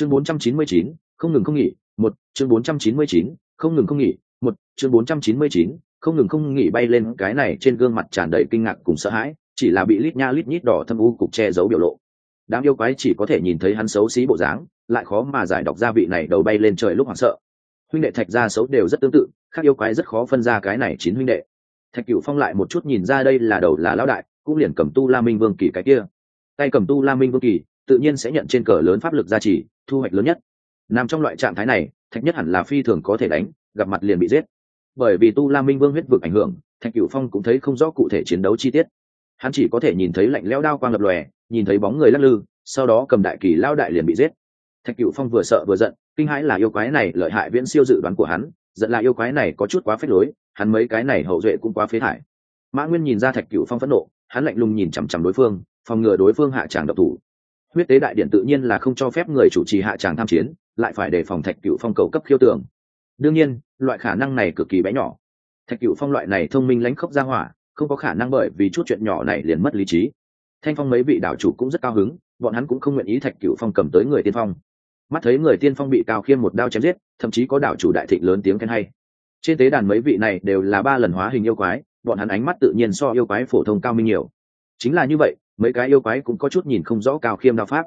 chương 499, không ngừng không nghỉ một chương 499, không ngừng không nghỉ một chương 499, không ngừng không nghỉ bay lên cái này trên gương mặt tràn đầy kinh ngạc cùng sợ hãi chỉ là bị lít nha lít nhít đỏ thâm u cục che giấu biểu lộ. Đám yêu quái chỉ có thể nhìn thấy hắn xấu xí bộ dáng lại khó mà giải đọc ra vị này đầu bay lên trời lúc hoảng sợ. Huynh đệ thạch gia xấu đều rất tương tự các yêu quái rất khó phân ra cái này chín huynh đệ. Thạch cửu phong lại một chút nhìn ra đây là đầu là lão đại cũng liền cầm tu la minh vương kỳ cái kia. Tay cầm tu la minh vương kỳ tự nhiên sẽ nhận trên cờ lớn pháp lực gia trì, thu hoạch lớn nhất. Nằm trong loại trạng thái này, thạch nhất hẳn là phi thường có thể đánh, gặp mặt liền bị giết. Bởi vì tu la minh vương huyết vực ảnh hưởng, thạch cửu phong cũng thấy không rõ cụ thể chiến đấu chi tiết. Hắn chỉ có thể nhìn thấy lạnh lẽo đao quang lập lòe, nhìn thấy bóng người lắc lư, sau đó cầm đại kỳ lao đại liền bị giết. Thạch cửu phong vừa sợ vừa giận, kinh hãi là yêu quái này lợi hại viễn siêu dự đoán của hắn, giận là yêu quái này có chút quá phết lối, hắn mấy cái này hậu duệ cũng quá phế thải. Mã nguyên nhìn ra thạch cửu phong phẫn nộ, hắn lạnh lùng nhìn chằm chằm đối phương, phòng ngừa đối phương hạ tràng độc thủ huyết tế đại điện tự nhiên là không cho phép người chủ trì hạ tràng tham chiến, lại phải đề phòng thạch cửu phong cầu cấp khiêu tường đương nhiên, loại khả năng này cực kỳ bé nhỏ. Thạch cửu phong loại này thông minh lánh khốc ra hỏa, không có khả năng bởi vì chút chuyện nhỏ này liền mất lý trí. Thanh phong mấy vị đảo chủ cũng rất cao hứng, bọn hắn cũng không nguyện ý thạch cửu phong cầm tới người tiên phong. Mắt thấy người tiên phong bị cao khiêm một đao chém giết, thậm chí có đảo chủ đại thịnh lớn tiếng khen hay. Trên tế đàn mấy vị này đều là ba lần hóa hình yêu quái, bọn hắn ánh mắt tự nhiên so yêu quái phổ thông cao minh nhiều. Chính là như vậy mấy cái yêu quái cũng có chút nhìn không rõ cao khiêm đao pháp.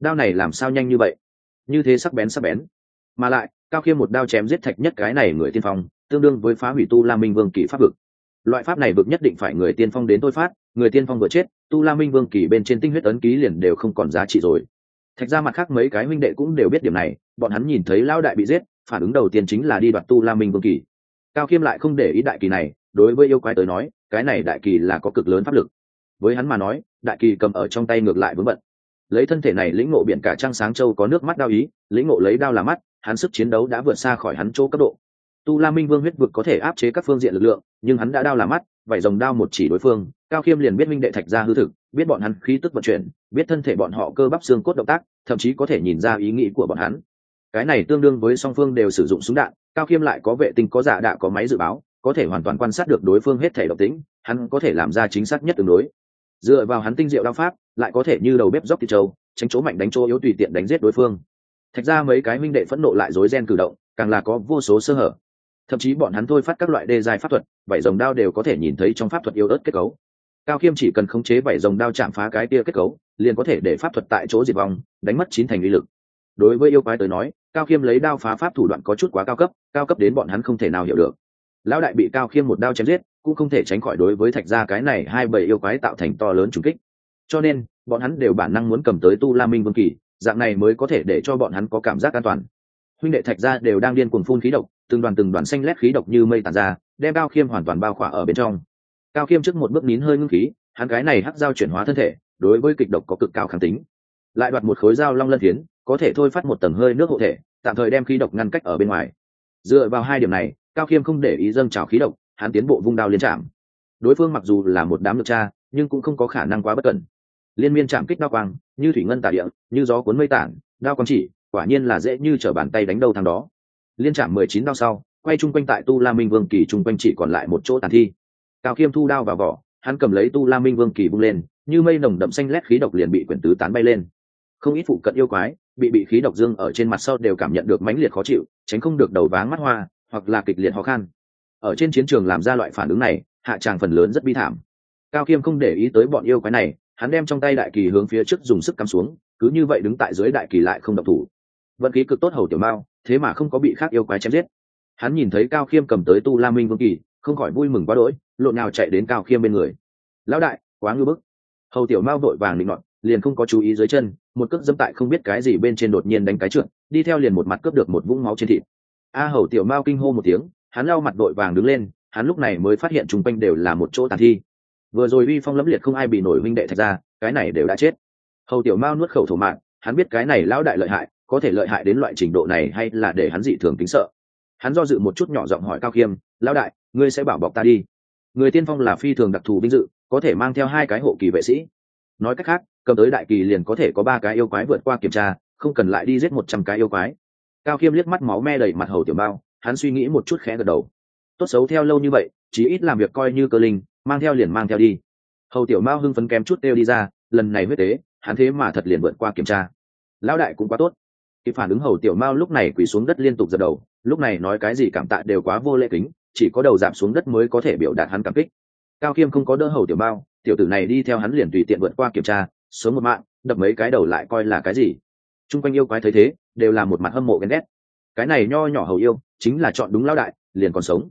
Đao này làm sao nhanh như vậy? Như thế sắc bén sắc bén. Mà lại, cao khiêm một đao chém giết thạch nhất cái này người tiên phong, tương đương với phá hủy tu la minh vương kỳ pháp vực. Loại pháp này vực nhất định phải người tiên phong đến tôi phát, người tiên phong vừa chết, tu la minh vương kỳ bên trên tinh huyết ấn ký liền đều không còn giá trị rồi. Thạch ra mặt khác mấy cái huynh đệ cũng đều biết điểm này, bọn hắn nhìn thấy lao đại bị giết, phản ứng đầu tiên chính là đi đoạt tu la minh vương kỳ cao khiêm lại không để ý đại kỳ này, đối với yêu quái tới nói, cái này đại kỳ là có cực lớn pháp lực với hắn mà nói, đại kỳ cầm ở trong tay ngược lại vướng bận. Lấy thân thể này lĩnh ngộ biển cả trăng sáng châu có nước mắt đao ý, lĩnh ngộ lấy đao là mắt, hắn sức chiến đấu đã vượt xa khỏi hắn chỗ cấp độ. Tu la minh vương huyết vực có thể áp chế các phương diện lực lượng, nhưng hắn đã đao là mắt vậy dòng đao một chỉ đối phương, cao khiêm liền biết minh đệ thạch ra hư thực, biết bọn hắn khí tức vận chuyển, biết thân thể bọn họ cơ bắp xương cốt động tác, thậm chí có thể nhìn ra ý nghĩ của bọn hắn. Cái này tương đương với song phương đều sử dụng súng đạn, cao khiêm lại có vệ tinh, có giả đạ, có máy dự báo, có thể hoàn toàn quan sát được đối phương hết thể độc tính hắn có thể làm ra chính xác nhất tương đối dựa vào hắn tinh diệu đao pháp, lại có thể như đầu bếp dốc thịt trâu, tránh chỗ mạnh đánh chỗ yếu tùy tiện đánh giết đối phương. Thạch ra mấy cái minh đệ phẫn nộ lại rối ren cử động, càng là có vô số sơ hở. Thậm chí bọn hắn thôi phát các loại đê dài pháp thuật vảy dòng đao đều có thể nhìn thấy trong pháp thuật yếu ớt kết cấu. Cao khiêm chỉ cần khống chế vảy dòng đao chạm phá cái tia kết cấu, liền có thể để pháp thuật tại chỗ diệt vong, đánh mất chín thành uy lực. Đối với yêu quái tới nói, cao khiêm lấy đao phá pháp thủ đoạn có chút quá cao cấp cao cấp đến bọn hắn không thể nào hiểu được lão đại bị cao khiêm một đao chém giết, cũng không thể tránh khỏi đối với thạch gia cái này hai bầy yêu quái tạo thành to lớn trùng kích. Cho nên, bọn hắn đều bản năng muốn cầm tới tu la minh vương kỳ, dạng này mới có thể để cho bọn hắn có cảm giác an toàn. Huynh đệ thạch gia đều đang điên cuồng phun khí độc, từng đoàn từng đoàn xanh lét khí độc như mây tàn ra, đem cao khiêm hoàn toàn bao khỏa ở bên trong. Cao khiêm trước một bước nín hơi ngưng khí, hắn cái này hắc dao chuyển hóa thân thể, đối với kịch độc có cực cao kháng tính. Lại đoạt một khối dao long lân thiến, có thể thôi phát một tầng hơi nước hộ thể, tạm thời đem khí độc ngăn cách ở bên ngoài. Dựa vào hai điểm này cao khiêm không để ý dâng trào khí độc, hắn tiến bộ vung đao liên trạm đối phương mặc dù là một đám được cha, nhưng cũng không có khả năng quá bất cẩn. Liên miên chạm kích đao quang, như thủy ngân tả địa, như gió cuốn mây tản, đao quang chỉ, quả nhiên là dễ như trở bàn tay đánh đầu thằng đó. Liên trạm mười chín đao sau, quay chung quanh tại tu la minh vương kỳ chung quanh chỉ còn lại một chỗ tàn thi. Cao khiêm thu đao vào vỏ, hắn cầm lấy tu la minh vương kỳ bung lên, như mây nồng đậm xanh lét khí độc liền bị quyển tứ tán bay lên. Không ít phụ cận yêu quái, bị bị khí độc dương ở trên mặt sau đều cảm nhận được mãnh liệt khó chịu, tránh không được đầu váng mắt hoa hoặc là kịch liệt khó khăn. Ở trên chiến trường làm ra loại phản ứng này, hạ tràng phần lớn rất bi thảm. Cao khiêm không để ý tới bọn yêu quái này, hắn đem trong tay đại kỳ hướng phía trước dùng sức cắm xuống, cứ như vậy đứng tại dưới đại kỳ lại không độc thủ. Vận khí cực tốt hầu tiểu mao, thế mà không có bị khác yêu quái chém giết. Hắn nhìn thấy cao khiêm cầm tới tu la minh vương kỳ, không khỏi vui mừng quá đỗi, lộn nào chạy đến cao khiêm bên người. Lão đại, quá ngư bức. Hầu tiểu mao vội vàng định nọt, liền không có chú ý dưới chân, một cước dẫm tại không biết cái gì bên trên đột nhiên đánh cái trượt, đi theo liền một mặt cướp được một vũng máu trên thịt a hầu tiểu mao kinh hô một tiếng, hắn lau mặt đội vàng đứng lên, hắn lúc này mới phát hiện chung quanh đều là một chỗ tàn thi. Vừa rồi uy phong lẫm liệt không ai bị nổi huynh đệ thạch ra, cái này đều đã chết. Hầu tiểu mao nuốt khẩu thổ mạng, hắn biết cái này lão đại lợi hại, có thể lợi hại đến loại trình độ này hay là để hắn dị thường kính sợ. Hắn do dự một chút nhỏ giọng hỏi cao khiêm lão đại, ngươi sẽ bảo bọc ta đi? Người tiên phong là phi thường đặc thù vinh dự, có thể mang theo hai cái hộ kỳ vệ sĩ. Nói cách khác, cầm tới đại kỳ liền có thể có ba cái yêu quái vượt qua kiểm tra, không cần lại đi giết một trăm cái yêu quái cao khiêm liếc mắt máu me đầy mặt hầu tiểu bao hắn suy nghĩ một chút khẽ gật đầu. Tốt xấu theo lâu như vậy, chí ít làm việc coi như cơ linh, mang theo liền mang theo đi. Hầu tiểu mao hưng phấn kém chút têu đi ra, lần này huyết tế hắn thế mà thật liền vượt qua kiểm tra. Lão đại cũng quá tốt. Kịp phản ứng hầu tiểu mao lúc này quỳ xuống đất liên tục dập đầu, lúc này nói cái gì cảm tạ đều quá vô lễ kính, chỉ có đầu giảm xuống đất mới có thể biểu đạt hắn cảm kích. Cao khiêm không có đỡ hầu tiểu mao, tiểu tử này đi theo hắn liền tùy tiện vượt qua kiểm tra xuống một mạng, đập mấy cái đầu lại coi là cái gì. T r u n g quanh yêu quái thấy thế đều là một mặt hâm mộ ghen ghét. Cái này nho nhỏ hầu yêu, chính là chọn đúng lao đại, liền còn sống.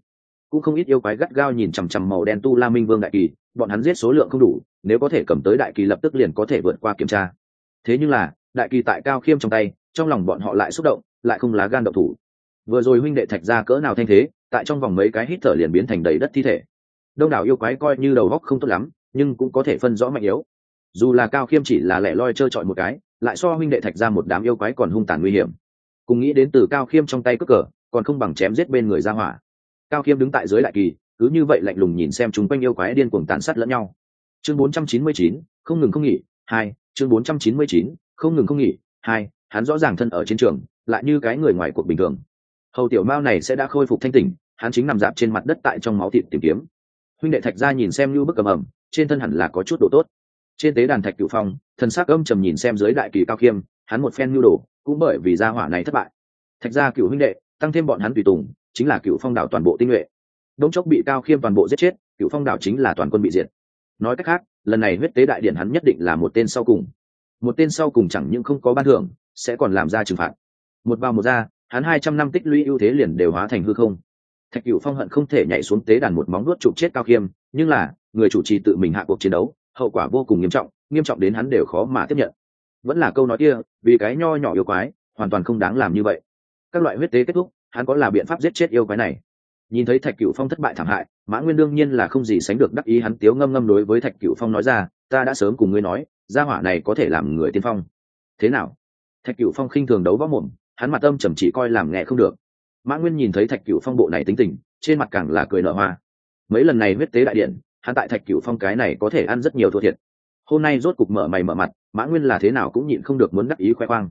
Cũng không ít yêu quái gắt gao nhìn chằm chằm màu đen tu la minh vương đại kỳ, bọn hắn giết số lượng không đủ, nếu có thể cầm tới đại kỳ lập tức liền có thể vượt qua kiểm tra. Thế nhưng là, đại kỳ tại cao khiêm trong tay, trong lòng bọn họ lại xúc động, lại không lá gan động thủ. Vừa rồi huynh đệ thạch ra cỡ nào thanh thế, tại trong vòng mấy cái hít thở liền biến thành đầy đất thi thể. Đông đảo yêu quái coi như đầu góc không tốt lắm, nhưng cũng có thể phân rõ mạnh yếu. Dù là cao khiêm chỉ là lẻ loi trơ trọi một cái lại so huynh đệ thạch ra một đám yêu quái còn hung tàn nguy hiểm. Cùng nghĩ đến từ cao khiêm trong tay cất cờ còn không bằng chém giết bên người ra hỏa. Cao khiêm đứng tại dưới đại kỳ cứ như vậy lạnh lùng nhìn xem chúng quanh yêu quái điên cuồng tàn sát lẫn nhau. Chương 499, không ngừng không nghỉ hai chương 499, không ngừng không nghỉ hai hắn rõ ràng thân ở chiến trường lại như cái người ngoài cuộc bình thường. Hầu tiểu mao này sẽ đã khôi phục thanh tỉnh hắn chính nằm dạp trên mặt đất tại trong máu thịt tìm kiếm. Huynh đệ thạch ra nhìn xem như bức cầm ẩm trên thân hẳn là có chút độ tốt trên tế đàn thạch cựu phong, thần sắc âm trầm nhìn xem dưới đại kỳ cao khiêm, hắn một phen nhu đồ, cũng bởi vì gia hỏa này thất bại. Thạch gia cựu huynh đệ, tăng thêm bọn hắn tùy tùng, chính là cựu phong đảo toàn bộ tinh nhuệ. Đống chốc bị cao khiêm toàn bộ giết chết cựu phong đảo chính là toàn quân bị diệt. Nói cách khác, lần này huyết tế đại điện hắn nhất định là một tên sau cùng. Một tên sau cùng chẳng những không có ban thưởng, sẽ còn làm ra trừng phạt. Một vào một ra, hắn hai trăm năm tích lũy ưu thế liền đều hóa thành hư không. Thạch cựu phong hận không thể nhảy xuống tế đàn một móng nuốt chụp chết cao khiêm, nhưng là, người chủ trì tự mình hạ cuộc chiến đấu hậu quả vô cùng nghiêm trọng nghiêm trọng đến hắn đều khó mà tiếp nhận. Vẫn là câu nói kia, vì cái nho nhỏ yêu quái, hoàn toàn không đáng làm như vậy. Các loại huyết tế kết thúc, hắn có là biện pháp giết chết yêu quái này? Nhìn thấy thạch cựu phong thất bại thảm hại, mã nguyên đương nhiên là không gì sánh được đắc ý hắn tiếu ngâm ngâm đối với thạch cựu phong nói ra, ta đã sớm cùng ngươi nói, gia hỏa này có thể làm người tiên phong. Thế nào? Thạch cựu phong khinh thường đấu võ mồm, hắn mặt âm trầm chỉ coi làm nghe không được. Mã nguyên nhìn thấy thạch cựu phong bộ này tính tình, trên mặt càng là cười nở hoa. Mấy lần này huyết tế đại điện hắn tại thạch cửu phong cái này có thể ăn rất nhiều thua thiệt. Hôm nay rốt cục mở mày mở mặt, mã nguyên là thế nào cũng nhịn không được muốn đắc ý khoe khoang.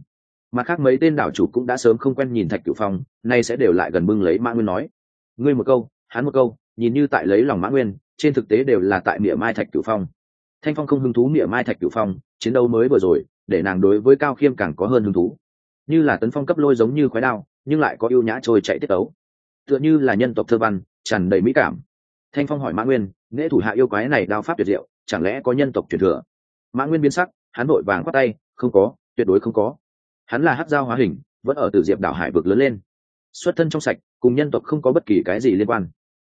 Mặt khác mấy tên đảo chủ cũng đã sớm không quen nhìn thạch cửu phong, nay sẽ đều lại gần bưng lấy mã nguyên nói. Ngươi một câu, hắn một câu, nhìn như tại lấy lòng mã nguyên, trên thực tế đều là tại miệng mai thạch cửu phong. Thanh phong không hứng thú miệng mai thạch cửu phong, chiến đấu mới vừa rồi, để nàng đối với cao khiêm càng có hơn hứng thú. Như là tấn phong cấp lôi giống như khói đao, nhưng lại có ưu nhã trôi chạy tiết ấu tựa như là nhân tộc thơ văn, tràn đầy mỹ cảm thanh phong hỏi mã nguyên nghệ thủ hạ yêu quái này đao pháp tuyệt diệu, chẳng lẽ có nhân tộc truyền thừa? Mã nguyên biến sắc, hắn vội vàng khoát tay, không có, tuyệt đối không có. Hắn là hát giao hóa hình, vẫn ở từ diệp đảo hải vực lớn lên. Xuất thân trong sạch, cùng nhân tộc không có bất kỳ cái gì liên quan.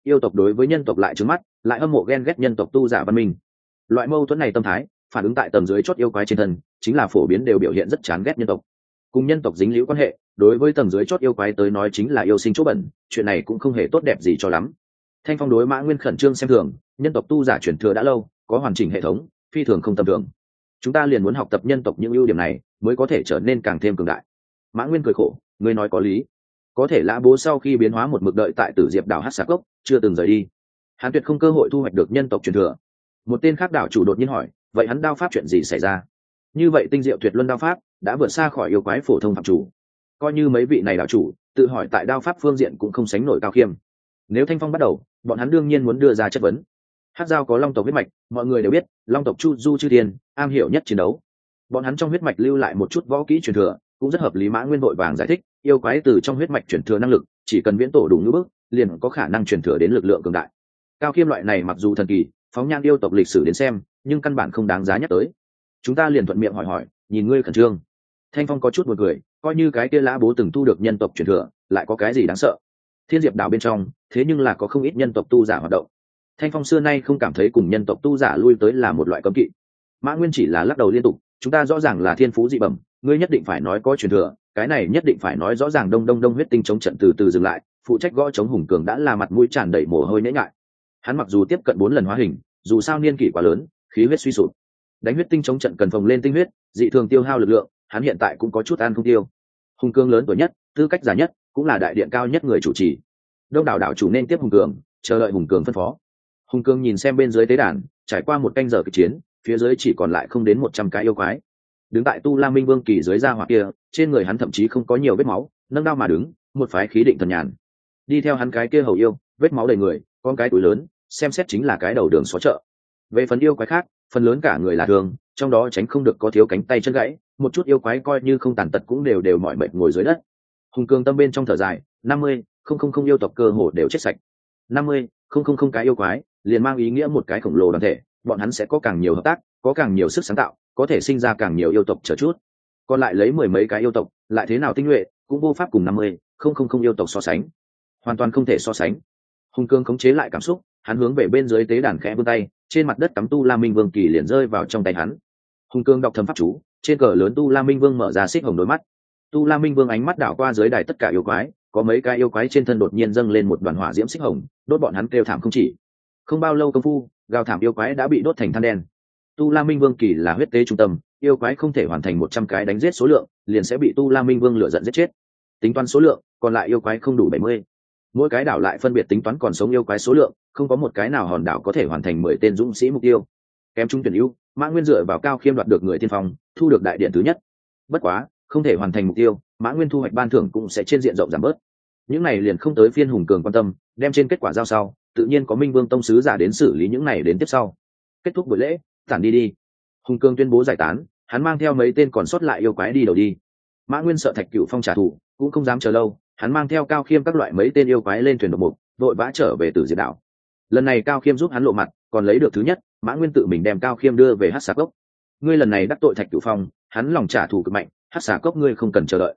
Yêu tộc đối với nhân tộc lại trứng mắt, lại hâm mộ ghen ghét nhân tộc tu giả văn minh. Loại mâu thuẫn này tâm thái, phản ứng tại tầm dưới chót yêu quái trên thân, chính là phổ biến đều biểu hiện rất chán ghét nhân tộc. Cùng nhân tộc dính liễu quan hệ, đối với tầng dưới chót yêu quái tới nói chính là yêu sinh chỗ bẩn, chuyện này cũng không hề tốt đẹp gì cho lắm thanh phong đối mã nguyên khẩn trương xem thường, nhân tộc tu giả truyền thừa đã lâu, có hoàn chỉnh hệ thống, phi thường không tầm thường. Chúng ta liền muốn học tập nhân tộc những ưu điểm này, mới có thể trở nên càng thêm cường đại. Mã nguyên cười khổ, ngươi nói có lý. Có thể lã bố sau khi biến hóa một mực đợi tại tử diệp đảo hát xà cốc, chưa từng rời đi. Hắn tuyệt không cơ hội thu hoạch được nhân tộc truyền thừa. Một tên khác đảo chủ đột nhiên hỏi, vậy hắn đao pháp chuyện gì xảy ra? Như vậy tinh diệu tuyệt luân đao pháp, đã vượt xa khỏi yêu quái phổ thông phạm chủ. Coi như mấy vị này đảo chủ, tự hỏi tại đao pháp phương diện cũng không sánh nổi cao khiêm nếu thanh phong bắt đầu bọn hắn đương nhiên muốn đưa ra chất vấn. Hát giao có long tộc huyết mạch mọi người đều biết long tộc chu du chư thiên, am hiểu nhất chiến đấu. Bọn hắn trong huyết mạch lưu lại một chút võ kỹ truyền thừa cũng rất hợp lý mã nguyên vội vàng giải thích yêu quái từ trong huyết mạch truyền thừa năng lực chỉ cần viễn tổ đủ ngữ bước liền có khả năng truyền thừa đến lực lượng cường đại. Cao khiêm loại này mặc dù thần kỳ phóng nhan yêu tộc lịch sử đến xem nhưng căn bản không đáng giá nhắc tới. Chúng ta liền thuận miệng hỏi hỏi nhìn ngươi khẩn trương. Thanh phong có chút một người coi như cái kia lã bố từng thu được nhân tộc truyền thừa lại có cái gì đáng sợ? Thiên diệp đảo bên trong, thế nhưng là có không ít nhân tộc tu giả hoạt động. Thanh phong xưa nay không cảm thấy cùng nhân tộc tu giả lui tới là một loại cấm kỵ. Mã nguyên chỉ là lắc đầu liên tục, chúng ta rõ ràng là thiên phú dị bẩm, ngươi nhất định phải nói có truyền thừa, cái này nhất định phải nói rõ ràng đông đông đông huyết tinh chống trận từ từ dừng lại, phụ trách gõ chống hùng cường đã là mặt mũi tràn đầy mồ hôi nhễ ngại hắn mặc dù tiếp cận bốn lần hóa hình, dù sao niên kỷ quá lớn, khí huyết suy sụp. Đánh huyết tinh chống trận cần phồng lên tinh huyết, dị thường tiêu hao lực lượng, hắn hiện tại cũng có chút ăn không tiêu. Hùng cương lớn tuổi nhất, tư cách giả nhất cũng là đại điện cao nhất người chủ trì. Đông đảo đảo chủ nên tiếp hùng cường, chờ đợi hùng cường phân phó. Hùng cường nhìn xem bên dưới tế đàn, trải qua một canh giờ kịch chiến, phía dưới chỉ còn lại không đến một trăm cái yêu quái. Đứng tại tu la minh vương kỳ dưới ra hoặc kia, trên người hắn thậm chí không có nhiều vết máu, nâng đao mà đứng, một phái khí định thần nhàn. Đi theo hắn cái kia hầu yêu, vết máu đầy người, con cái túi lớn, xem xét chính là cái đầu đường xó chợ. Về phần yêu quái khác, phần lớn cả người là thường, trong đó tránh không được có thiếu cánh tay chân gãy, một chút yêu quái coi như không tàn tật cũng đều đều mỏi mệt ngồi dưới đất hùng cường tâm bên trong thở dài, năm mươi, không không không yêu tộc cơ hồ đều chết sạch. Năm mươi, không không không cái yêu quái, liền mang ý nghĩa một cái khổng lồ đoàn thể, bọn hắn sẽ có càng nhiều hợp tác, có càng nhiều sức sáng tạo, có thể sinh ra càng nhiều yêu tộc trở chút. Còn lại lấy mười mấy cái yêu tộc, lại thế nào tinh nhuệ, cũng vô pháp cùng năm mươi, không không không yêu tộc so sánh. Hoàn toàn không thể so sánh. Hùng cương khống chế lại cảm xúc, hắn hướng về bên dưới tế đàn khẽ vươn tay, trên mặt đất cắm tu la minh vương kỳ liền rơi vào trong tay hắn. Hùng cương đọc thầm pháp chú, trên cờ lớn tu la minh vương mở ra xích hồng đôi mắt tu la minh vương ánh mắt đảo qua dưới đài tất cả yêu quái, có mấy cái yêu quái trên thân đột nhiên dâng lên một đoàn hỏa diễm xích hồng, đốt bọn hắn kêu thảm không chỉ. Không bao lâu công phu, gào thảm yêu quái đã bị đốt thành than đen. Tu la minh vương kỳ là huyết tế trung tâm, yêu quái không thể hoàn thành một trăm cái đánh giết số lượng, liền sẽ bị tu la minh vương lựa dẫn giết chết. Tính toán số lượng, còn lại yêu quái không đủ bảy mươi. Mỗi cái đảo lại phân biệt tính toán còn sống yêu quái số lượng, không có một cái nào hòn đảo có thể hoàn thành mười tên dũng sĩ mục tiêu. Kém trung tuyển ưu, mã nguyên dựa vào cao khiêm đoạt được người tiên phong, thu được đại điện thứ nhất. Bất quá không thể hoàn thành mục tiêu, mã nguyên thu hoạch ban thưởng cũng sẽ trên diện rộng giảm bớt. Những này liền không tới phiên hùng cường quan tâm, đem trên kết quả giao sau, tự nhiên có minh vương tông sứ giả đến xử lý những này đến tiếp sau. Kết thúc buổi lễ tản đi đi. Hùng cường tuyên bố giải tán, hắn mang theo mấy tên còn sót lại yêu quái đi đầu đi. Mã nguyên sợ thạch cựu phong trả thù, cũng không dám chờ lâu, hắn mang theo cao khiêm các loại mấy tên yêu quái lên thuyền độc mục vội vã trở về từ diệt đảo. Lần này cao khiêm giúp hắn lộ mặt, còn lấy được thứ nhất, mã nguyên tự mình đem cao khiêm đưa về hát xà cốc. Ngươi lần này đắc tội thạch cửu phong, hắn lòng trả thù cực mạnh hát xà cốc ngươi không cần chờ đợi.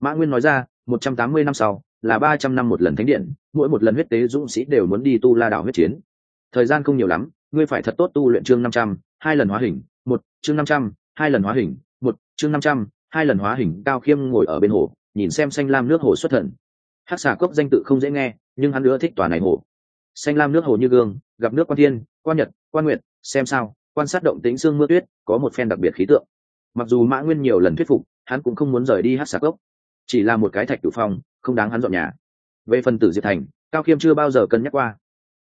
Mã nguyên nói ra, một trăm tám mươi năm sau, là ba trăm năm một lần thánh điện, mỗi một lần huyết tế dũng sĩ đều muốn đi tu la đảo huyết chiến. Thời gian không nhiều lắm, ngươi phải thật tốt tu luyện chương năm trăm, hai lần hóa hình, một, chương năm trăm, hai lần hóa hình, một, chương năm trăm, hai lần hóa hình, cao khiêm ngồi ở bên hồ, nhìn xem xanh lam nước hồ xuất thần. Hát xà cốc danh tự không dễ nghe, nhưng hắn nữa thích tòa này hồ. Xanh lam nước hồ như gương, gặp nước quan thiên, quan nhật, quan nguyện xem sao, quan sát động tính sương mưa tuyết, có một phen đặc biệt khí tượng. Mặc dù mã nguyên nhiều lần thuyết phục hắn cũng không muốn rời đi hát xà cốc. Chỉ là một cái thạch tử phong, không đáng hắn dọn nhà. Về phần tử diệp thành, cao khiêm chưa bao giờ cân nhắc qua.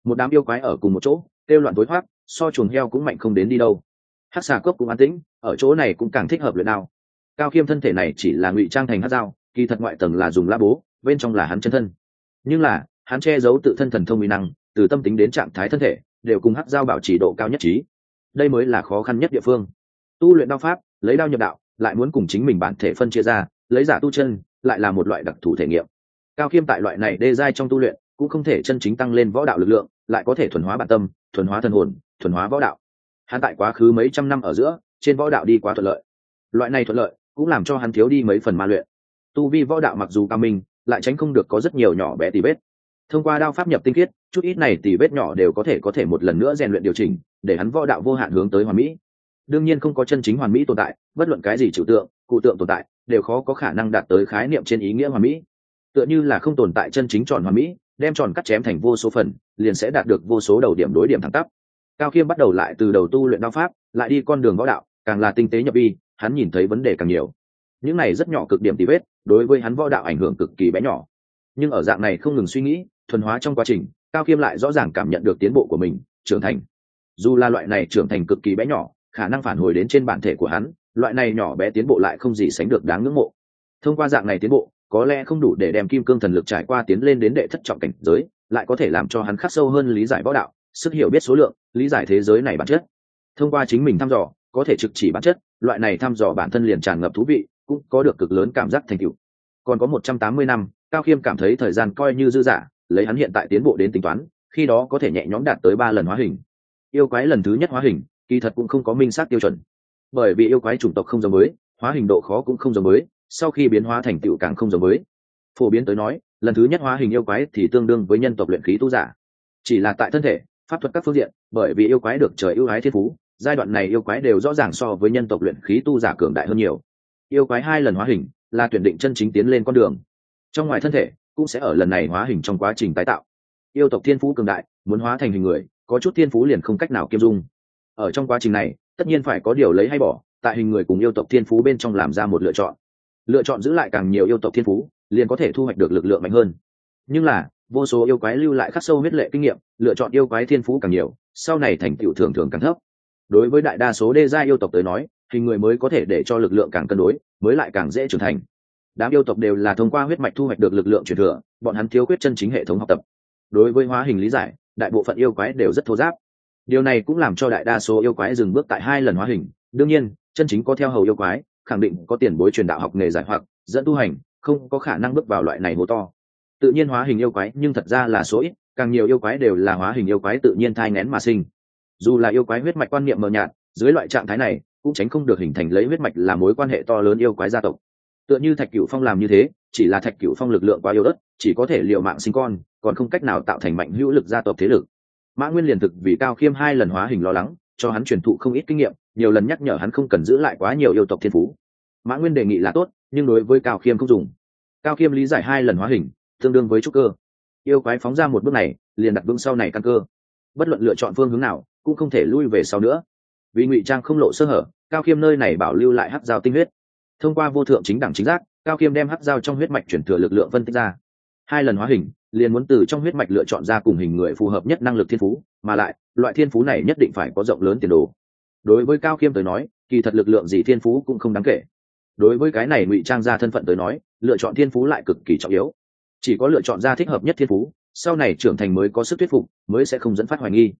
Một đám yêu quái ở cùng một chỗ, kêu loạn tối thoát so chuồng heo cũng mạnh không đến đi đâu. Hát xà cốc cũng an tĩnh, ở chỗ này cũng càng thích hợp luyện đao. Cao khiêm thân thể này chỉ là ngụy trang thành hát dao, kỳ thật ngoại tầng là dùng lá bố, bên trong là hắn chân thân. Nhưng là, hắn che giấu tự thân thần thông mỹ năng, từ tâm tính đến trạng thái thân thể, đều cùng hát dao bảo trì độ cao nhất trí. Đây mới là khó khăn nhất địa phương. Tu luyện đao pháp, lấy đao nhập đạo lại muốn cùng chính mình bản thể phân chia ra, lấy giả tu chân lại là một loại đặc thù thể nghiệm. Cao khiêm tại loại này đê giai trong tu luyện cũng không thể chân chính tăng lên võ đạo lực lượng, lại có thể thuần hóa bản tâm, thuần hóa thân hồn, thuần hóa võ đạo. Hắn tại quá khứ mấy trăm năm ở giữa, trên võ đạo đi quá thuận lợi. Loại này thuận lợi cũng làm cho hắn thiếu đi mấy phần ma luyện. Tu vi võ đạo mặc dù cao minh, lại tránh không được có rất nhiều nhỏ bé tì vết. Thông qua đao pháp nhập tinh khiết, chút ít này tì vết nhỏ đều có thể có thể một lần nữa rèn luyện điều chỉnh, để hắn võ đạo vô hạn hướng tới hoàn mỹ đương nhiên không có chân chính hoàn mỹ tồn tại, bất luận cái gì trừu tượng, cụ tượng tồn tại, đều khó có khả năng đạt tới khái niệm trên ý nghĩa hoàn mỹ. Tựa như là không tồn tại chân chính tròn hoàn mỹ, đem tròn cắt chém thành vô số phần, liền sẽ đạt được vô số đầu điểm đối điểm thẳng tắp. Cao khiêm bắt đầu lại từ đầu tu luyện đao pháp, lại đi con đường võ đạo, càng là tinh tế nhập vi, hắn nhìn thấy vấn đề càng nhiều. Những này rất nhỏ cực điểm tì vết, đối với hắn võ đạo ảnh hưởng cực kỳ bé nhỏ. Nhưng ở dạng này không ngừng suy nghĩ, thuần hóa trong quá trình, cao khiêm lại rõ ràng cảm nhận được tiến bộ của mình, trưởng thành. Dù là loại này trưởng thành cực kỳ bé nhỏ khả năng phản hồi đến trên bản thể của hắn, loại này nhỏ bé tiến bộ lại không gì sánh được đáng ngưỡng mộ. Thông qua dạng này tiến bộ, có lẽ không đủ để đem kim cương thần lực trải qua tiến lên đến đệ thất trọng cảnh giới, lại có thể làm cho hắn khắc sâu hơn lý giải võ đạo, sức hiểu biết số lượng, lý giải thế giới này bản chất. Thông qua chính mình thăm dò, có thể trực chỉ bản chất, loại này thăm dò bản thân liền tràn ngập thú vị, cũng có được cực lớn cảm giác thành tựu. Còn có một trăm tám mươi năm, cao khiêm cảm thấy thời gian coi như dư dả, lấy hắn hiện tại tiến bộ đến tính toán, khi đó có thể nhẹ nhõm đạt tới ba lần hóa hình. Yêu quái lần thứ nhất hóa hình kỳ thật cũng không có minh xác tiêu chuẩn. Bởi vì yêu quái chủng tộc không giống mới, hóa hình độ khó cũng không giống mới, sau khi biến hóa thành tựu càng không giống mới. Phổ biến tới nói, lần thứ nhất hóa hình yêu quái thì tương đương với nhân tộc luyện khí tu giả. Chỉ là tại thân thể, pháp thuật các phương diện, bởi vì yêu quái được trời ưu ái thiên phú, giai đoạn này yêu quái đều rõ ràng so với nhân tộc luyện khí tu giả cường đại hơn nhiều. Yêu quái hai lần hóa hình là tuyển định chân chính tiến lên con đường. Trong ngoài thân thể cũng sẽ ở lần này hóa hình trong quá trình tái tạo. Yêu tộc thiên phú cường đại, muốn hóa thành hình người, có chút thiên phú liền không cách nào kiêm dung ở trong quá trình này, tất nhiên phải có điều lấy hay bỏ, tại hình người cùng yêu tộc thiên phú bên trong làm ra một lựa chọn. Lựa chọn giữ lại càng nhiều yêu tộc thiên phú, liền có thể thu hoạch được lực lượng mạnh hơn. Nhưng là, vô số yêu quái lưu lại khắc sâu huyết lệ kinh nghiệm, lựa chọn yêu quái thiên phú càng nhiều, sau này thành tựu thường thường càng thấp. Đối với đại đa số đê gia yêu tộc tới nói, hình người mới có thể để cho lực lượng càng cân đối, mới lại càng dễ trưởng thành. Đám yêu tộc đều là thông qua huyết mạch thu hoạch được lực lượng truyền thừa, bọn hắn thiếu khuyết chân chính hệ thống học tập. Đối với hóa hình lý giải, đại bộ phận yêu quái đều rất thô giáp điều này cũng làm cho đại đa số yêu quái dừng bước tại hai lần hóa hình. Đương nhiên, chân chính có theo hầu yêu quái, khẳng định có tiền bối truyền đạo học nghề giải hoặc, dẫn tu hành, không có khả năng bước vào loại này hố to. Tự nhiên hóa hình yêu quái, nhưng thật ra là số ít, càng nhiều yêu quái đều là hóa hình yêu quái tự nhiên thai ngén mà sinh. Dù là yêu quái huyết mạch quan niệm mờ nhạt, dưới loại trạng thái này, cũng tránh không được hình thành lấy huyết mạch là mối quan hệ to lớn yêu quái gia tộc. Tựa như thạch cửu phong làm như thế, chỉ là thạch cửu phong lực lượng quá yếu ớt, chỉ có thể liệu mạng sinh con, còn không cách nào tạo thành mạnh hữu lực gia tộc thế lực mã nguyên liền thực vì cao khiêm hai lần hóa hình lo lắng, cho hắn truyền thụ không ít kinh nghiệm, nhiều lần nhắc nhở hắn không cần giữ lại quá nhiều yêu tộc thiên phú. Mã nguyên đề nghị là tốt, nhưng đối với cao khiêm không dùng. Cao khiêm lý giải hai lần hóa hình, tương đương với trúc cơ. Yêu quái phóng ra một bước này, liền đặt vững sau này căn cơ. Bất luận lựa chọn phương hướng nào, cũng không thể lui về sau nữa. Vì ngụy trang không lộ sơ hở, cao khiêm nơi này bảo lưu lại hát dao tinh huyết. Thông qua vô thượng chính đẳng chính giác, cao khiêm đem hát dao trong huyết mạch chuyển thừa lực lượng phân tích ra hai lần hóa hình, liền muốn từ trong huyết mạch lựa chọn ra cùng hình người phù hợp nhất năng lực thiên phú, mà lại, loại thiên phú này nhất định phải có rộng lớn tiền đồ. Đối với cao khiêm tới nói, kỳ thật lực lượng gì thiên phú cũng không đáng kể. Đối với cái này ngụy trang ra thân phận tới nói, lựa chọn thiên phú lại cực kỳ trọng yếu. Chỉ có lựa chọn ra thích hợp nhất thiên phú, sau này trưởng thành mới có sức thuyết phục, mới sẽ không dẫn phát hoài nghi.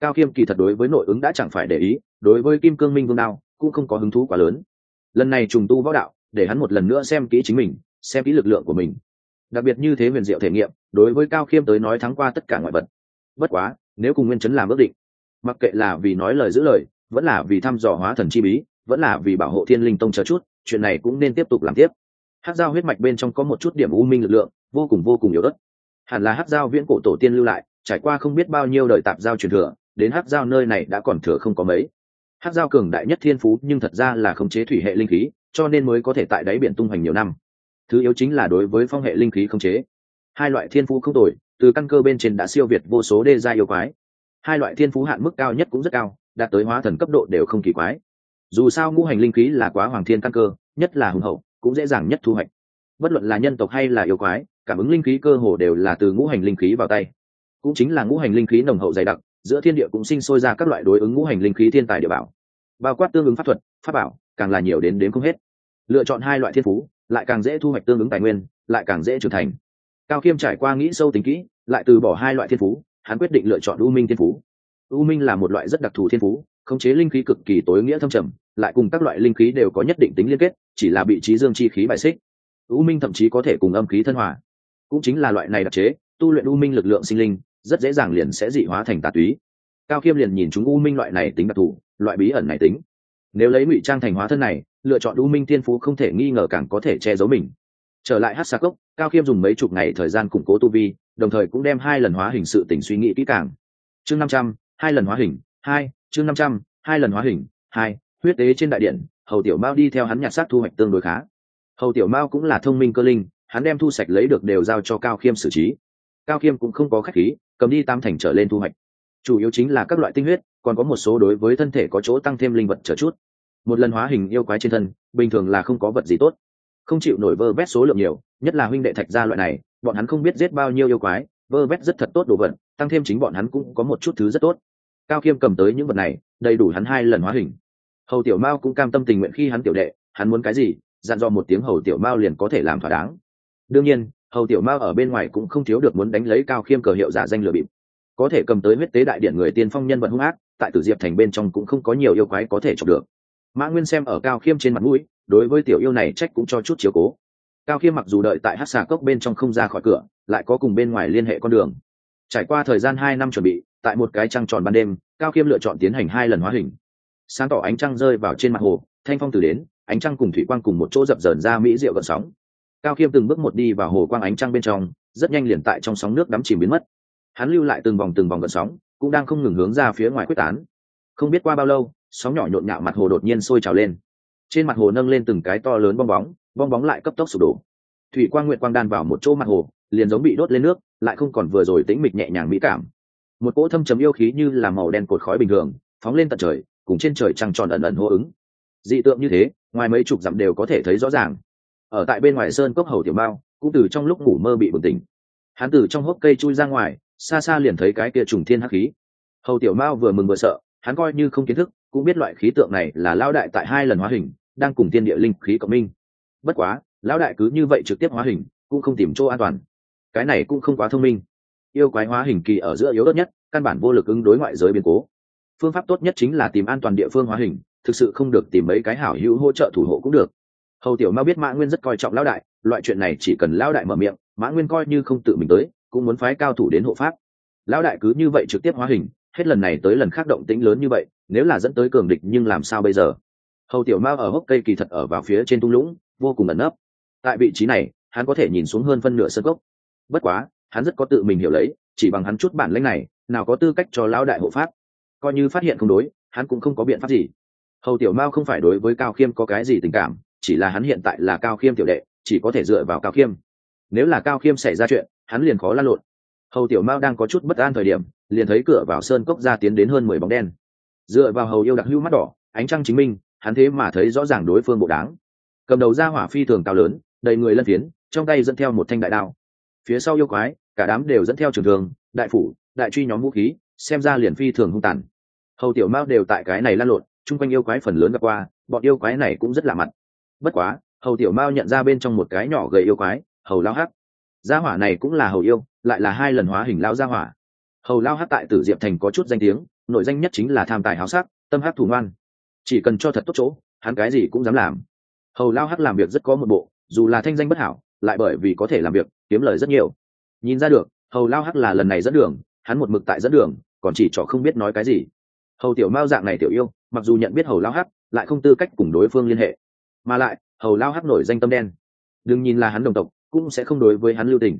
Cao khiêm kỳ thật đối với nội ứng đã chẳng phải để ý, đối với kim cương minh vương đao, cũng không có hứng thú quá lớn. Lần này trùng tu võ đạo, để hắn một lần nữa xem kỹ chính mình, xem kỹ lực lượng của mình đặc biệt như thế huyền diệu thể nghiệm, đối với cao khiêm tới nói thắng qua tất cả ngoại vật. Bất quá, nếu cùng nguyên chấn làm ước định, mặc kệ là vì nói lời giữ lời, vẫn là vì thăm dò hóa thần chi bí, vẫn là vì bảo hộ thiên linh tông chờ chút, chuyện này cũng nên tiếp tục làm tiếp. Hát dao huyết mạch bên trong có một chút điểm u minh lực lượng, vô cùng vô cùng yếu đất hẳn là hát dao viễn cổ tổ tiên lưu lại, trải qua không biết bao nhiêu đời tạp giao truyền thừa, đến hát dao nơi này đã còn thừa không có mấy. Hát dao cường đại nhất thiên phú nhưng thật ra là khống chế thủy hệ linh khí, cho nên mới có thể tại đáy biển tung hoành nhiều năm thứ yếu chính là đối với phong hệ linh khí không chế. Hai loại thiên phú không tồi, từ căn cơ bên trên đã siêu việt vô số đê gia yêu quái. Hai loại thiên phú hạn mức cao nhất cũng rất cao, đạt tới hóa thần cấp độ đều không kỳ quái. Dù sao ngũ hành linh khí là quá hoàng thiên căn cơ, nhất là hùng hậu, cũng dễ dàng nhất thu hoạch. Bất luận là nhân tộc hay là yêu quái, cảm ứng linh khí cơ hồ đều là từ ngũ hành linh khí vào tay. Cũng chính là ngũ hành linh khí nồng hậu dày đặc, giữa thiên địa cũng sinh sôi ra các loại đối ứng ngũ hành linh khí thiên tài địa bảo. Bao quát tương ứng pháp thuật, pháp bảo, càng là nhiều đến đến không hết. Lựa chọn hai loại thiên phú lại càng dễ thu hoạch tương ứng tài nguyên, lại càng dễ trưởng thành. Cao khiêm trải qua nghĩ sâu tính kỹ, lại từ bỏ hai loại thiên phú, hắn quyết định lựa chọn u minh thiên phú. U minh là một loại rất đặc thù thiên phú, khống chế linh khí cực kỳ tối nghĩa thâm trầm, lại cùng các loại linh khí đều có nhất định tính liên kết, chỉ là bị trí dương chi khí bài xích. U minh thậm chí có thể cùng âm khí thân hòa. Cũng chính là loại này đặc chế, tu luyện u minh lực lượng sinh linh, rất dễ dàng liền sẽ dị hóa thành tà túy. Cao khiêm liền nhìn chúng u minh loại này tính đặc thù, loại bí ẩn này tính. Nếu lấy ngụy trang thành hóa thân này lựa chọn u minh thiên phú không thể nghi ngờ càng có thể che giấu mình. Trở lại hát xa cốc, cao khiêm dùng mấy chục ngày thời gian củng cố tu vi, đồng thời cũng đem hai lần hóa hình sự tỉnh suy nghĩ kỹ càng. Chương năm trăm, hai lần hóa hình, hai, chương năm trăm, hai lần hóa hình, hai, huyết tế trên đại điện, hầu tiểu mao đi theo hắn nhặt xác thu hoạch tương đối khá. Hầu tiểu mao cũng là thông minh cơ linh, hắn đem thu sạch lấy được đều giao cho cao khiêm xử trí. Cao khiêm cũng không có khách khí, cầm đi tam thành trở lên thu hoạch. Chủ yếu chính là các loại tinh huyết, còn có một số đối với thân thể có chỗ tăng thêm linh vật trở chút một lần hóa hình yêu quái trên thân, bình thường là không có vật gì tốt, không chịu nổi vơ vét số lượng nhiều, nhất là huynh đệ thạch gia loại này, bọn hắn không biết giết bao nhiêu yêu quái, vơ vét rất thật tốt đồ vật, tăng thêm chính bọn hắn cũng có một chút thứ rất tốt. Cao khiêm cầm tới những vật này, đầy đủ hắn hai lần hóa hình. Hầu tiểu mao cũng cam tâm tình nguyện khi hắn tiểu đệ, hắn muốn cái gì, dặn dò một tiếng hầu tiểu mao liền có thể làm thỏa đáng. Đương nhiên, hầu tiểu mao ở bên ngoài cũng không thiếu được muốn đánh lấy cao khiêm cờ hiệu giả danh lừa bịp. Có thể cầm tới huyết tế đại điện người tiên phong nhân vật hung ác, tại tử diệp thành bên trong cũng không có nhiều yêu quái có thể chọc được mã nguyên xem ở cao khiêm trên mặt mũi, đối với tiểu yêu này trách cũng cho chút chiếu cố. Cao khiêm mặc dù đợi tại hát xà cốc bên trong không ra khỏi cửa, lại có cùng bên ngoài liên hệ con đường. Trải qua thời gian hai năm chuẩn bị, tại một cái trăng tròn ban đêm, cao khiêm lựa chọn tiến hành hai lần hóa hình. Sáng tỏ ánh trăng rơi vào trên mặt hồ, thanh phong từ đến, ánh trăng cùng thủy quang cùng một chỗ dập dờn ra mỹ rượu gần sóng. Cao khiêm từng bước một đi vào hồ quang ánh trăng bên trong, rất nhanh liền tại trong sóng nước đắm chìm biến mất. Hắn lưu lại từng vòng từng vòng gần sóng, cũng đang không ngừng hướng ra phía ngoài quyết tán. Không biết qua bao lâu sóng nhỏ nhộn nhạo mặt hồ đột nhiên sôi trào lên. Trên mặt hồ nâng lên từng cái to lớn bong bóng bong bóng lại cấp tốc sụp đổ. Thủy quang nguyện quang đan vào một chỗ mặt hồ, liền giống bị đốt lên nước, lại không còn vừa rồi tĩnh mịch nhẹ nhàng mỹ cảm. Một cỗ thâm trầm yêu khí như là màu đen cột khói bình thường, phóng lên tận trời, cùng trên trời trăng tròn ẩn ẩn hô ứng. Dị tượng như thế, ngoài mấy chục dặm đều có thể thấy rõ ràng. Ở tại bên ngoài sơn cốc hầu tiểu bao cũng từ trong lúc ngủ mơ bị bừng tỉnh. Hắn từ trong hốc cây chui ra ngoài, xa xa liền thấy cái kia trùng thiên hắc khí. Hầu tiểu mao vừa mừng vừa sợ, hắn coi như không kiến thức cũng biết loại khí tượng này là Lão đại tại hai lần hóa hình, đang cùng tiên địa linh khí cộng minh. Bất quá, lão đại cứ như vậy trực tiếp hóa hình, cũng không tìm chỗ an toàn. Cái này cũng không quá thông minh. Yêu quái hóa hình kỳ ở giữa yếu đất nhất, căn bản vô lực ứng đối ngoại giới biến cố. Phương pháp tốt nhất chính là tìm an toàn địa phương hóa hình, thực sự không được tìm mấy cái hảo hữu hỗ trợ thủ hộ cũng được. Hầu tiểu mao biết mã nguyên rất coi trọng lão đại, loại chuyện này chỉ cần lão đại mở miệng, mã nguyên coi như không tự mình tới, cũng muốn phái cao thủ đến hộ pháp. Lão đại cứ như vậy trực tiếp hóa hình hết lần này tới lần khác động tĩnh lớn như vậy, nếu là dẫn tới cường địch nhưng làm sao bây giờ? Hầu tiểu mao ở hốc cây kỳ thật ở vào phía trên tung lũng, vô cùng ẩn nấp. Tại vị trí này, hắn có thể nhìn xuống hơn phân nửa sân gốc. Bất quá, hắn rất có tự mình hiểu lấy, chỉ bằng hắn chút bản lãnh này, nào có tư cách cho lão đại hộ pháp. Coi như phát hiện không đối, hắn cũng không có biện pháp gì. Hầu tiểu mao không phải đối với cao khiêm có cái gì tình cảm, chỉ là hắn hiện tại là cao khiêm tiểu đệ, chỉ có thể dựa vào cao khiêm. Nếu là cao khiêm xảy ra chuyện, hắn liền khó lan lộn. Hầu tiểu mao đang có chút bất an thời điểm liền thấy cửa vào sơn cốc ra tiến đến hơn mười bóng đen. Dựa vào hầu yêu đặc hữu mắt đỏ, ánh trăng chính minh, hắn thế mà thấy rõ ràng đối phương bộ đáng cầm đầu ra hỏa phi thường cao lớn, đầy người lân phiến, trong tay dẫn theo một thanh đại đao. Phía sau yêu quái, cả đám đều dẫn theo trường thường đại phủ, đại truy nhóm vũ khí, xem ra liền phi thường hung tàn. Hầu tiểu mao đều tại cái này lan lộn, chung quanh yêu quái phần lớn gặp qua, bọn yêu quái này cũng rất lạ mặt. Bất quá, hầu tiểu mao nhận ra bên trong một cái nhỏ gầy yêu quái, hầu lao hắc. Gia hỏa này cũng là hầu yêu, lại là hai lần hóa hình lao gia hỏa hầu lao Hát tại tử diệp thành có chút danh tiếng nội danh nhất chính là tham tài háo sắc tâm hát thủ ngoan. Chỉ cần cho thật tốt chỗ hắn cái gì cũng dám làm. Hầu lao Hát làm việc rất có một bộ dù là thanh danh bất hảo lại bởi vì có thể làm việc kiếm lời rất nhiều. Nhìn ra được hầu lao Hát là lần này dẫn đường hắn một mực tại dẫn đường còn chỉ trỏ không biết nói cái gì. Hầu tiểu mao dạng này tiểu yêu mặc dù nhận biết hầu lao Hát, lại không tư cách cùng đối phương liên hệ. Mà lại hầu lao Hát nổi danh tâm đen. Đừng nhìn là hắn đồng tộc cũng sẽ không đối với hắn lưu tình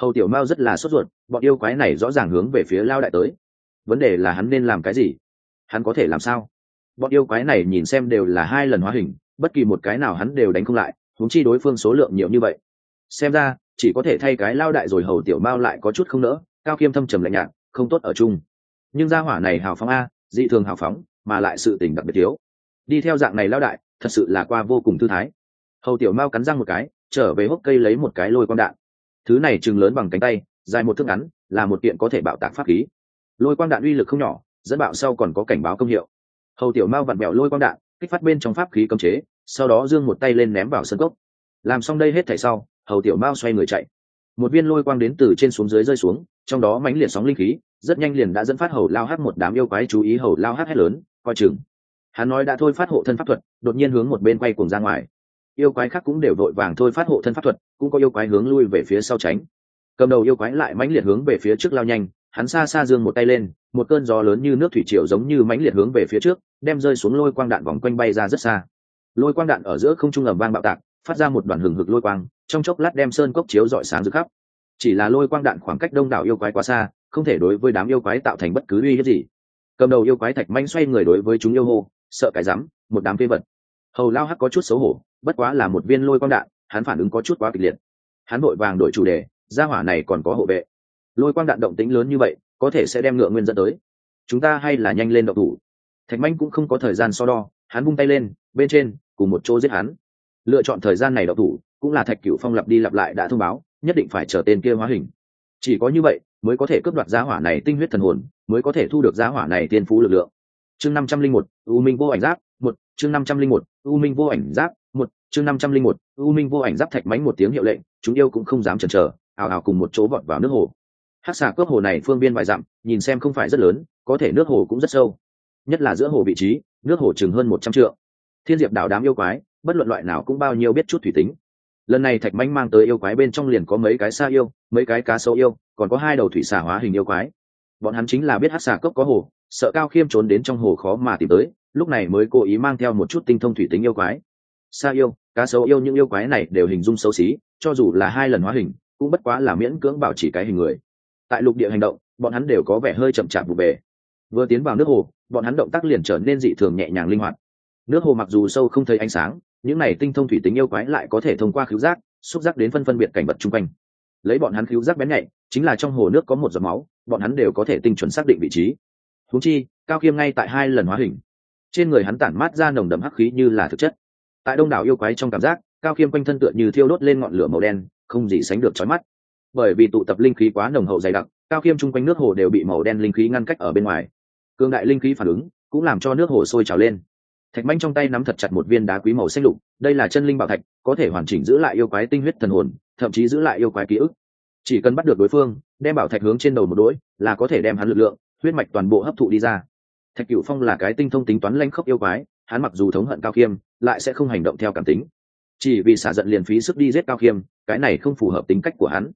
hầu tiểu mao rất là sốt ruột, bọn yêu quái này rõ ràng hướng về phía lao đại tới. Vấn đề là hắn nên làm cái gì? Hắn có thể làm sao? Bọn yêu quái này nhìn xem đều là hai lần hóa hình, bất kỳ một cái nào hắn đều đánh không lại, huống chi đối phương số lượng nhiều như vậy. Xem ra, chỉ có thể thay cái lao đại rồi hầu tiểu mao lại có chút không nỡ, cao khiêm thâm trầm lạnh nhạt, không tốt ở chung. Nhưng gia hỏa này hào phóng a, dị thường hào phóng, mà lại sự tình đặc biệt thiếu. Đi theo dạng này lao đại, thật sự là qua vô cùng thư thái. Hầu tiểu mao cắn răng một cái, trở về hốc cây lấy một cái lôi con đạn thứ này chừng lớn bằng cánh tay, dài một thước ngắn, là một kiện có thể bạo tạc pháp khí. Lôi quang đạn uy lực không nhỏ, dẫn bạo sau còn có cảnh báo công hiệu. Hầu tiểu mao vặn bẹo lôi quang đạn, kích phát bên trong pháp khí cấm chế, sau đó giương một tay lên ném vào sân cốc. Làm xong đây hết thảy sau, hầu tiểu mao xoay người chạy. Một viên lôi quang đến từ trên xuống dưới rơi xuống, trong đó mãnh liệt sóng linh khí, rất nhanh liền đã dẫn phát hầu lao hát một đám yêu quái chú ý hầu lao hát hét lớn, coi chừng. Hắn nói đã thôi phát hộ thân pháp thuật, đột nhiên hướng một bên quay cùng ra ngoài yêu quái khác cũng đều vội vàng thôi phát hộ thân pháp thuật, cũng có yêu quái hướng lui về phía sau tránh. Cầm đầu yêu quái lại mãnh liệt hướng về phía trước lao nhanh, hắn xa xa dương một tay lên, một cơn gió lớn như nước thủy triều giống như mãnh liệt hướng về phía trước, đem rơi xuống lôi quang đạn vòng quanh bay ra rất xa. Lôi quang đạn ở giữa không trung ầm vang bạo tạc, phát ra một đoàn hừng hực lôi quang, trong chốc lát đem sơn cốc chiếu rọi sáng rực khắp. Chỉ là lôi quang đạn khoảng cách đông đảo yêu quái quá xa, không thể đối với đám yêu quái tạo thành bất cứ uy hiếp gì. Cầm đầu yêu quái thạch manh xoay người đối với chúng yêu hô, sợ cái rắm, một đám phi vật hầu lao hắc có chút xấu hổ, bất quá là một viên lôi quang đạn, hắn phản ứng có chút quá kịch liệt. Hắn vội vàng đổi chủ đề, gia hỏa này còn có hộ vệ. Lôi quang đạn động tĩnh lớn như vậy, có thể sẽ đem ngựa nguyên dẫn tới. Chúng ta hay là nhanh lên độc thủ. Thạch manh cũng không có thời gian so đo, hắn vung tay lên, bên trên, cùng một chỗ giết hắn. Lựa chọn thời gian này độc thủ, cũng là thạch cửu phong lặp đi lặp lại đã thông báo, nhất định phải chờ tên kia hóa hình. Chỉ có như vậy, mới có thể cướp đoạt giá hỏa này tinh huyết thần hồn, mới có thể thu được giá hỏa này tiên phú lực lượng. Chương năm trăm linh một, u minh vô ảnh giáp, một, chương năm trăm linh một u minh vô ảnh giáp, một, chương năm trăm linh một, u minh vô ảnh giáp thạch mánh một tiếng hiệu lệnh, chúng yêu cũng không dám chần chờ, ào ào cùng một chỗ vọt vào nước hồ. Hát xà cướp hồ này phương biên vài dặm, nhìn xem không phải rất lớn, có thể nước hồ cũng rất sâu. Nhất là giữa hồ vị trí, nước hồ chừng hơn một trăm triệu thiên diệp đảo đám yêu quái, bất luận loại nào cũng bao nhiêu biết chút thủy tính. Lần này thạch mánh mang tới yêu quái bên trong liền có mấy cái xa yêu, mấy cái cá sấu yêu, còn có hai đầu thủy xà hóa hình yêu quái. Bọn hắn chính là biết hát xà cốc có hồ, sợ cao khiêm trốn đến trong hồ khó mà tìm tới lúc này mới cố ý mang theo một chút tinh thông thủy tính yêu quái. Sa yêu, cá sấu yêu những yêu quái này đều hình dung xấu xí, cho dù là hai lần hóa hình, cũng bất quá là miễn cưỡng bảo chỉ cái hình người. Tại lục địa hành động, bọn hắn đều có vẻ hơi chậm chạp vụ về. Vừa tiến vào nước hồ, bọn hắn động tác liền trở nên dị thường nhẹ nhàng linh hoạt. Nước hồ mặc dù sâu không thấy ánh sáng, những này tinh thông thủy tính yêu quái lại có thể thông qua khứu giác, xúc giác đến phân phân biệt cảnh vật chung quanh. Lấy bọn hắn khứu giác bén nhạy, chính là trong hồ nước có một giọt máu, bọn hắn đều có thể tinh chuẩn xác định vị trí. Thúy chi, cao khiêm ngay tại hai lần hóa hình trên người hắn tản mát ra nồng đậm hắc khí như là thực chất. Tại đông đảo yêu quái trong cảm giác, cao khiêm quanh thân tựa như thiêu đốt lên ngọn lửa màu đen, không gì sánh được trói mắt. Bởi vì tụ tập linh khí quá nồng hậu dày đặc, cao khiêm chung quanh nước hồ đều bị màu đen linh khí ngăn cách ở bên ngoài. Cương đại linh khí phản ứng cũng làm cho nước hồ sôi trào lên. Thạch manh trong tay nắm thật chặt một viên đá quý màu xanh lục, đây là chân linh bảo thạch, có thể hoàn chỉnh giữ lại yêu quái tinh huyết thần hồn, thậm chí giữ lại yêu quái ký ức. Chỉ cần bắt được đối phương, đem bảo thạch hướng trên đầu một đỗi là có thể đem hắn lực lượng, huyết mạch toàn bộ hấp thụ đi ra thạch cựu phong là cái tinh thông tính toán lanh khốc yêu quái, hắn mặc dù thống hận cao khiêm, lại sẽ không hành động theo cảm tính. Chỉ vì xả giận liền phí sức đi giết cao khiêm, cái này không phù hợp tính cách của hắn.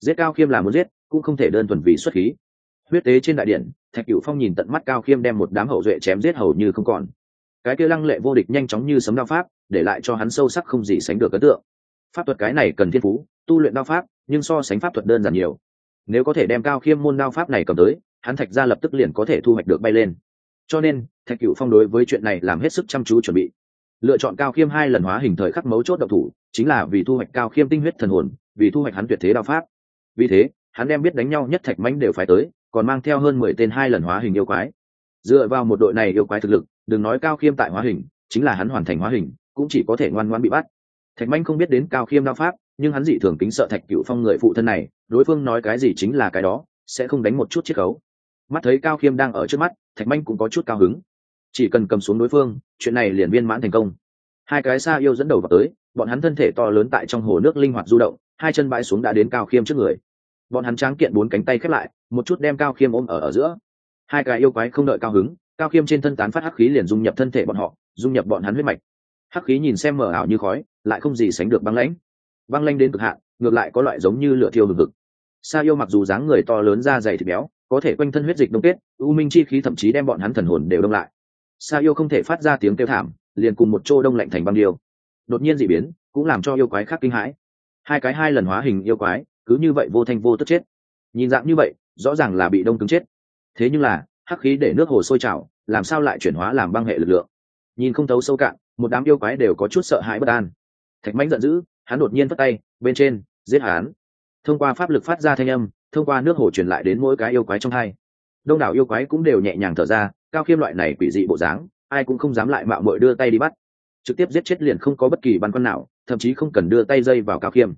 Giết cao khiêm là muốn giết, cũng không thể đơn thuần vì xuất khí. Huyết tế trên đại điện, thạch cửu phong nhìn tận mắt cao khiêm đem một đám hậu duệ chém giết hầu như không còn. Cái kia lăng lệ vô địch nhanh chóng như sấm đao pháp, để lại cho hắn sâu sắc không gì sánh được ấn tượng. Pháp thuật cái này cần thiên phú, tu luyện đao pháp, nhưng so sánh pháp thuật đơn giản nhiều. Nếu có thể đem cao khiêm môn đao pháp này cầm tới, hắn thạch ra lập tức liền có thể thu hoạch được bay lên cho nên, thạch cửu phong đối với chuyện này làm hết sức chăm chú chuẩn bị. Lựa chọn cao khiêm hai lần hóa hình thời khắc mấu chốt độc thủ, chính là vì thu hoạch cao khiêm tinh huyết thần hồn, vì thu hoạch hắn tuyệt thế đao pháp. Vì thế, hắn đem biết đánh nhau nhất thạch mãnh đều phải tới, còn mang theo hơn mười tên hai lần hóa hình yêu quái. Dựa vào một đội này yêu quái thực lực, đừng nói cao khiêm tại hóa hình, chính là hắn hoàn thành hóa hình, cũng chỉ có thể ngoan ngoan bị bắt. Thạch manh không biết đến cao khiêm đao pháp, nhưng hắn dị thường kính sợ thạch cựu phong người phụ thân này, đối phương nói cái gì chính là cái đó, sẽ không đánh một chút chiết khấu. Mắt thấy cao khiêm đang ở trước mắt thạch manh cũng có chút cao hứng. Chỉ cần cầm xuống đối phương, chuyện này liền viên mãn thành công. Hai cái xa yêu dẫn đầu vào tới, bọn hắn thân thể to lớn tại trong hồ nước linh hoạt du động, hai chân bãi xuống đã đến cao khiêm trước người. Bọn hắn tráng kiện bốn cánh tay khép lại, một chút đem cao khiêm ôm ở ở giữa. Hai cái yêu quái không đợi cao hứng, cao khiêm trên thân tán phát hắc khí liền dung nhập thân thể bọn họ, dung nhập bọn hắn huyết mạch. Hắc khí nhìn xem mờ ảo như khói, lại không gì sánh được băng lãnh. Băng lãnh đến cực hạn, ngược lại có loại giống như lửa thiêu hừng hực. Sa yêu mặc dù dáng người to lớn da dày thịt béo có thể quanh thân huyết dịch đông kết, u minh chi khí thậm chí đem bọn hắn thần hồn đều đông lại. Sa yêu không thể phát ra tiếng kêu thảm, liền cùng một chỗ đông lạnh thành băng điêu. Đột nhiên dị biến, cũng làm cho yêu quái khác kinh hãi. Hai cái hai lần hóa hình yêu quái, cứ như vậy vô thanh vô tức chết. Nhìn dạng như vậy, rõ ràng là bị đông cứng chết. Thế nhưng là, hắc khí để nước hồ sôi trào, làm sao lại chuyển hóa làm băng hệ lực lượng? Nhìn không thấu sâu cạn, một đám yêu quái đều có chút sợ hãi bất an. Thạch mãnh giận dữ, hắn đột nhiên vất tay, bên trên, giết hắn. Thông qua pháp lực phát ra thanh âm thông qua nước hồ truyền lại đến mỗi cái yêu quái trong hai. Đông đảo yêu quái cũng đều nhẹ nhàng thở ra, cao khiêm loại này quỷ dị bộ dáng, ai cũng không dám lại mạo mội đưa tay đi bắt. Trực tiếp giết chết liền không có bất kỳ băn khoăn nào, thậm chí không cần đưa tay dây vào cao khiêm.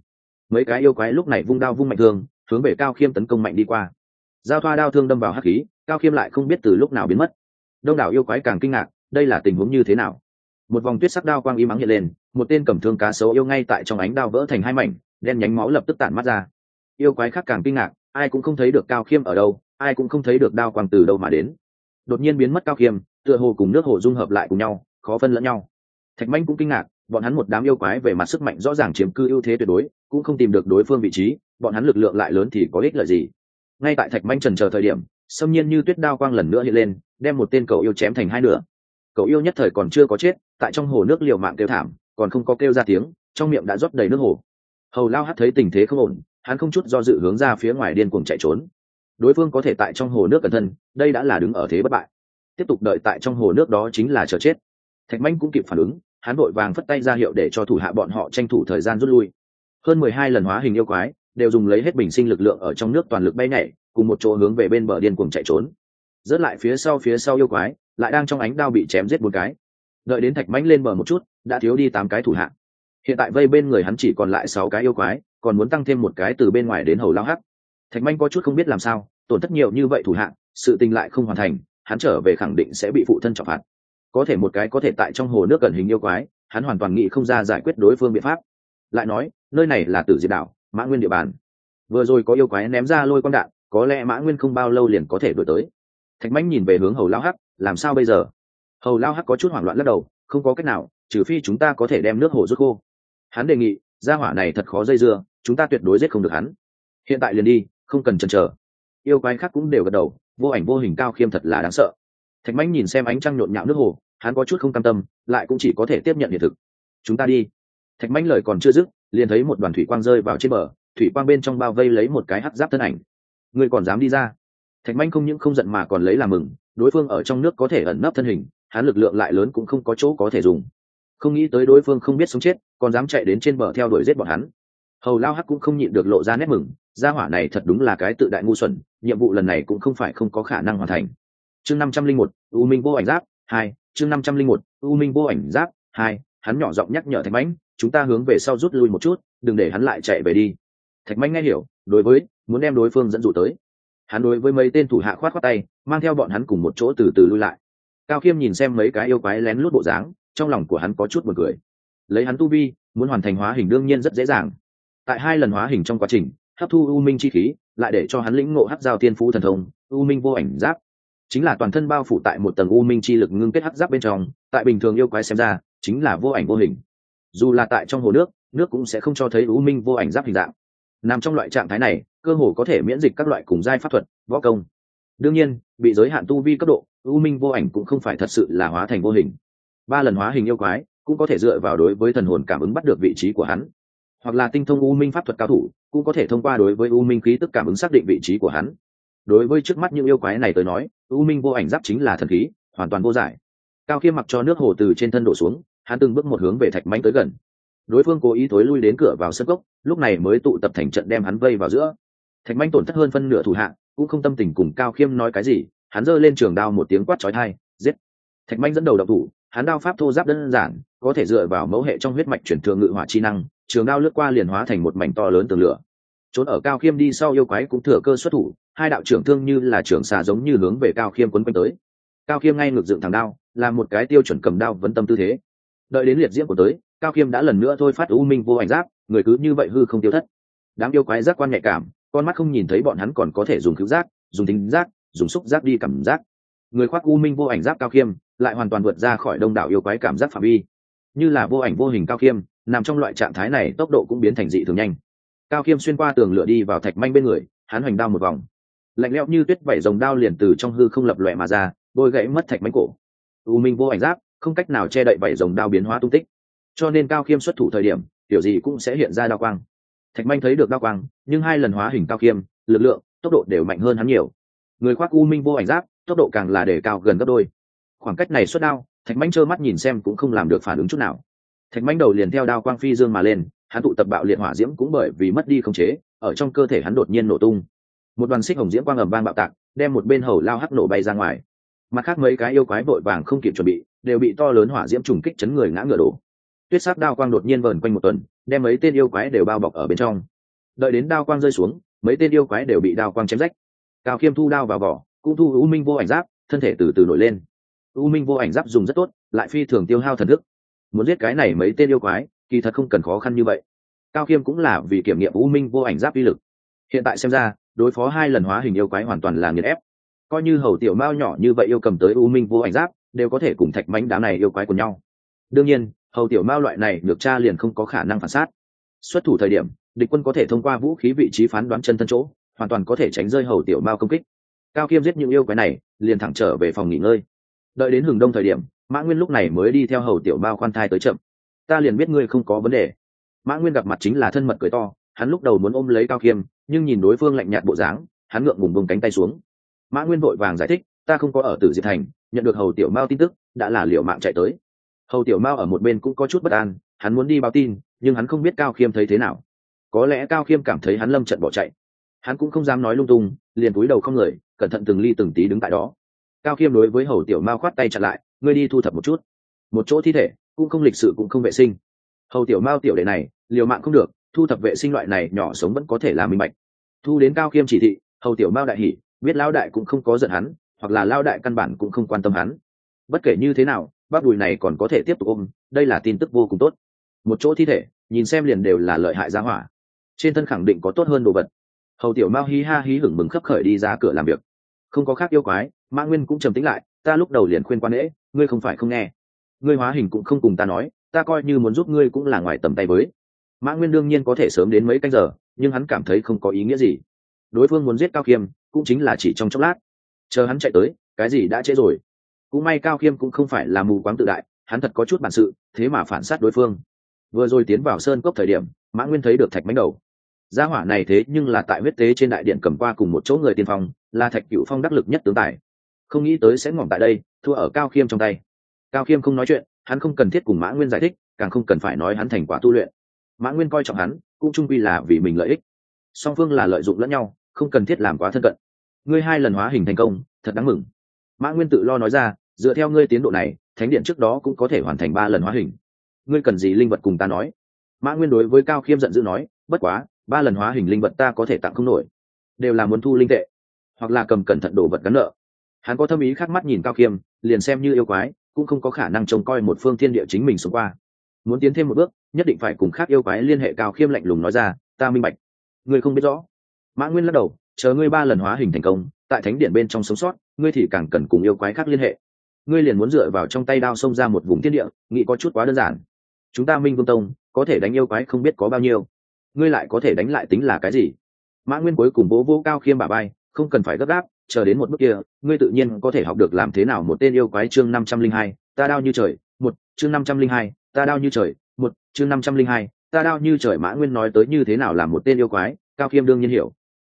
Mấy cái yêu quái lúc này vung đao vung mạnh thương, hướng về cao khiêm tấn công mạnh đi qua. Giao thoa đao thương đâm vào hắc khí, cao khiêm lại không biết từ lúc nào biến mất. Đông đảo yêu quái càng kinh ngạc, đây là tình huống như thế nào? Một vòng tuyết sắc đao quang im ắng hiện lên, một tên cầm thương cá sấu yêu ngay tại trong ánh đao vỡ thành hai mảnh, đen nhánh máu lập tức tản mắt ra. Yêu quái khác càng kinh ngạc ai cũng không thấy được cao khiêm ở đâu, ai cũng không thấy được đao quang từ đâu mà đến. Đột nhiên biến mất cao khiêm, tựa hồ cùng nước hồ dung hợp lại cùng nhau, khó phân lẫn nhau. Thạch manh cũng kinh ngạc, bọn hắn một đám yêu quái về mặt sức mạnh rõ ràng chiếm cư ưu thế tuyệt đối, cũng không tìm được đối phương vị trí, bọn hắn lực lượng lại lớn thì có ích lợi gì? Ngay tại thạch manh trần chờ thời điểm, xâm nhiên như tuyết đao quang lần nữa hiện lên, đem một tên cậu yêu chém thành hai nửa. Cậu yêu nhất thời còn chưa có chết, tại trong hồ nước liều mạng kêu thảm, còn không có kêu ra tiếng, trong miệng đã rót đầy nước hồ. Hầu lao hát thấy tình thế không ổn hắn không chút do dự hướng ra phía ngoài điên cuồng chạy trốn. Đối phương có thể tại trong hồ nước cẩn thân, đây đã là đứng ở thế bất bại. Tiếp tục đợi tại trong hồ nước đó chính là chờ chết. Thạch manh cũng kịp phản ứng, hắn vội vàng phất tay ra hiệu để cho thủ hạ bọn họ tranh thủ thời gian rút lui. Hơn mười hai lần hóa hình yêu quái, đều dùng lấy hết bình sinh lực lượng ở trong nước toàn lực bay nhảy, cùng một chỗ hướng về bên bờ điên cuồng chạy trốn. Rớt lại phía sau phía sau yêu quái, lại đang trong ánh đao bị chém giết một cái. Đợi đến thạch mãnh lên bờ một chút, đã thiếu đi tám cái thủ hạ. Hiện tại vây bên người hắn chỉ còn lại sáu cái yêu quái còn muốn tăng thêm một cái từ bên ngoài đến hầu lao hắc. Thạch manh có chút không biết làm sao tổn thất nhiều như vậy thủ hạng, sự tình lại không hoàn thành hắn trở về khẳng định sẽ bị phụ thân trọng phạt. Có thể một cái có thể tại trong hồ nước gần hình yêu quái hắn hoàn toàn nghĩ không ra giải quyết đối phương biện pháp. Lại nói nơi này là tử diệt đảo mã nguyên địa bàn. Vừa rồi có yêu quái ném ra lôi con đạn có lẽ mã nguyên không bao lâu liền có thể đổi tới. Thạch mãnh nhìn về hướng hầu lao hắc làm sao bây giờ? Hầu lao hắc có chút hoảng loạn lắc đầu không có cách nào trừ phi chúng ta có thể đem nước hồ rút khô. Hắn đề nghị gia hỏa này thật khó dây dưa chúng ta tuyệt đối giết không được hắn. Hiện tại liền đi, không cần chần chờ. Yêu quái khác cũng đều gật đầu, vô ảnh vô hình cao khiêm thật là đáng sợ. Thạch mãnh nhìn xem ánh trăng nhộn nhạo nước hồ, hắn có chút không cam tâm, lại cũng chỉ có thể tiếp nhận hiện thực. Chúng ta đi. Thạch mãnh lời còn chưa dứt, liền thấy một đoàn thủy quang rơi vào trên bờ, thủy quang bên trong bao vây lấy một cái hắc giáp thân ảnh. Ngươi còn dám đi ra? Thạch Mạnh không những không giận mà còn lấy làm mừng, đối phương ở trong nước có thể ẩn nấp thân hình, hắn lực lượng lại lớn cũng không có chỗ có thể dùng. Không nghĩ tới đối phương không biết sống chết, còn dám chạy đến trên bờ theo đuổi giết bọn hắn hầu lao hắc cũng không nhịn được lộ ra nét mừng, gia hỏa này thật đúng là cái tự đại ngu xuẩn, nhiệm vụ lần này cũng không phải không có khả năng hoàn thành. Chương năm trăm linh một, u minh vô ảnh giáp, hai, chương năm trăm linh một, u minh vô ảnh giáp, hai, hắn nhỏ giọng nhắc nhở thạch mãnh, chúng ta hướng về sau rút lui một chút, đừng để hắn lại chạy về đi. Thạch mãnh nghe hiểu, đối với, muốn đem đối phương dẫn dụ tới. Hắn đối với mấy tên thủ hạ khoát khoát tay, mang theo bọn hắn cùng một chỗ từ từ lui lại. Cao khiêm nhìn xem mấy cái yêu quái lén lút bộ dáng, trong lòng của hắn có chút b u ồ n cười. Lấy hắn tu vi, muốn hoàn thành hóa hình đương nhiên rất dễ dàng tại hai lần hóa hình trong quá trình, hấp thu u minh chi khí, lại để cho hắn lĩnh ngộ hấp giao tiên phú thần thông, u minh vô ảnh giáp. Chính là toàn thân bao phủ tại một tầng u minh chi lực ngưng kết hắc giáp bên trong, tại bình thường yêu quái xem ra, chính là vô ảnh vô hình. Dù là tại trong hồ nước nước cũng sẽ không cho thấy u minh vô ảnh giáp hình dạng. Nằm trong loại trạng thái này, cơ hồ có thể miễn dịch các loại cùng giai pháp thuật, võ công. Đương nhiên, bị giới hạn tu vi cấp độ, u minh vô ảnh cũng không phải thật sự là hóa thành vô hình. Ba lần hóa hình yêu quái cũng có thể dựa vào đối với thần hồn cảm ứng bắt được vị trí của hắn hoặc là tinh thông u minh pháp thuật cao thủ, cũng có thể thông qua đối với u minh khí tức cảm ứng xác định vị trí của hắn. Đối với trước mắt những yêu quái này tới nói, u minh vô ảnh giáp chính là thần khí, hoàn toàn vô giải. Cao khiêm mặc cho nước hồ từ trên thân đổ xuống, hắn từng bước một hướng về thạch manh tới gần. Đối phương cố ý thối lui đến cửa vào sân gốc lúc này mới tụ tập thành trận đem hắn vây vào giữa. Thạch manh tổn thất hơn phân nửa thủ hạ, cũng không tâm tình cùng cao khiêm nói cái gì, hắn giơ lên trường đao một tiếng quát trói thai giết. Thạch manh dẫn đầu đậu thủ hắn đao pháp thô giáp đơn giản, có thể dựa vào mẫu hệ trong huyết mạch chuyển thường ngự hỏa chi năng, trường đao lướt qua liền hóa thành một mảnh to lớn tường lửa. Trốn ở cao khiêm đi sau yêu quái cũng thừa cơ xuất thủ, hai đạo trưởng thương như là trưởng xà giống như hướng về cao khiêm quấn quanh tới. Cao khiêm ngay ngược dựng thằng đao, là một cái tiêu chuẩn cầm đao vấn tâm tư thế. Đợi đến liệt diễm của tới, cao khiêm đã lần nữa thôi phát u minh vô ảnh giáp, người cứ như vậy hư không tiêu thất. Đám yêu quái giác quan nhạy cảm, con mắt không nhìn thấy bọn hắn còn có thể dùng cứu giác, dùng tính giác, dùng xúc giác đi cảm giác. Người khoác u minh vô ảnh giáp cao khiêm lại hoàn toàn vượt ra khỏi đông đảo yêu quái cảm giác phạm vi. Như là vô ảnh vô hình cao khiêm, nằm trong loại trạng thái này tốc độ cũng biến thành dị thường nhanh. Cao khiêm xuyên qua tường lửa đi vào thạch manh bên người, hắn hoành đao một vòng. Lạnh lẽo như tuyết vẩy dòng đao liền từ trong hư không lập lòe mà ra, bôi gãy mất thạch manh cổ. U minh vô ảnh giáp, không cách nào che đậy vẩy dòng đao biến hóa tung tích. Cho nên cao khiêm xuất thủ thời điểm, kiểu gì cũng sẽ hiện ra đao quang. Thạch manh thấy được đao quang, nhưng hai lần hóa hình cao khiêm, lực lượng, tốc độ đều mạnh hơn hắn nhiều. Người khoác u minh vô ảnh giáp, tốc độ càng là để cao gần gấp đôi khoảng cách này xuất đao, thạch manh trơ mắt nhìn xem cũng không làm được phản ứng chút nào. Thạch manh đầu liền theo đao quang phi dương mà lên, hắn tụ tập bạo liệt hỏa diễm cũng bởi vì mất đi khống chế, ở trong cơ thể hắn đột nhiên nổ tung. Một đoàn xích hồng diễm quang ầm vang bạo tạc, đem một bên hầu lao hắc nổ bay ra ngoài. Mặt khác mấy cái yêu quái vội vàng không kịp chuẩn bị, đều bị to lớn hỏa diễm trùng kích chấn người ngã ngựa đổ. Tuyết sắc đao quang đột nhiên vờn quanh một tuần, đem mấy tên yêu quái đều bao bọc ở bên trong. Đợi đến đao quang rơi xuống, mấy tên yêu quái đều bị đao quang chém rách. Cao khiêm thu đao vào vỏ, cũng thu u minh vô ảnh giáp, thân thể từ từ nổi lên u minh vô ảnh giáp dùng rất tốt, lại phi thường tiêu hao thần thức. Muốn giết cái này mấy tên yêu quái, kỳ thật không cần khó khăn như vậy. Cao khiêm cũng là vì kiểm nghiệm u minh vô ảnh giáp uy lực. Hiện tại xem ra, đối phó hai lần hóa hình yêu quái hoàn toàn là nghiền ép. Coi như hầu tiểu mao nhỏ như vậy yêu cầm tới u minh vô ảnh giáp, đều có thể cùng thạch mánh đám này yêu quái của nhau. Đương nhiên, hầu tiểu mao loại này được cha liền không có khả năng phản sát xuất thủ thời điểm, địch quân có thể thông qua vũ khí vị trí phán đoán chân thân chỗ, hoàn toàn có thể tránh rơi hầu tiểu mao công kích. Cao khiêm giết những yêu quái này, liền thẳng trở về phòng nghỉ ngơi đợi đến hừng đông thời điểm, mã nguyên lúc này mới đi theo hầu tiểu bao khoan thai tới chậm. Ta liền biết ngươi không có vấn đề. Mã nguyên gặp mặt chính là thân mật cười to, hắn lúc đầu muốn ôm lấy cao khiêm nhưng nhìn đối phương lạnh nhạt bộ dáng, hắn ngượng ngùng vùng cánh tay xuống. Mã nguyên vội vàng giải thích, ta không có ở tử diệt thành, nhận được hầu tiểu mao tin tức, đã là liệu mạng chạy tới. Hầu tiểu mao ở một bên cũng có chút bất an, hắn muốn đi báo tin, nhưng hắn không biết cao khiêm thấy thế nào. Có lẽ cao khiêm cảm thấy hắn lâm trận bỏ chạy. Hắn cũng không dám nói lung tung, liền cúi đầu không người, cẩn thận từng ly từng tí đứng tại đó cao khiêm đối với hầu tiểu mao khoát tay chặn lại, ngươi đi thu thập một chút. Một chỗ thi thể, cũng không lịch sự cũng không vệ sinh. Hầu tiểu mao tiểu đệ này, liều mạng không được, thu thập vệ sinh loại này nhỏ sống vẫn có thể là minh bạch. Thu đến cao khiêm chỉ thị, hầu tiểu mao đại hỉ, biết lao đại cũng không có giận hắn, hoặc là lao đại căn bản cũng không quan tâm hắn. Bất kể như thế nào, bác đùi này còn có thể tiếp tục ôm, đây là tin tức vô cùng tốt. Một chỗ thi thể, nhìn xem liền đều là lợi hại giá hỏa. Trên thân khẳng định có tốt hơn đồ vật. Hầu tiểu mao hí ha hí hửng mừng khấp khởi đi ra cửa làm việc không có khác yêu quái, mã nguyên cũng trầm tĩnh lại, ta lúc đầu liền khuyên quan ễ ngươi không phải không nghe. Ngươi hóa hình cũng không cùng ta nói, ta coi như muốn giúp ngươi cũng là ngoài tầm tay với. Mã nguyên đương nhiên có thể sớm đến mấy canh giờ, nhưng hắn cảm thấy không có ý nghĩa gì. Đối phương muốn giết cao khiêm, cũng chính là chỉ trong chốc lát. Chờ hắn chạy tới, cái gì đã trễ rồi? Cũng may cao khiêm cũng không phải là mù quáng tự đại, hắn thật có chút bản sự, thế mà phản sát đối phương. Vừa rồi tiến vào sơn cốc thời điểm, mã nguyên thấy được thạch mánh đầu. Gia hỏa này thế nhưng là tại huyết tế trên đại điện cầm qua cùng một chỗ người tiên phong là thạch cựu phong đắc lực nhất tướng tài. Không nghĩ tới sẽ ngỏm tại đây, thua ở cao khiêm trong tay. Cao khiêm không nói chuyện, hắn không cần thiết cùng mã nguyên giải thích, càng không cần phải nói hắn thành quả tu luyện. Mã nguyên coi trọng hắn, cũng trung quy là vì mình lợi ích. Song phương là lợi dụng lẫn nhau, không cần thiết làm quá thân cận. Ngươi hai lần hóa hình thành công, thật đáng mừng. Mã nguyên tự lo nói ra, dựa theo ngươi tiến độ này, thánh điện trước đó cũng có thể hoàn thành ba lần hóa hình. Ngươi cần gì linh vật cùng ta nói? Mã nguyên đối với cao khiêm giận dữ nói, bất quá, ba lần hóa hình linh vật ta có thể tặng không nổi. Đều là muốn thu linh tệ hoặc là cầm cẩn thận đồ vật gắn nợ. Hắn có thâm ý khác mắt nhìn cao khiêm liền xem như yêu quái, cũng không có khả năng trông coi một phương thiên địa chính mình xung qua. Muốn tiến thêm một bước, nhất định phải cùng khác yêu quái liên hệ, cao khiêm lạnh lùng nói ra, ta minh bạch. Ngươi không biết rõ. Mã nguyên lắc đầu, chờ ngươi ba lần hóa hình thành công, tại thánh điện bên trong sống sót, ngươi thì càng cần cùng yêu quái khác liên hệ. Ngươi liền muốn dựa vào trong tay đao xông ra một vùng thiên địa, nghĩ có chút quá đơn giản. Chúng ta minh vương tông, có thể đánh yêu quái không biết có bao nhiêu. Ngươi lại có thể đánh lại tính là cái gì? Mã nguyên cuối cùng bố vô cao khiêm bà bay không cần phải gấp gáp, chờ đến một bước kia, ngươi tự nhiên có thể học được làm thế nào một tên yêu quái chương năm trăm linh hai, ta đao như trời, một, chương năm trăm linh hai, ta đao như trời, một, chương năm trăm linh hai, ta đao như trời mã nguyên nói tới như thế nào là một tên yêu quái, cao khiêm đương nhiên hiểu.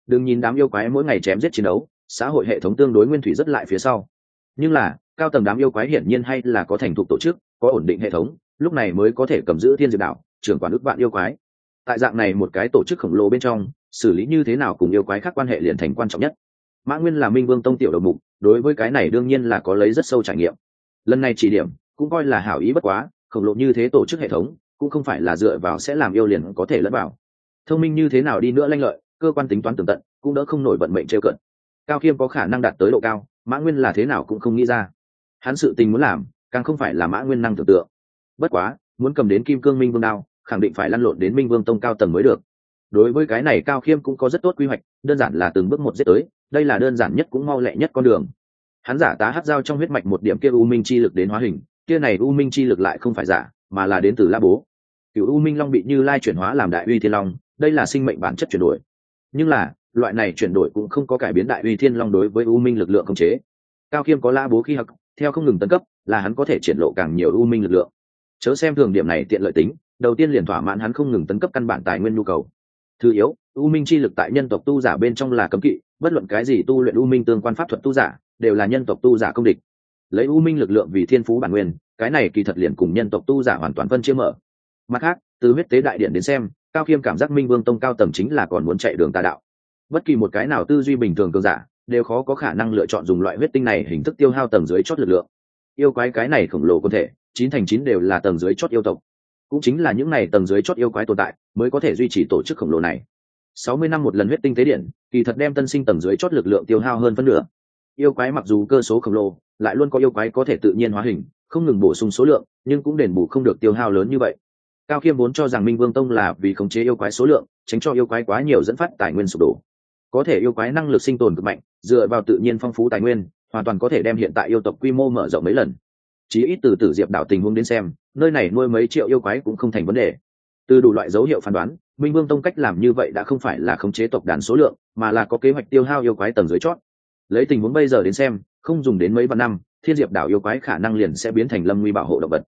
Đừng nhìn đám yêu quái mỗi ngày chém giết chiến đấu, xã hội hệ thống tương đối nguyên thủy rất lại phía sau. Nhưng là, cao tầng đám yêu quái hiển nhiên hay là có thành thục tổ chức, có ổn định hệ thống, lúc này mới có thể cầm giữ thiên diệp đạo, trưởng quản ước vạn yêu quái. Tại dạng này một cái tổ chức khổng lồ bên trong xử lý như thế nào cùng yêu quái khác quan hệ liền thành quan trọng nhất. Mã nguyên là minh vương tông tiểu đầu mục, đối với cái này đương nhiên là có lấy rất sâu trải nghiệm. Lần này chỉ điểm, cũng coi là hảo ý bất quá, khổng lồ như thế tổ chức hệ thống, cũng không phải là dựa vào sẽ làm yêu liền có thể lẫn vào. Thông minh như thế nào đi nữa lanh lợi, cơ quan tính toán tường tận, cũng đỡ không nổi vận mệnh trêu cận. Cao khiêm có khả năng đạt tới độ cao, mã nguyên là thế nào cũng không nghĩ ra. Hắn sự tình muốn làm, càng không phải là mã nguyên năng tưởng tượng. Bất quá, muốn cầm đến kim cương minh vương đao, khẳng định phải lăn lộn đến minh vương tông cao tầng mới được đối với cái này cao khiêm cũng có rất tốt quy hoạch, đơn giản là từng bước một giết tới, đây là đơn giản nhất cũng mau lẹ nhất con đường. Hắn giả tá hát dao trong huyết mạch một điểm kia u minh chi lực đến hóa hình, kia này u minh chi lực lại không phải giả, mà là đến từ la bố. Cựu u minh long bị như lai chuyển hóa làm đại uy thiên long, đây là sinh mệnh bản chất chuyển đổi. Nhưng là, loại này chuyển đổi cũng không có cải biến đại uy thiên long đối với u minh lực lượng khống chế. Cao khiêm có la bố khi hặc, theo không ngừng tấn cấp, là hắn có thể triển lộ càng nhiều u minh lực lượng. Chớ xem thường điểm này tiện lợi tính, đầu tiên liền thỏa mãn hắn không ngừng tấn cấp căn bản tài nguyên nhu cầu thứ yếu, u minh chi lực tại nhân tộc tu giả bên trong là cấm kỵ, bất luận cái gì tu luyện u minh tương quan pháp thuật tu giả, đều là nhân tộc tu giả công địch. Lấy u minh lực lượng vì thiên phú bản nguyên, cái này kỳ thật liền cùng nhân tộc tu giả hoàn toàn phân chia mở. Mặt khác, từ huyết tế đại điện đến xem, cao khiêm cảm giác minh vương tông cao tầm chính là còn muốn chạy đường tà đạo. Bất kỳ một cái nào tư duy bình thường cường giả, đều khó có khả năng lựa chọn dùng loại huyết tinh này hình thức tiêu hao tầng dưới chót lực lượng. Yêu quái cái này khổng lồ có thể, chín thành chín đều là tầng dưới chót yêu tộc cũng chính là những này tầng dưới chót yêu quái tồn tại, mới có thể duy trì tổ chức khổng lồ này. Sáu mươi năm một lần huyết tinh tế điện, kỳ thật đem tân sinh tầng dưới chót lực lượng tiêu hao hơn phân nửa. Yêu quái mặc dù cơ số khổng lồ, lại luôn có yêu quái có thể tự nhiên hóa hình, không ngừng bổ sung số lượng, nhưng cũng đền bù không được tiêu hao lớn như vậy. Cao khiêm vốn cho rằng minh vương tông là vì khống chế yêu quái số lượng, tránh cho yêu quái quá nhiều dẫn phát tài nguyên sụp đổ. Có thể yêu quái năng lực sinh tồn cực mạnh, dựa vào tự nhiên phong phú tài nguyên, hoàn toàn có thể đem hiện tại yêu tộc quy mô mở rộng mấy lần. Chí ít từ tử diệp đảo tình huống đến xem nơi này nuôi mấy triệu yêu quái cũng không thành vấn đề. Từ đủ loại dấu hiệu phán đoán, minh vương tông cách làm như vậy đã không phải là khống chế tộc đàn số lượng, mà là có kế hoạch tiêu hao yêu quái tầng dưới chót. Lấy tình huống bây giờ đến xem, không dùng đến mấy vạn năm, thiên diệp đảo yêu quái khả năng liền sẽ biến thành lâm nguy bảo hộ động vật.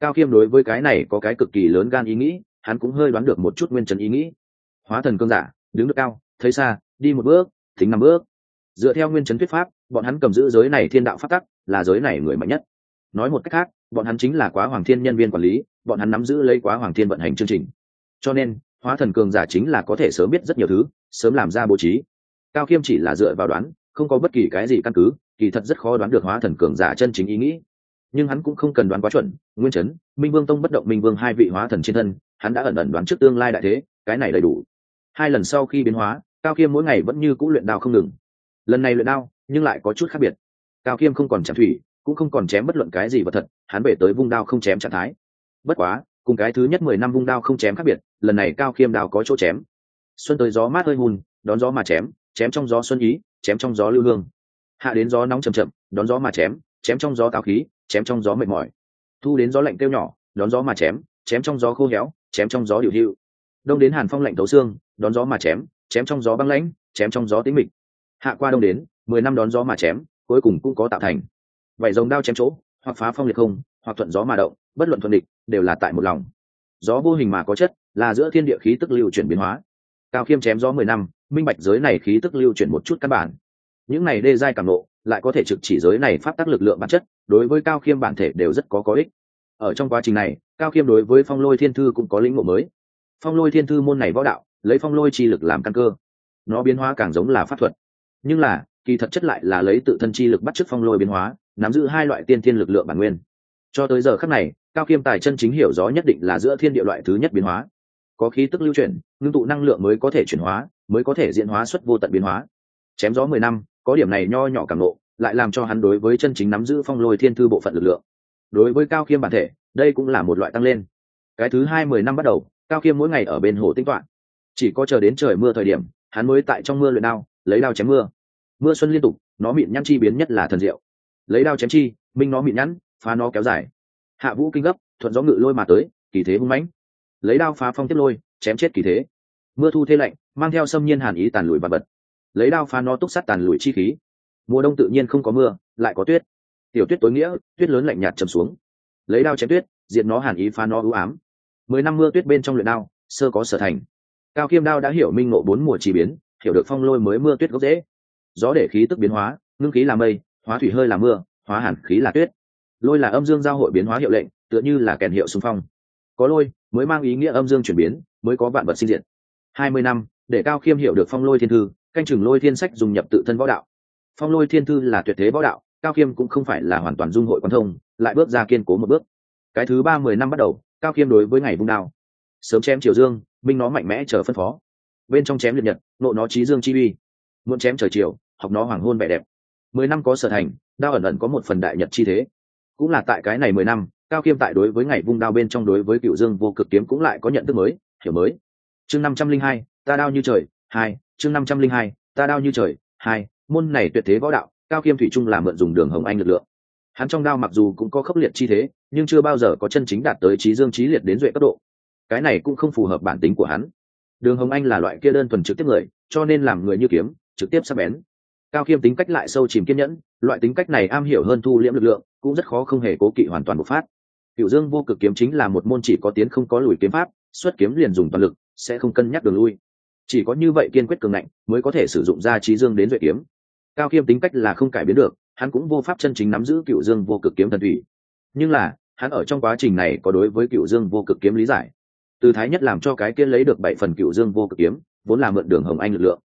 Cao khiêm đối với cái này có cái cực kỳ lớn gan ý nghĩ, hắn cũng hơi đoán được một chút nguyên trần ý nghĩ. Hóa thần cương giả, đứng được cao, thấy xa, đi một bước, thính năm bước. Dựa theo nguyên trấn thuyết pháp, bọn hắn cầm giữ giới này thiên đạo phát tắc là giới này người mạnh nhất nói một cách khác, bọn hắn chính là quá hoàng thiên nhân viên quản lý, bọn hắn nắm giữ lấy quá hoàng thiên vận hành chương trình. Cho nên, hóa thần cường giả chính là có thể sớm biết rất nhiều thứ, sớm làm ra bố trí. Cao khiêm chỉ là dựa vào đoán, không có bất kỳ cái gì căn cứ, kỳ thật rất khó đoán được hóa thần cường giả chân chính ý nghĩ. Nhưng hắn cũng không cần đoán quá chuẩn, nguyên chấn, minh vương tông bất động minh vương hai vị hóa thần trên thân, hắn đã ẩn ẩn đoán trước tương lai đại thế, cái này đầy đủ. Hai lần sau khi biến hóa, cao khiêm mỗi ngày vẫn như c ũ luyện đao không ngừng. Lần này luyện đao, nhưng lại có chút khác biệt. Cao khiêm không còn chạm thủy cũng không còn chém bất luận cái gì vật thật, hắn về tới vung đao không chém trạng thái. Bất quá, cùng cái thứ nhất mười năm vung đao không chém khác biệt, lần này cao khiêm đao có chỗ chém. Xuân tới gió mát hơi hùn, đón gió mà chém chém trong gió xuân ý, chém trong gió lưu hương. Hạ đến gió nóng chầm chậm, đón gió mà chém chém trong gió táo khí, chém trong gió mệt mỏi. Thu đến gió lạnh kêu nhỏ, đón gió mà chém chém trong gió khô héo, chém trong gió điều hữu. Đông đến hàn phong lạnh thấu xương, đón gió mà chém chém trong gió băng lãnh, chém trong gió tĩnh mịch. Hạ qua đông đến, mười năm đón gió mà chém, cuối cùng cũng có tạo thành vậy dòng đao chém chỗ, hoặc phá phong liệt không, hoặc thuận gió mà động, bất luận thuận địch, đều là tại một lòng. Gió vô hình mà có chất, là giữa thiên địa khí tức lưu chuyển biến hóa. Cao khiêm chém gió mười năm, minh bạch giới này khí tức lưu chuyển một chút căn bản. Những này đê giai cảm nộ, lại có thể trực chỉ giới này phát tác lực lượng bản chất, đối với cao khiêm bản thể đều rất có có ích. Ở trong quá trình này, cao khiêm đối với phong lôi thiên thư cũng có lĩnh ngộ mới. Phong lôi thiên thư môn này võ đạo, lấy phong lôi chi lực làm căn cơ. Nó biến hóa càng giống là pháp thuật. Nhưng là, kỳ thật chất lại là lấy tự thân chi lực bắt chước phong lôi biến hóa nắm giữ hai loại tiên thiên lực lượng bản nguyên. Cho tới giờ khắc này cao kiêm tài chân chính hiểu rõ nhất định là giữa thiên địa loại thứ nhất biến hóa. Có khí tức lưu chuyển ngưng tụ năng lượng mới có thể chuyển hóa mới có thể diễn hóa xuất vô tận biến hóa. Chém gió mười năm có điểm này nho nhỏ càng lộ, lại làm cho hắn đối với chân chính nắm giữ phong lôi thiên thư bộ phận lực lượng. Đối với cao khiêm bản thể đây cũng là một loại tăng lên. Cái thứ hai mười năm bắt đầu cao khiêm mỗi ngày ở bên hồ tinh toạn chỉ có chờ đến trời mưa thời điểm hắn mới tại trong mưa luyện đao lấy đao chém mưa. Mưa xuân liên tục nó mịn nhăn chi biến nhất là thần diệu lấy đao chém chi, minh nó mịn nhẵn, phá nó kéo dài. Hạ vũ kinh gấp, thuận gió ngự lôi mà tới, kỳ thế hung mãnh. Lấy đao phá phong tiếp lôi, chém chết kỳ thế. Mưa thu thế lạnh, mang theo xâm nhiên hàn ý tàn lùi và bật. Lấy đao phá nó túc sắt tàn lùi chi khí. Mùa đông tự nhiên không có mưa, lại có tuyết. Tiểu tuyết tối nghĩa, tuyết lớn lạnh nhạt trầm xuống. Lấy đao chém tuyết, diệt nó hàn ý phá nó ưu ám. Mười năm mưa tuyết bên trong luyện đao, sơ có sở thành. Cao kiêm đao đã hiểu minh ngộ bốn mùa chỉ biến, hiểu được phong lôi mới mưa tuyết gốc dễ. Gió để khí tức biến hóa, ngưng khí làm mây hóa thủy hơi là mưa, hóa hàn khí là tuyết. Lôi là âm dương giao hội biến hóa hiệu lệnh, tựa như là kèn hiệu xung phong. Có lôi, mới mang ý nghĩa âm dương chuyển biến, mới có vạn vật sinh diện hai mươi năm, để cao khiêm hiệu được phong lôi thiên thư, canh chừng lôi thiên sách dùng nhập tự thân võ đạo. Phong lôi thiên thư là tuyệt thế võ đạo, cao khiêm cũng không phải là hoàn toàn dung hội quan thông, lại bước ra kiên cố một bước. Cái thứ ba mười năm bắt đầu, cao khiêm đối với ngày vung đao. Sớm chém triều dương minh nó mạnh mẽ chờ phân phó. Bên trong chém liệt nhật, nộ nó trí dương chi uy. Muốn chém trời chiều học nó hoàng hôn vẻ đẹp mười năm có sở thành, đao ẩn ẩn có một phần đại nhật chi thế. Cũng là tại cái này mười năm, cao khiêm tại đối với ngày vung đao bên trong đối với cựu dương vô cực kiếm cũng lại có nhận thức mới, hiểu mới. Chương năm trăm linh hai, ta đao như trời, hai, chương năm trăm linh hai, ta đao như trời, hai, môn này tuyệt thế võ đạo, cao khiêm thủy trung là mượn dùng đường hồng anh lực lượng. Hắn trong đao mặc dù cũng có khốc liệt chi thế, nhưng chưa bao giờ có chân chính đạt tới trí dương trí liệt đến duệ cấp độ. Cái này cũng không phù hợp bản tính của hắn. Đường hồng anh là loại kia đơn thuần trực tiếp người, cho nên làm người như kiếm, trực tiếp sắp bén cao khiêm tính cách lại sâu chìm kiên nhẫn, loại tính cách này am hiểu hơn thu liễm lực lượng, cũng rất khó không hề cố kỵ hoàn toàn bộc phát. Cựu dương vô cực kiếm chính là một môn chỉ có tiến không có lùi kiếm pháp, xuất kiếm liền dùng toàn lực, sẽ không cân nhắc đường lui. Chỉ có như vậy kiên quyết cường ngạnh, mới có thể sử dụng ra trí dương đến duệ kiếm. Cao khiêm tính cách là không cải biến được, hắn cũng vô pháp chân chính nắm giữ cựu dương vô cực kiếm thần thủy. Nhưng là, hắn ở trong quá trình này có đối với cựu dương vô cực kiếm lý giải. Từ thái nhất làm cho cái kia lấy được bảy phần cựu dương vô cực kiếm, vốn là mượn đường hồng anh lực lượng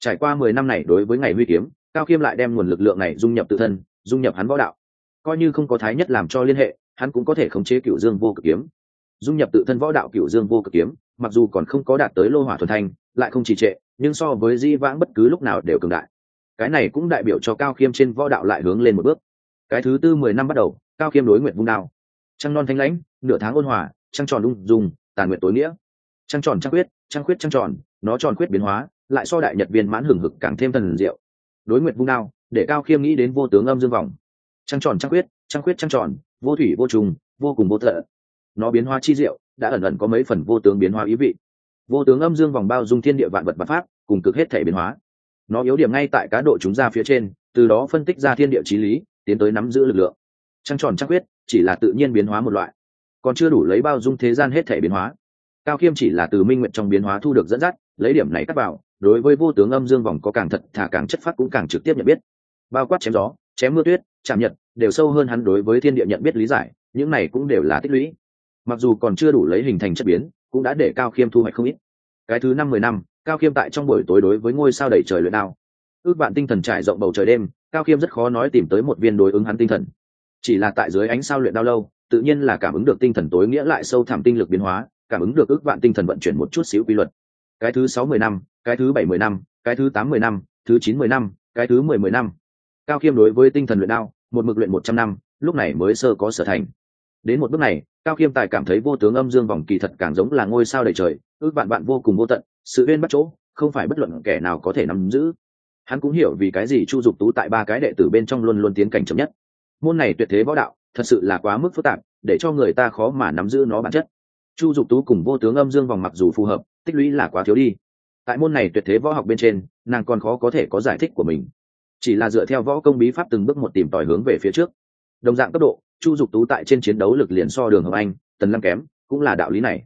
trải qua mười năm này đối với ngày huy kiếm, cao khiêm lại đem nguồn lực lượng này dung nhập tự thân, dung nhập hắn võ đạo. Coi như không có thái nhất làm cho liên hệ, hắn cũng có thể khống chế cựu dương vô cực kiếm. Dung nhập tự thân võ đạo cựu dương vô cực kiếm, mặc dù còn không có đạt tới lô hỏa thuần thanh, lại không trì trệ, nhưng so với di vãng bất cứ lúc nào đều cường đại. Cái này cũng đại biểu cho cao khiêm trên võ đạo lại hướng lên một bước. Cái thứ tư mười năm bắt đầu, cao khiêm đối nguyện vung đao. Trăng non thanh lãnh, nửa tháng ôn hòa, trăng tròn lung dùng tàn nguyện tối nghĩa. Trăng tròn trăng quyết trăng quyết trăng tròn, nó tròn quyết biến hóa lại so đại nhật viên mãn hưởng hực càng thêm thần diệu. Đối nguyện vung đao, để cao khiêm nghĩ đến vô tướng âm dương vòng trăng tròn trăng quyết trăng quyết trăng tròn, vô thủy vô trùng, vô cùng vô thợ nó biến hóa chi diệu, đã ẩn ẩn có mấy phần vô tướng biến hóa ý vị. Vô tướng âm dương vòng bao dung thiên địa vạn vật vật pháp, cùng cực hết thể biến hóa. Nó yếu điểm ngay tại cá độ chúng ra phía trên, từ đó phân tích ra thiên địa trí lý, tiến tới nắm giữ lực lượng. Trăng tròn trăng quyết chỉ là tự nhiên biến hóa một loại, còn chưa đủ lấy bao dung thế gian hết thể biến hóa. Cao khiêm chỉ là từ minh nguyện trong biến hóa thu được dẫn dắt, lấy điểm này cắt vào đối với vô tướng âm dương vòng có càng thật thả càng chất phát cũng càng trực tiếp nhận biết. Bao quát chém gió, chém mưa tuyết, chạm nhật, đều sâu hơn hắn đối với thiên địa nhận biết lý giải, những này cũng đều là tích lũy. Mặc dù còn chưa đủ lấy hình thành chất biến, cũng đã để cao khiêm thu hoạch không ít. Cái thứ năm mười năm, cao khiêm tại trong buổi tối đối với ngôi sao đầy trời luyện đao. Ước bạn tinh thần trải rộng bầu trời đêm, cao khiêm rất khó nói tìm tới một viên đối ứng hắn tinh thần. Chỉ là tại dưới ánh sao luyện đao lâu, tự nhiên là cảm ứng được tinh thần tối nghĩa lại sâu thẳm tinh lực biến hóa, cảm ứng được ước vạn tinh thần vận chuyển một chút xíu quy luật. Cái thứ sáu mười năm cái thứ bảy mười năm, cái thứ tám mười năm, thứ chín mười năm, cái thứ mười mười năm. Cao khiêm đối với tinh thần luyện đao, một mực luyện một trăm năm, lúc này mới sơ có sở thành. Đến một bước này, cao khiêm tài cảm thấy vô tướng âm dương vòng kỳ thật càng giống là ngôi sao đầy trời, ước bạn bạn vô cùng vô tận, sự bên bắt chỗ, không phải bất luận kẻ nào có thể nắm giữ. Hắn cũng hiểu vì cái gì chu dục tú tại ba cái đệ tử bên trong luôn luôn tiến cảnh chậm nhất. Môn này tuyệt thế võ đạo, thật sự là quá mức phức tạp, để cho người ta khó mà nắm giữ nó bản chất. Chu dục tú cùng vô tướng âm dương vòng mặc dù phù hợp, tích lũy là quá thiếu đi tại môn này tuyệt thế võ học bên trên, nàng còn khó có thể có giải thích của mình. Chỉ là dựa theo võ công bí pháp từng bước một tìm tòi hướng về phía trước. Đồng dạng cấp độ, chu dục tú tại trên chiến đấu lực liền so đường hồng anh, tần lăng kém, cũng là đạo lý này.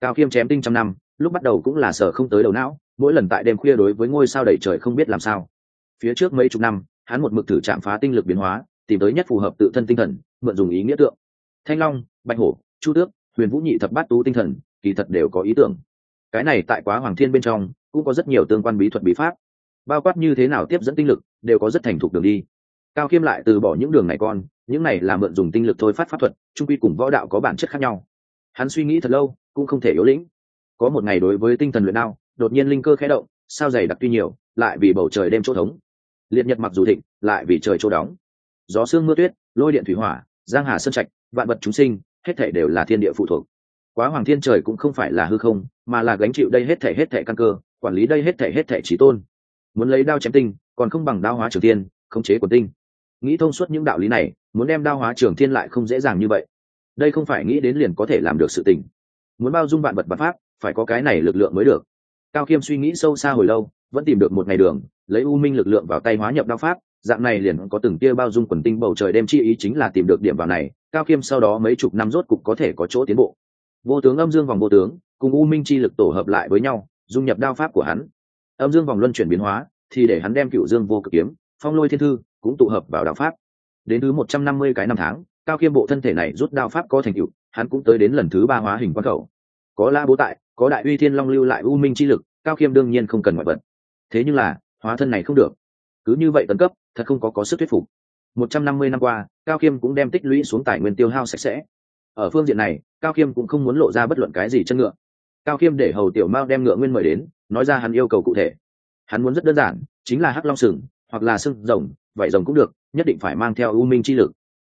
Cao khiêm chém tinh trăm năm, lúc bắt đầu cũng là sở không tới đầu não, mỗi lần tại đêm khuya đối với ngôi sao đầy trời không biết làm sao. Phía trước mấy chục năm, hắn một mực thử chạm phá tinh lực biến hóa, tìm tới nhất phù hợp tự thân tinh thần, mượn dùng ý nghĩa tượng. Thanh long, bạch hổ, chu tước, huyền vũ nhị thập bát tú tinh thần, kỳ thật đều có ý tưởng. Cái này tại quá hoàng thiên bên trong cũng có rất nhiều tương quan bí thuật bí pháp. Bao quát như thế nào tiếp dẫn tinh lực, đều có rất thành thục đường đi. Cao khiêm lại từ bỏ những đường này con, những này là mượn dùng tinh lực thôi phát pháp thuật, trung quy cùng võ đạo có bản chất khác nhau. Hắn suy nghĩ thật lâu, cũng không thể yếu lĩnh. Có một ngày đối với tinh thần luyện đao, đột nhiên linh cơ khẽ động, sao dày đặc tuy nhiều, lại vì bầu trời đêm chỗ thống. Liệt nhật mặc dù thịnh, lại vì trời chỗ đóng. Gió sương mưa tuyết, lôi điện thủy hỏa, giang hà sơn trạch, vạn vật chúng sinh, hết thể đều là thiên địa phụ thuộc quá hoàng thiên trời cũng không phải là hư không, mà là gánh chịu đây hết thể hết thể căn cơ, quản lý đây hết thể hết thể trí tôn. Muốn lấy đao chém tinh, còn không bằng đao hóa trường thiên, khống chế quần tinh. Nghĩ thông suốt những đạo lý này, muốn đem đao hóa trường thiên lại không dễ dàng như vậy. Đây không phải nghĩ đến liền có thể làm được sự tình. Muốn bao dung bạn vật vật pháp, phải có cái này lực lượng mới được. Cao khiêm suy nghĩ sâu xa hồi lâu, vẫn tìm được một ngày đường, lấy u minh lực lượng vào tay hóa nhập đao pháp, dạng này liền có từng tia bao dung quần tinh bầu trời đem chi ý chính là tìm được điểm vào này. Cao khiêm sau đó mấy chục năm rốt cục có thể có chỗ tiến bộ vô tướng âm dương vòng vô tướng, cùng u minh chi lực tổ hợp lại với nhau, dung nhập đao pháp của hắn. Âm dương vòng luân chuyển biến hóa, thì để hắn đem cựu dương vô cực kiếm, phong lôi thiên thư, cũng tụ hợp vào đao pháp. Đến thứ một trăm năm mươi cái năm tháng, cao khiêm bộ thân thể này rút đao pháp có thành tựu, hắn cũng tới đến lần thứ ba hóa hình quan khẩu. Có la bố tại, có đại uy thiên long lưu lại u minh chi lực, cao khiêm đương nhiên không cần ngoại vật. Thế nhưng là, hóa thân này không được. Cứ như vậy tấn cấp, thật không có có sức thuyết phục. một trăm năm mươi năm qua, cao khiêm cũng đem tích lũy xuống tài nguyên tiêu hao sạch sẽ ở phương diện này, cao khiêm cũng không muốn lộ ra bất luận cái gì chân ngựa. Cao khiêm để hầu tiểu mao đem ngựa nguyên mời đến, nói ra hắn yêu cầu cụ thể. Hắn muốn rất đơn giản, chính là hắc long sừng, hoặc là sưng rồng vậy rồng cũng được, nhất định phải mang theo u minh chi lực.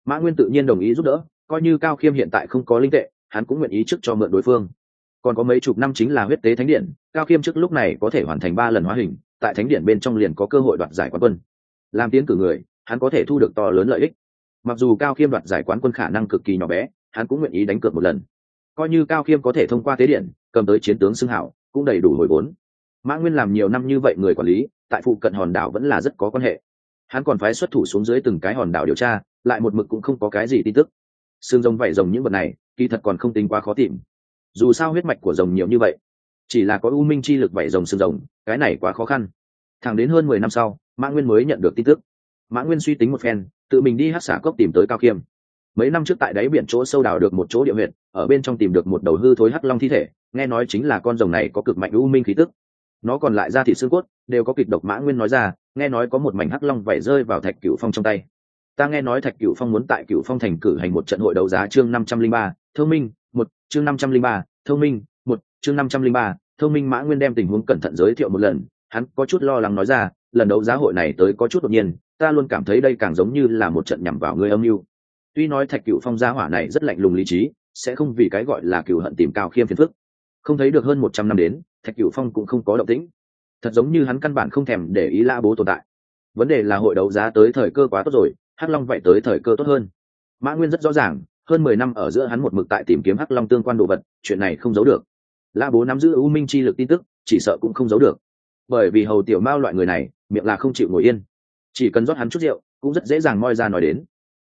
Mã nguyên tự nhiên đồng ý giúp đỡ, coi như cao khiêm hiện tại không có linh tệ, hắn cũng nguyện ý trước cho mượn đối phương. Còn có mấy chục năm chính là huyết tế thánh điện, cao khiêm trước lúc này có thể hoàn thành ba lần hóa hình, tại thánh điện bên trong liền có cơ hội đoạt giải quán quân. Làm tiến cử người, hắn có thể thu được to lớn lợi ích. Mặc dù cao khiêm đoạt giải quán quân khả năng cực kỳ nhỏ bé hắn cũng nguyện ý đánh cược một lần. Coi như cao khiêm có thể thông qua tế điện, cầm tới chiến tướng xưng hảo, cũng đầy đủ hồi vốn. Mã nguyên làm nhiều năm như vậy người quản lý, tại phụ cận hòn đảo vẫn là rất có quan hệ. Hắn còn phái xuất thủ xuống dưới từng cái hòn đảo điều tra, lại một mực cũng không có cái gì tin tức. Xương rồng vảy rồng những vật này, kỳ thật còn không tính quá khó tìm. Dù sao huyết mạch của rồng nhiều như vậy, chỉ là có u minh chi lực vảy rồng xương rồng, cái này quá khó khăn. Thẳng đến hơn mười năm sau, mã nguyên mới nhận được tin tức. Mã nguyên suy tính một phen, tự mình đi hát xả cốc tìm tới cao khiêm mấy năm trước tại đáy biển chỗ sâu đào được một chỗ địa huyệt, ở bên trong tìm được một đầu hư thối hắc long thi thể, nghe nói chính là con rồng này có cực mạnh u minh khí tức. Nó còn lại ra thị xương cốt, đều có kịch độc mã nguyên nói ra, nghe nói có một mảnh hắc long vẩy rơi vào thạch cửu phong trong tay. Ta nghe nói thạch cửu phong muốn tại cửu phong thành cử hành một trận hội đấu giá chương năm trăm linh ba, thông minh, một, chương năm trăm linh ba, thông minh, một, chương năm trăm linh ba, thông minh mã nguyên đem tình huống cẩn thận giới thiệu một lần. Hắn có chút lo lắng nói ra, lần đấu giá hội này tới có chút đột nhiên, ta luôn cảm thấy đây càng giống như là một trận nhằm vào người âm mưu tuy nói thạch cựu phong gia hỏa này rất lạnh lùng lý trí, sẽ không vì cái gọi là cựu hận tìm cao khiêm phiền phức. Không thấy được hơn một trăm năm đến, thạch cựu phong cũng không có động tĩnh. Thật giống như hắn căn bản không thèm để ý la bố tồn tại. Vấn đề là hội đấu giá tới thời cơ quá tốt rồi, hắc long vậy tới thời cơ tốt hơn. Mã nguyên rất rõ ràng, hơn mười năm ở giữa hắn một mực tại tìm kiếm hắc long tương quan đồ vật, chuyện này không giấu được. La bố nắm giữ u minh chi lực tin tức, chỉ sợ cũng không giấu được. Bởi vì hầu tiểu mao loại người này, miệng là không chịu ngồi yên. Chỉ cần rót hắn chút rượu, cũng rất dễ dàng moi ra nói đến.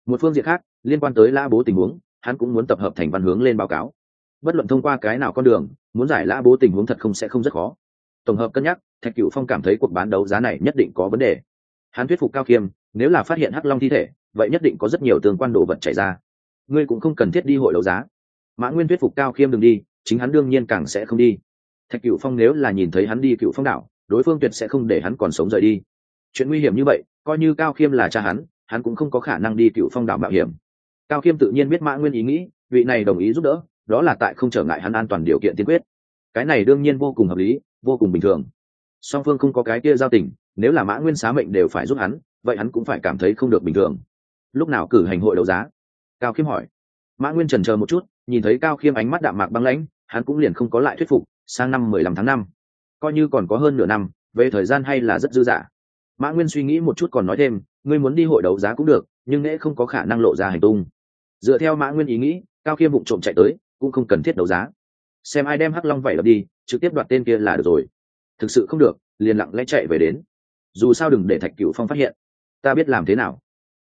Một phương diện khác liên quan tới lã bố tình huống, hắn cũng muốn tập hợp thành văn hướng lên báo cáo. Bất luận thông qua cái nào con đường, muốn giải lã bố tình huống thật không sẽ không rất khó. Tổng hợp cân nhắc, thạch cựu phong cảm thấy cuộc bán đấu giá này nhất định có vấn đề. Hắn thuyết phục cao khiêm nếu là phát hiện hắc long thi thể, vậy nhất định có rất nhiều tương quan đồ vật chảy ra. Ngươi cũng không cần thiết đi hội đấu giá. Mã nguyên thuyết phục cao khiêm đừng đi, chính hắn đương nhiên càng sẽ không đi. Thạch cựu phong nếu là nhìn thấy hắn đi cựu phong đảo, đối phương tuyệt sẽ không để hắn còn sống rời đi. Chuyện nguy hiểm như vậy, coi như cao khiêm là cha hắn hắn cũng không có khả năng đi cựu phong đảo mạo hiểm cao khiêm tự nhiên biết mã nguyên ý nghĩ, vị này đồng ý giúp đỡ, đó là tại không trở ngại hắn an toàn điều kiện tiên quyết. Cái này đương nhiên vô cùng hợp lý, vô cùng bình thường. Song phương không có cái kia giao tình, nếu là mã nguyên xá mệnh đều phải giúp hắn, vậy hắn cũng phải cảm thấy không được bình thường. Lúc nào cử hành hội đấu giá? Cao khiêm hỏi. Mã nguyên trần chờ một chút, nhìn thấy cao khiêm ánh mắt đạm mạc băng lãnh, hắn cũng liền không có lại thuyết phục, sang năm mười lăm tháng năm. Coi như còn có hơn nửa năm, về thời gian hay là rất dư dả. Mã nguyên suy nghĩ một chút còn nói thêm, ngươi muốn đi hội đấu giá cũng được, nhưng nễ không có khả năng lộ ra hành tung dựa theo mã nguyên ý nghĩ, cao khiêm vụng trộm chạy tới, cũng không cần thiết đấu giá. Xem ai đem hắc long vẩy đập đi, trực tiếp đoạt tên kia là được rồi. Thực sự không được, liền lặng lẽ chạy về đến. Dù sao đừng để thạch cửu phong phát hiện. Ta biết làm thế nào.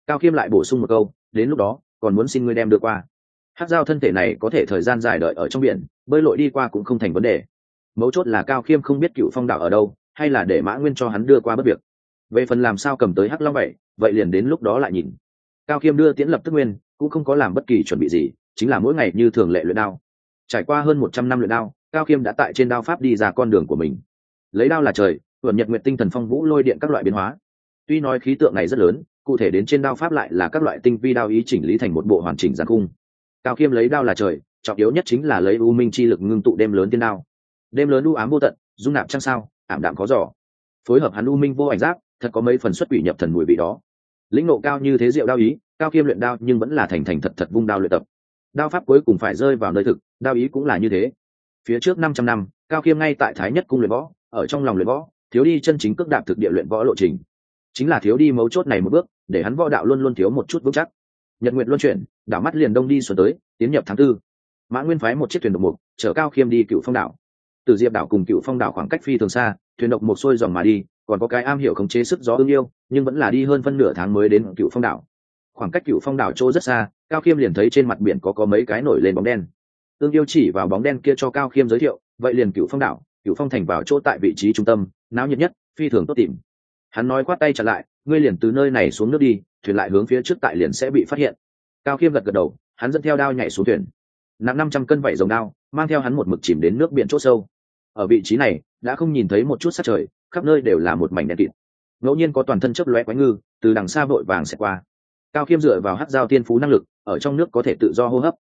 Cao khiêm lại bổ sung một câu, đến lúc đó, còn muốn xin ngươi đem đưa qua. Hát dao thân thể này có thể thời gian dài đợi ở trong biển, bơi lội đi qua cũng không thành vấn đề. Mấu chốt là cao khiêm không biết cựu phong đảo ở đâu, hay là để mã nguyên cho hắn đưa qua bất việc. Về phần làm sao cầm tới hắc long bảy vậy liền đến lúc đó lại nhìn. Cao khiêm đưa tiễn lập tức nguyên cũng không có làm bất kỳ chuẩn bị gì, chính là mỗi ngày như thường lệ luyện đao. Trải qua hơn một trăm năm luyện đao, cao khiêm đã tại trên đao pháp đi ra con đường của mình. Lấy đao là trời vượt nhật nguyện tinh thần phong vũ lôi điện các loại biến hóa. Tuy nói khí tượng này rất lớn, cụ thể đến trên đao pháp lại là các loại tinh vi đao ý chỉnh lý thành một bộ hoàn chỉnh giàn cung. cao khiêm lấy đao là trời, trọng yếu nhất chính là lấy u minh chi lực ngưng tụ đêm lớn tiên đao. Đêm lớn u ám vô tận, dung nạp trăng sao, ảm đạm khó giỏ phối hợp hắn u minh vô ảnh giáp, thật có mấy phần xuất quỷ nhập thần mùi vị đó. Lĩnh nộ cao như thế diệu đao ý cao khiêm luyện đao nhưng vẫn là thành thành thật thật vung đao luyện tập. Đao pháp cuối cùng phải rơi vào nơi thực, đao ý cũng là như thế. Phía trước năm trăm năm, cao khiêm ngay tại thái nhất cung luyện võ, ở trong lòng luyện võ, thiếu đi chân chính cước đạp thực địa luyện võ lộ trình. Chính là thiếu đi mấu chốt này một bước, để hắn võ đạo luôn luôn thiếu một chút vững chắc. Nhật nguyện luân chuyển, đảo mắt liền đông đi xuân tới, tiến nhập tháng tư. Mã nguyên phái một chiếc thuyền độc mục, chở cao khiêm đi cựu phong đảo. Từ diệp đảo cùng cựu phong đảo khoảng cách phi thường xa, thuyền độc mục xuôi dòng mà đi, còn có cái am hiểu khống chế sức gió ương yêu, nhưng vẫn là đi hơn phân nửa tháng mới đến cựu phong đảo khoảng cách cựu phong đảo chỗ rất xa, cao khiêm liền thấy trên mặt biển có có mấy cái nổi lên bóng đen. Tương yêu chỉ vào bóng đen kia cho cao khiêm giới thiệu, vậy liền cựu phong đảo cựu phong thành vào chỗ tại vị trí trung tâm, náo nhiệt nhất, phi thường tốt tìm. Hắn nói khoát tay trả lại, ngươi liền từ nơi này xuống nước đi, thuyền lại hướng phía trước tại liền sẽ bị phát hiện. Cao khiêm gật gật đầu, hắn dẫn theo đao nhảy xuống thuyền. Nặng năm trăm cân vẩy dòng đao, mang theo hắn một mực chìm đến nước biển c h ỗ sâu. Ở vị trí này, đã không nhìn thấy một chút sát trời, khắp nơi đều là một mảnh đen kịt. Ngẫu nhiên có toàn thân chớp lóe quái ngư, từ đằng xa vội vàng xẹt qua cao khiêm dựa vào hát giao tiên phú năng lực, ở trong nước có thể tự do hô hấp.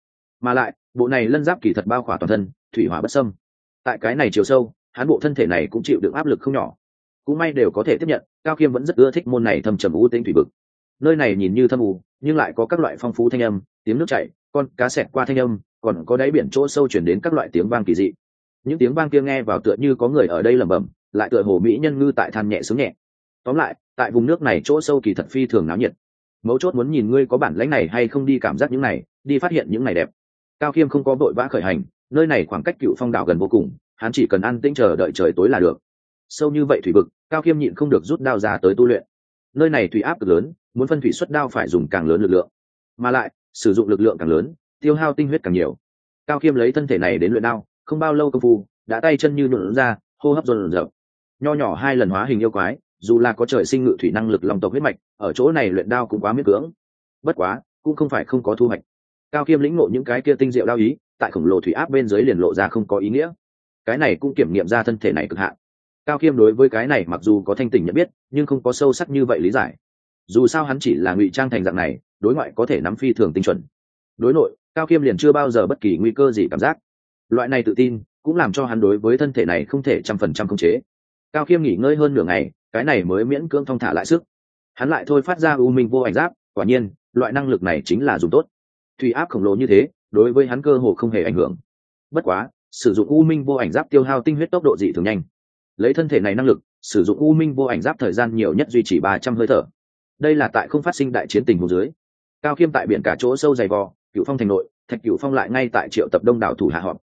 Mà lại, bộ này lân giáp kỳ thật bao khỏa toàn thân, thủy hỏa bất sâm tại cái này chiều sâu, hắn bộ thân thể này cũng chịu được áp lực không nhỏ. Cũng may đều có thể tiếp nhận, cao khiêm vẫn rất ưa thích môn này thâm trầm u tính thủy vực. Nơi này nhìn như thâm u, nhưng lại có các loại phong phú thanh âm, tiếng nước chảy, con cá sẹt qua thanh âm, còn có đáy biển chỗ sâu chuyển đến các loại tiếng vang kỳ dị. Những tiếng vang kia nghe vào tựa như có người ở đây lẩm bẩm, lại tựa hồ mỹ nhân ngư tại than nhẹ sướng nhẹ. Tóm lại, tại vùng nước này chỗ sâu kỳ thật phi thường náo nhiệt mấu chốt muốn nhìn ngươi có bản lãnh này hay không đi cảm giác những này, đi phát hiện những này đẹp. Cao khiêm không có vội vã khởi hành, nơi này khoảng cách cựu phong đảo gần vô cùng, hắn chỉ cần ăn tĩnh chờ đợi trời tối là được. Sâu như vậy thủy vực, cao khiêm nhịn không được rút đao ra tới tu luyện. Nơi này thủy áp cực lớn, muốn phân thủy xuất đao phải dùng càng lớn lực lượng. Mà lại, sử dụng lực lượng càng lớn, tiêu hao tinh huyết càng nhiều. Cao khiêm lấy thân thể này đến luyện đao, không bao lâu công phu, đã tay chân như nhuộn ra, hô hấp dồn dập nho nhỏ hai lần hóa hình yêu quái dù là có trời sinh ngự thủy năng lực lòng tộc huyết mạch, ở chỗ này luyện đao cũng quá miễn cưỡng. Bất quá, cũng không phải không có thu hoạch. Cao khiêm lĩnh ngộ những cái kia tinh diệu đao ý, tại khổng lồ thủy áp bên dưới liền lộ ra không có ý nghĩa. Cái này cũng kiểm nghiệm ra thân thể này cực hạn. Cao khiêm đối với cái này mặc dù có thanh tỉnh nhận biết, nhưng không có sâu sắc như vậy lý giải. Dù sao hắn chỉ là ngụy trang thành dạng này, đối ngoại có thể nắm phi thường tinh chuẩn. Đối nội, cao khiêm liền chưa bao giờ bất kỳ nguy cơ gì cảm giác. Loại này tự tin, cũng làm cho hắn đối với thân thể này không thể trăm phần trăm khống chế. Cao khiêm nghỉ ngơi hơn nửa ngày cái này mới miễn cưỡng thong thả lại sức. Hắn lại thôi phát ra u minh vô ảnh giáp, quả nhiên, loại năng lực này chính là dùng tốt. Thủy áp khổng lồ như thế, đối với hắn cơ hồ không hề ảnh hưởng. Bất quá, sử dụng u minh vô ảnh giáp tiêu hao tinh huyết tốc độ dị thường nhanh. Lấy thân thể này năng lực, sử dụng u minh vô ảnh giáp thời gian nhiều nhất duy trì ba trăm hơi thở. Đây là tại không phát sinh đại chiến tình hồ dưới. Cao khiêm tại biển cả chỗ sâu dày vò cựu phong thành nội, thạch cựu phong lại ngay tại triệu tập đông đảo thủ hạ họp.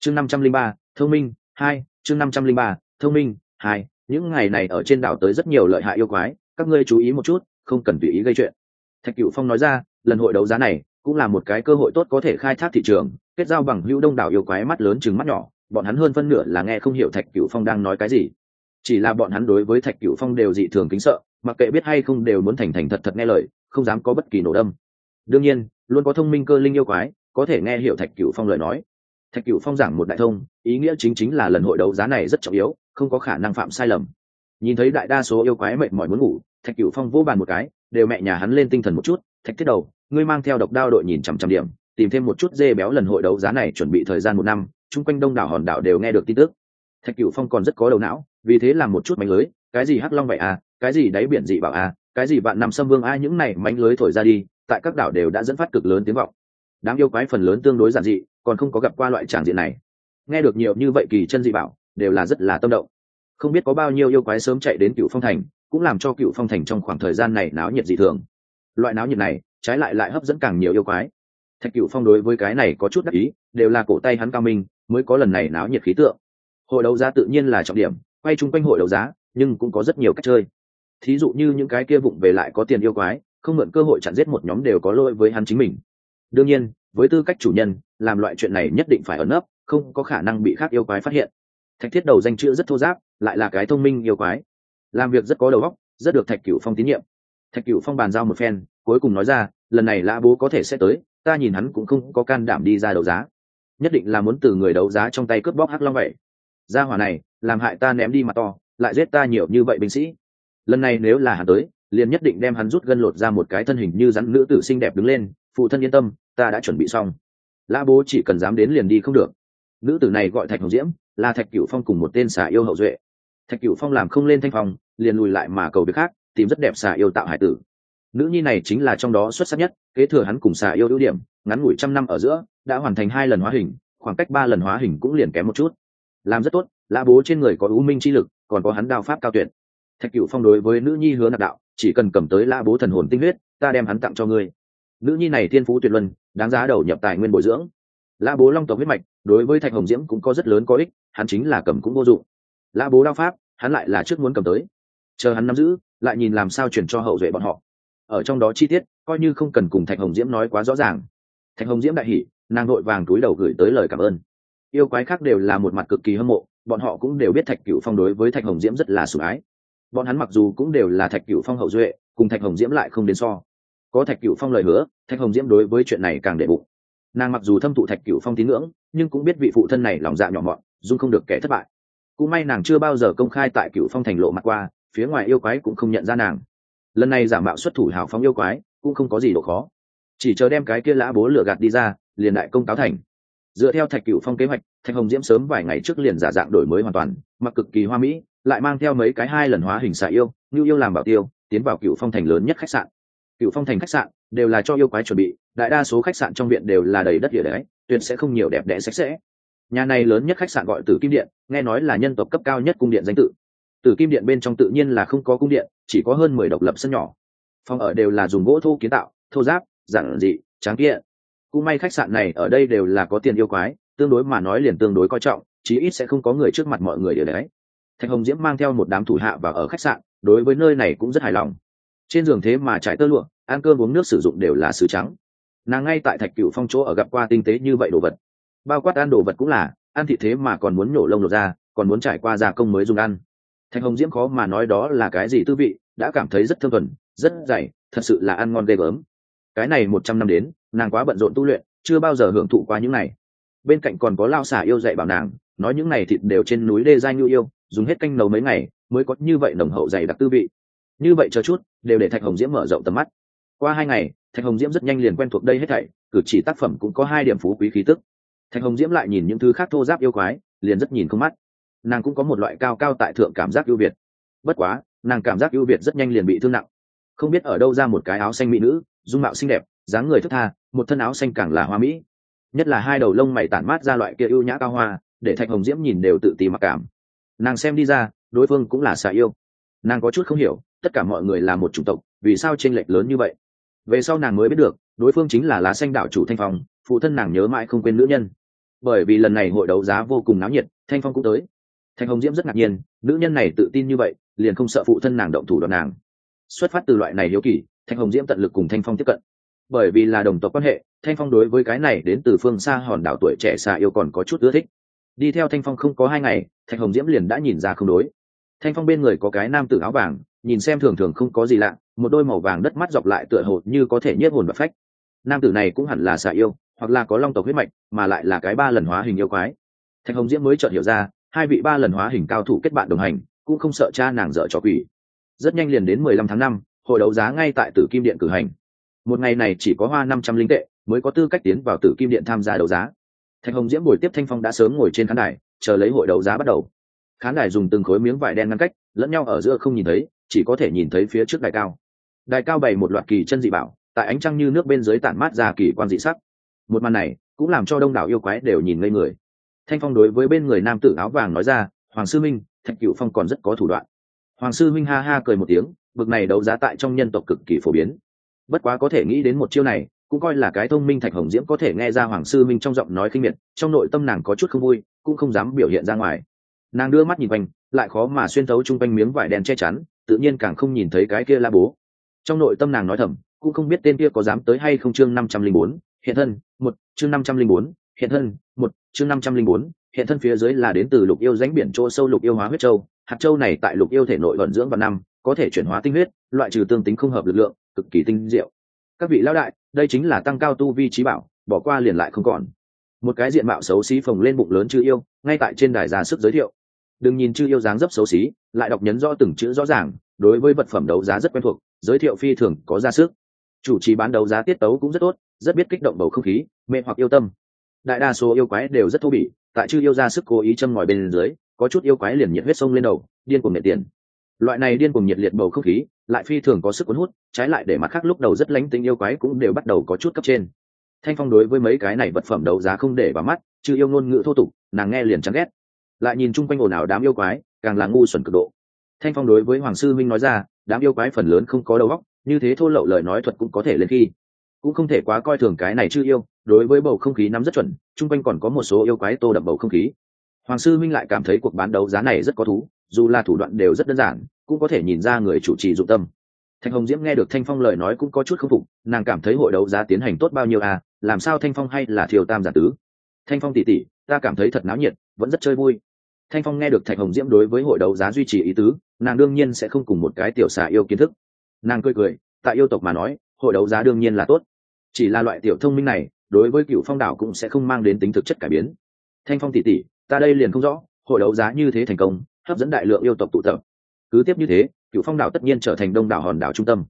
Chương năm trăm linh ba, thông minh, hai, chương năm trăm linh ba, thông minh, hai những ngày này ở trên đảo tới rất nhiều lợi hại yêu quái, các ngươi chú ý một chút, không cần tùy ý gây chuyện. Thạch cựu phong nói ra, lần hội đấu giá này cũng là một cái cơ hội tốt có thể khai thác thị trường, kết giao bằng hữu đông đảo yêu quái mắt lớn chừng mắt nhỏ, bọn hắn hơn phân nửa là nghe không hiểu thạch cựu phong đang nói cái gì. Chỉ là bọn hắn đối với thạch cựu phong đều dị thường kính sợ, mặc kệ biết hay không đều muốn thành thành thật thật nghe lời, không dám có bất kỳ nổ đâm. Đương nhiên, luôn có thông minh cơ linh yêu quái, có thể nghe hiểu thạch cựu phong lời nói. Thạch cựu phong giảng một đại thông, ý nghĩa chính chính là lần hội đấu giá này rất trọng yếu không có khả năng phạm sai lầm. Nhìn thấy đại đa số yêu quái mệt mỏi muốn ngủ, thạch cửu phong vô bàn một cái, đều mẹ nhà hắn lên tinh thần một chút, thạch thiết đầu, ngươi mang theo độc đao đội nhìn chằm chằm điểm, tìm thêm một chút dê béo lần hội đấu giá này chuẩn bị thời gian một năm, chung quanh đông đảo hòn đảo đều nghe được tin tức. Thạch cửu phong còn rất có đầu não, vì thế làm một chút mánh lưới, cái gì hắc long vậy à? Cái gì đáy biển dị bảo à? Cái gì bạn nằm xâm vương a những này mánh lưới thổi ra đi, tại các đảo đều đã dẫn phát cực lớn tiếng vọng. Đám yêu quái phần lớn tương đối giản dị, còn không có gặp qua loại tràng diện này. Nghe được nhiều như vậy kỳ chân dị bảo đều là rất là tâm động. Không biết có bao nhiêu yêu quái sớm chạy đến cựu phong thành, cũng làm cho cựu phong thành trong khoảng thời gian này náo nhiệt dị thường. Loại náo nhiệt này, trái lại lại hấp dẫn càng nhiều yêu quái. Thạch cựu phong đối với cái này có chút đắc ý, đều là cổ tay hắn cao minh, mới có lần này náo nhiệt khí tượng. Hội đấu giá tự nhiên là trọng điểm, quay chung quanh hội đấu giá, nhưng cũng có rất nhiều cách chơi. Thí dụ như những cái kia vụng về lại có tiền yêu quái, không mượn cơ hội chặn giết một nhóm đều có lỗi với hắn chính mình. Đương nhiên, với tư cách chủ nhân, làm loại chuyện này nhất định phải ẩn nấp, không có khả năng bị khác yêu quái phát hiện thạch thiết đầu danh chữ rất thô giáp, lại là cái thông minh yêu quái. Làm việc rất có đầu óc, rất được thạch cửu phong tín nhiệm. Thạch cửu phong bàn giao một phen, cuối cùng nói ra, lần này lã bố có thể sẽ tới, ta nhìn hắn cũng không có can đảm đi ra đấu giá. Nhất định là muốn từ người đấu giá trong tay cướp bóc hắc long vậy. Gia hỏa này, làm hại ta ném đi mặt to, lại giết ta nhiều như vậy binh sĩ. Lần này nếu là hắn tới, liền nhất định đem hắn rút gân lột ra một cái thân hình như rắn nữ tử xinh đẹp đứng lên, phụ thân yên tâm, ta đã chuẩn bị xong. Lã bố chỉ cần dám đến liền đi không được. Nữ tử này gọi thạch hồng diễm là thạch cửu phong cùng một tên xà yêu hậu duệ. Thạch cửu phong làm không lên thanh phong, liền lùi lại mà cầu việc khác, tìm rất đẹp xà yêu tạo hải tử. Nữ nhi này chính là trong đó xuất sắc nhất, kế thừa hắn cùng xà yêu ưu điểm, ngắn ngủi trăm năm ở giữa, đã hoàn thành hai lần hóa hình, khoảng cách ba lần hóa hình cũng liền kém một chút. Làm rất tốt, lã bố trên người có ưu minh chi lực, còn có hắn đao pháp cao tuyệt. Thạch cửu phong đối với nữ nhi hứa nạp đạo, chỉ cần cầm tới lã bố thần hồn tinh huyết, ta đem hắn tặng cho ngươi. Nữ nhi này thiên phú tuyệt luân, đáng giá đầu nhập tài nguyên bồi dưỡng lã bố long tộc huyết mạch, đối với thạch hồng diễm cũng có rất lớn có ích, hắn chính là cầm cũng vô dụng. Lã bố đao pháp, hắn lại là trước muốn cầm tới. Chờ hắn nắm giữ, lại nhìn làm sao chuyển cho hậu duệ bọn họ. Ở trong đó chi tiết, coi như không cần cùng thạch hồng diễm nói quá rõ ràng. Thạch hồng diễm đại hỉ, nàng nội vàng túi đầu gửi tới lời cảm ơn. Yêu quái khác đều là một mặt cực kỳ hâm mộ, bọn họ cũng đều biết thạch cựu phong đối với thạch hồng diễm rất là sủng ái. Bọn hắn mặc dù cũng đều là thạch cựu phong hậu duệ, cùng thạch hồng diễm lại không đến so. Có thạch cựu phong lời hứa, thạch hồng diễm đối với chuyện này càng đệ bụng nàng mặc dù thâm thụ thạch cửu phong tín ngưỡng, nhưng cũng biết vị phụ thân này lòng dạ nhỏ mọn, dung không được kẻ thất bại. Cũng may nàng chưa bao giờ công khai tại cửu phong thành lộ mặt qua, phía ngoài yêu quái cũng không nhận ra nàng. Lần này giả mạo xuất thủ hào phóng yêu quái, cũng không có gì độ khó. Chỉ chờ đem cái kia lã bố lửa gạt đi ra, liền đại công cáo thành. Dựa theo thạch cửu phong kế hoạch, thạch hồng diễm sớm vài ngày trước liền giả dạng đổi mới hoàn toàn, mặc cực kỳ hoa mỹ, lại mang theo mấy cái hai lần hóa hình xạ yêu, như yêu làm bảo tiêu, tiến vào cửu phong thành lớn nhất khách sạn cựu phong thành khách sạn đều là cho yêu quái chuẩn bị, đại đa số khách sạn trong viện đều là đầy đất địa đấy tuyệt sẽ không nhiều đẹp đẽ sạch sẽ. Nhà này lớn nhất khách sạn gọi tử kim điện, nghe nói là nhân tộc cấp cao nhất cung điện danh tự. Tử kim điện bên trong tự nhiên là không có cung điện, chỉ có hơn mười độc lập sân nhỏ. Phòng ở đều là dùng gỗ thô kiến tạo, thô giáp, giản dị, tráng kia cũng may khách sạn này ở đây đều là có tiền yêu quái, tương đối mà nói liền tương đối coi trọng, chí ít sẽ không có người trước mặt mọi người địa đấy thạch hồng diễm mang theo một đám thủ hạ vào ở khách sạn, đối với nơi này cũng rất hài lòng trên giường thế mà trải tơ lụa, ăn cơm uống nước sử dụng đều là sứ trắng. Nàng ngay tại thạch cựu phong chỗ ở gặp qua tinh tế như vậy đồ vật. Bao quát ăn đồ vật cũng là, ăn thịt thế mà còn muốn nhổ lông lột ra còn muốn trải qua gia công mới dùng ăn. Thạch hồng diễm khó mà nói đó là cái gì tư vị, đã cảm thấy rất thơm thuần, rất dày, thật sự là ăn ngon ghê gớm. Cái này một trăm năm đến, nàng quá bận rộn tu luyện, chưa bao giờ hưởng thụ qua những này. Bên cạnh còn có lao xả yêu dạy bảo nàng, nói những này thịt đều trên núi đê giai nhu yêu, dùng hết canh nấu mấy ngày, mới có như vậy nồng hậu dày đặc tư vị như vậy chờ chút, đều để thạch hồng diễm mở rộng tầm mắt. Qua hai ngày, thạch hồng diễm rất nhanh liền quen thuộc đây hết thảy, cử chỉ tác phẩm cũng có hai điểm phú quý khí tức. Thạch hồng diễm lại nhìn những thứ khác thô giáp yêu quái, liền rất nhìn không mắt. Nàng cũng có một loại cao cao tại thượng cảm giác ưu việt. Bất quá, nàng cảm giác ưu việt rất nhanh liền bị thương nặng. Không biết ở đâu ra một cái áo xanh mỹ nữ, dung mạo xinh đẹp, dáng người thức tha, một thân áo xanh càng là hoa mỹ. Nhất là hai đầu lông mày tản mát ra loại kia ưu nhã cao hoa, để thạch hồng diễm nhìn đều tự ti mặc cảm. Nàng xem đi ra, đối phương cũng là xà yêu. Nàng có chút không hiểu tất cả mọi người là một chủng tộc, vì sao tranh lệch lớn như vậy? Về sau nàng mới biết được, đối phương chính là lá xanh đạo chủ thanh phong, phụ thân nàng nhớ mãi không quên nữ nhân. Bởi vì lần này hội đấu giá vô cùng náo nhiệt, thanh phong cũng tới. Thanh hồng diễm rất ngạc nhiên, nữ nhân này tự tin như vậy, liền không sợ phụ thân nàng động thủ đoạn nàng. Xuất phát từ loại này hiếu kỳ, thanh hồng diễm tận lực cùng thanh phong tiếp cận. Bởi vì là đồng tộc quan hệ, thanh phong đối với cái này đến từ phương xa hòn đảo tuổi trẻ xa yêu còn có chút ưa thích. Đi theo thanh phong không có hai ngày, thanh hồng diễm liền đã nhìn ra không đối. Thanh phong bên người có cái nam tử áo vàng nhìn xem thường thường không có gì lạ, một đôi màu vàng đất mắt dọc lại tựa hồ như có thể nhiếp hồn và phách. Nam tử này cũng hẳn là xà yêu, hoặc là có long tộc huyết mạch, mà lại là cái ba lần hóa hình yêu quái. Thạch hồng diễm mới chợt hiểu ra, hai vị ba lần hóa hình cao thủ kết bạn đồng hành, cũng không sợ cha nàng dở trò quỷ. Rất nhanh liền đến mười lăm tháng năm, hội đấu giá ngay tại tử kim điện cử hành. Một ngày này chỉ có hoa năm trăm linh tệ, mới có tư cách tiến vào tử kim điện tham gia đấu giá. Thạch hồng diễm buổi tiếp thanh phong đã sớm ngồi trên khán đài, chờ lấy hội đấu giá bắt đầu khán đài dùng từng khối miếng vải đen ngăn cách, lẫn nhau ở giữa không nhìn thấy, chỉ có thể nhìn thấy phía trước đài cao. Đài cao bày một loạt kỳ chân dị bảo, tại ánh trăng như nước bên dưới tản mát ra kỳ quan dị sắc. Một màn này cũng làm cho đông đảo yêu quái đều nhìn ngây người. Thanh phong đối với bên người nam tử áo vàng nói ra, hoàng sư minh, thạch cựu phong còn rất có thủ đoạn. Hoàng sư minh ha ha cười một tiếng, bực này đấu giá tại trong nhân tộc cực kỳ phổ biến. Bất quá có thể nghĩ đến một chiêu này, cũng coi là cái thông minh thạch hồng diễm có thể nghe ra hoàng sư minh trong giọng nói khinh miệt, trong nội tâm nàng có chút không vui, cũng không dám biểu hiện ra ngoài nàng đưa mắt nhìn quanh, lại khó mà xuyên thấu chung quanh miếng vải đen che chắn, tự nhiên càng không nhìn thấy cái kia la bố. Trong nội tâm nàng nói thầm, cũng không biết tên kia có dám tới hay không chương năm trăm linh bốn, hiện thân, một, chương năm trăm linh bốn, hiện thân, một, chương năm trăm linh bốn, hiện thân phía dưới là đến từ lục yêu ránh biển chỗ sâu lục yêu hóa huyết châu. Hạt châu này tại lục yêu thể nội vận dưỡng vào năm, có thể chuyển hóa tinh huyết, loại trừ tương tính không hợp lực lượng, cực kỳ tinh diệu. Các vị lão đại, đây chính là tăng cao tu vi trí bảo, bỏ qua liền lại không còn. Một cái diện mạo xấu xí phồng lên bụng lớn chữ yêu, ngay tại trên đài ra sức giới thiệu đừng nhìn chữ yêu dáng dấp xấu xí, lại đọc nhấn rõ từng chữ rõ ràng, đối với vật phẩm đấu giá rất quen thuộc, giới thiệu phi thường có ra sức. Chủ trì bán đấu giá tiết tấu cũng rất tốt, rất biết kích động bầu không khí, mê hoặc yêu tâm. Đại đa số yêu quái đều rất thô bỉ, tại chư yêu ra sức cố ý châm ngòi bên dưới, có chút yêu quái liền nhiệt huyết sông lên đầu, điên cuồng nệ tiền. Loại này điên cuồng nhiệt liệt bầu không khí, lại phi thường có sức cuốn hút, trái lại để mặt khác lúc đầu rất lánh tính yêu quái cũng đều bắt đầu có chút cấp trên. Thanh phong đối với mấy cái này vật phẩm đấu giá không để vào mắt chư yêu ngôn ngữ thô tục, nàng nghe liền chán ghét lại nhìn chung quanh ồn ào đám yêu quái, càng là ngu xuẩn cực độ. Thanh phong đối với hoàng sư minh nói ra, đám yêu quái phần lớn không có đầu óc, như thế thô lậu lời nói thuật cũng có thể lên khi. Cũng không thể quá coi thường cái này chưa yêu, đối với bầu không khí nắm rất chuẩn, chung quanh còn có một số yêu quái tô đậm bầu không khí. Hoàng sư minh lại cảm thấy cuộc bán đấu giá này rất có thú, dù là thủ đoạn đều rất đơn giản, cũng có thể nhìn ra người chủ trì dụng tâm. Thanh hồng diễm nghe được thanh phong lời nói cũng có chút k phục, nàng cảm thấy hội đấu giá tiến hành tốt bao nhiêu à làm sao thanh phong hay là thiều tam giả tứ? Thanh phong tỉ tỉ, ta cảm thấy thật náo nhiệt, vẫn rất chơi vui thanh phong nghe được thạch hồng diễm đối với hội đấu giá duy trì ý tứ, nàng đương nhiên sẽ không cùng một cái tiểu xà yêu kiến thức. Nàng cười cười, tại yêu tộc mà nói, hội đấu giá đương nhiên là tốt. Chỉ là loại tiểu thông minh này, đối với cựu phong đảo cũng sẽ không mang đến tính thực chất cải biến. Thanh phong tỉ tỉ ta đây liền không rõ, hội đấu giá như thế thành công, hấp dẫn đại lượng yêu tộc tụ tập. Cứ tiếp như thế, cựu phong đảo tất nhiên trở thành đông đảo hòn đảo trung tâm.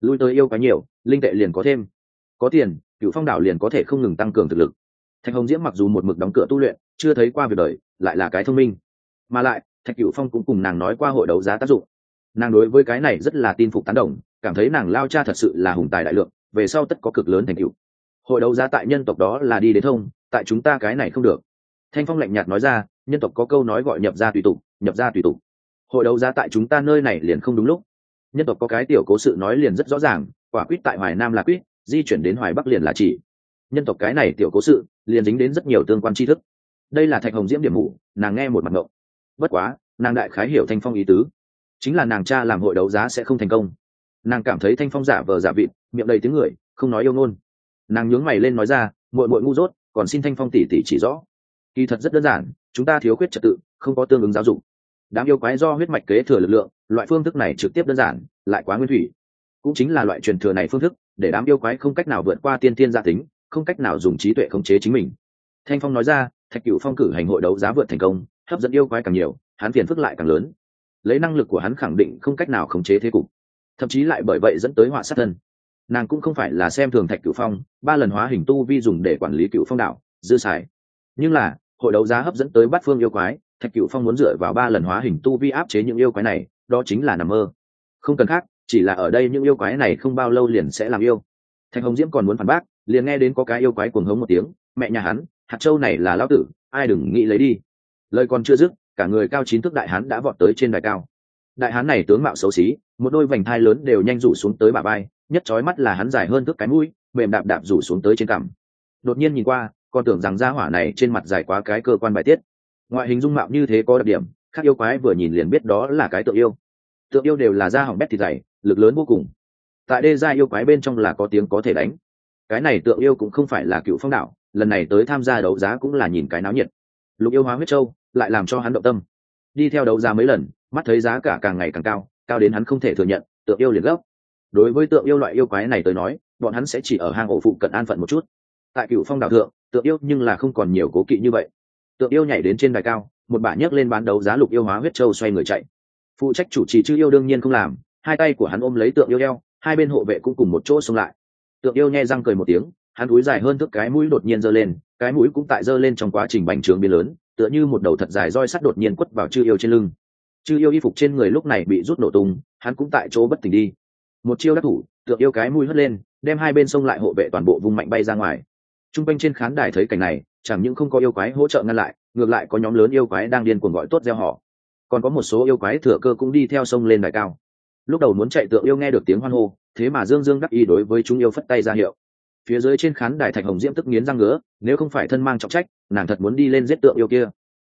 Lui tới yêu quá nhiều, linh tệ liền có thêm. Có tiền, cựu phong đảo liền có thể không ngừng tăng cường thực lực. Thạch hồng diễm mặc dù một mực đóng cửa tu luyện, chưa thấy qua việc đời, lại là cái thông minh mà lại, thạch cửu phong cũng cùng nàng nói qua hội đấu giá tác dụng. Nàng đối với cái này rất là tin phục tán đồng, cảm thấy nàng lao cha thật sự là hùng tài đại lượng, về sau tất có cực lớn thành cựu hội đấu giá tại nhân tộc đó là đi đến thông, tại chúng ta cái này không được. Thanh phong lạnh nhạt nói ra, nhân tộc có câu nói gọi nhập ra tùy tục, nhập ra tùy tục. Hội đấu giá tại chúng ta nơi này liền không đúng lúc. Nhân tộc có cái tiểu cố sự nói liền rất rõ ràng, quả quýt tại hoài nam là quýt di chuyển đến hoài bắc liền là chỉ. Nhân tộc cái này tiểu cố sự, liền dính đến rất nhiều tương quan tri thức. Đây là thạch hồng diễm điểm mù, nàng nghe một mặt ngộng bất quá, nàng đại khái hiểu thanh phong ý tứ. Chính là nàng cha làm hội đấu giá sẽ không thành công. Nàng cảm thấy thanh phong giả vờ giả vịt, miệng đầy tiếng người, không nói yêu ngôn. Nàng nhướng mày lên nói ra, muội muội ngu dốt, còn xin thanh phong tỉ tỉ chỉ rõ. Kỳ thật rất đơn giản, chúng ta thiếu khuyết trật tự, không có tương ứng giáo dục. Đám yêu quái do huyết mạch kế thừa lực lượng, loại phương thức này trực tiếp đơn giản, lại quá nguyên thủy. Cũng chính là loại truyền thừa này phương thức, để đám yêu quái không cách nào vượt qua tiên tiên gia tính, không cách nào dùng trí tuệ khống chế chính mình. Thanh phong nói ra, thạch cựu phong cử hành hội đấu giá vượt thành công hấp dẫn yêu quái càng nhiều, hắn phiền phức lại càng lớn. Lấy năng lực của hắn khẳng định không cách nào khống chế thế cục. Thậm chí lại bởi vậy dẫn tới họa sát thân. Nàng cũng không phải là xem thường thạch cửu phong, ba lần hóa hình tu vi dùng để quản lý cửu phong đạo dư xài. Nhưng là, hội đấu giá hấp dẫn tới bát phương yêu quái, thạch cửu phong muốn dựa vào ba lần hóa hình tu vi áp chế những yêu quái này, đó chính là nằm mơ. Không cần khác, chỉ là ở đây những yêu quái này không bao lâu liền sẽ làm yêu. Thạch hồng diễm còn muốn phản bác, liền nghe đến có cái yêu quái cuồng hống một tiếng, mẹ nhà hắn, hạt châu này là lão tử, ai đừng nghĩ lấy đi lời còn chưa dứt, cả người cao chín thước đại hán đã vọt tới trên đài cao. Đại hán này tướng mạo xấu xí, một đôi vành thai lớn đều nhanh rủ xuống tới bà bay nhất trói mắt là hắn dài hơn thước cái mũi, mềm đạp đạp rủ xuống tới trên cằm. Đột nhiên nhìn qua con tưởng rằng gia hỏa này trên mặt dài quá cái cơ quan bài tiết. Ngoại hình dung mạo như thế có đặc điểm, khác yêu quái vừa nhìn liền biết đó là cái tượng yêu. Tượng yêu đều là da hỏng bét thịt dày, lực lớn vô cùng. Tại đê gia yêu quái bên trong là có tiếng có thể đánh. Cái này tượng yêu cũng không phải là cựu phong đạo, lần này tới tham gia đấu giá cũng là nhìn cái náo nhiệt lục yêu hóa huyết châu, lại làm cho hắn động tâm. Đi theo đấu giá mấy lần, mắt thấy giá cả càng ngày càng cao cao đến hắn không thể thừa nhận, tượng yêu liền gốc đối với tượng yêu loại yêu quái này tới nói, bọn hắn sẽ chỉ ở hang ổ phụ cận an phận một chút. Tại cựu phong đảo thượng, tượng yêu nhưng là không còn nhiều cố kỵ như vậy. Tượng yêu nhảy đến trên đài cao, một bả nhấc lên bán đấu giá lục yêu hóa huyết châu xoay người chạy. Phụ trách chủ trì chư yêu đương nhiên không làm, hai tay của hắn ôm lấy tượng yêu eo, hai bên hộ vệ cũng cùng một chỗ xông lại. Tượng yêu nghe răng cười một tiếng hắn túi dài hơn thước cái mũi đột nhiên giơ lên, cái mũi cũng tại giơ lên trong quá trình bành trướng biến lớn, tựa như một đầu thật dài roi sắt đột nhiên quất vào chư yêu trên lưng. Chư yêu y phục trên người lúc này bị rút nổ tung, hắn cũng tại chỗ bất tỉnh đi. Một chiêu đắc thủ, tựa yêu cái mũi hất lên, đem hai bên sông lại hộ vệ toàn bộ vùng mạnh bay ra ngoài. T r u n g quanh trên khán đài thấy cảnh này, chẳng những không có yêu quái hỗ trợ ngăn lại, ngược lại có nhóm lớn yêu quái đang điên cuồng gọi tốt gieo họ. Còn có một số yêu quái thừa cơ cũng đi theo sông lên đài cao. Lúc đầu muốn chạy tượng yêu nghe được tiếng hoan hô, thế mà dương dương đắc y đối với chúng yêu phất tay ra hiệu phía dưới trên khán đài thạch hồng diễm tức nghiến răng ngứa, nếu không phải thân mang trọng trách, nàng thật muốn đi lên giết tượng yêu kia.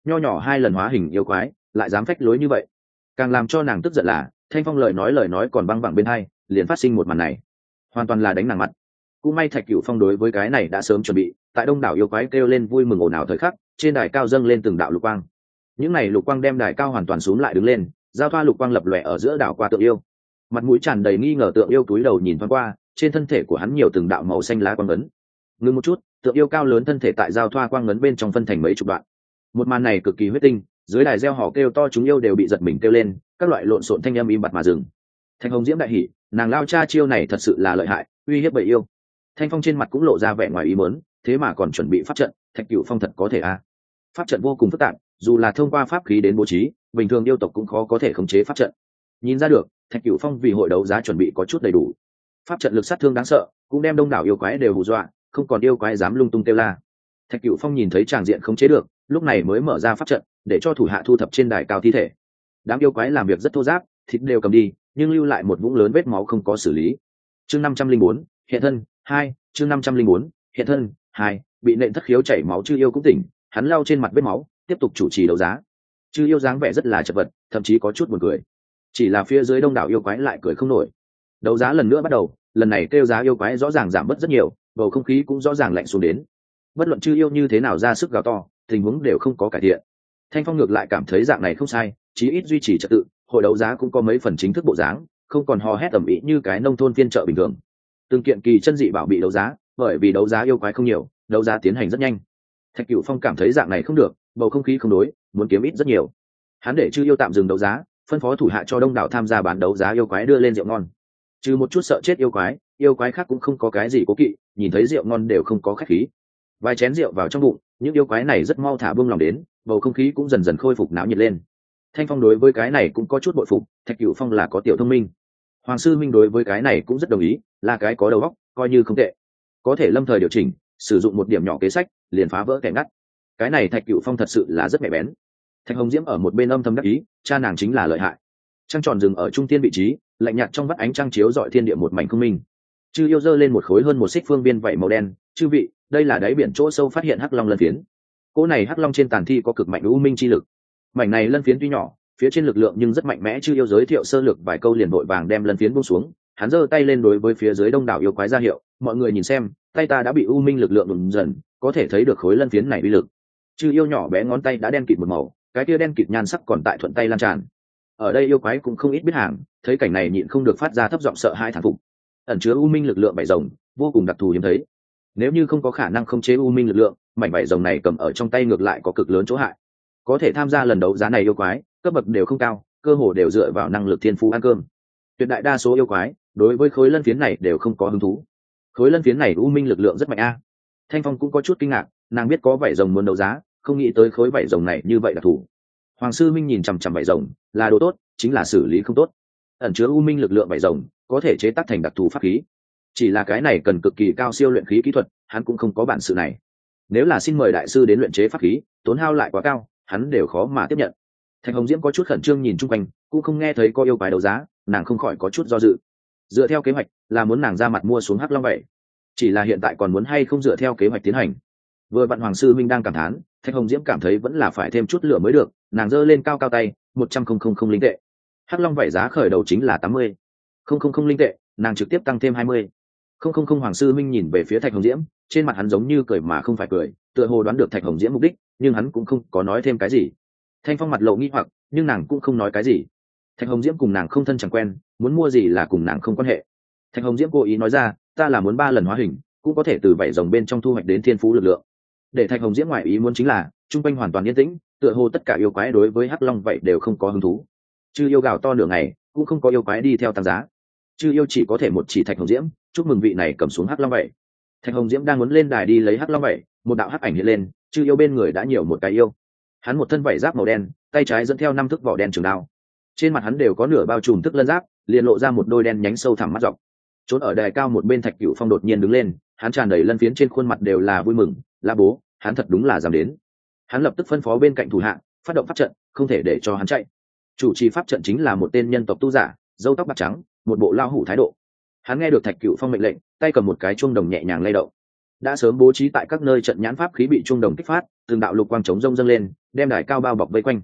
Nho nhỏ hai lần hóa hình yêu quái, lại dám phách lối như vậy. Càng làm cho nàng tức giận là, thanh phong lời nói lời nói còn băng bằng bên hai, liền phát sinh một màn này. Hoàn toàn là đánh nàng mặt. Cũng may thạch cựu phong đối với cái này đã sớm chuẩn bị, tại đông đảo yêu quái kêu lên vui mừng ồn ào thời khắc, trên đài cao dâng lên từng đạo lục quang. Những n à y lục quang đem đài cao hoàn toàn xuống lại đứng lên, giao thoa lục quang lập lòe ở giữa đảo qua tượng yêu. Mặt mũi tràn đầy nghi ngờ tượng yêu túi đầu nhìn thoáng qua trên thân thể của hắn nhiều từng đạo màu xanh lá quang ấn ngưng một chút, tượng yêu cao lớn thân thể tại giao thoa quang ấn bên trong phân thành mấy chục đoạn. Một màn này cực kỳ huyết tinh, dưới đài gieo hò kêu to chúng yêu đều bị giật mình kêu lên, các loại lộn xộn thanh âm im bặt mà dừng. Thanh hồng diễm đại hỉ, nàng lao cha chiêu này thật sự là lợi hại, uy hiếp bầy yêu. Thanh phong trên mặt cũng lộ ra vẻ ngoài ý mớn thế mà còn chuẩn bị pháp trận, thạch cựu phong thật có thể a. À. pháp trận vô cùng phức tạp, dù là thông qua pháp khí đến bố trí, bình thường yêu tộc cũng khó có thể khống chế pháp trận. Nhìn ra được, thạch cựu phong vì hội đấu giá chuẩn bị có chút đầy đủ pháp trận lực sát thương đáng sợ, cũng đem đông đảo yêu quái đều hù dọa, không còn yêu quái dám lung tung kêu la. Thạch cựu phong nhìn thấy tràng diện không chế được, lúc này mới mở ra pháp trận, để cho thủ hạ thu thập trên đài cao thi thể. Đám yêu quái làm việc rất thô giáp, thịt đều cầm đi, nhưng lưu lại một vũng lớn vết máu không có xử lý. Chương năm trăm linh bốn, hiện thân, hai, chương năm trăm linh bốn, hiện thân, hai, bị nện thất khiếu chảy máu chư yêu cũng tỉnh, hắn lao trên mặt vết máu, tiếp tục chủ trì đấu giá. Chư yêu dáng vẻ rất là chật vật, thậm chí có chút buồn cười. Chỉ là phía dưới đông đảo yêu quái lại cười không nổi đấu giá lần nữa bắt đầu, lần này kêu giá yêu quái rõ ràng giảm bớt rất nhiều, bầu không khí cũng rõ ràng lạnh xuống đến. Bất luận chư yêu như thế nào ra sức gào to, tình huống đều không có cải thiện. Thanh phong ngược lại cảm thấy dạng này không sai, chí ít duy trì trật tự, hội đấu giá cũng có mấy phần chính thức bộ dáng, không còn hò hét tầm ĩ như cái nông thôn phiên chợ bình thường. Từng kiện kỳ chân dị bảo bị đấu giá, bởi vì đấu giá yêu quái không nhiều, đấu giá tiến hành rất nhanh. Thạch Cựu phong cảm thấy dạng này không được, bầu không khí không đối, muốn kiếm ít rất nhiều. Hắn để chư yêu tạm dừng đấu giá, phân phó thủ hạ cho đông đảo tham gia bán đấu giá yêu quái đưa lên rượu ngon trừ một chút sợ chết yêu quái yêu quái khác cũng không có cái gì cố kỵ, nhìn thấy rượu ngon đều không có khách khí. Vài chén rượu vào trong bụng, những yêu quái này rất mau thả buông lòng đến, bầu không khí cũng dần dần khôi phục náo nhiệt lên. Thanh phong đối với cái này cũng có chút bội phục, thạch cửu phong là có tiểu thông minh. Hoàng sư minh đối với cái này cũng rất đồng ý, là cái có đầu óc, coi như không tệ. Có thể lâm thời điều chỉnh, sử dụng một điểm nhỏ kế sách, liền phá vỡ kẻ ngắt. Cái này thạch cửu phong thật sự là rất mẹ bén. Thạch hồng diễm ở một bên âm thầm đắc ý, cha nàng chính là lợi hại trăng tròn dừng ở trung tiên vị trí, lạnh nhạt trong vắt ánh trăng chiếu dọi thiên địa một mảnh không minh. Chư yêu dơ lên một khối hơn một xích phương biên vảy màu đen, chư vị, đây là đáy biển chỗ sâu phát hiện hắc long lân phiến. Cỗ này hắc long trên tàn thi có cực mạnh u minh chi lực. Mảnh này lân phiến tuy nhỏ, phía trên lực lượng nhưng rất mạnh mẽ. Chư yêu giới thiệu sơ lược vài câu liền vội vàng đem lân phiến buông xuống. Hắn giơ tay lên đối với phía dưới đông đảo yêu quái ra hiệu, mọi người nhìn xem, tay ta đã bị u minh lực lượng đùm dần, có thể thấy được khối lân phiến này uy lực. Chư yêu nhỏ bé ngón tay đã đen kịt một màu, cái kia đen kịt nhan sắc còn tại thuận tay lan tràn ở đây yêu quái cũng không ít biết hàng, thấy cảnh này nhịn không được phát ra thấp giọng sợ hai thản phục. Ẩn chứa u minh lực lượng bảy rồng, vô cùng đặc thù hiếm thấy. Nếu như không có khả năng không chế u minh lực lượng, mảnh bảy rồng này cầm ở trong tay ngược lại có cực lớn chỗ hại. Có thể tham gia lần đấu giá này yêu quái, cấp bậc đều không cao, cơ hồ đều dựa vào năng lực thiên phú ăn cơm. Tuyệt đại đa số yêu quái, đối với khối lân phiến này đều không có hứng thú. Khối lân phiến này u minh lực lượng rất mạnh a. Thanh phong cũng có chút kinh ngạc, nàng biết có vảy rồng muốn đấu giá, không nghĩ tới khối vảy rồng này như vậy đặc thù hoàng sư minh nhìn chằm chằm vải rồng, là đồ tốt, chính là xử lý không tốt. Ẩn chứa u minh lực lượng vải rồng, có thể chế tác thành đặc thù pháp khí. Chỉ là cái này cần cực kỳ cao siêu luyện khí kỹ thuật, hắn cũng không có bản sự này. Nếu là xin mời đại sư đến luyện chế pháp khí, tốn hao lại quá cao, hắn đều khó mà tiếp nhận. Thạch hồng diễm có chút khẩn trương nhìn chung quanh, cũng không nghe thấy có yêu quái đấu giá, nàng không khỏi có chút do dự. Dựa theo kế hoạch, là muốn nàng ra mặt mua xuống hắc long vậy chỉ là hiện tại còn muốn hay không dựa theo kế hoạch tiến hành. Vừa bạn hoàng sư minh đang cảm thán, thạch hồng diễm cảm thấy vẫn là phải thêm chút lửa mới được nàng giơ lên cao cao tay, một trăm không không không linh tệ. Hắc long vảy giá khởi đầu chính là tám mươi. Không không không linh tệ, nàng trực tiếp tăng thêm hai mươi. Không không không hoàng sư minh nhìn về phía thạch hồng diễm, trên mặt hắn giống như cười mà không phải cười, tựa hồ đoán được thạch hồng diễm mục đích, nhưng hắn cũng không có nói thêm cái gì. Thanh phong mặt lộ nghi hoặc, nhưng nàng cũng không nói cái gì. Thạch hồng diễm cùng nàng không thân chẳng quen, muốn mua gì là cùng nàng không quan hệ. Thạch hồng diễm cố ý nói ra, ta là muốn ba lần hóa hình, cũng có thể từ vảy rồng bên trong thu hoạch đến thiên phú lực lượng. Để thạch hồng diễm ngoại ý muốn chính là trung quanh hoàn toàn yên tĩnh tựa hồ tất cả yêu quái đối với hắc long vậy đều không có hứng thú. Chư yêu gào to nửa ngày, cũng không có yêu quái đi theo tăng giá. Chư yêu chỉ có thể một chỉ thạch hồng diễm, chúc mừng vị này cầm xuống hắc long vậy. Thạch hồng diễm đang muốn lên đài đi lấy hắc long vậy, một đạo hắc ảnh hiện lên, chư yêu bên người đã nhiều một cái yêu. Hắn một thân vảy giáp màu đen, tay trái dẫn theo năm thức vỏ đen trường đao. Trên mặt hắn đều có nửa bao trùm thức lân giáp, liền lộ ra một đôi đen nhánh sâu thẳm mắt dọc. Trốn ở đài cao một bên thạch cựu phong đột nhiên đứng lên, hắn tràn đầy lân phiến trên khuôn mặt đều là vui mừng la bố, hắn thật đúng là dám đến hắn lập tức phân phó bên cạnh thủ hạng phát động pháp trận, không thể để cho hắn chạy. Chủ trì pháp trận chính là một tên nhân tộc tu giả, dâu tóc bạc trắng, một bộ lao hủ thái độ. Hắn nghe được thạch cựu phong mệnh lệnh, tay cầm một cái chuông đồng nhẹ nhàng lay động. Đã sớm bố trí tại các nơi trận nhãn pháp khí bị chuông đồng kích phát, từng đạo lục quang chống rông dâng lên, đem đài cao bao bọc vây quanh.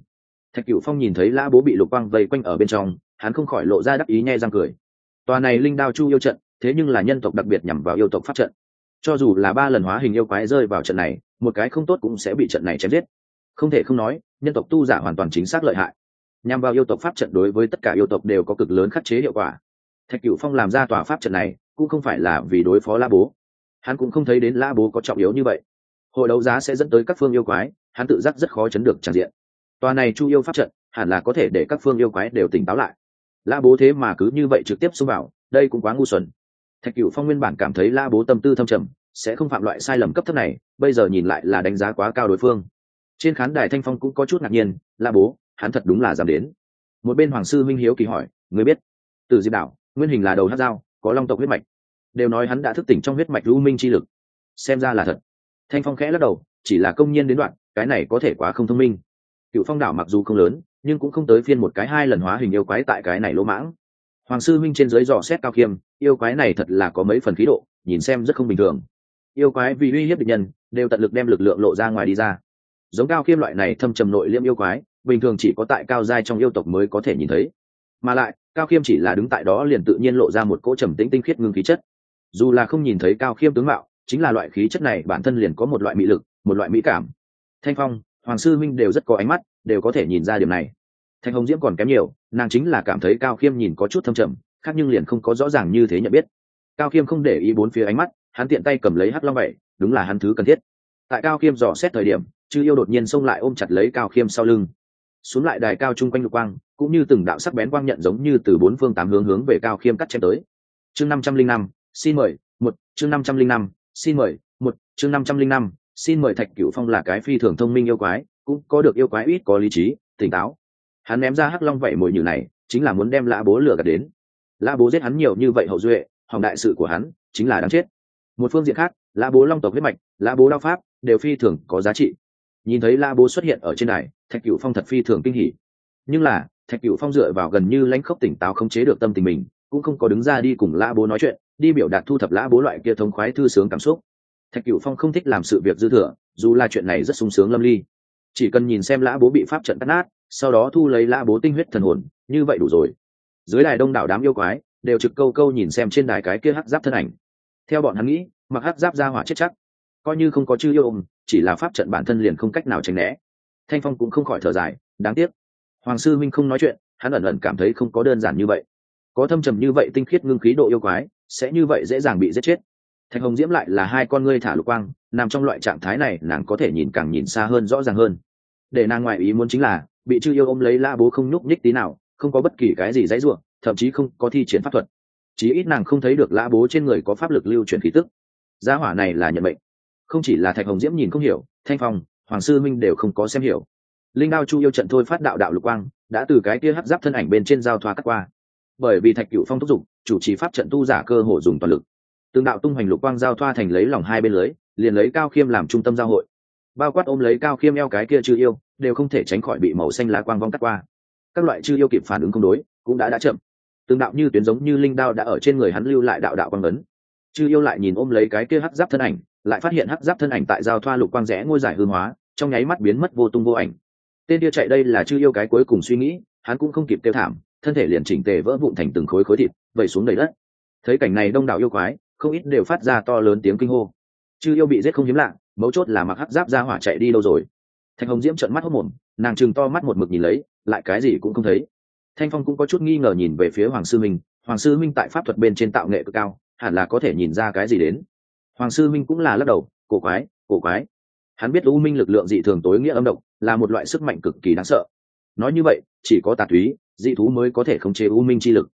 Thạch cựu phong nhìn thấy lã bố bị lục quang vây quanh ở bên trong, hắn không khỏi lộ ra đắc ý nhai răng cười. Tòa này linh đao chu yêu trận, thế nhưng là nhân tộc đặc biệt nhằm vào yêu tộc pháp trận. Cho dù là ba lần hóa hình yêu quái rơi vào trận này một cái không tốt cũng sẽ bị trận này chém giết. Không thể không nói, nhân tộc tu giả hoàn toàn chính xác lợi hại. Nhằm vào yêu tộc pháp trận đối với tất cả yêu tộc đều có cực lớn khắc chế hiệu quả. Thạch cửu phong làm ra tòa pháp trận này, cũng không phải là vì đối phó la bố. Hắn cũng không thấy đến la bố có trọng yếu như vậy. Hội đấu giá sẽ dẫn tới các phương yêu quái, hắn tự giác rất khó chấn được tràn diện. Tòa này chu yêu pháp trận, hẳn là có thể để các phương yêu quái đều tỉnh táo lại. La bố thế mà cứ như vậy trực tiếp xông vào, đây cũng quá ngu xuẩn. Thạch cửu phong nguyên bản cảm thấy la bố tâm tư thâm trầm sẽ không phạm loại sai lầm cấp thấp này, bây giờ nhìn lại là đánh giá quá cao đối phương. Trên khán đài thanh phong cũng có chút ngạc nhiên, la bố, hắn thật đúng là dám đến. Một bên hoàng sư minh hiếu kỳ hỏi người biết, từ diệp đảo nguyên hình là đầu hát dao, có long tộc huyết mạch. Đều nói hắn đã thức tỉnh trong huyết mạch lưu minh chi lực. Xem ra là thật. Thanh phong khẽ lắc đầu, chỉ là công nhiên đến đoạn, cái này có thể quá không thông minh. Cựu phong đảo mặc dù không lớn, nhưng cũng không tới phiên một cái hai lần hóa hình yêu quái tại cái này lỗ mãng. Hoàng sư minh trên dưới dò xét cao khiêm yêu quái này thật là có mấy phần khí độ, nhìn xem rất không bình thường yêu quái vì uy hiếp địch nhân, đều tận lực đem lực lượng lộ ra ngoài đi ra. Giống cao khiêm loại này thâm trầm nội liêm yêu quái, bình thường chỉ có tại cao giai trong yêu tộc mới có thể nhìn thấy. Mà lại, cao khiêm chỉ là đứng tại đó liền tự nhiên lộ ra một cỗ trầm tĩnh tinh khiết ngưng khí chất. Dù là không nhìn thấy cao khiêm tướng mạo, chính là loại khí chất này bản thân liền có một loại mỹ lực, một loại mỹ cảm. Thanh phong, hoàng sư minh đều rất có ánh mắt, đều có thể nhìn ra điểm này. Thanh hồng diễm còn kém nhiều, nàng chính là cảm thấy cao khiêm nhìn có chút thâm trầm, khác nhưng liền không có rõ ràng như thế nhận biết. Cao khiêm không để ý bốn phía ánh mắt hắn tiện tay cầm lấy hắc long vậy, đúng là hắn thứ cần thiết. Tại cao khiêm dò xét thời điểm, chư yêu đột nhiên xông lại ôm chặt lấy cao khiêm sau lưng. Xuống lại đài cao chung quanh lục quang, cũng như từng đạo sắc bén quang nhận giống như từ bốn phương tám hướng hướng về cao khiêm cắt chém tới. Chương năm trăm linh năm, xin mời, một, chương năm trăm linh năm, xin mời, một, chương năm trăm linh năm, xin mời thạch cửu phong là cái phi thường thông minh yêu quái, cũng có được yêu quái ít có lý trí, tỉnh táo. Hắn ném ra hắc long vậy mồi nhử này, chính là muốn đem lã bố lừa gạt đến. Lã bố giết hắn nhiều như vậy hậu duệ, hỏng đại sự của hắn, chính là đáng chết một phương diện khác, lã bố long tộc huyết mạch, lã bố đao pháp đều phi thường có giá trị. Nhìn thấy lã bố xuất hiện ở trên này thạch cửu phong thật phi thường kinh hỉ. Nhưng là, thạch cửu phong dựa vào gần như lãnh khốc tỉnh táo không chế được tâm tình mình, cũng không có đứng ra đi cùng lã bố nói chuyện, đi biểu đạt thu thập lã bố loại kia thống khoái thư sướng cảm xúc. Thạch cửu phong không thích làm sự việc dư thừa, dù là chuyện này rất sung sướng lâm ly. Chỉ cần nhìn xem lã bố bị pháp trận cắt nát, sau đó thu lấy lã bố tinh huyết thần hồn, như vậy đủ rồi. Dưới đài đông đảo đám yêu quái, đều trực câu câu nhìn xem trên đài cái kia hắc giáp thân ảnh theo bọn hắn nghĩ, mặc hát giáp ra hỏa chết chắc. Coi như không có chư yêu ôm, chỉ là pháp trận bản thân liền không cách nào tránh né. Thanh phong cũng không khỏi thở dài, đáng tiếc. Hoàng sư minh không nói chuyện, hắn ẩn ẩn cảm thấy không có đơn giản như vậy. Có thâm trầm như vậy tinh khiết ngưng khí độ yêu quái, sẽ như vậy dễ dàng bị giết chết. Thạch hồng diễm lại là hai con ngươi thả lục quang, nằm trong loại trạng thái này, nàng có thể nhìn càng nhìn xa hơn, rõ ràng hơn. Để nàng ngoại ý muốn chính là, bị chư yêu ôm lấy la bố không nhúc nhích tí nào, không có bất kỳ cái gì dãy ruộng thậm chí không có thi chiến pháp thuật chí ít nàng không thấy được lã bố trên người có pháp lực lưu chuyển khí tức. Gia hỏa này là nhận mệnh. Không chỉ là thạch hồng diễm nhìn không hiểu, thanh phong, hoàng sư minh đều không có xem hiểu. Linh đao chu yêu trận thôi phát đạo đạo lục quang, đã từ cái kia hấp giáp thân ảnh bên trên giao thoa cắt qua. Bởi vì thạch cựu phong thúc giục, chủ trì pháp trận tu giả cơ hồ dùng toàn lực. Tương đạo tung hoành lục quang giao thoa thành lấy lòng hai bên lưới, liền lấy cao khiêm làm trung tâm giao hội. Bao quát ôm lấy cao khiêm eo cái kia chư yêu, đều không thể tránh khỏi bị màu xanh lá quang vong cắt qua. Các loại chư yêu kịp phản ứng không đối, cũng đã đã chậm tương đạo như tuyến giống như linh đao đã ở trên người hắn lưu lại đạo đạo quang ấn. Chư yêu lại nhìn ôm lấy cái kia hắc giáp thân ảnh, lại phát hiện hắc giáp thân ảnh tại giao thoa lục quang rẽ ngôi giải hương hóa, trong nháy mắt biến mất vô tung vô ảnh. Tên kia chạy đây là chư yêu cái cuối cùng suy nghĩ, hắn cũng không kịp tiêu thảm, thân thể liền chỉnh tề vỡ vụn thành từng khối khối thịt, vẩy xuống đầy đất. Thấy cảnh này đông đảo yêu quái, không ít đều phát ra to lớn tiếng kinh hô. Chư yêu bị giết không hiếm lạ, mấu chốt là mặc hắc giáp ra hỏa chạy đi đâu rồi. Thanh hồng diễm trợn mắt hốc mồm, nàng chừng to mắt một mực nhìn lấy, lại cái gì cũng không thấy thanh phong cũng có chút nghi ngờ nhìn về phía hoàng sư minh. Hoàng sư minh tại pháp thuật bên trên tạo nghệ cực cao, hẳn là có thể nhìn ra cái gì đến? Hoàng sư minh cũng là lắc đầu, cổ quái cổ quái. Hắn biết u minh lực lượng dị thường tối nghĩa âm độc, là một loại sức mạnh cực kỳ đáng sợ. Nói như vậy, chỉ có tà túy, dị thú mới có thể khống chế u minh chi lực.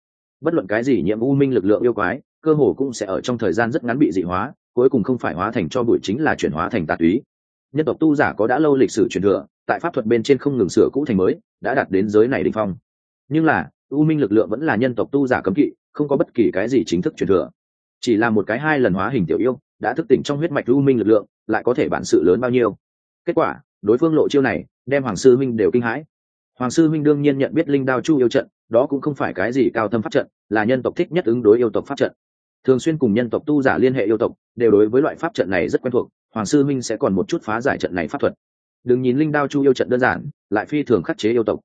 Bất luận cái gì nhiễm u minh lực lượng yêu quái, cơ hồ cũng sẽ ở trong thời gian rất ngắn bị dị hóa, cuối cùng không phải hóa thành cho bụi chính là chuyển hóa thành tà túy. Nhân tộc tu giả có đã lâu lịch sử truyền thừa, tại pháp thuật bên trên không ngừng sửa cũ thành mới, đã đạt đến giới này đ phong nhưng là, u minh lực lượng vẫn là nhân tộc tu giả cấm kỵ, không có bất kỳ cái gì chính thức truyền thừa. Chỉ là một cái hai lần hóa hình tiểu yêu, đã thức tỉnh trong huyết mạch u minh lực lượng, lại có thể bản sự lớn bao nhiêu. Kết quả, đối phương lộ chiêu này, đem hoàng sư minh đều kinh hãi. Hoàng sư minh đương nhiên nhận biết linh đao chu yêu trận, đó cũng không phải cái gì cao thâm pháp trận, là nhân tộc thích nhất ứng đối yêu tộc pháp trận. Thường xuyên cùng nhân tộc tu giả liên hệ yêu tộc, đều đối với loại pháp trận này rất quen thuộc, hoàng sư minh sẽ còn một chút phá giải trận này pháp thuật. Đừng nhìn linh đao chu yêu trận đơn giản, lại phi thường khắc chế yêu tộc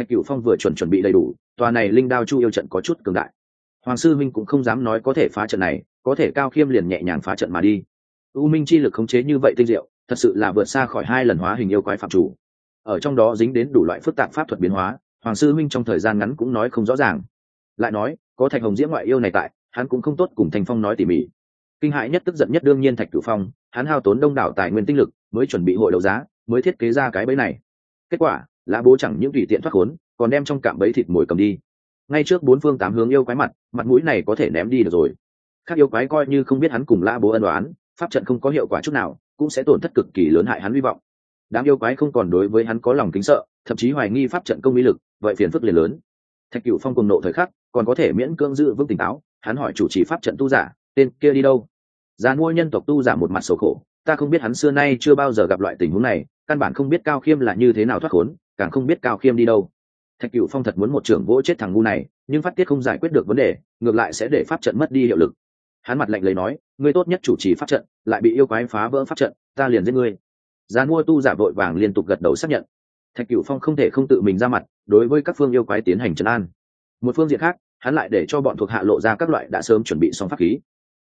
thạch cửu phong vừa chuẩn chuẩn bị đầy đủ, tòa này linh đao chu yêu trận có chút cường đại. Hoàng sư minh cũng không dám nói có thể phá trận này, có thể cao khiêm liền nhẹ nhàng phá trận mà đi. U minh chi lực khống chế như vậy tinh diệu, thật sự là vượt xa khỏi hai lần hóa hình yêu quái phạm chủ. Ở trong đó dính đến đủ loại phức tạp pháp thuật biến hóa, hoàng sư minh trong thời gian ngắn cũng nói không rõ ràng. Lại nói, có thạch hồng diễm ngoại yêu này tại, hắn cũng không tốt cùng thành phong nói tỉ mỉ. Kinh hại nhất tức giận nhất đương nhiên thạch cửu phong, hắn hao tốn đông đảo tài nguyên tinh lực, mới chuẩn bị hội đấu giá, mới thiết kế ra cái bẫy này. Kết quả lã bố chẳng những tùy tiện thoát khốn, còn đem trong cạm bẫy thịt mồi cầm đi. Ngay trước bốn phương tám hướng yêu quái mặt mặt mũi này có thể ném đi được rồi. Các yêu quái coi như không biết hắn cùng lã bố ân đoán pháp trận không có hiệu quả chút nào, cũng sẽ tổn thất cực kỳ lớn hại hắn hy vọng. Đám yêu quái không còn đối với hắn có lòng kính sợ, thậm chí hoài nghi pháp trận công mỹ lực, vậy phiền phức liền lớn. Thạch cựu phong cùng nộ thời khắc, còn có thể miễn cưỡng giữ vững tỉnh táo, hắn hỏi chủ trì pháp trận tu giả, tên kia đi đâu? Già nuôi nhân tộc tu giả một mặt sầu khổ, ta không biết hắn xưa nay chưa bao giờ gặp loại tình huống này, căn bản không biết cao khiêm là như thế nào thoát khốn càng không biết cao khiêm đi đâu. Thạch cựu phong thật muốn một trưởng vỗ chết thằng ngu này, nhưng phát tiết không giải quyết được vấn đề, ngược lại sẽ để pháp trận mất đi hiệu lực. Hắn mặt lạnh lấy nói, ngươi tốt nhất chủ trì pháp trận, lại bị yêu quái phá vỡ pháp trận, ta liền giết ngươi. Gian mua tu giả vội vàng liên tục gật đầu xác nhận. Thạch cựu phong không thể không tự mình ra mặt, đối với các phương yêu quái tiến hành trấn an. Một phương diện khác, hắn lại để cho bọn thuộc hạ lộ ra các loại đã sớm chuẩn bị xong pháp khí.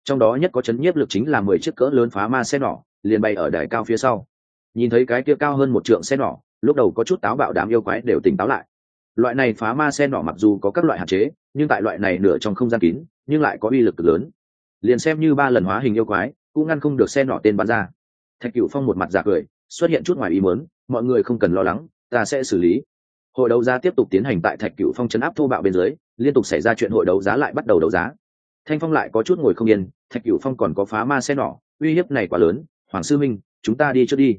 Trong đó nhất có chấn nhiếp lực chính là mười chiếc cỡ lớn phá ma xe nỏ, liền bay ở đài cao phía sau. Nhìn thấy cái kia cao hơn một trượng xe nỏ lúc đầu có chút táo bạo đám yêu quái đều tỉnh táo lại. Loại này phá ma sen nỏ mặc dù có các loại hạn chế, nhưng tại loại này nửa trong không gian kín, nhưng lại có uy lực cực lớn. Liền xem như ba lần hóa hình yêu quái, cũng ngăn không được sen nỏ tên bắn ra. Thạch cựu phong một mặt giả cười, xuất hiện chút ngoài ý muốn, mọi người không cần lo lắng, ta sẽ xử lý. Hội đấu giá tiếp tục tiến hành tại thạch cựu phong chấn áp thô bạo bên dưới, liên tục xảy ra chuyện hội đấu giá lại bắt đầu đấu giá. Thanh phong lại có chút ngồi không yên, thạch cựu phong còn có phá ma sen nỏ uy hiếp này quá lớn. Hoàng sư minh, chúng ta đi trước đi.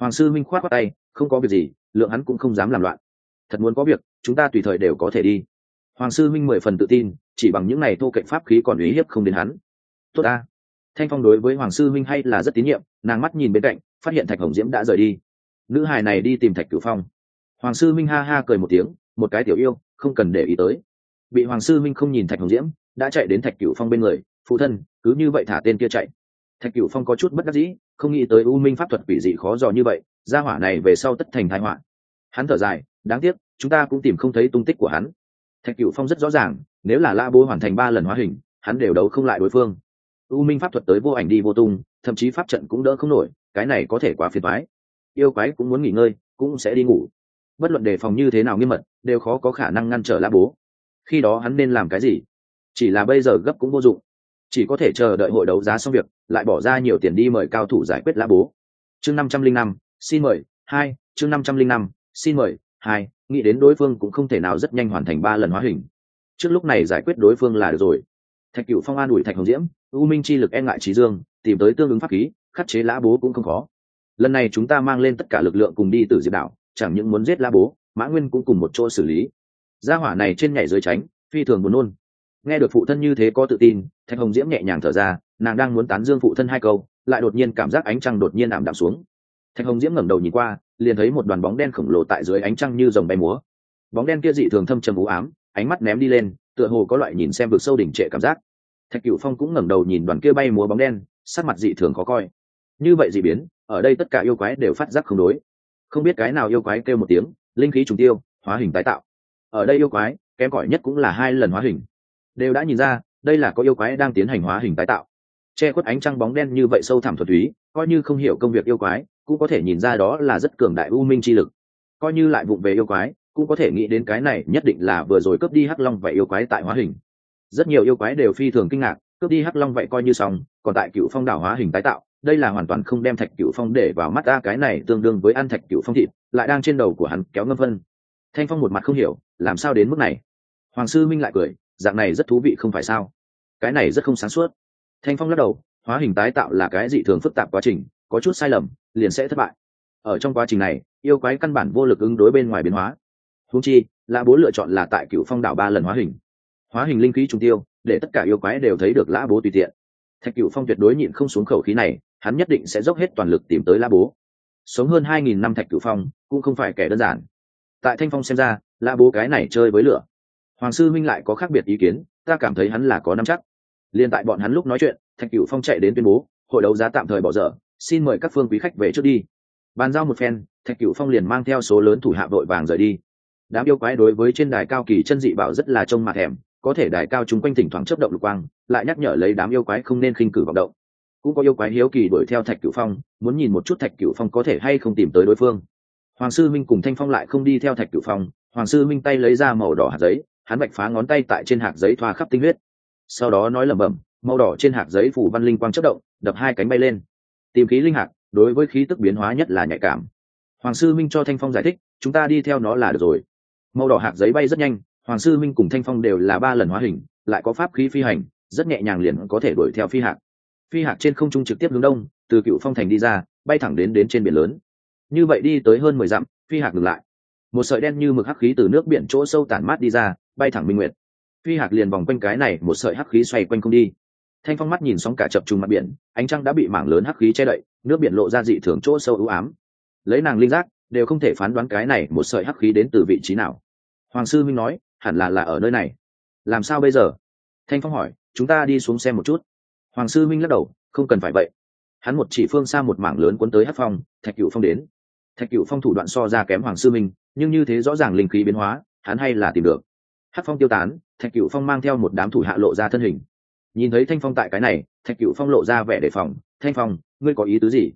Hoàng sư minh khoát khoát tay không có việc gì, lượng hắn cũng không dám làm loạn. Thật muốn có việc, chúng ta tùy thời đều có thể đi. Hoàng sư minh mười phần tự tin, chỉ bằng những n à y thô cạnh pháp khí còn uy hiếp không đến hắn. Tốt ta. Thanh phong đối với hoàng sư minh hay là rất tín nhiệm, nàng mắt nhìn bên cạnh, phát hiện thạch hồng diễm đã rời đi. Nữ hài này đi tìm thạch cửu phong. Hoàng sư minh ha ha cười một tiếng, một cái tiểu yêu, không cần để ý tới. Bị hoàng sư minh không nhìn thạch hồng diễm, đã chạy đến thạch cửu phong bên người, phụ thân, cứ như vậy thả tên kia chạy thạch cửu phong có chút bất đắc dĩ, không nghĩ tới u minh pháp thuật quỷ dị khó dò như vậy, gia hỏa này về sau tất thành thái họa. Hắn thở dài, đáng tiếc, chúng ta cũng tìm không thấy tung tích của hắn. Thạch cửu phong rất rõ ràng, nếu là la bố hoàn thành ba lần hóa hình, hắn đều đấu không lại đối phương. U minh pháp thuật tới vô ảnh đi vô tung, thậm chí pháp trận cũng đỡ không nổi, cái này có thể quá phiền thoái yêu quái cũng muốn nghỉ ngơi, cũng sẽ đi ngủ. Bất luận đề phòng như thế nào nghiêm mật, đều khó có khả năng ngăn trở la bố. Khi đó hắn nên làm cái gì? Chỉ là bây giờ gấp cũng vô dụng. Chỉ có thể chờ đợi hội đấu giá xong việc lại bỏ ra nhiều tiền đi mời cao thủ giải quyết lã bố. Chương năm trăm linh năm, xin mời, hai, chương năm trăm linh năm, xin mời, hai, nghĩ đến đối phương cũng không thể nào rất nhanh hoàn thành ba lần hóa hình. Trước lúc này giải quyết đối phương là được rồi. Thạch cựu phong an ủi thạch hồng diễm, u minh chi lực e ngại trí dương, tìm tới tương ứng pháp khí, khắc chế lã bố cũng không khó. Lần này chúng ta mang lên tất cả lực lượng cùng đi từ diệp đảo chẳng những muốn giết lã bố, mã nguyên cũng cùng một chỗ xử lý. Gia hỏa này trên nhảy dưới tránh, phi thường buồn nôn. Nghe được phụ thân như thế có tự tin, thạch hồng diễm nhẹ nhàng thở ra nàng đang muốn tán dương phụ thân hai câu, lại đột nhiên cảm giác ánh trăng đột nhiên ảm đạm xuống. Thạch hồng diễm ngẩng đầu nhìn qua, liền thấy một đoàn bóng đen khổng lồ tại dưới ánh trăng như dòng bay múa. Bóng đen kia dị thường thâm trầm u ám, ánh mắt ném đi lên, tựa hồ có loại nhìn xem vực sâu đỉnh trệ cảm giác. Thạch cửu phong cũng ngẩng đầu nhìn đoàn kia bay múa bóng đen, sắc mặt dị thường khó coi. Như vậy dị biến, ở đây tất cả yêu quái đều phát giác không đối. Không biết cái nào yêu quái kêu một tiếng, linh khí trùng tiêu, hóa hình tái tạo. Ở đây yêu quái, kém cỏi nhất cũng là hai lần hóa hình. Đều đã nhìn ra, đây là có yêu quái đang tiến hành hóa hình tái tạo che khuất ánh trăng bóng đen như vậy sâu thẳm thuật túy, coi như không hiểu công việc yêu quái, cũng có thể nhìn ra đó là rất cường đại u minh chi lực. Coi như lại vụng về yêu quái, cũng có thể nghĩ đến cái này nhất định là vừa rồi cướp đi hắc long vậy yêu quái tại hóa hình. Rất nhiều yêu quái đều phi thường kinh ngạc, cướp đi hắc long vậy coi như xong, còn tại cựu phong đảo hóa hình tái tạo, đây là hoàn toàn không đem thạch cựu phong để vào mắt ta, cái này tương đương với ăn thạch cựu phong thịt, lại đang trên đầu của hắn kéo ngâm vân. Thanh phong một mặt không hiểu, làm sao đến mức này? Hoàng sư minh lại cười, dạng này rất thú vị không phải sao? Cái này rất không sáng suốt thanh phong lắc đầu, hóa hình tái tạo là cái dị thường phức tạp quá trình, có chút sai lầm, liền sẽ thất bại. Ở trong quá trình này, yêu quái căn bản vô lực ứng đối bên ngoài biến hóa. Húng chi, lã bố lựa chọn là tại cựu phong đảo ba lần hóa hình. Hóa hình linh khí trung tiêu, để tất cả yêu quái đều thấy được lã bố tùy tiện. Thạch cựu phong tuyệt đối nhịn không xuống khẩu khí này, hắn nhất định sẽ dốc hết toàn lực tìm tới lã bố. Sống hơn hai nghìn năm thạch cựu phong, cũng không phải kẻ đơn giản. Tại thanh phong xem ra, lã bố cái này chơi với lửa. Hoàng sư minh lại có khác biệt ý kiến, ta cảm thấy hắn là có năm chắc liền tại bọn hắn lúc nói chuyện, thạch Cửu phong chạy đến tuyên bố, hội đấu giá tạm thời bỏ dở, xin mời các phương quý khách về trước đi. Bàn giao một phen, thạch Cửu phong liền mang theo số lớn thủ hạ vội vàng rời đi. Đám yêu quái đối với trên đài cao kỳ chân dị bảo rất là trông mặt thèm, có thể đài cao chúng quanh thỉnh thoảng chấp động lục quang, lại nhắc nhở lấy đám yêu quái không nên khinh cử vọng động. Cũng có yêu quái hiếu kỳ đuổi theo thạch cửu phong, muốn nhìn một chút thạch cửu phong có thể hay không tìm tới đối phương. Hoàng sư minh cùng thanh phong lại không đi theo thạch cửu phong, hoàng sư minh tay lấy ra màu đỏ hạt giấy, hắn bạch phá ngón tay tại trên hạt giấy thoa khắp tinh huyết sau đó nói lẩm bẩm, màu đỏ trên hạt giấy phủ văn linh quang chất động, đập hai cánh bay lên. Tìm khí linh hạt, đối với khí tức biến hóa nhất là nhạy cảm. Hoàng sư minh cho thanh phong giải thích, chúng ta đi theo nó là được rồi. Màu đỏ hạt giấy bay rất nhanh, hoàng sư minh cùng thanh phong đều là ba lần hóa hình, lại có pháp khí phi hành, rất nhẹ nhàng liền có thể đuổi theo phi hạt. Phi hạt trên không trung trực tiếp hướng đông, từ cựu phong thành đi ra, bay thẳng đến đến trên biển lớn. Như vậy đi tới hơn mười dặm, phi hạt ngừng lại. Một sợi đen như mực hắc khí từ nước biển chỗ sâu tản mát đi ra, bay thẳng minh nguyệt phi hạt liền vòng quanh cái này, một sợi hắc khí xoay quanh không đi. Thanh phong mắt nhìn sóng cả chập trùng mặt biển, ánh trăng đã bị mảng lớn hắc khí che đậy, nước biển lộ ra dị thường chỗ sâu ưu ám. Lấy nàng linh giác, đều không thể phán đoán cái này một sợi hắc khí đến từ vị trí nào. Hoàng sư minh nói, hẳn là là ở nơi này. Làm sao bây giờ? Thanh phong hỏi, chúng ta đi xuống xem một chút. Hoàng sư minh lắc đầu, không cần phải vậy. Hắn một chỉ phương xa một mảng lớn cuốn tới hắc phong, thạch cựu phong đến. Thạch cựu phong thủ đoạn so ra kém hoàng sư minh nhưng như thế rõ ràng linh khí biến hóa, hắn hay là tìm được hát phong tiêu tán, thạch cựu phong mang theo một đám thủ hạ lộ ra thân hình. Nhìn thấy thanh phong tại cái này, thạch cựu phong lộ ra vẻ đề phòng. Thanh phong, ngươi có ý tứ gì?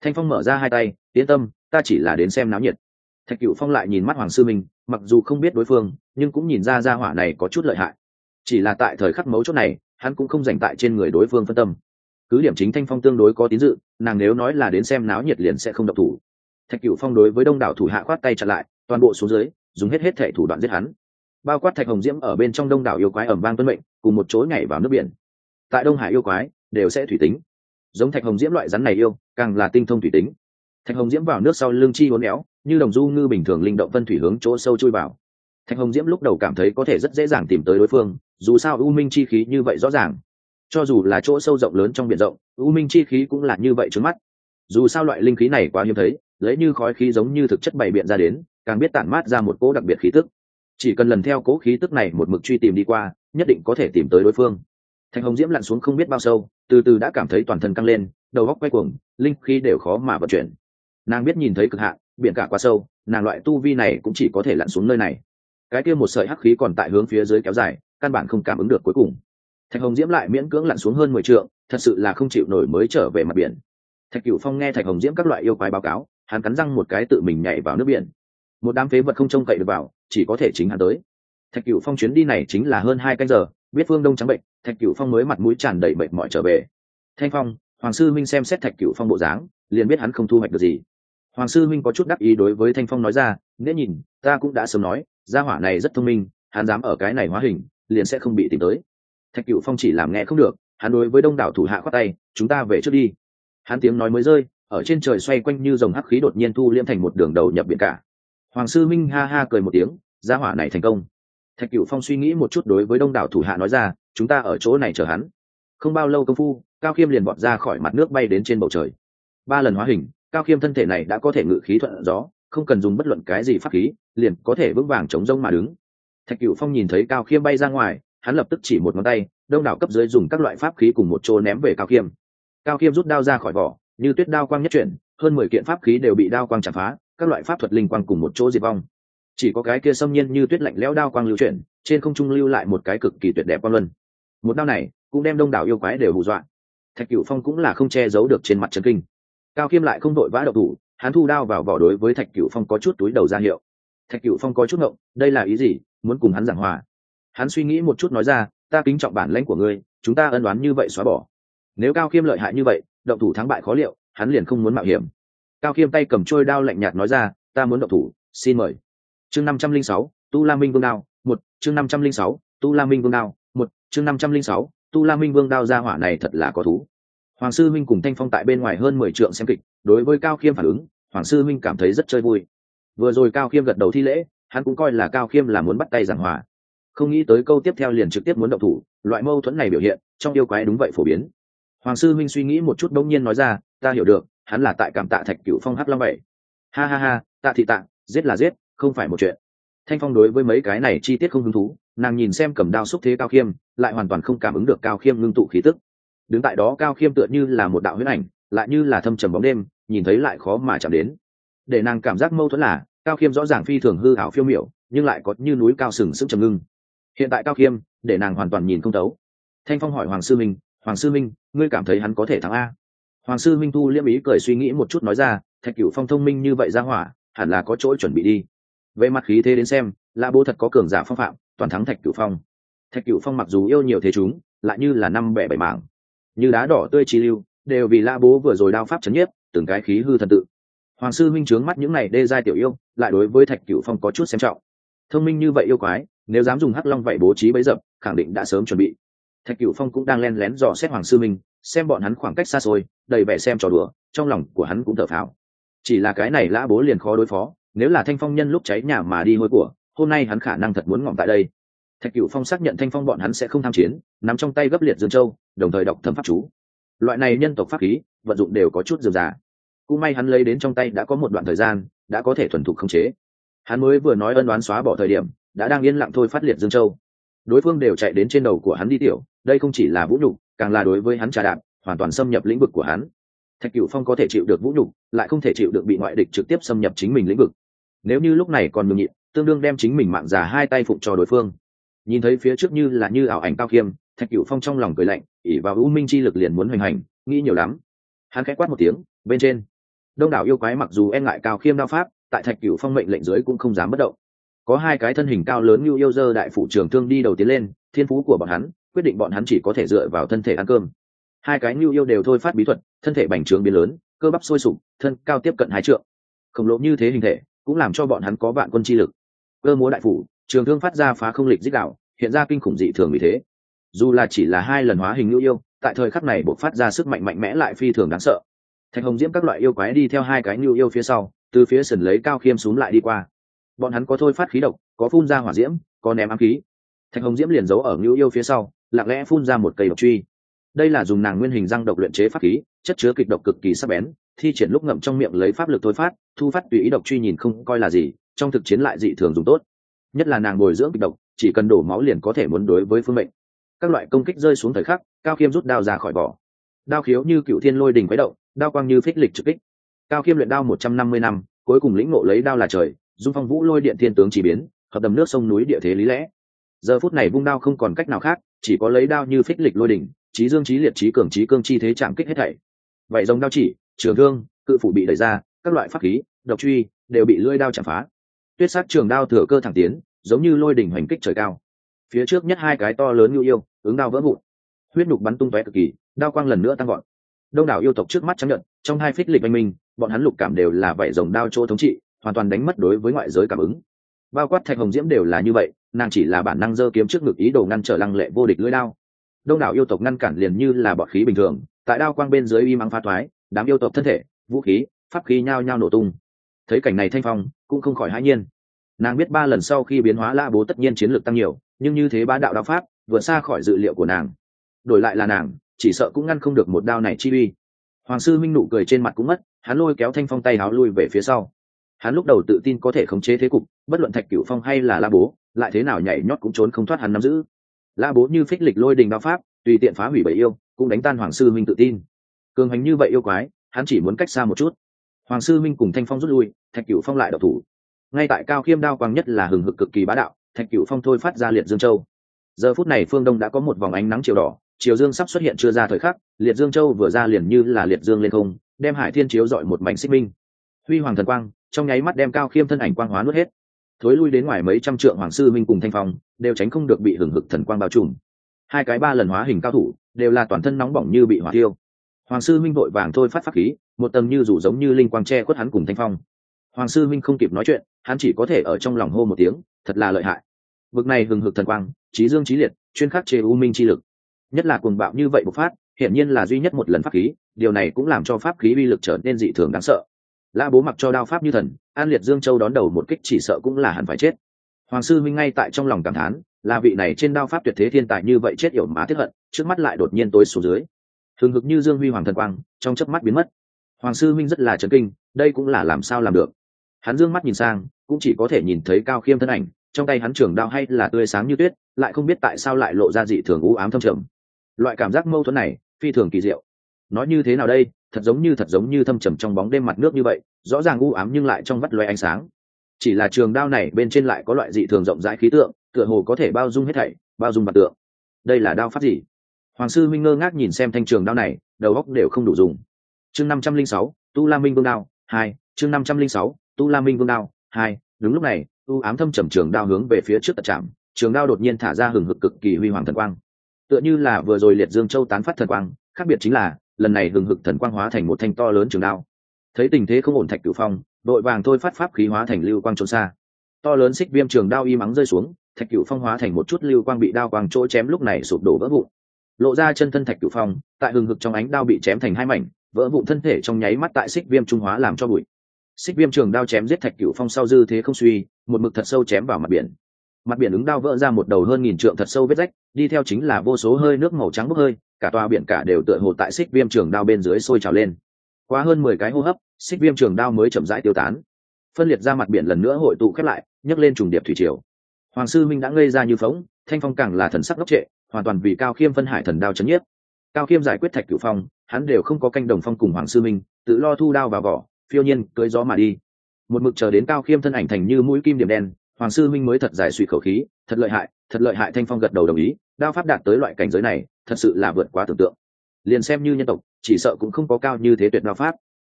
Thanh phong mở ra hai tay, yên tâm, ta chỉ là đến xem náo nhiệt. Thạch cựu phong lại nhìn mắt hoàng sư minh, mặc dù không biết đối phương, nhưng cũng nhìn ra ra hỏa này có chút lợi hại. Chỉ là tại thời khắc mấu chốt này, hắn cũng không dành tại trên người đối phương phân tâm. Cứ điểm chính thanh phong tương đối có tín dự, nàng nếu nói là đến xem náo nhiệt liền sẽ không độc thủ. Thạch cựu phong đối với đông đảo thủ hạ khoát tay chặn lại, toàn bộ xuống dưới, dùng hết hết thể thủ đoạn giết hắn bao quát thạch hồng diễm ở bên trong đông đảo yêu quái ẩm vang tuân mệnh, cùng một chối nhảy vào nước biển. Tại đông hải yêu quái, đều sẽ thủy tính. Giống thạch hồng diễm loại rắn này yêu, càng là tinh thông thủy tính. Thạch hồng diễm vào nước sau lưng chi hốn éo, như đồng du ngư bình thường linh động vân thủy hướng chỗ sâu chui vào. Thạch hồng diễm lúc đầu cảm thấy có thể rất dễ dàng tìm tới đối phương, dù sao u minh chi khí như vậy rõ ràng. Cho dù là chỗ sâu rộng lớn trong biển rộng, u minh chi khí cũng là như vậy trước mắt. Dù sao loại linh khí này quá hiếm thấy, lấy như khói khí giống như thực chất bày biện ra đến, càng biết tản mát ra một cỗ đặc biệt khí tức chỉ cần lần theo cố khí tức này một mực truy tìm đi qua, nhất định có thể tìm tới đối phương. Thạch hồng diễm lặn xuống không biết bao sâu, từ từ đã cảm thấy toàn thân căng lên, đầu góc quay cuồng, linh khí đều khó mà vận chuyển. Nàng biết nhìn thấy cực hạn, biển cả quá sâu, nàng loại tu vi này cũng chỉ có thể lặn xuống nơi này. Cái kia một sợi hắc khí còn tại hướng phía dưới kéo dài, căn bản không cảm ứng được cuối cùng. Thạch hồng diễm lại miễn cưỡng lặn xuống hơn mười t thật sự là không chịu nổi mới trở về mặt biển. Thạch cửu phong nghe thạch hồng diễm các loại yêu quái báo cáo, hắn cắn răng một cái tự mình nhảy vào nước biển một đám phế vật không trông cậy được vào, chỉ có thể chính hắn tới. Thạch cửu phong chuyến đi này chính là hơn hai canh giờ, biết phương đông trắng bệnh, thạch cửu phong mới mặt mũi tràn đầy mệt mỏi trở về. Thanh phong, hoàng sư minh xem xét thạch cửu phong bộ dáng, liền biết hắn không thu hoạch được gì. Hoàng sư minh có chút đắc ý đối với thanh phong nói ra nghĩa nhìn, ta cũng đã sớm nói, gia hỏa này rất thông minh, hắn dám ở cái này hóa hình, liền sẽ không bị tìm tới. Thạch cửu phong chỉ làm nghe không được, hắn đối với đông đảo thủ hạ khoát tay, chúng ta về trước đi. Hắn tiếng nói mới rơi, ở trên trời xoay quanh như dòng hắc khí đột nhiên thu liêm thành một đường đầu nhập biển cả hoàng sư minh ha ha cười một tiếng, gia hỏa này thành công. Thạch cửu phong suy nghĩ một chút đối với đông đảo thủ hạ nói ra, chúng ta ở chỗ này chờ hắn. Không bao lâu công phu, cao khiêm liền bọt ra khỏi mặt nước bay đến trên bầu trời. Ba lần hóa hình, cao khiêm thân thể này đã có thể ngự khí thuận gió, không cần dùng bất luận cái gì pháp khí, liền có thể vững vàng chống rông mà đứng. Thạch cửu phong nhìn thấy cao khiêm bay ra ngoài, hắn lập tức chỉ một ngón tay, đông đảo cấp dưới dùng các loại pháp khí cùng một chỗ ném về cao khiêm. Cao khiêm rút đao ra khỏi vỏ, như tuyết đao quang nhất chuyển, hơn mười kiện pháp khí đều bị đao quang chặt phá các loại pháp thuật linh quang cùng một chỗ diệt vong. Chỉ có cái kia xâm nhiên như tuyết lạnh lẽo đao quang lưu chuyển, trên không trung lưu lại một cái cực kỳ tuyệt đẹp quang luân. Một đao này cũng đem đông đảo yêu quái đều hù dọa. Thạch cửu phong cũng là không che giấu được trên mặt trần kinh. Cao khiêm lại không đội vã độc thủ, hắn thu đao vào vỏ đối với thạch cửu phong có chút túi đầu ra hiệu. Thạch cửu phong có chút ngộng, đây là ý gì, muốn cùng hắn giảng hòa. Hắn suy nghĩ một chút nói ra, ta kính trọng bản lãnh của ngươi, chúng ta ân đoán như vậy xóa bỏ. Nếu cao khiêm lợi hại như vậy động thủ thắng bại khó liệu, hắn liền không muốn mạo hiểm cao khiêm tay cầm trôi đao lạnh nhạt nói ra, ta muốn động thủ, xin mời. Chương năm trăm linh sáu, tu la minh vương đao, một, chương năm trăm linh sáu, tu la minh vương đao, một, chương năm trăm linh sáu, tu la minh vương đao ra hỏa này thật là có thú. Hoàng sư minh cùng thanh phong tại bên ngoài hơn mười trượng xem kịch, đối với cao khiêm phản ứng, hoàng sư minh cảm thấy rất chơi vui. Vừa rồi cao khiêm gật đầu thi lễ, hắn cũng coi là cao khiêm là muốn bắt tay giảng hòa. Không nghĩ tới câu tiếp theo liền trực tiếp muốn động thủ, loại mâu thuẫn này biểu hiện, trong yêu quái đúng vậy phổ biến. Hoàng sư minh suy nghĩ một chút bỗng nhiên nói ra, ta hiểu được hắn là tại cảm tạ thạch cựu phong hắc long vậy ha ha ha, tạ thị tạ, giết là giết, không phải một chuyện. Thanh phong đối với mấy cái này chi tiết không hứng thú, nàng nhìn xem cầm đao xúc thế cao khiêm, lại hoàn toàn không cảm ứng được cao khiêm ngưng tụ khí tức. Đứng tại đó cao khiêm tựa như là một đạo huyết ảnh, lại như là thâm trầm bóng đêm, nhìn thấy lại khó mà chạm đến. Để nàng cảm giác mâu thuẫn là, cao khiêm rõ ràng phi thường hư hảo phiêu miểu, nhưng lại có như núi cao sừng sững trầm ngưng. Hiện tại cao khiêm, để nàng hoàn toàn nhìn không thấu. Thanh phong hỏi hoàng sư minh, hoàng sư minh, ngươi cảm thấy hắn có thể thắng a? Hoàng sư minh thu liêm ý cười suy nghĩ một chút nói ra, thạch cửu phong thông minh như vậy ra hỏa, hẳn là có chỗ chuẩn bị đi. Về mặt khí thế đến xem, lã bố thật có cường giả phong phạm, toàn thắng thạch cửu phong. Thạch cửu phong mặc dù yêu nhiều thế chúng, lại như là năm bẻ bảy mảng, như đá đỏ tươi chi lưu, đều vì lã bố vừa rồi đao pháp chấn nhiếp, từng cái khí hư thần tự. Hoàng sư minh trướng mắt những này đê giai tiểu yêu, lại đối với thạch cửu phong có chút xem trọng. Thông minh như vậy yêu quái, nếu dám dùng hắc long vậy bố trí bấy dập, khẳng định đã sớm chuẩn bị thạch cửu phong cũng đang len lén dò xét hoàng sư minh, xem bọn hắn khoảng cách xa xôi, đầy vẻ xem trò đùa, trong lòng của hắn cũng thở phào. Chỉ là cái này lã bố liền khó đối phó, nếu là thanh phong nhân lúc cháy nhà mà đi hôi của, hôm nay hắn khả năng thật muốn ngỏm tại đây. Thạch cửu phong xác nhận thanh phong bọn hắn sẽ không tham chiến, nắm trong tay gấp liệt dương châu, đồng thời đọc thẩm pháp chú. Loại này nhân tộc pháp khí, vận dụng đều có chút dườm già. Cũng may hắn lấy đến trong tay đã có một đoạn thời gian, đã có thể thuần thục khống chế. Hắn mới vừa nói ân đoán xóa bỏ thời điểm, đã đang yên lặng thôi phát liệt dương châu đối phương đều chạy đến trên đầu của hắn đi tiểu, đây không chỉ là vũ nhục, càng là đối với hắn trà đạp, hoàn toàn xâm nhập lĩnh vực của hắn. Thạch cửu phong có thể chịu được vũ nhục, lại không thể chịu được bị ngoại địch trực tiếp xâm nhập chính mình lĩnh vực. Nếu như lúc này còn nhường nhịn, tương đương đem chính mình mạng già hai tay phụng cho đối phương. Nhìn thấy phía trước như là như ảo ảnh cao khiêm thạch cửu phong trong lòng cười lạnh ỉ vào u minh chi lực liền muốn hoành hành, nghĩ nhiều lắm. Hắn khẽ quát một tiếng, bên trên. Đông đảo yêu quái mặc dù e ngại cao khiêm đao pháp, tại thạch cửu phong mệnh lệnh dưới cũng không dám bất động có hai cái thân hình cao lớn như yêu dơ đại phủ trường thương đi đầu tiến lên, thiên phú của bọn hắn, quyết định bọn hắn chỉ có thể dựa vào thân thể ăn cơm. Hai cái như yêu đều thôi phát bí thuật, thân thể bành trướng biến lớn, cơ bắp sôi sục, thân cao tiếp cận hai trượng. Khổng lồ như thế hình thể, cũng làm cho bọn hắn có vạn quân chi lực. Cơ múa đại phủ, trường thương phát ra phá không lịch dích đạo, hiện ra kinh khủng dị thường vì thế. Dù là chỉ là hai lần hóa hình ngưu yêu, tại thời khắc này buộc phát ra sức mạnh mạnh mẽ lại phi thường đáng sợ. Thạch hồng diễm các loại yêu quái đi theo hai cái ngưu yêu phía sau, từ phía sườn lấy cao khiêm xuống lại đi qua bọn hắn có thôi phát khí độc, có phun ra hỏa diễm, có ném ám khí. Thạch hồng diễm liền giấu ở ngữ yêu phía sau, lặng lẽ phun ra một cây độc truy. Đây là dùng nàng nguyên hình răng độc luyện chế pháp khí, chất chứa kịch độc cực kỳ sắc bén, thi triển lúc ngậm trong miệng lấy pháp lực thôi phát, thu phát tùy ý độc truy nhìn không coi là gì, trong thực chiến lại dị thường dùng tốt. Nhất là nàng bồi dưỡng kịch độc, chỉ cần đổ máu liền có thể muốn đối với phương mệnh. Các loại công kích rơi xuống thời khắc, cao khiêm rút đao ra khỏi vỏ. Đao khiếu như cựu thiên lôi đình quấy động, đao quang như phích lịch trực kích. Cao khiêm luyện đao một trăm năm mươi năm, cuối cùng lĩnh ngộ lấy đao là trời dung phong vũ lôi điện thiên tướng chỉ biến, hợp đầm nước sông núi địa thế lý lẽ. Giờ phút này vung đao không còn cách nào khác, chỉ có lấy đao như phích lịch lôi đỉnh, trí dương trí liệt trí cường trí cương chi thế chạm kích hết thảy. Vậy giống đao chỉ, trường thương, cự phủ bị đẩy ra, các loại pháp khí, độc truy, đều bị lưỡi đao chạm phá. Tuyết sát trường đao thừa cơ thẳng tiến, giống như lôi đỉnh hoành kích trời cao. Phía trước nhất hai cái to lớn như yêu, ứng đao vỡ vụn. Huyết nhục bắn tung tóe cực kỳ, đao quang lần nữa tăng gọn đông đảo yêu tộc trước mắt chấp nhận, trong hai phích lịch anh minh, bọn hắn lục cảm đều là vảy rồng đao chỗ thống trị hoàn toàn đánh mất đối với ngoại giới cảm ứng. Bao quát thạch hồng diễm đều là như vậy, nàng chỉ là bản năng dơ kiếm trước ngực ý đồ ngăn trở lăng lệ vô địch lưỡi đao. Đông đảo yêu tộc ngăn cản liền như là bọt khí bình thường, tại đao quang bên dưới y mắng pha thoái đám yêu tộc thân thể, vũ khí, pháp khí nhao nhao nổ tung. Thấy cảnh này thanh phong cũng không khỏi hãi nhiên. Nàng biết ba lần sau khi biến hóa la bố tất nhiên chiến lược tăng nhiều, nhưng như thế bá đạo đao pháp, vượt xa khỏi dự liệu của nàng. Đổi lại là nàng, chỉ sợ cũng ngăn không được một đao này chi uy. Hoàng sư minh nụ cười trên mặt cũng mất, hắn lôi kéo thanh phong tay háo lui về phía sau hắn lúc đầu tự tin có thể khống chế thế cục, bất luận thạch cửu phong hay là la bố, lại thế nào nhảy nhót cũng trốn không thoát hắn nắm giữ. La bố như phích lịch lôi đình đao pháp, tùy tiện phá hủy bầy yêu, cũng đánh tan hoàng sư minh tự tin. Cường hành như vậy yêu quái, hắn chỉ muốn cách xa một chút. Hoàng sư minh cùng thanh phong rút lui, thạch cửu phong lại độc thủ. Ngay tại cao khiêm đao quang nhất là hừng hực cực kỳ bá đạo, thạch cửu phong thôi phát ra liệt dương châu. Giờ phút này phương đông đã có một vòng ánh nắng chiều đỏ, chiều dương sắp xuất hiện chưa ra thời khắc, liệt dương châu vừa ra liền như là liệt dương lên không, đem hải thiên chiếu dọi một mảnh xích minh. Huy hoàng thần quang trong nháy mắt đem cao khiêm thân ảnh quang hóa nuốt hết. Thối lui đến ngoài mấy trăm trượng hoàng sư minh cùng thanh phong, đều tránh không được bị hưởng hực thần quang bao trùm. Hai cái ba lần hóa hình cao thủ, đều là toàn thân nóng bỏng như bị hỏa tiêu hoàng sư minh vội vàng thôi phát pháp khí, một tầng như rủ giống như linh quang tre khuất hắn cùng thanh phong. Hoàng sư minh không kịp nói chuyện, hắn chỉ có thể ở trong lòng hô một tiếng, thật là lợi hại. Vực này hừng hực thần quang trí dương trí liệt, chuyên khắc chế u minh chi lực. Nhất là cuồng bạo như vậy bộc phát, hiển nhiên là duy nhất một lần pháp khí, điều này cũng làm cho pháp khí uy lực trở nên dị thường đáng sợ la bố mặc cho đao pháp như thần, an liệt dương châu đón đầu một kích chỉ sợ cũng là hẳn phải chết. Hoàng sư minh ngay tại trong lòng cảm thán, là vị này trên đao pháp tuyệt thế thiên tài như vậy chết yểu má tiếp hận, trước mắt lại đột nhiên tối xuống dưới. Thường hực như dương huy hoàng thần quang, trong chớp mắt biến mất. Hoàng sư minh rất là chấn kinh, đây cũng là làm sao làm được? Hắn dương mắt nhìn sang, cũng chỉ có thể nhìn thấy cao khiêm thân ảnh, trong tay hắn trường đao hay là tươi sáng như tuyết, lại không biết tại sao lại lộ ra dị thường u ám thâm trầm. Loại cảm giác mâu thuẫn này, phi thường kỳ diệu. Nói như thế nào đây? Thật giống như thật giống như thâm trầm trong bóng đêm mặt nước như vậy, rõ ràng u ám nhưng lại trong vắt loe ánh sáng. Chỉ là trường đao này bên trên lại có loại dị thường rộng rãi khí tượng, tựa hồ có thể bao dung hết thảy, bao dung mặt tượng. Đây là đao pháp gì? Hoàng sư minh ngơ ngác nhìn xem thanh trường đao này, đầu óc đều không đủ dùng. Chương năm trăm linh sáu, tu la minh vương đao, hai, chương năm trăm linh sáu, tu la minh vương đao, hai, đúng lúc này, u ám thâm trầm trường đao hướng về phía trước tật trạm trường đao đột nhiên thả ra hừng hực cực kỳ huy hoàng thần quang. Tựa như là vừa rồi liệt dương châu tán phát thần quang, khác biệt chính là lần này hừng hực thần quang hóa thành một thanh to lớn trường đao. Thấy tình thế không ổn thạch cửu phong, đội vàng thôi phát pháp khí hóa thành lưu quang trốn xa. To lớn xích viêm trường đao y mắng rơi xuống, thạch cửu phong hóa thành một chút lưu quang bị đao quang chỗ chém lúc này sụp đổ vỡ vụn. Lộ ra chân thân thạch cửu phong, tại hừng hực trong ánh đao bị chém thành hai mảnh, vỡ vụn thân thể trong nháy mắt tại xích viêm trung hóa làm cho bụi. Xích viêm trường đao chém giết thạch cửu phong sau dư thế không suy, một mực thật sâu chém vào mặt biển mặt biển ứng đao vỡ ra một đầu hơn nghìn trượng thật sâu vết rách, đi theo chính là vô số hơi nước màu trắng bốc hơi, cả tòa biển cả đều tựa hồ tại xích viêm trường đao bên dưới sôi trào lên. Qua hơn mười cái hô hấp, xích viêm trường đao mới chậm rãi tiêu tán. Phân liệt ra mặt biển lần nữa hội tụ khép lại, nhấc lên trùng điệp thủy triều. Hoàng sư minh đã ngây ra như phóng thanh phong càng là thần sắc ngốc trệ, hoàn toàn vì cao khiêm phân hải thần đao chấn nhiếp. Cao khiêm giải quyết thạch cửu phong, hắn đều không có canh đồng phong cùng hoàng sư minh, tự lo thu đao vào vỏ, phiêu nhiên cưỡi gió mà đi. Một mực chờ đến cao khiêm thân ảnh thành như mũi kim điểm đen hoàng sư minh mới thật giải suy khẩu khí, thật lợi hại, thật lợi hại thanh phong gật đầu đồng ý, đao pháp đạt tới loại cảnh giới này, thật sự là vượt quá tưởng tượng. Liền xem như nhân tộc, chỉ sợ cũng không có cao như thế tuyệt đao pháp.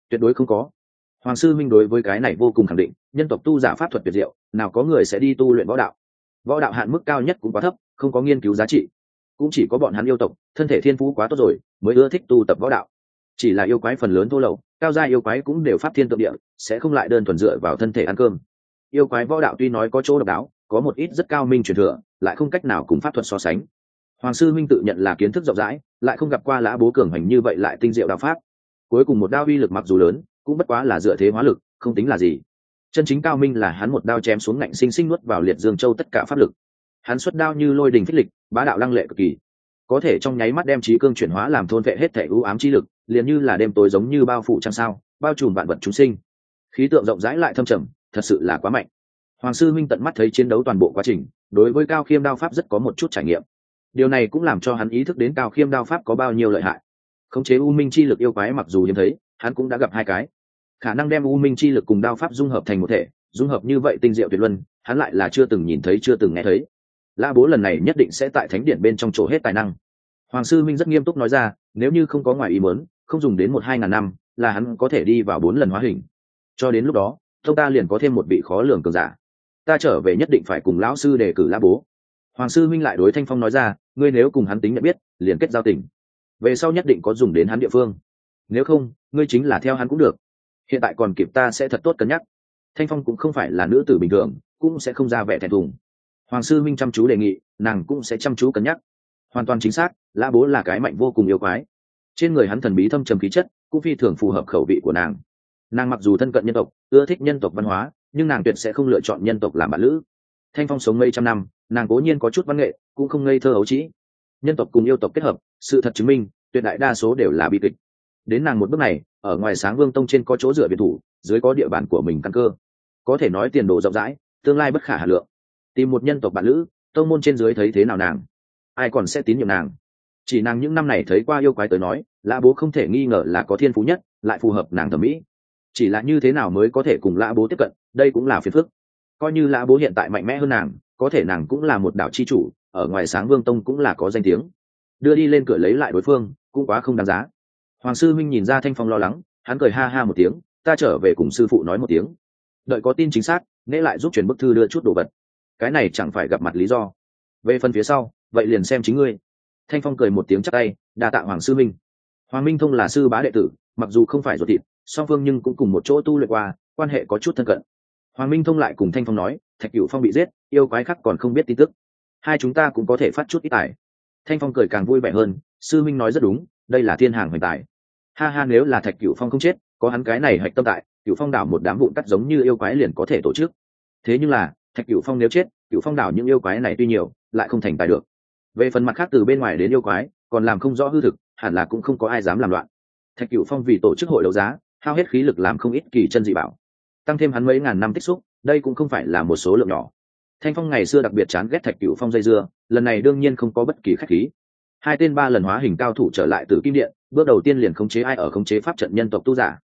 Tuyệt đối không có. Hoàng sư minh đối với cái này vô cùng khẳng định, nhân tộc tu giả pháp thuật tuyệt diệu, nào có người sẽ đi tu luyện võ đạo. Võ đạo hạn mức cao nhất cũng quá thấp, không có nghiên cứu giá trị. Cũng chỉ có bọn hắn yêu tộc, thân thể thiên phú quá tốt rồi, mới ưa thích tu tập võ đạo. Chỉ là yêu quái phần lớn thô lậu, cao gia yêu quái cũng đều pháp thiên tượng địa, sẽ không lại đơn thuần dựa vào thân thể ăn cơm yêu quái võ đạo tuy nói có chỗ độc đáo, có một ít rất cao minh truyền thừa, lại không cách nào cùng pháp thuật so sánh. Hoàng sư minh tự nhận là kiến thức rộng rãi, lại không gặp qua lã bố cường hành như vậy lại tinh diệu đạo pháp. Cuối cùng một đao uy lực mặc dù lớn, cũng bất quá là dựa thế hóa lực, không tính là gì. Chân chính cao minh là hắn một đao chém xuống ngạnh sinh sinh nuốt vào liệt dương châu tất cả pháp lực. Hắn xuất đao như lôi đình phích lịch, bá đạo lăng lệ cực kỳ. Có thể trong nháy mắt đem trí cương chuyển hóa làm thôn vệ hết thể ưu ám chi lực, liền như là đêm tối giống như bao phủ trăng sao, bao trùm vạn vật chúng sinh. Khí tượng rộng rãi lại thâm trầm thật sự là quá mạnh. Hoàng sư minh tận mắt thấy chiến đấu toàn bộ quá trình, đối với cao khiêm đao pháp rất có một chút trải nghiệm. Điều này cũng làm cho hắn ý thức đến cao khiêm đao pháp có bao nhiêu lợi hại. Khống chế u minh chi lực yêu quái mặc dù hiếm thấy, hắn cũng đã gặp hai cái. Khả năng đem u minh chi lực cùng đao pháp dung hợp thành một thể, dung hợp như vậy tinh diệu tuyệt luân, hắn lại là chưa từng nhìn thấy, chưa từng nghe thấy. La bố lần này nhất định sẽ tại thánh điện bên trong chỗ hết tài năng. Hoàng sư minh rất nghiêm túc nói ra, nếu như không có ngoài ý muốn, không dùng đến một hai ngàn năm, là hắn có thể đi vào bốn lần hóa hình. Cho đến lúc đó thông ta liền có thêm một vị khó lường cường giả. Ta trở về nhất định phải cùng lão sư đề cử lã bố. Hoàng sư huynh lại đối thanh phong nói ra, ngươi nếu cùng hắn tính nhận biết, liền kết giao tình. Về sau nhất định có dùng đến hắn địa phương. Nếu không, ngươi chính là theo hắn cũng được. Hiện tại còn kịp ta sẽ thật tốt cân nhắc. Thanh phong cũng không phải là nữ tử bình thường, cũng sẽ không ra vẻ thẹn thùng. Hoàng sư minh chăm chú đề nghị, nàng cũng sẽ chăm chú cân nhắc. Hoàn toàn chính xác lã bố là cái mạnh vô cùng yêu quái. Trên người hắn thần bí thâm trầm khí chất, cũng phi thường phù hợp khẩu vị của nàng nàng mặc dù thân cận nhân tộc, ưa thích nhân tộc văn hóa, nhưng nàng tuyệt sẽ không lựa chọn nhân tộc làm bạn lữ. Thanh phong sống mấy trăm năm, nàng cố nhiên có chút văn nghệ, cũng không ngây thơ ấu trĩ. Nhân tộc cùng yêu tộc kết hợp, sự thật chứng minh, tuyệt đại đa số đều là bi kịch. Đến nàng một bước này, ở ngoài sáng vương tông trên có chỗ dựa biệt thủ, dưới có địa bàn của mình căn cơ. Có thể nói tiền đồ rộng rãi, tương lai bất khả hà lượng. Tìm một nhân tộc bạn lữ, tông môn trên dưới thấy thế nào nàng? Ai còn sẽ tín nhiệm nàng? Chỉ nàng những năm này thấy qua yêu quái tới nói, lã bố không thể nghi ngờ là có thiên phú nhất, lại phù hợp nàng thẩm mỹ chỉ là như thế nào mới có thể cùng lã bố tiếp cận, đây cũng là phiền phức. Coi như lã bố hiện tại mạnh mẽ hơn nàng, có thể nàng cũng là một đảo chi chủ, ở ngoài sáng vương tông cũng là có danh tiếng. Đưa đi lên cửa lấy lại đối phương, cũng quá không đáng giá. Hoàng sư minh nhìn ra thanh phong lo lắng, hắn cười ha ha một tiếng, ta trở về cùng sư phụ nói một tiếng. Đợi có tin chính xác nễ lại giúp chuyển bức thư đưa chút đồ vật. Cái này chẳng phải gặp mặt lý do. Về phần phía sau, vậy liền xem chính ngươi. Thanh phong cười một tiếng chắc tay, đa tạ hoàng sư minh hoàng minh thông là sư bá đệ tử, mặc dù không phải ruột thịt song phương nhưng cũng cùng một chỗ tu luyện qua, quan hệ có chút thân cận. Hoàng minh thông lại cùng thanh phong nói, thạch cửu phong bị giết, yêu quái khác còn không biết tin tức. Hai chúng ta cũng có thể phát chút ít tài. Thanh phong cười càng vui vẻ hơn, sư minh nói rất đúng, đây là thiên hàng hoành tài. Ha ha, nếu là thạch cửu phong không chết, có hắn cái này hạch tâm tại, cửu phong đảo một đám vụn cắt giống như yêu quái liền có thể tổ chức. Thế nhưng là, thạch cửu phong nếu chết, cửu phong đảo những yêu quái này tuy nhiều, lại không thành tài được. Về phần mặt khác từ bên ngoài đến yêu quái, còn làm không rõ hư thực, hẳn là cũng không có ai dám làm loạn. Thạch cửu phong vì tổ chức hội đấu giá hao hết khí lực làm không ít kỳ chân dị bảo, tăng thêm hắn mấy ngàn năm tích xúc, đây cũng không phải là một số lượng nhỏ. Thanh phong ngày xưa đặc biệt chán ghét thạch cựu phong dây dưa, lần này đương nhiên không có bất kỳ khách khí. Hai tên ba lần hóa hình cao thủ trở lại từ kim điện, bước đầu tiên liền khống chế ai ở khống chế pháp trận nhân tộc tu giả.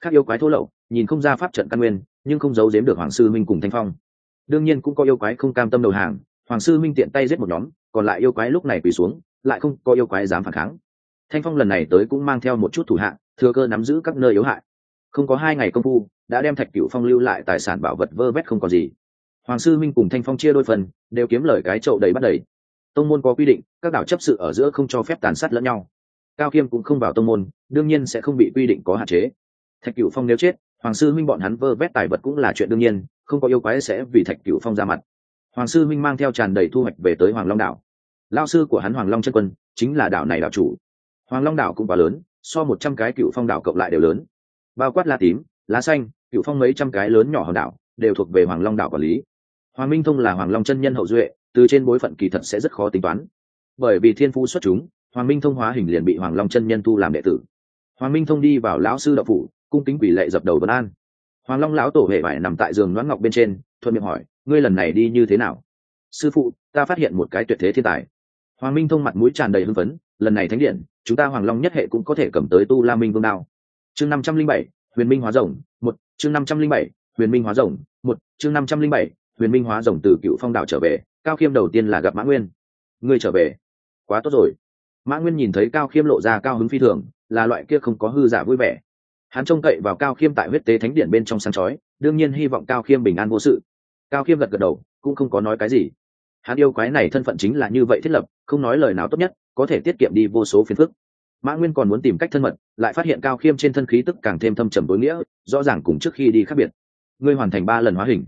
Các yêu quái thô lậu, nhìn không ra pháp trận căn nguyên, nhưng không giấu giếm được hoàng sư minh cùng thanh phong. Đương nhiên cũng có yêu quái không cam tâm đầu hàng, hoàng sư minh tiện tay giết một nhóm, còn lại yêu quái lúc này quỳ xuống, lại không có yêu quái dám phản kháng. Thanh phong lần này tới cũng mang theo một chút thủ hạ thừa cơ nắm giữ các nơi yếu hại. Không có hai ngày công phu, đã đem thạch cựu phong lưu lại tài sản bảo vật vơ vét không còn gì. Hoàng sư minh cùng thanh phong chia đôi phần, đều kiếm lời cái chậu đầy bắt đầy. Tông môn có quy định, các đảo chấp sự ở giữa không cho phép tàn sát lẫn nhau. Cao khiêm cũng không vào tông môn, đương nhiên sẽ không bị quy định có hạn chế. Thạch cựu phong nếu chết, hoàng sư minh bọn hắn vơ vét tài vật cũng là chuyện đương nhiên, không có yêu quái sẽ vì thạch cựu phong ra mặt. Hoàng sư minh mang theo tràn đầy thu hoạch về tới hoàng long đảo. Lao sư của hắn hoàng long chân quân, chính là đảo này đảo chủ. Hoàng long đảo cũng quá lớn so một trăm cái cựu phong đảo cộng lại đều lớn. Bao quát la tím, lá xanh, cựu phong mấy trăm cái lớn nhỏ hòn đảo, đều thuộc về hoàng long đảo quản lý. Hoàng minh thông là hoàng long chân nhân hậu duệ, từ trên bối phận kỳ thật sẽ rất khó tính toán. Bởi vì thiên phú xuất chúng, hoàng minh thông hóa hình liền bị hoàng long chân nhân tu làm đệ tử. Hoàng minh thông đi vào lão sư đạo phủ, cung kính quỷ lệ dập đầu vân an. Hoàng long lão tổ hệ vải nằm tại giường noãn ngọc bên trên, thuận miệng hỏi, ngươi lần này đi như thế nào? Sư phụ, ta phát hiện một cái tuyệt thế thiên tài. Hoàng minh thông mặt mũi tràn đầy hưng phấn, lần này thánh điện chúng ta hoàng long nhất hệ cũng có thể cầm tới tu la minh vương đao. Chương năm trăm linh bảy, huyền minh hóa rồng, một, chương năm trăm linh bảy, huyền minh hóa rồng, một, chương năm trăm linh bảy, huyền minh hóa rồng từ cựu phong đảo trở về, cao khiêm đầu tiên là gặp mã nguyên. Ngươi trở về. Quá tốt rồi. Mã nguyên nhìn thấy cao khiêm lộ ra cao hứng phi thường, là loại kia không có hư giả vui vẻ. Hắn trông cậy vào cao khiêm tại huyết tế thánh điện bên trong sáng chói, đương nhiên hy vọng cao khiêm bình an vô sự. Cao khiêm gật gật đầu, cũng không có nói cái gì. Hắn yêu quái này thân phận chính là như vậy thiết lập không nói lời nào tốt nhất, có thể tiết kiệm đi vô số phiền phức. Mã nguyên còn muốn tìm cách thân mật, lại phát hiện cao khiêm trên thân khí tức càng thêm thâm trầm tối nghĩa, rõ ràng cùng trước khi đi khác biệt. Ngươi hoàn thành ba lần hóa hình.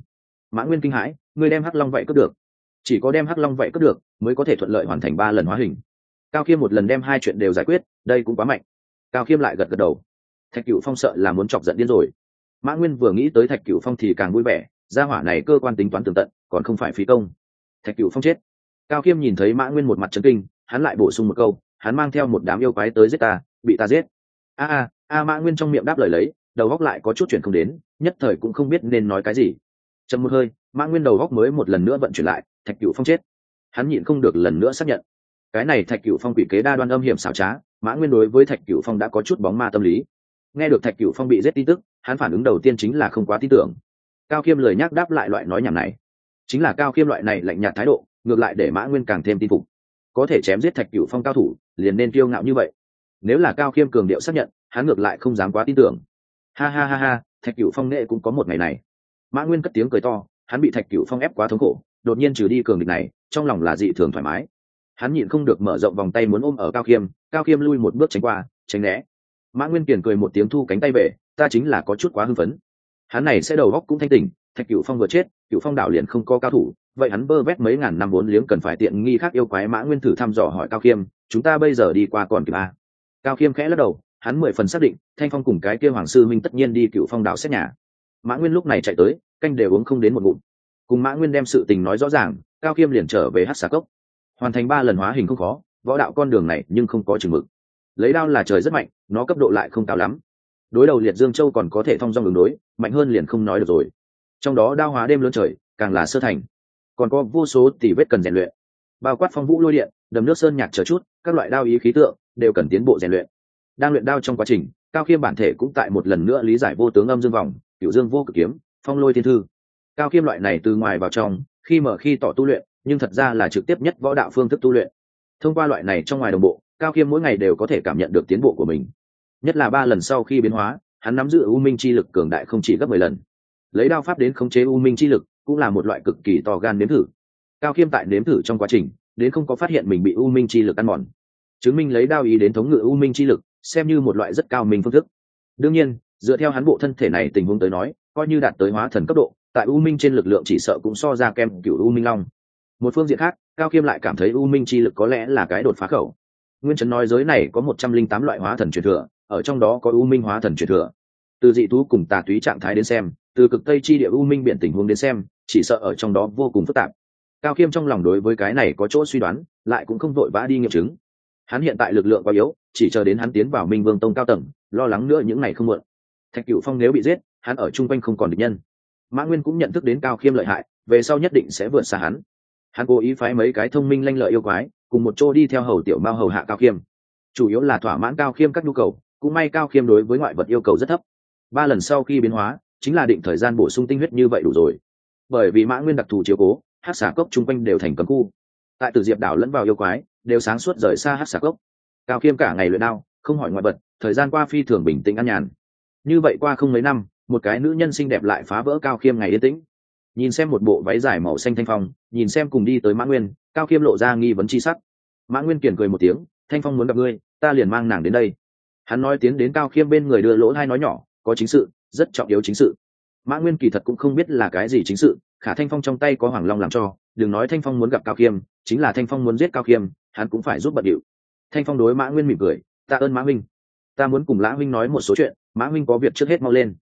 Mã nguyên kinh hãi, ngươi đem hắc long vậy cướp được. Chỉ có đem hắc long vậy cướp được, mới có thể thuận lợi hoàn thành ba lần hóa hình. Cao khiêm một lần đem hai chuyện đều giải quyết, đây cũng quá mạnh. Cao khiêm lại gật gật đầu. Thạch cựu phong sợ là muốn chọc giận điên rồi. Mã nguyên vừa nghĩ tới thạch cựu phong thì càng vui vẻ, gia hỏa này cơ quan tính toán tường tận, còn không phải phí công. Thạch cựu phong chết cao khiêm nhìn thấy mã nguyên một mặt trấn kinh, hắn lại bổ sung một câu, hắn mang theo một đám yêu quái tới giết ta, bị ta giết. A a a mã nguyên trong miệng đáp lời lấy, đầu góc lại có chút chuyển không đến, nhất thời cũng không biết nên nói cái gì. Chậm một hơi, mã nguyên đầu góc mới một lần nữa vận chuyển lại, thạch cựu phong chết. Hắn nhịn không được lần nữa xác nhận. Cái này thạch cựu phong quỷ kế đa đoan âm hiểm xảo trá, mã nguyên đối với thạch cựu phong đã có chút bóng ma tâm lý. Nghe được thạch cựu phong bị giết tin tức, hắn phản ứng đầu tiên chính là không quá tin tưởng. Cao khiêm lời nhắc đáp lại loại nói nhảm này. Chính là cao khiêm loại này lạnh nhạt thái độ ngược lại để mã nguyên càng thêm tin phục. Có thể chém giết thạch cựu phong cao thủ, liền nên kiêu ngạo như vậy. Nếu là cao khiêm cường điệu xác nhận, hắn ngược lại không dám quá tin tưởng. Ha ha ha ha, thạch cựu phong nghệ cũng có một ngày này. Mã nguyên cất tiếng cười to, hắn bị thạch cựu phong ép quá thống khổ, đột nhiên trừ đi cường địch này, trong lòng là dị thường thoải mái. Hắn nhịn không được mở rộng vòng tay muốn ôm ở cao khiêm cao khiêm lui một bước tránh qua, tránh né. Mã nguyên kiền cười một tiếng thu cánh tay về, ta chính là có chút quá hưng phấn. Hắn này sẽ đầu góc cũng thanh tình thạch cựu phong vừa chết cựu phong đảo liền không có cao thủ vậy hắn bơ vét mấy ngàn năm vốn liếng cần phải tiện nghi khác yêu quái mã nguyên thử thăm dò hỏi cao khiêm, chúng ta bây giờ đi qua còn kịp a cao khiêm khẽ lắc đầu, hắn mười phần xác định, thanh phong cùng cái kia hoàng sư minh tất nhiên đi cựu phong đảo xét nhà. Mã nguyên lúc này chạy tới, canh đều uống không đến một ngụm. Cùng mã nguyên đem sự tình nói rõ ràng, cao khiêm liền trở về hát xà cốc. Hoàn thành ba lần hóa hình không khó, võ đạo con đường này nhưng không có chừng mực. Lấy đao là trời rất mạnh, nó cấp độ lại không cao lắm. Đối đầu liệt dương châu còn có thể thông dong đường đối, mạnh hơn liền không nói được rồi. Trong đó đao hóa đêm lớn trời, càng là sơ thành còn có vô số tỷ vết cần rèn luyện. Bao quát phong vũ lôi điện, đầm nước sơn nhạc chờ chút, các loại đao ý khí tượng, đều cần tiến bộ rèn luyện. Đang luyện đao trong quá trình, cao khiêm bản thể cũng tại một lần nữa lý giải vô tướng âm dương vòng cựu dương vô cực kiếm, phong lôi thiên thư. Cao khiêm loại này từ ngoài vào trong, khi mở khi tỏ tu luyện, nhưng thật ra là trực tiếp nhất võ đạo phương thức tu luyện. Thông qua loại này trong ngoài đồng bộ, cao khiêm mỗi ngày đều có thể cảm nhận được tiến bộ của mình. Nhất là ba lần sau khi biến hóa, hắn nắm giữ u minh chi lực cường đại không chỉ gấp mười lần. Lấy đao pháp đến khống chế u minh chi lực cũng là một loại cực kỳ to gan nếm thử. Cao khiêm tại nếm thử trong quá trình, đến không có phát hiện mình bị u minh chi lực ăn mòn. Chứng minh lấy đao ý đến thống ngự u minh chi lực, xem như một loại rất cao minh phương thức. Đương nhiên, dựa theo hắn bộ thân thể này tình huống tới nói, coi như đạt tới hóa thần cấp độ, tại u minh trên lực lượng chỉ sợ cũng so ra kem cựu u minh long. Một phương diện khác, cao khiêm lại cảm thấy u minh chi lực có lẽ là cái đột phá khẩu. Nguyên trấn nói giới này có một trăm linh tám loại hóa thần truyền thừa, ở trong đó có u minh hóa thần truyền thừa. Từ dị thú cùng tà túy trạng thái đến xem, từ cực tây chi địa u minh biển tình huống đến xem chỉ sợ ở trong đó vô cùng phức tạp. Cao khiêm trong lòng đối với cái này có chỗ suy đoán, lại cũng không vội vã đi nghiệm chứng. Hắn hiện tại lực lượng quá yếu, chỉ chờ đến hắn tiến vào minh vương tông cao tầng, lo lắng nữa những ngày không muộn. Thạch cựu phong nếu bị giết, hắn ở chung quanh không còn địch nhân. Mã nguyên cũng nhận thức đến cao khiêm lợi hại, về sau nhất định sẽ vượt xa hắn. Hắn cố ý phái mấy cái thông minh lanh lợi yêu quái, cùng một chỗ đi theo hầu tiểu mao hầu hạ cao khiêm chủ yếu là thỏa mãn cao khiêm các nhu cầu, cũng may cao khiêm đối với ngoại vật yêu cầu rất thấp. Ba lần sau khi biến hóa, chính là định thời gian bổ sung tinh huyết như vậy đủ rồi bởi vì mã nguyên đặc thù chiếu cố, hát xả cốc chung quanh đều thành cấm khu. Tại từ diệp đảo lẫn vào yêu quái, đều sáng suốt rời xa hát xả cốc. Cao khiêm cả ngày luyện đao, không hỏi ngoại vật, thời gian qua phi thường bình tĩnh an nhàn. Như vậy qua không mấy năm, một cái nữ nhân xinh đẹp lại phá vỡ cao khiêm ngày yên tĩnh. Nhìn xem một bộ váy dài màu xanh thanh phong, nhìn xem cùng đi tới mã nguyên, cao khiêm lộ ra nghi vấn c h i sắc. Mã nguyên kiển cười một tiếng, thanh phong muốn gặp ngươi, ta liền mang nàng đến đây. Hắn nói tiến đến cao khiêm bên người đưa lỗ hai nói nhỏ, có chính sự, rất trọng yếu chính sự mã nguyên kỳ thật cũng không biết là cái gì chính sự, khả thanh phong trong tay có hoàng long làm cho, đừng nói thanh phong muốn gặp cao khiêm, chính là thanh phong muốn giết cao khiêm, hắn cũng phải giúp bận điệu. Thanh phong đối mã nguyên mỉm cười ta ơn mã huynh, ta muốn cùng lã huynh nói một số chuyện, mã huynh có việc trước hết mau lên.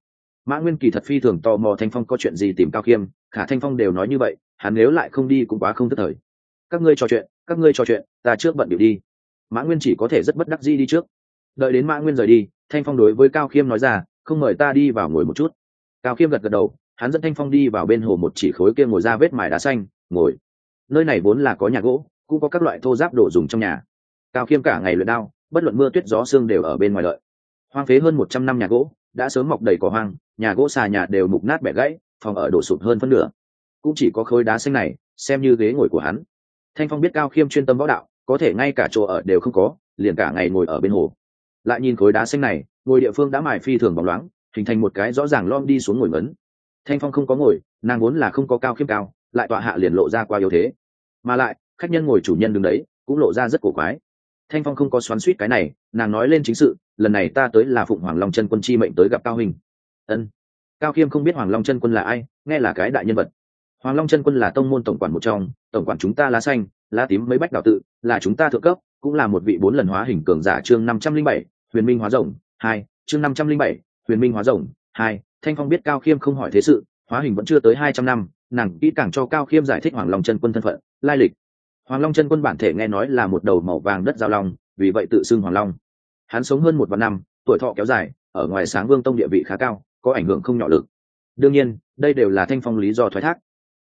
Mã nguyên kỳ thật phi thường tò mò thanh phong có chuyện gì tìm cao khiêm, khả thanh phong đều nói như vậy, hắn nếu lại không đi cũng quá không tức thời. Các ngươi trò chuyện, các ngươi trò chuyện, ta trước bận điệu đi. Mã nguyên chỉ có thể rất bất đắc di đi trước. Đợi đến mã nguyên rời đi, thanh phong đối với cao khiêm nói ra, không mời ta đi vào ngồi một chút cao khiêm gật gật đầu, hắn dẫn thanh phong đi vào bên hồ một chỉ khối kia ngồi ra vết mài đá xanh, ngồi. Nơi này vốn là có nhà gỗ, cũng có các loại thô giáp đồ dùng trong nhà. Cao khiêm cả ngày luyện đao, bất luận mưa tuyết gió sương đều ở bên ngoài lợi hoang phế hơn một trăm năm nhà gỗ, đã sớm mọc đầy cỏ hoang, nhà gỗ xà nhà đều mục nát bẻ gãy, phòng ở đổ sụt hơn phân nửa. Cũng chỉ có khối đá xanh này, xem như ghế ngồi của hắn. Thanh phong biết cao khiêm chuyên tâm võ đạo, có thể ngay cả chỗ ở đều không có, liền cả ngày ngồi ở bên hồ. Lại nhìn khối đá xanh này, ngồi địa phương đã mài phi thường bóng loáng hình thành một cái rõ ràng lom đi xuống ngồi ngấn. Thanh phong không có ngồi, nàng vốn là không có cao khiêm cao, lại tọa hạ liền lộ ra qua yếu thế. Mà lại, khách nhân ngồi chủ nhân đứng đấy, cũng lộ ra rất cổ quái. Thanh phong không có xoắn suýt cái này, nàng nói lên chính sự, lần này ta tới là phụng hoàng long chân quân chi mệnh tới gặp cao hình. Ân. Cao khiêm không biết hoàng long chân quân là ai, nghe là cái đại nhân vật. Hoàng long chân quân là tông môn tổng quản một trong, tổng quản chúng ta lá xanh, lá tím mấy bách đạo tự, là chúng ta thượng cấp, cũng là một vị bốn lần hóa hình cường giả chương năm trăm linh bảy, huyền minh hóa rồng, hai, chương năm trăm linh bảy huyền minh hóa rồng, hai, thanh phong biết cao khiêm không hỏi thế sự, hóa hình vẫn chưa tới hai trăm năm, nàng kỹ càng cho cao khiêm giải thích hoàng long chân quân thân phận, lai lịch. Hoàng long chân quân bản thể nghe nói là một đầu màu vàng đất giao long, vì vậy tự xưng hoàng long. Hắn sống hơn một vạn năm, tuổi thọ kéo dài, ở ngoài sáng vương tông địa vị khá cao, có ảnh hưởng không nhỏ lực. Đương nhiên, đây đều là thanh phong lý do thoái thác.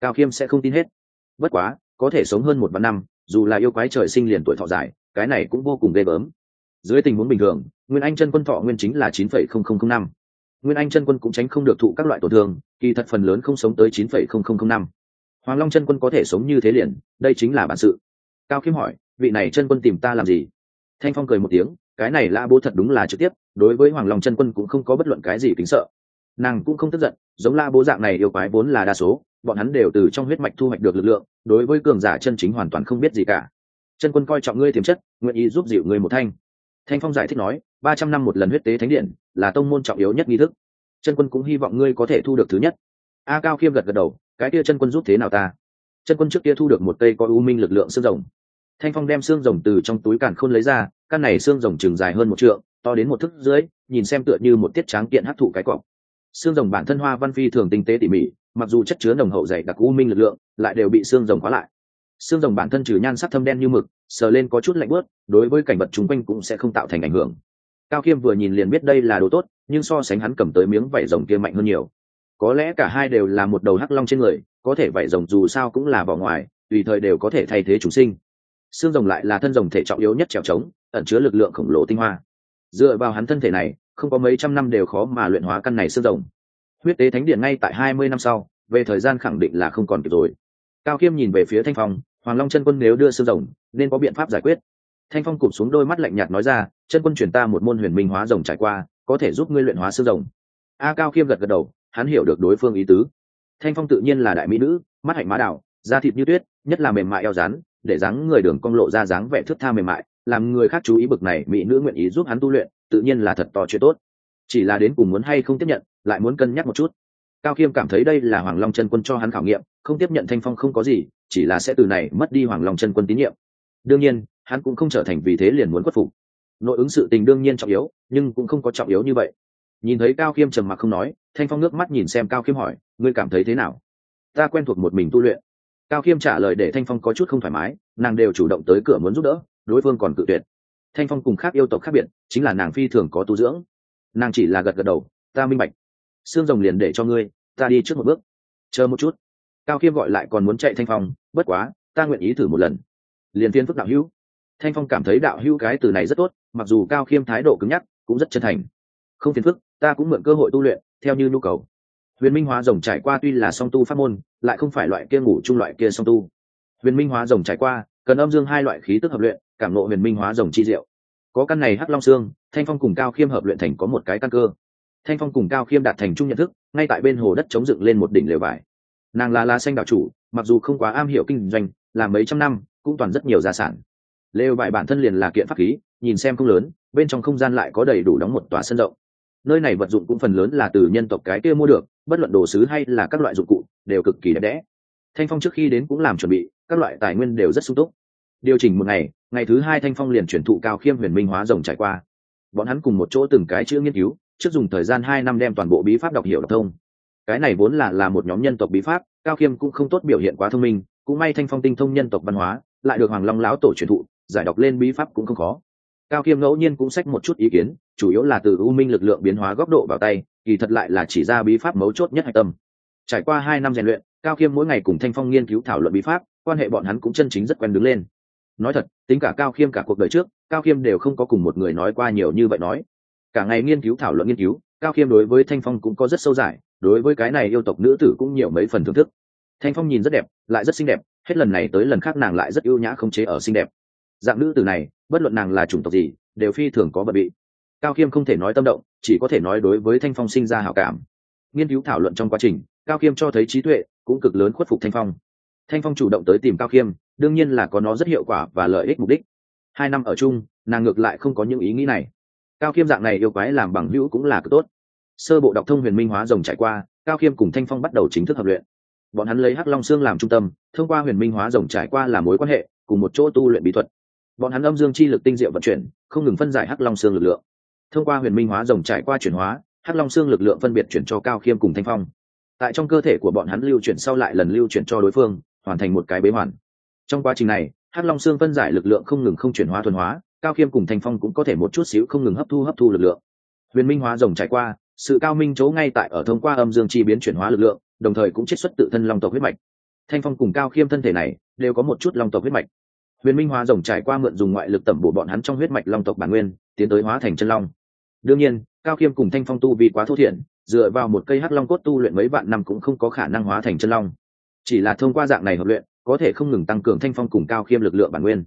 Cao khiêm sẽ không tin hết. Bất quá, có thể sống hơn một vạn năm, dù là yêu quái trời sinh liền tuổi thọ dài, cái này cũng vô cùng ghê gớm. Dưới tình huống bình thường nguyên anh chân quân thọ nguyên chính là chín phẩy không không không năm. Nguyên anh chân quân cũng tránh không được thụ các loại tổn thương, kỳ thật phần lớn không sống tới chín phẩy không không không năm. Hoàng long chân quân có thể sống như thế liền, đây chính là bản sự. Cao khiêm hỏi, vị này chân quân tìm ta làm gì? Thanh phong cười một tiếng, cái này lã bố thật đúng là trực tiếp, đối với hoàng long chân quân cũng không có bất luận cái gì kính sợ. Nàng cũng không tức giận, giống la bố dạng này yêu quái vốn là đa số, bọn hắn đều từ trong huyết mạch thu hoạch được lực lượng, đối với cường giả chân chính hoàn toàn không biết gì cả. Chân quân coi trọng ngươi tiềm chất, nguyện ý giúp dịu ngươi một thanh thanh phong giải thích nói, ba trăm năm một lần huyết tế thánh điện là tông môn trọng yếu nhất nghi thức. Chân quân cũng hy vọng ngươi có thể thu được thứ nhất. A cao khiêm gật gật đầu, cái kia chân quân giúp thế nào ta? Chân quân trước kia thu được một cây có u minh lực lượng xương rồng. Thanh phong đem xương rồng từ trong túi càn khôn lấy ra, căn này xương rồng chừng dài hơn một trượng, to đến một thước dưới, nhìn xem tựa như một tiết tráng kiện hấp thụ cái cọc. Xương rồng bản thân hoa văn phi thường tinh tế tỉ mỉ, mặc dù chất chứa nồng hậu dày đặc u minh lực lượng, lại đều bị xương rồng khóa lại xương rồng bản thân trừ nhan sắc thâm đen như mực, sờ lên có chút lạnh bớt đối với cảnh vật chung quanh cũng sẽ không tạo thành ảnh hưởng. Cao khiêm vừa nhìn liền biết đây là đồ tốt, nhưng so sánh hắn cầm tới miếng vảy rồng kia mạnh hơn nhiều. Có lẽ cả hai đều là một đầu hắc long trên người, có thể vảy rồng dù sao cũng là vỏ ngoài, tùy thời đều có thể thay thế chúng sinh. Xương rồng lại là thân rồng thể trọng yếu nhất trèo trống, ẩn chứa lực lượng khổng lồ tinh hoa. Dựa vào hắn thân thể này, không có mấy trăm năm đều khó mà luyện hóa căn này xương rồng. Huyết tế thánh điện ngay tại hai mươi năm sau, về thời gian khẳng định là không còn kịp rồi. Cao khiêm nhìn về phía thanh phong hoàng long chân quân nếu đưa xương rồng, nên có biện pháp giải quyết. Thanh phong cụp xuống đôi mắt lạnh nhạt nói ra, chân quân chuyển ta một môn huyền minh hóa rồng trải qua, có thể giúp ngươi luyện hóa xương rồng. A cao khiêm gật gật đầu, hắn hiểu được đối phương ý tứ. Thanh phong tự nhiên là đại mỹ nữ, mắt hạnh má đạo da thịt như tuyết, nhất là mềm mại eo rán để dáng người đường cong lộ ra dáng vẻ thước tha mềm mại, làm người khác chú ý bực này mỹ nữ nguyện ý giúp hắn tu luyện, tự nhiên là thật to chuyện tốt. Chỉ là đến cùng muốn hay không tiếp nhận, lại muốn cân nhắc một chút. Cao khiêm cảm thấy đây là hoàng long chân quân cho hắn khảo nghiệm không tiếp nhận thanh phong không có gì, chỉ là sẽ từ này mất đi hoàng long chân quân tín nhiệm. Đương nhiên, hắn cũng không trở thành vì thế liền muốn khuất phục. Nội ứng sự tình đương nhiên trọng yếu, nhưng cũng không có trọng yếu như vậy. Nhìn thấy cao khiêm trầm mặc không nói, thanh phong nước mắt nhìn xem cao khiêm hỏi, ngươi cảm thấy thế nào? Ta quen thuộc một mình tu luyện. Cao khiêm trả lời để thanh phong có chút không thoải mái, nàng đều chủ động tới cửa muốn giúp đỡ, đối phương còn cự tuyệt. Thanh phong cùng khác yêu tộc khác biệt, chính là nàng phi thường có tu dưỡng. Nàng chỉ là gật gật đầu, ta minh bạch. Xương rồng liền để cho ngươi, ta đi trước một bước. Chờ một chút cao khiêm gọi lại còn muốn chạy thanh phong, bất quá, ta nguyện ý thử một lần. Liền tiên phức đạo hữu. Thanh phong cảm thấy đạo hữu cái từ này rất tốt, mặc dù cao khiêm thái độ cứng nhắc, cũng rất chân thành. Không phiền phức, ta cũng mượn cơ hội tu luyện, theo như nhu cầu. Huyền minh hóa rồng trải qua tuy là song tu pháp môn, lại không phải loại kia ngủ chung loại kia song tu. Huyền minh hóa rồng trải qua, cần âm dương hai loại khí tức hợp luyện, cảm nộ huyền minh hóa rồng chi diệu. Có căn này hắc long xương, thanh phong cùng cao khiêm hợp luyện thành có một cái căn cơ. Thanh phong cùng cao khiêm đạt thành chung nhận thức, ngay tại bên hồ đất chống dựng lên một đỉnh lều vải nàng là lá xanh đạo chủ, mặc dù không quá am hiểu kinh doanh làm mấy trăm năm, cũng toàn rất nhiều gia sản. Lều vải bản thân liền là kiện pháp khí, nhìn xem không lớn, bên trong không gian lại có đầy đủ đóng một tòa sân rộng. Nơi này vật dụng cũng phần lớn là từ nhân tộc cái kia mua được, bất luận đồ sứ hay là các loại dụng cụ, đều cực kỳ đẹp đẽ. Thanh phong trước khi đến cũng làm chuẩn bị, các loại tài nguyên đều rất sung túc. Điều chỉnh một ngày ngày thứ hai thanh phong liền chuyển thụ cao khiêm huyền minh hóa rồng trải qua. Bọn hắn cùng một chỗ từng cái chữ nghiên cứu, trước dùng thời gian hai năm đem toàn bộ bí pháp đọc hiểu đọc thông cái này vốn là là một nhóm nhân tộc bí pháp, cao khiêm cũng không tốt biểu hiện quá thông minh, cũng may thanh phong tinh thông nhân tộc văn hóa, lại được hoàng long lão tổ truyền thụ, giải đọc lên bí pháp cũng không khó. Cao khiêm ngẫu nhiên cũng sách một chút ý kiến, chủ yếu là từ u minh lực lượng biến hóa góc độ vào tay, kỳ thật lại là chỉ ra bí pháp mấu chốt nhất hạch tâm. Trải qua hai năm rèn luyện, cao khiêm mỗi ngày cùng thanh phong nghiên cứu thảo luận bí pháp, quan hệ bọn hắn cũng chân chính rất quen đứng lên. Nói thật, tính cả cao khiêm cả cuộc đời trước, cao khiêm đều không có cùng một người nói qua nhiều như vậy nói. Cả ngày nghiên cứu thảo luận nghiên cứu, cao khiêm đối với thanh phong cũng có rất sâu dài đối với cái này yêu tộc nữ tử cũng nhiều mấy phần thưởng thức. Thanh phong nhìn rất đẹp, lại rất xinh đẹp, hết lần này tới lần khác nàng lại rất ưu nhã không chế ở xinh đẹp. Dạng nữ tử này, bất luận nàng là chủng tộc gì, đều phi thường có bận bị cao khiêm không thể nói tâm động, chỉ có thể nói đối với thanh phong sinh ra hảo cảm. Nghiên cứu thảo luận trong quá trình, cao khiêm cho thấy trí tuệ cũng cực lớn khuất phục thanh phong. Thanh phong chủ động tới tìm cao khiêm đương nhiên là có nó rất hiệu quả và lợi ích mục đích. Hai năm ở chung, nàng ngược lại không có những ý nghĩ này. Cao khiêm dạng này yêu quái làm bằng hữu cũng là cực tốt sơ bộ đọc thông huyền minh hóa rồng trải qua, cao khiêm cùng thanh phong bắt đầu chính thức hợp luyện. Bọn hắn lấy hắc long xương làm trung tâm, thông qua huyền minh hóa rồng trải qua là mối quan hệ, cùng một chỗ tu luyện bí thuật. Bọn hắn âm dương chi lực tinh diệu vận chuyển, không ngừng phân giải hắc long xương lực lượng. Thông qua huyền minh hóa rồng trải qua chuyển hóa, hắc long xương lực lượng phân biệt chuyển cho cao khiêm cùng thanh phong. Tại trong cơ thể của bọn hắn lưu chuyển sau lại lần lưu chuyển cho đối phương, hoàn thành một cái bế hoàn. Trong quá trình này, hắc long xương phân giải lực lượng không ngừng không chuyển hóa thuần hóa, cao khiêm cùng thanh phong cũng có thể một chút xíu không ngừng hấp thu hấp thu lực lượng. Huyền minh hóa rồng trải qua sự cao minh chỗ ngay tại ở thông qua âm dương chi biến chuyển hóa lực lượng, đồng thời cũng chiết xuất tự thân long tộc huyết mạch. Thanh phong cùng cao khiêm thân thể này đều có một chút long tộc huyết mạch. Huyền minh hóa rồng trải qua mượn dùng ngoại lực tẩm bổ bọn hắn trong huyết mạch long tộc bản nguyên, tiến tới hóa thành chân long. Đương nhiên, cao khiêm cùng thanh phong tu vì quá thô thiện dựa vào một cây hắc long cốt tu luyện mấy vạn năm cũng không có khả năng hóa thành chân long. Chỉ là thông qua dạng này hợp luyện, có thể không ngừng tăng cường thanh phong cùng cao khiêm lực lượng bản nguyên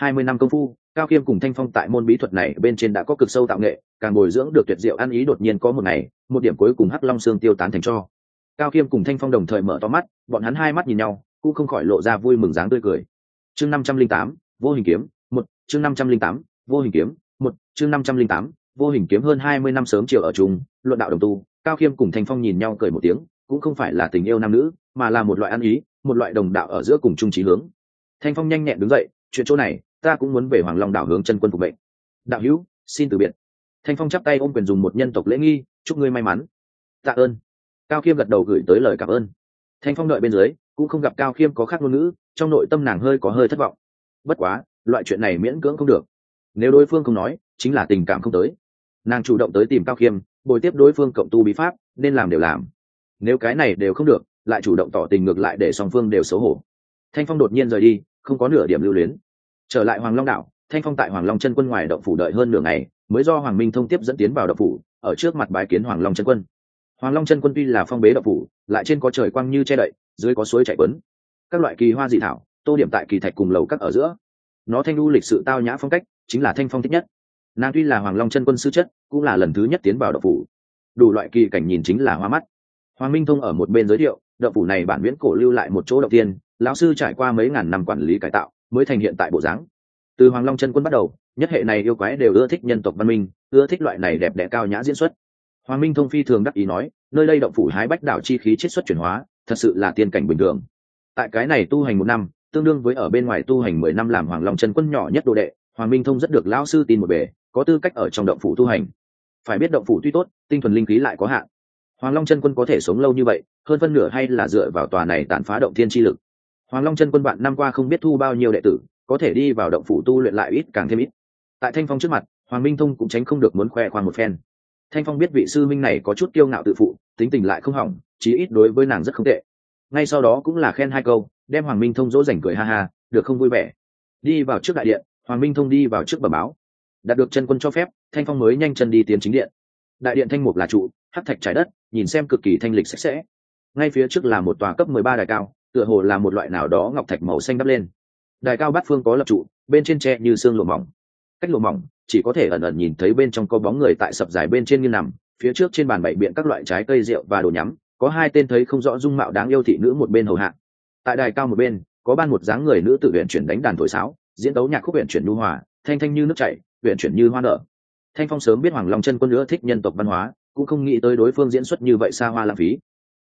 hai mươi năm công phu, cao khiêm cùng thanh phong tại môn bí thuật này bên trên đã có cực sâu tạo nghệ, càng bồi dưỡng được tuyệt diệu ăn ý đột nhiên có một ngày, một điểm cuối cùng hắc long xương tiêu tán thành cho. Cao khiêm cùng thanh phong đồng thời mở to mắt, bọn hắn hai mắt nhìn nhau, cũng không khỏi lộ ra vui mừng dáng tươi cười. Chương năm trăm linh tám, vô hình kiếm, một, chương năm trăm linh tám, vô hình kiếm, một, chương năm trăm linh tám, vô hình kiếm hơn hai mươi năm sớm chiều ở chung, luận đạo đồng tu, cao khiêm cùng thanh phong nhìn nhau cười một tiếng, cũng không phải là tình yêu nam nữ, mà là một loại ăn ý, một loại đồng đạo ở giữa cùng chung trí hướng. Thanh phong nhanh nhẹn đứng dậy, chuyện chỗ này ta cũng muốn về hoàng long đảo hướng chân quân phục mệnh. Đạo hữu, xin từ biệt. Thanh phong chắp tay ôm quyền dùng một nhân tộc lễ nghi, chúc ngươi may mắn. Tạ ơn. Cao khiêm gật đầu gửi tới lời cảm ơn. Thanh phong đợi bên dưới, cũng không gặp cao khiêm có khác ngôn ngữ, trong nội tâm nàng hơi có hơi thất vọng. Bất quá, loại chuyện này miễn cưỡng không được. Nếu đối phương không nói, chính là tình cảm không tới. Nàng chủ động tới tìm cao khiêm, bồi tiếp đối phương cộng tu bí pháp, nên làm đều làm. Nếu cái này đều không được, lại chủ động tỏ tình ngược lại để song phương đều xấu hổ. Thanh phong đột nhiên rời đi, không có nửa điểm lưu luyến trở lại hoàng long đảo, thanh phong tại hoàng long chân quân ngoài động phủ đợi hơn nửa ngày, mới do hoàng minh thông tiếp dẫn tiến vào động phủ, ở trước mặt bái kiến hoàng long chân quân. Hoàng long chân quân tuy là phong bế động phủ, lại trên có trời quang như che đậy, dưới có suối chảy quấn. Các loại kỳ hoa dị thảo, tô điểm tại kỳ thạch cùng lầu các ở giữa. Nó thanh lưu lịch sự tao nhã phong cách, chính là thanh phong thích nhất. Nàng tuy là hoàng long chân quân sư chất, cũng là lần thứ nhất tiến vào động phủ. Đủ loại kỳ cảnh nhìn chính là hoa mắt. Hoàng minh thông ở một bên giới thiệu, động phủ này bản viễn cổ lưu lại một chỗ động tiên, lão sư trải qua mấy ngàn năm quản lý cải tạo mới thành hiện tại bộ dáng. Từ hoàng long chân quân bắt đầu, nhất hệ này yêu quái đều ưa thích nhân tộc văn minh, ưa thích loại này đẹp đẽ cao nhã diễn xuất. Hoàng minh thông phi thường đắc ý nói, nơi đây động phủ hái bách đảo chi khí chiết xuất chuyển hóa, thật sự là tiên cảnh bình thường. Tại cái này tu hành một năm, tương đương với ở bên ngoài tu hành mười năm làm hoàng long chân quân nhỏ nhất đồ đệ, hoàng minh thông rất được lão sư tin một bề, có tư cách ở trong động phủ tu hành. Phải biết động phủ tuy tốt, tinh thuần linh khí lại có hạn. Hoàng long chân quân có thể sống lâu như vậy, hơn phân nửa hay là dựa vào tòa này tàn phá động thiên chi lực hoàng long chân quân bạn năm qua không biết thu bao nhiêu đệ tử, có thể đi vào động phủ tu luyện lại ít càng thêm ít. Tại thanh phong trước mặt, hoàng minh thông cũng tránh không được muốn khoe khoang một phen. Thanh phong biết vị sư minh này có chút kiêu ngạo tự phụ, tính tình lại không hỏng, chí ít đối với nàng rất không tệ. Ngay sau đó cũng là khen hai câu, đem hoàng minh thông dỗ dành cười ha ha, được không vui vẻ. Đi vào trước đại điện, hoàng minh thông đi vào trước bẩm báo. Đạt được chân quân cho phép, thanh phong mới nhanh chân đi tiến chính điện. Đại điện thanh mục là trụ, hắc thạch trái đất, nhìn xem cực kỳ thanh lịch sạch sẽ. Ngay phía trước là một tòa cấp mười ba đài cao tựa hồ là một loại nào đó ngọc thạch màu xanh đắp lên. Đài cao bát phương có lập trụ, bên trên tre như xương lụa mỏng. Cách lụa mỏng, chỉ có thể ẩn ẩn nhìn thấy bên trong có bóng người tại sập dài bên trên như nằm, phía trước trên bàn bày biện các loại trái cây rượu và đồ nhắm, có hai tên thấy không rõ dung mạo đáng yêu thị nữ một bên hầu hạ. Tại đài cao một bên, có ban một dáng người nữ tự huyện chuyển đánh đàn thổi sáo, diễn đấu nhạc khúc huyện chuyển nu hòa, thanh thanh như nước chảy huyện chuyển như hoa nở. Thanh phong sớm biết hoàng long chân quân nữa thích nhân tộc văn hóa, cũng không nghĩ tới đối phương diễn xuất như vậy xa hoa lãng phí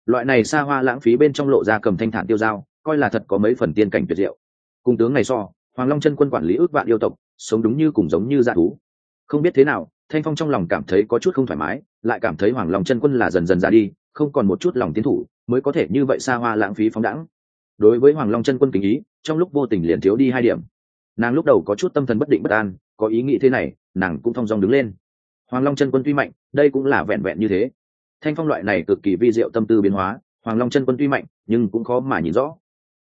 loại này xa hoa lãng phí bên trong lộ ra cầm thanh thản tiêu dao, coi là thật có mấy phần tiên cảnh tuyệt diệu. Cùng tướng này so, hoàng long chân quân quản lý ước vạn yêu tộc, sống đúng như cùng giống như dạ thú. Không biết thế nào, thanh phong trong lòng cảm thấy có chút không thoải mái, lại cảm thấy hoàng long chân quân là dần dần ra đi, không còn một chút lòng tiến thủ, mới có thể như vậy xa hoa lãng phí phóng đẳng đối với hoàng long chân quân kính ý, trong lúc vô tình liền thiếu đi hai điểm. Nàng lúc đầu có chút tâm thần bất định bất an, có ý nghĩ thế này, nàng cũng thong dong đứng lên. Hoàng long chân quân tuy mạnh, đây cũng là vẹn vẹn như thế thanh phong loại này cực kỳ vi diệu tâm tư biến hóa, hoàng long chân quân tuy mạnh, nhưng cũng khó mà nhìn rõ.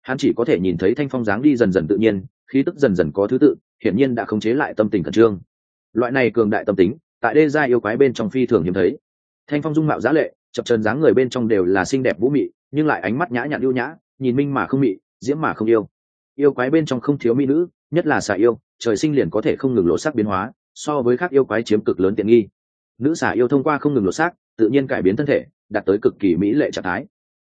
Hắn chỉ có thể nhìn thấy thanh phong dáng đi dần dần tự nhiên, khí tức dần dần có thứ tự, hiển nhiên đã khống chế lại tâm tình khẩn trương. Loại này cường đại tâm tính, tại đê gia yêu quái bên trong phi thường hiếm thấy. Thanh phong dung mạo giá lệ, chập trần dáng người bên trong đều là xinh đẹp vũ mị, nhưng lại ánh mắt nhã nhặn yêu nhã, nhìn minh mà không mị, diễm mà không yêu. Yêu quái bên trong không thiếu mỹ nữ, nhất là xà yêu, trời sinh liền có thể không ngừng lộ sắc biến hóa, so với các yêu quái chiếm cực lớn tiện nghi. Nữ xà yêu thông qua không ngừng lộ sắc tự nhiên cải biến thân thể, đạt tới cực kỳ mỹ lệ trạng thái.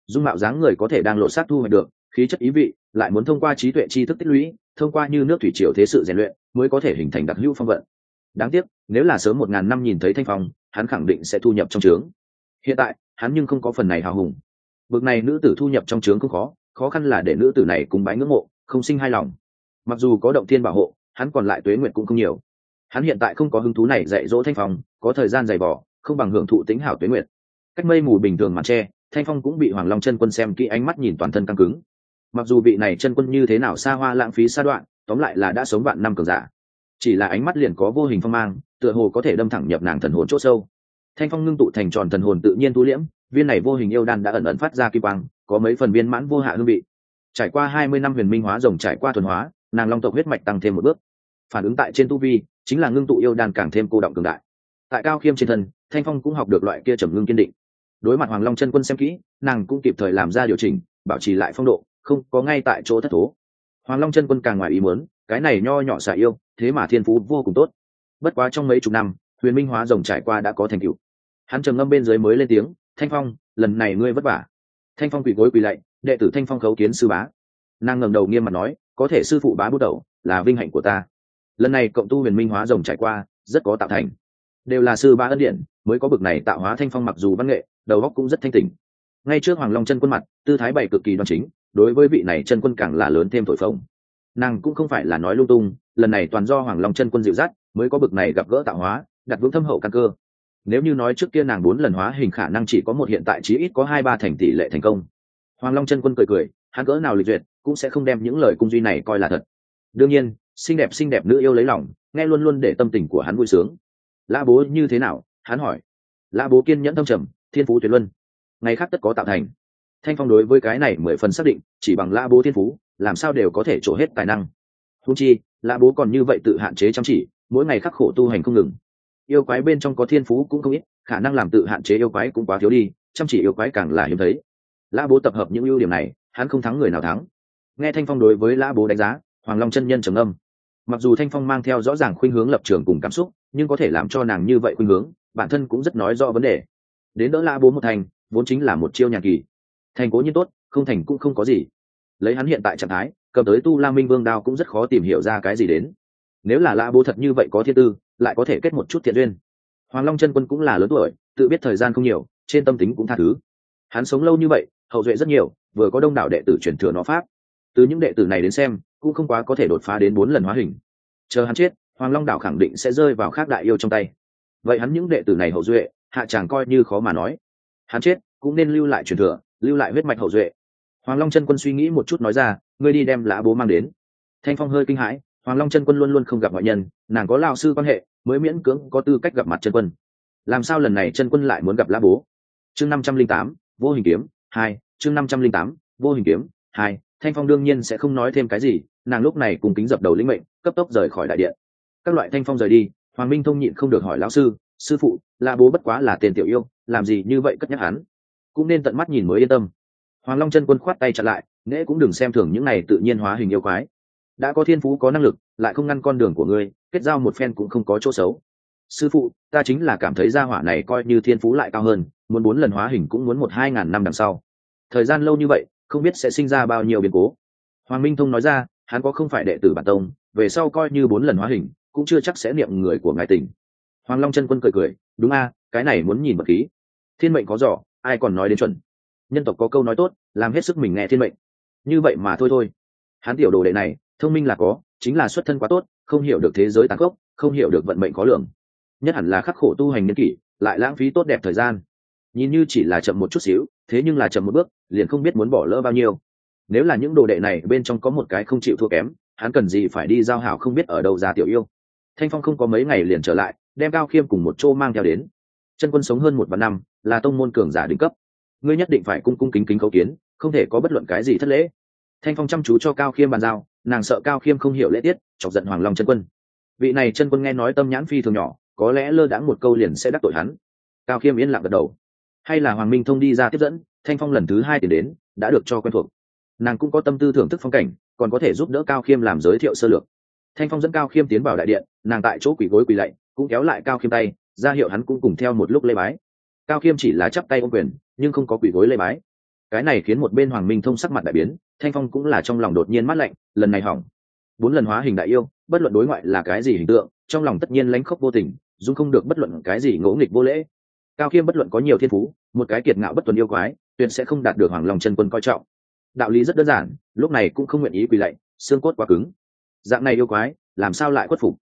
Dung mạo dáng người có thể đang lộ sát thu hoạch được, khí chất ý vị, lại muốn thông qua trí tuệ tri thức tích lũy, thông qua như nước thủy triều thế sự rèn luyện mới có thể hình thành đặc hữu phong vận. Đáng tiếc, nếu là sớm một ngàn năm nhìn thấy thanh phong, hắn khẳng định sẽ thu nhập trong trướng. Hiện tại, hắn nhưng không có phần này hào hùng. Bực này nữ tử thu nhập trong trướng không khó khó khăn là để nữ tử này cùng bái ngưỡng mộ, không sinh hai lòng. Mặc dù có động thiên bảo hộ, hắn còn lại tuế nguyện cũng không nhiều. Hắn hiện tại không có hứng thú này dạy dỗ thanh phong, có thời gian dày vỏ không bằng hưởng thụ tính hảo tuế nguyệt. Cách mây mù bình thường màn tre, thanh phong cũng bị hoàng long chân quân xem kỹ ánh mắt nhìn toàn thân căng cứng. Mặc dù vị này chân quân như thế nào xa hoa lãng phí xa đoạn, tóm lại là đã sống vạn năm cường giả. Chỉ là ánh mắt liền có vô hình phong mang, tựa hồ có thể đâm thẳng nhập nàng thần hồn c h ỗ sâu. Thanh phong ngưng tụ thành tròn thần hồn tự nhiên thu liễm, viên này vô hình yêu đan đã ẩn ẩn phát ra kỳ quang, có mấy phần viên mãn vô hạ hương vị. Trải qua hai mươi năm huyền minh hóa rồng trải qua thuần hóa, nàng long tộc huyết mạch tăng thêm một bước. Phản ứng tại trên tu vi, chính là ngưng tụ yêu đan càng thêm cô động cường đại tại cao khiêm trên thân, thanh phong cũng học được loại kia trầm ngưng kiên định. Đối mặt hoàng long chân quân xem kỹ, nàng cũng kịp thời làm ra điều chỉnh, bảo trì lại phong độ, không có ngay tại chỗ thất thố. Hoàng long chân quân càng ngoài ý muốn, cái này nho nhỏ xả yêu, thế mà thiên phú vô cùng tốt. Bất quá trong mấy chục năm, huyền minh hóa rồng trải qua đã có thành tựu. Hắn trầm ngâm bên dưới mới lên tiếng, thanh phong, lần này ngươi vất vả. Thanh phong quỳ gối quỳ lạy, đệ tử thanh phong khấu kiến sư bá. Nàng ngẩng đầu nghiêm mặt nói, có thể sư phụ bá bút đầu, là vinh hạnh của ta. Lần này cộng tu huyền minh hóa rồng trải qua, rất có tạo thành đều là sư ba ân điện mới có bực này tạo hóa thanh phong mặc dù văn nghệ, đầu óc cũng rất thanh tỉnh. Ngay trước hoàng long chân quân mặt, tư thái bày cực kỳ đoan chính, đối với vị này chân quân càng là lớn thêm thổi phồng. Nàng cũng không phải là nói lung tung, lần này toàn do hoàng long chân quân dịu dắt, mới có bực này gặp gỡ tạo hóa, đặt vững thâm hậu căn cơ. Nếu như nói trước kia nàng bốn lần hóa hình khả năng chỉ có một hiện tại chí ít có hai ba thành tỷ lệ thành công. Hoàng long chân quân cười cười, hắn cỡ nào lịch duyệt, cũng sẽ không đem những lời cung duy này coi là thật. Đương nhiên, xinh đẹp xinh đẹp nữ yêu lấy lòng, nghe luôn luôn để tâm tình của hắn vui sướng lã bố như thế nào? Hắn hỏi. Lã bố kiên nhẫn thâm trầm, thiên phú tuyệt luân. Ngày khác tất có tạo thành. Thanh phong đối với cái này mười phần xác định, chỉ bằng lã bố thiên phú, làm sao đều có thể trổ hết tài năng. Húng chi, lã bố còn như vậy tự hạn chế chăm chỉ, mỗi ngày khắc khổ tu hành không ngừng. Yêu quái bên trong có thiên phú cũng không ít, khả năng làm tự hạn chế yêu quái cũng quá thiếu đi, chăm chỉ yêu quái càng là hiếm thấy. Lã bố tập hợp những ưu điểm này, hắn không thắng người nào thắng. Nghe thanh phong đối với lã bố đánh giá, hoàng long chân nhân trầm âm mặc dù thanh phong mang theo rõ ràng khuynh hướng lập trường cùng cảm xúc nhưng có thể làm cho nàng như vậy khuynh hướng, bản thân cũng rất nói rõ vấn đề. Đến đỡ la bố một thành, vốn chính là một chiêu nhạc kỳ. Thành cố nhiên tốt, không thành cũng không có gì. Lấy hắn hiện tại trạng thái, cầm tới tu la minh vương đao cũng rất khó tìm hiểu ra cái gì đến. Nếu là la bố thật như vậy có thiên tư, lại có thể kết một chút thiện duyên. Hoàng long chân quân cũng là lớn tuổi, tự biết thời gian không nhiều, trên tâm tính cũng tha thứ. Hắn sống lâu như vậy, hậu duệ rất nhiều, vừa có đông đảo đệ tử truyền thừa nó pháp. Từ những đệ tử này đến xem, cũng không quá có thể đột phá đến bốn lần hóa hình. Chờ hắn chết hoàng long đảo khẳng định sẽ rơi vào khác đại yêu trong tay. Vậy hắn những đệ tử này hậu duệ, hạ chàng coi như khó mà nói. Hắn chết, cũng nên lưu lại truyền thừa, lưu lại huyết mạch hậu duệ. Hoàng long chân quân suy nghĩ một chút nói ra, ngươi đi đem lã bố mang đến. Thanh phong hơi kinh hãi, hoàng long chân quân luôn luôn không gặp ngoại nhân, nàng có lao sư quan hệ, mới miễn cưỡng có tư cách gặp mặt chân quân. Làm sao lần này chân quân lại muốn gặp lã bố? Chương năm trăm linh tám, vô hình kiếm, hai, chương năm trăm linh tám, vô hình kiếm, hai, thanh phong đương nhiên sẽ không nói thêm cái gì, nàng lúc này cùng kính dập đầu lĩnh mệnh, cấp tốc rời khỏi đại điện các loại thanh phong rời đi, hoàng minh thông nhịn không được hỏi lão sư sư phụ là bố bất quá là tiền tiểu yêu, làm gì như vậy cất nhắc hắn? Cũng nên tận mắt nhìn mới yên tâm. Hoàng long chân quân khoát tay chặn lại, nễ cũng đừng xem thường những này tự nhiên hóa hình yêu quái. Đã có thiên phú, có năng lực, lại không ngăn con đường của ngươi, kết giao một phen cũng không có chỗ xấu. Sư phụ, ta chính là cảm thấy gia hỏa này coi như thiên phú lại cao hơn, muốn bốn lần hóa hình cũng muốn một hai ngàn năm đằng sau. Thời gian lâu như vậy, không biết sẽ sinh ra bao nhiêu biến cố. Hoàng minh thông nói ra, hắn có không phải đệ tử bản tông, về sau coi như bốn lần hóa hình cũng chưa chắc sẽ niệm người của ngài tỉnh hoàng long chân quân cười cười, đúng a, cái này muốn nhìn vật khí. Thiên mệnh có giỏ, ai còn nói đến chuẩn? Nhân tộc có câu nói tốt, làm hết sức mình nghe thiên mệnh. Như vậy mà thôi thôi. Hắn tiểu đồ đệ này, thông minh là có, chính là xuất thân quá tốt, không hiểu được thế giới tàn khốc, không hiểu được vận mệnh khó lường. Nhất hẳn là khắc khổ tu hành nhân kỷ, lại lãng phí tốt đẹp thời gian. Nhìn như chỉ là chậm một chút xíu, thế nhưng là chậm một bước, liền không biết muốn bỏ lỡ bao nhiêu. Nếu là những đồ đệ này bên trong có một cái không chịu thua kém, hắn cần gì phải đi giao hảo không biết ở đâu ra tiểu yêu? Thanh phong không có mấy ngày liền trở lại, đem cao khiêm cùng một chỗ mang theo đến. Chân quân sống hơn một vạn năm, là tông môn cường giả đỉnh cấp. Ngươi nhất định phải cung cung kính kính khấu kiến, không thể có bất luận cái gì thất lễ. Thanh phong chăm chú cho cao khiêm bàn giao, nàng sợ cao khiêm không hiểu lễ tiết, chọc giận hoàng long chân quân. Vị này chân quân nghe nói tâm nhãn phi thường nhỏ, có lẽ lơ đãng một câu liền sẽ đắc tội hắn. Cao khiêm yên lặng gật đầu. Hay là hoàng minh thông đi ra tiếp dẫn, thanh phong lần thứ hai tiền đến, đã được cho quen thuộc. Nàng cũng có tâm tư thưởng thức phong cảnh, còn có thể giúp đỡ cao khiêm làm giới thiệu sơ lược. Thanh phong dẫn cao khiêm tiến vào đại điện nàng tại chỗ quỷ gối quỳ lạy, cũng kéo lại cao khiêm tay, ra hiệu hắn cũng cùng theo một lúc lê bái. Cao khiêm chỉ là chắp tay ô quyền, nhưng không có quỷ gối lê bái. Cái này khiến một bên hoàng minh thông sắc mặt đại biến, thanh phong cũng là trong lòng đột nhiên mát lạnh, lần này hỏng. Bốn lần hóa hình đại yêu, bất luận đối ngoại là cái gì hình tượng, trong lòng tất nhiên lánh khóc vô tình, dung không được bất luận cái gì ngỗ nghịch vô lễ. Cao khiêm bất luận có nhiều thiên phú, một cái kiệt ngạo bất tuần yêu quái, tuyệt sẽ không đạt được hoàng lòng chân quân coi trọng. Đạo lý rất đơn giản, lúc này cũng không nguyện ý quỳ lạy, xương cốt quá cứng. Dạng này yêu quái, làm sao lại khuất phục?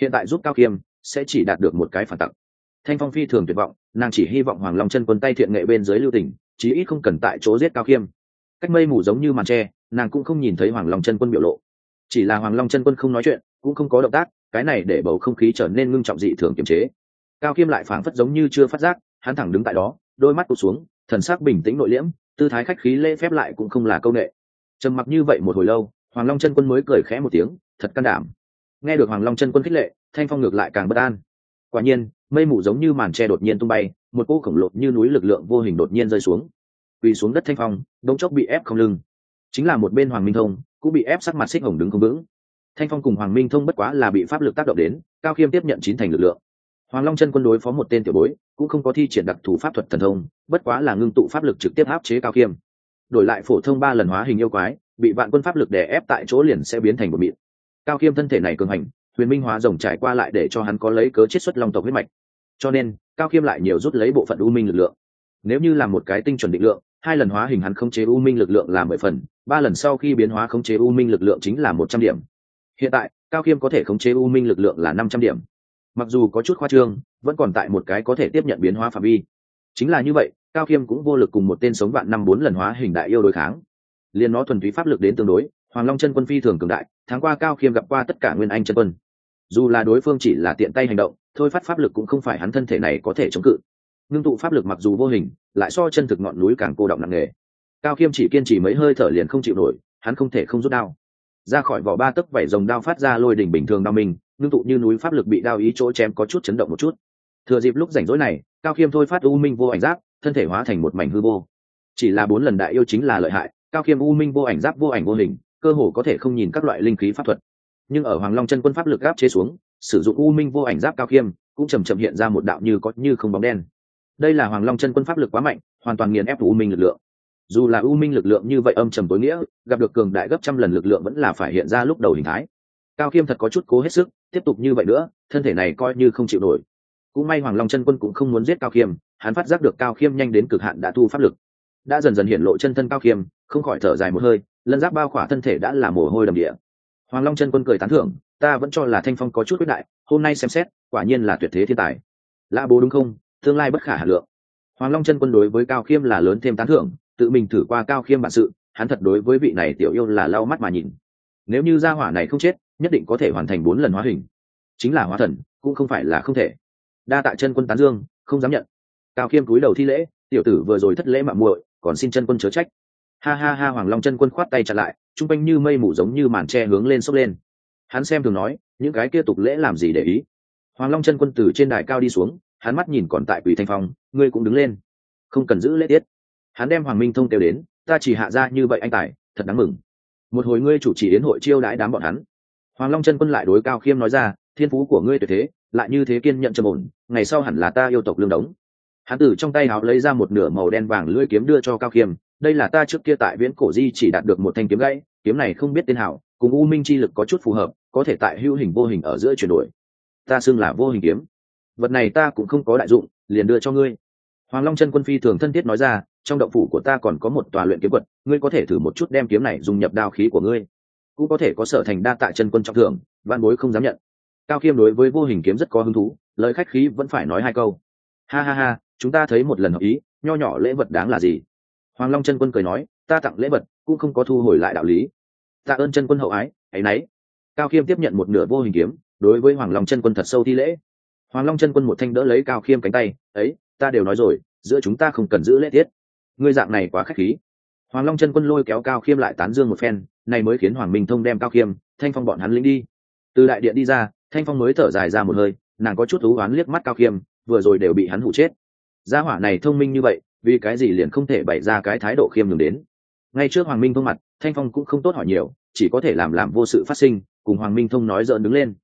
Hiện tại giúp cao khiêm sẽ chỉ đạt được một cái phản tặng. Thanh phong phi thường tuyệt vọng, nàng chỉ hy vọng hoàng long chân quân tay thiện nghệ bên dưới lưu tỉnh chí ít không cần tại chỗ giết cao khiêm cách mây mù giống như màn tre, nàng cũng không nhìn thấy hoàng long chân quân biểu lộ. Chỉ là hoàng long chân quân không nói chuyện, cũng không có động tác, cái này để bầu không khí trở nên ngưng trọng dị thường kiềm chế. Cao khiêm lại phảng phất giống như chưa phát giác, hắn thẳng đứng tại đó, đôi mắt tụt xuống, thần sắc bình tĩnh nội liễm, tư thái khách khí lễ phép lại cũng không là câu nghệ trầm mặc như vậy một hồi lâu, hoàng long chân quân mới cười khẽ một tiếng, thật can đảm nghe được hoàng long chân quân khích lệ, thanh phong ngược lại càng bất an. Quả nhiên, mây mù giống như màn tre đột nhiên tung bay, một cô khổng lồ như núi lực lượng vô hình đột nhiên rơi xuống. Quỳ xuống đất thanh phong, đống chốc bị ép không lưng. Chính là một bên hoàng minh thông, cũng bị ép sắc mặt xích hồng đứng không vững. Thanh phong cùng hoàng minh thông bất quá là bị pháp lực tác động đến, cao khiêm tiếp nhận chín thành lực lượng. Hoàng long chân quân đối phó một tên tiểu bối, cũng không có thi triển đặc thù pháp thuật thần thông, bất quá là ngưng tụ pháp lực trực tiếp áp chế cao khiêm. Đổi lại phổ thông ba lần hóa hình yêu quái, bị vạn quân pháp lực đè ép tại chỗ liền sẽ biến thành một mịn cao khiêm thân thể này cường hành, huyền minh hóa rồng trải qua lại để cho hắn có lấy cớ chiết xuất long tộc huyết mạch. Cho nên, cao khiêm lại nhiều rút lấy bộ phận u minh lực lượng. Nếu như là một cái tinh chuẩn định lượng, hai lần hóa hình hắn khống chế u minh lực lượng là mười phần, ba lần sau khi biến hóa khống chế u minh lực lượng chính là một trăm điểm. Hiện tại, cao khiêm có thể khống chế u minh lực lượng là năm trăm điểm. Mặc dù có chút khoa trương, vẫn còn tại một cái có thể tiếp nhận biến hóa phạm vi. Chính là như vậy, cao khiêm cũng vô lực cùng một tên sống vạn năm bốn lần hóa hình đại yêu đối kháng. Liên nó thuần túy pháp lực đến tương đối, hoàng long chân quân phi thường cường đại tháng qua cao khiêm gặp qua tất cả nguyên anh chân quân. Dù là đối phương chỉ là tiện tay hành động, thôi phát pháp lực cũng không phải hắn thân thể này có thể chống cự. Ngưng tụ pháp lực mặc dù vô hình, lại so chân thực ngọn núi càng cô động nặng nề. Cao khiêm chỉ kiên trì mấy hơi thở liền không chịu nổi, hắn không thể không rút đao. Ra khỏi vỏ ba tấc vảy rồng đao phát ra lôi đỉnh bình thường đao mình ngưng tụ như núi pháp lực bị đao ý chỗ chém có chút chấn động một chút. Thừa dịp lúc rảnh rỗi này, cao khiêm thôi phát u minh vô ảnh giáp, thân thể hóa thành một mảnh hư vô. Chỉ là bốn lần đại yêu chính là lợi hại, cao khiêm u minh vô ảnh giáp vô ảnh vô hình cơ hồ có thể không nhìn các loại linh khí pháp thuật. Nhưng ở hoàng long chân quân pháp lực gáp chế xuống, sử dụng u minh vô ảnh giáp cao khiêm, cũng chầm chậm hiện ra một đạo như có như không bóng đen. Đây là hoàng long chân quân pháp lực quá mạnh, hoàn toàn nghiền ép u minh lực lượng. Dù là u minh lực lượng như vậy âm trầm tối nghĩa, gặp được cường đại gấp trăm lần lực lượng vẫn là phải hiện ra lúc đầu hình thái. Cao khiêm thật có chút cố hết sức, tiếp tục như vậy nữa, thân thể này coi như không chịu nổi. Cũng may hoàng long chân quân cũng không muốn giết cao khiêm, hắn phát giác được cao khiêm nhanh đến cực hạn đã thu pháp lực. Đã dần dần hiện lộ chân thân cao khiêm, không khỏi thở dài một hơi lân giáp bao khỏa thân thể đã là mồ hôi đầm địa. Hoàng long chân quân cười tán thưởng, ta vẫn cho là thanh phong có chút quyết đại, hôm nay xem xét, quả nhiên là tuyệt thế thiên tài. Lã bố đúng không? Tương lai bất khả hà lượng. Hoàng long chân quân đối với cao khiêm là lớn thêm tán thưởng, tự mình thử qua cao khiêm bản sự, hắn thật đối với vị này tiểu yêu là lau mắt mà nhìn. Nếu như gia hỏa này không chết, nhất định có thể hoàn thành bốn lần hóa hình. Chính là hóa thần, cũng không phải là không thể. Đa tạ chân quân tán dương, không dám nhận. Cao khiêm cúi đầu thi lễ, tiểu tử vừa rồi thất lễ mạng muội, còn xin chân quân chớ trách ha ha ha, hoàng long chân quân khoát tay chặt lại t r u n g quanh như mây mù giống như màn tre hướng lên sốc lên. Hắn xem thường nói, những cái kia tục lễ làm gì để ý? Hoàng long chân quân từ trên đài cao đi xuống, hắn mắt nhìn còn tại quỷ thanh phong, ngươi cũng đứng lên. Không cần giữ lễ tiết. Hắn đem hoàng minh thông kêu đến, ta chỉ hạ ra như vậy anh tài, thật đáng mừng. Một hồi ngươi chủ trì đến hội chiêu đãi đám bọn hắn. Hoàng long chân quân lại đối cao khiêm nói ra, thiên phú của ngươi tuyệt thế, lại như thế kiên nhận trầm ổn, ngày sau hẳn là ta yêu tộc lương đống. Hắn từ trong tay áo lấy ra một nửa màu đen vàng lưỡi kiếm đưa cho cao khiêm đây là ta trước kia tại viễn cổ di chỉ đạt được một thanh kiếm gãy, kiếm này không biết tên hảo, cùng u minh chi lực có chút phù hợp, có thể tại hữu hình vô hình ở giữa chuyển đổi. Ta xưng là vô hình kiếm. Vật này ta cũng không có đại dụng, liền đưa cho ngươi. Hoàng long chân quân phi thường thân thiết nói ra, trong động phủ của ta còn có một tòa luyện kiếm quật, ngươi có thể thử một chút đem kiếm này dùng nhập đao khí của ngươi. Cũng có thể có sở thành đa tại chân quân trọng thưởng, văn bối không dám nhận. Cao khiêm đối với vô hình kiếm rất có hứng thú, lời khách khí vẫn phải nói hai câu. Ha ha ha, chúng ta thấy một lần hợp ý, nho nhỏ lễ vật đáng là gì? Hoàng long chân quân cười nói, ta tặng lễ vật, cũng không có thu hồi lại đạo lý. Tạ ơn chân quân hậu ái, hãy nấy. Cao khiêm tiếp nhận một nửa vô hình kiếm, đối với hoàng long chân quân thật sâu thi lễ. Hoàng long chân quân một thanh đỡ lấy cao khiêm cánh tay, ấy, ta đều nói rồi, giữa chúng ta không cần giữ lễ tiết. Ngươi dạng này quá khách khí. Hoàng long chân quân lôi kéo cao khiêm lại tán dương một phen, này mới khiến hoàng minh thông đem cao khiêm, thanh phong bọn hắn lính đi. Từ đại điện đi ra, thanh phong mới thở dài ra một hơi, nàng có chút thú oán liếc mắt cao khiêm, vừa rồi đều bị hắn hụ chết. Gia hỏa này thông minh như vậy vì cái gì liền không thể bày ra cái thái độ khiêm nhường đến. Ngay trước hoàng minh thông mặt, thanh phong cũng không tốt hỏi nhiều, chỉ có thể làm làm vô sự phát sinh, cùng hoàng minh thông nói dợn đứng lên.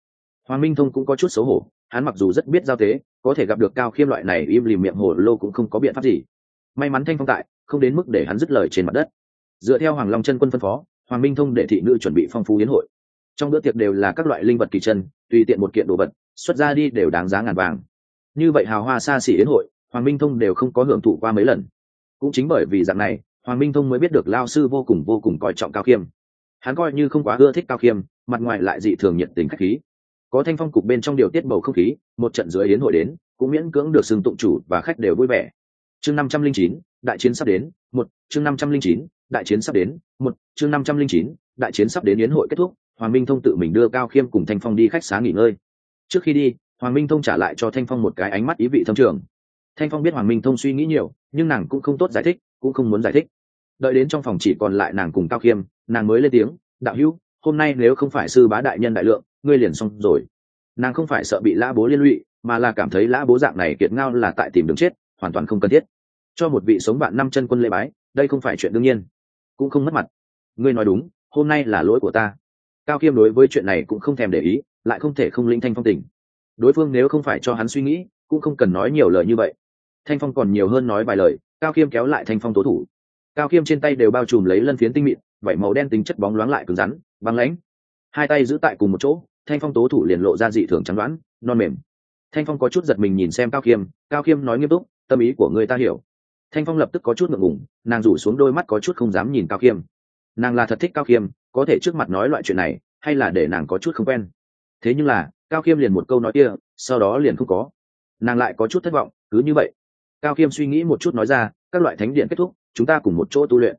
Hoàng minh thông cũng có chút xấu hổ, hắn mặc dù rất biết giao tế, có thể gặp được cao khiêm loại này im lìm miệng hồ lô cũng không có biện pháp gì. May mắn thanh phong tại, không đến mức để hắn dứt lời trên mặt đất. Dựa theo hoàng long chân quân phân phó, hoàng minh thông để thị nữ chuẩn bị phong phú yến hội. Trong bữa tiệc đều là các loại linh vật kỳ chân, tùy tiện một kiện đồ vật, xuất ra đi đều đáng giá ngàn vàng. Như vậy hào hoa xa xỉ yến hội hoàng minh thông đều không có hưởng thụ qua mấy lần. Cũng chính bởi vì dạng này, hoàng minh thông mới biết được lao sư vô cùng vô cùng coi trọng cao khiêm. Hắn coi như không quá ưa thích cao khiêm, mặt ngoài lại dị thường nhiệt tình khách khí. Có thanh phong cục bên trong điều tiết bầu không khí, một trận dưới yến hội đến, cũng miễn cưỡng được xưng tụng chủ và khách đều vui vẻ. Chương năm trăm linh chín, đại chiến sắp đến, một, chương năm trăm linh chín, đại chiến sắp đến, một, chương năm trăm linh chín, đại chiến sắp đến yến hội kết thúc, hoàng minh thông tự mình đưa cao khiêm cùng thanh phong đi khách xá nghỉ ngơi. Trước khi đi, hoàng minh thông trả lại cho thanh phong một cái ánh mắt ý vị thâm trường thanh phong biết hoàng minh thông suy nghĩ nhiều, nhưng nàng cũng không tốt giải thích, cũng không muốn giải thích. Đợi đến trong phòng chỉ còn lại nàng cùng cao khiêm, nàng mới lên tiếng, đạo hữu, hôm nay nếu không phải sư bá đại nhân đại lượng, ngươi liền xong rồi. Nàng không phải sợ bị lã bố liên lụy, mà là cảm thấy lã bố dạng này kiệt ngao là tại tìm đường chết, hoàn toàn không cần thiết. Cho một vị sống bạn năm chân quân lễ bái, đây không phải chuyện đương nhiên. Cũng không mất mặt. Ngươi nói đúng, hôm nay là lỗi của ta. Cao khiêm đối với chuyện này cũng không thèm để ý, lại không thể không linh thanh phong tình đối phương nếu không phải cho hắn suy nghĩ, cũng không cần nói nhiều lời như vậy thanh phong còn nhiều hơn nói vài lời, cao khiêm kéo lại thanh phong tố thủ. Cao khiêm trên tay đều bao trùm lấy lân phiến tinh mịn, vảy màu đen tính chất bóng loáng lại cứng rắn, băng lãnh. Hai tay giữ tại cùng một chỗ, thanh phong tố thủ liền lộ ra dị thường trắng đoán, non mềm. Thanh phong có chút giật mình nhìn xem cao khiêm cao khiêm nói nghiêm túc, tâm ý của người ta hiểu. Thanh phong lập tức có chút ngượng ngùng, nàng rủ xuống đôi mắt có chút không dám nhìn cao khiêm nàng là thật thích cao khiêm có thể trước mặt nói loại chuyện này, hay là để nàng có chút không quen. Thế nhưng là, cao khiêm liền một câu nói kia, sau đó liền không có. Nàng lại có chút thất vọng, cứ như vậy cao khiêm suy nghĩ một chút nói ra các loại thánh điện kết thúc chúng ta cùng một chỗ tu luyện.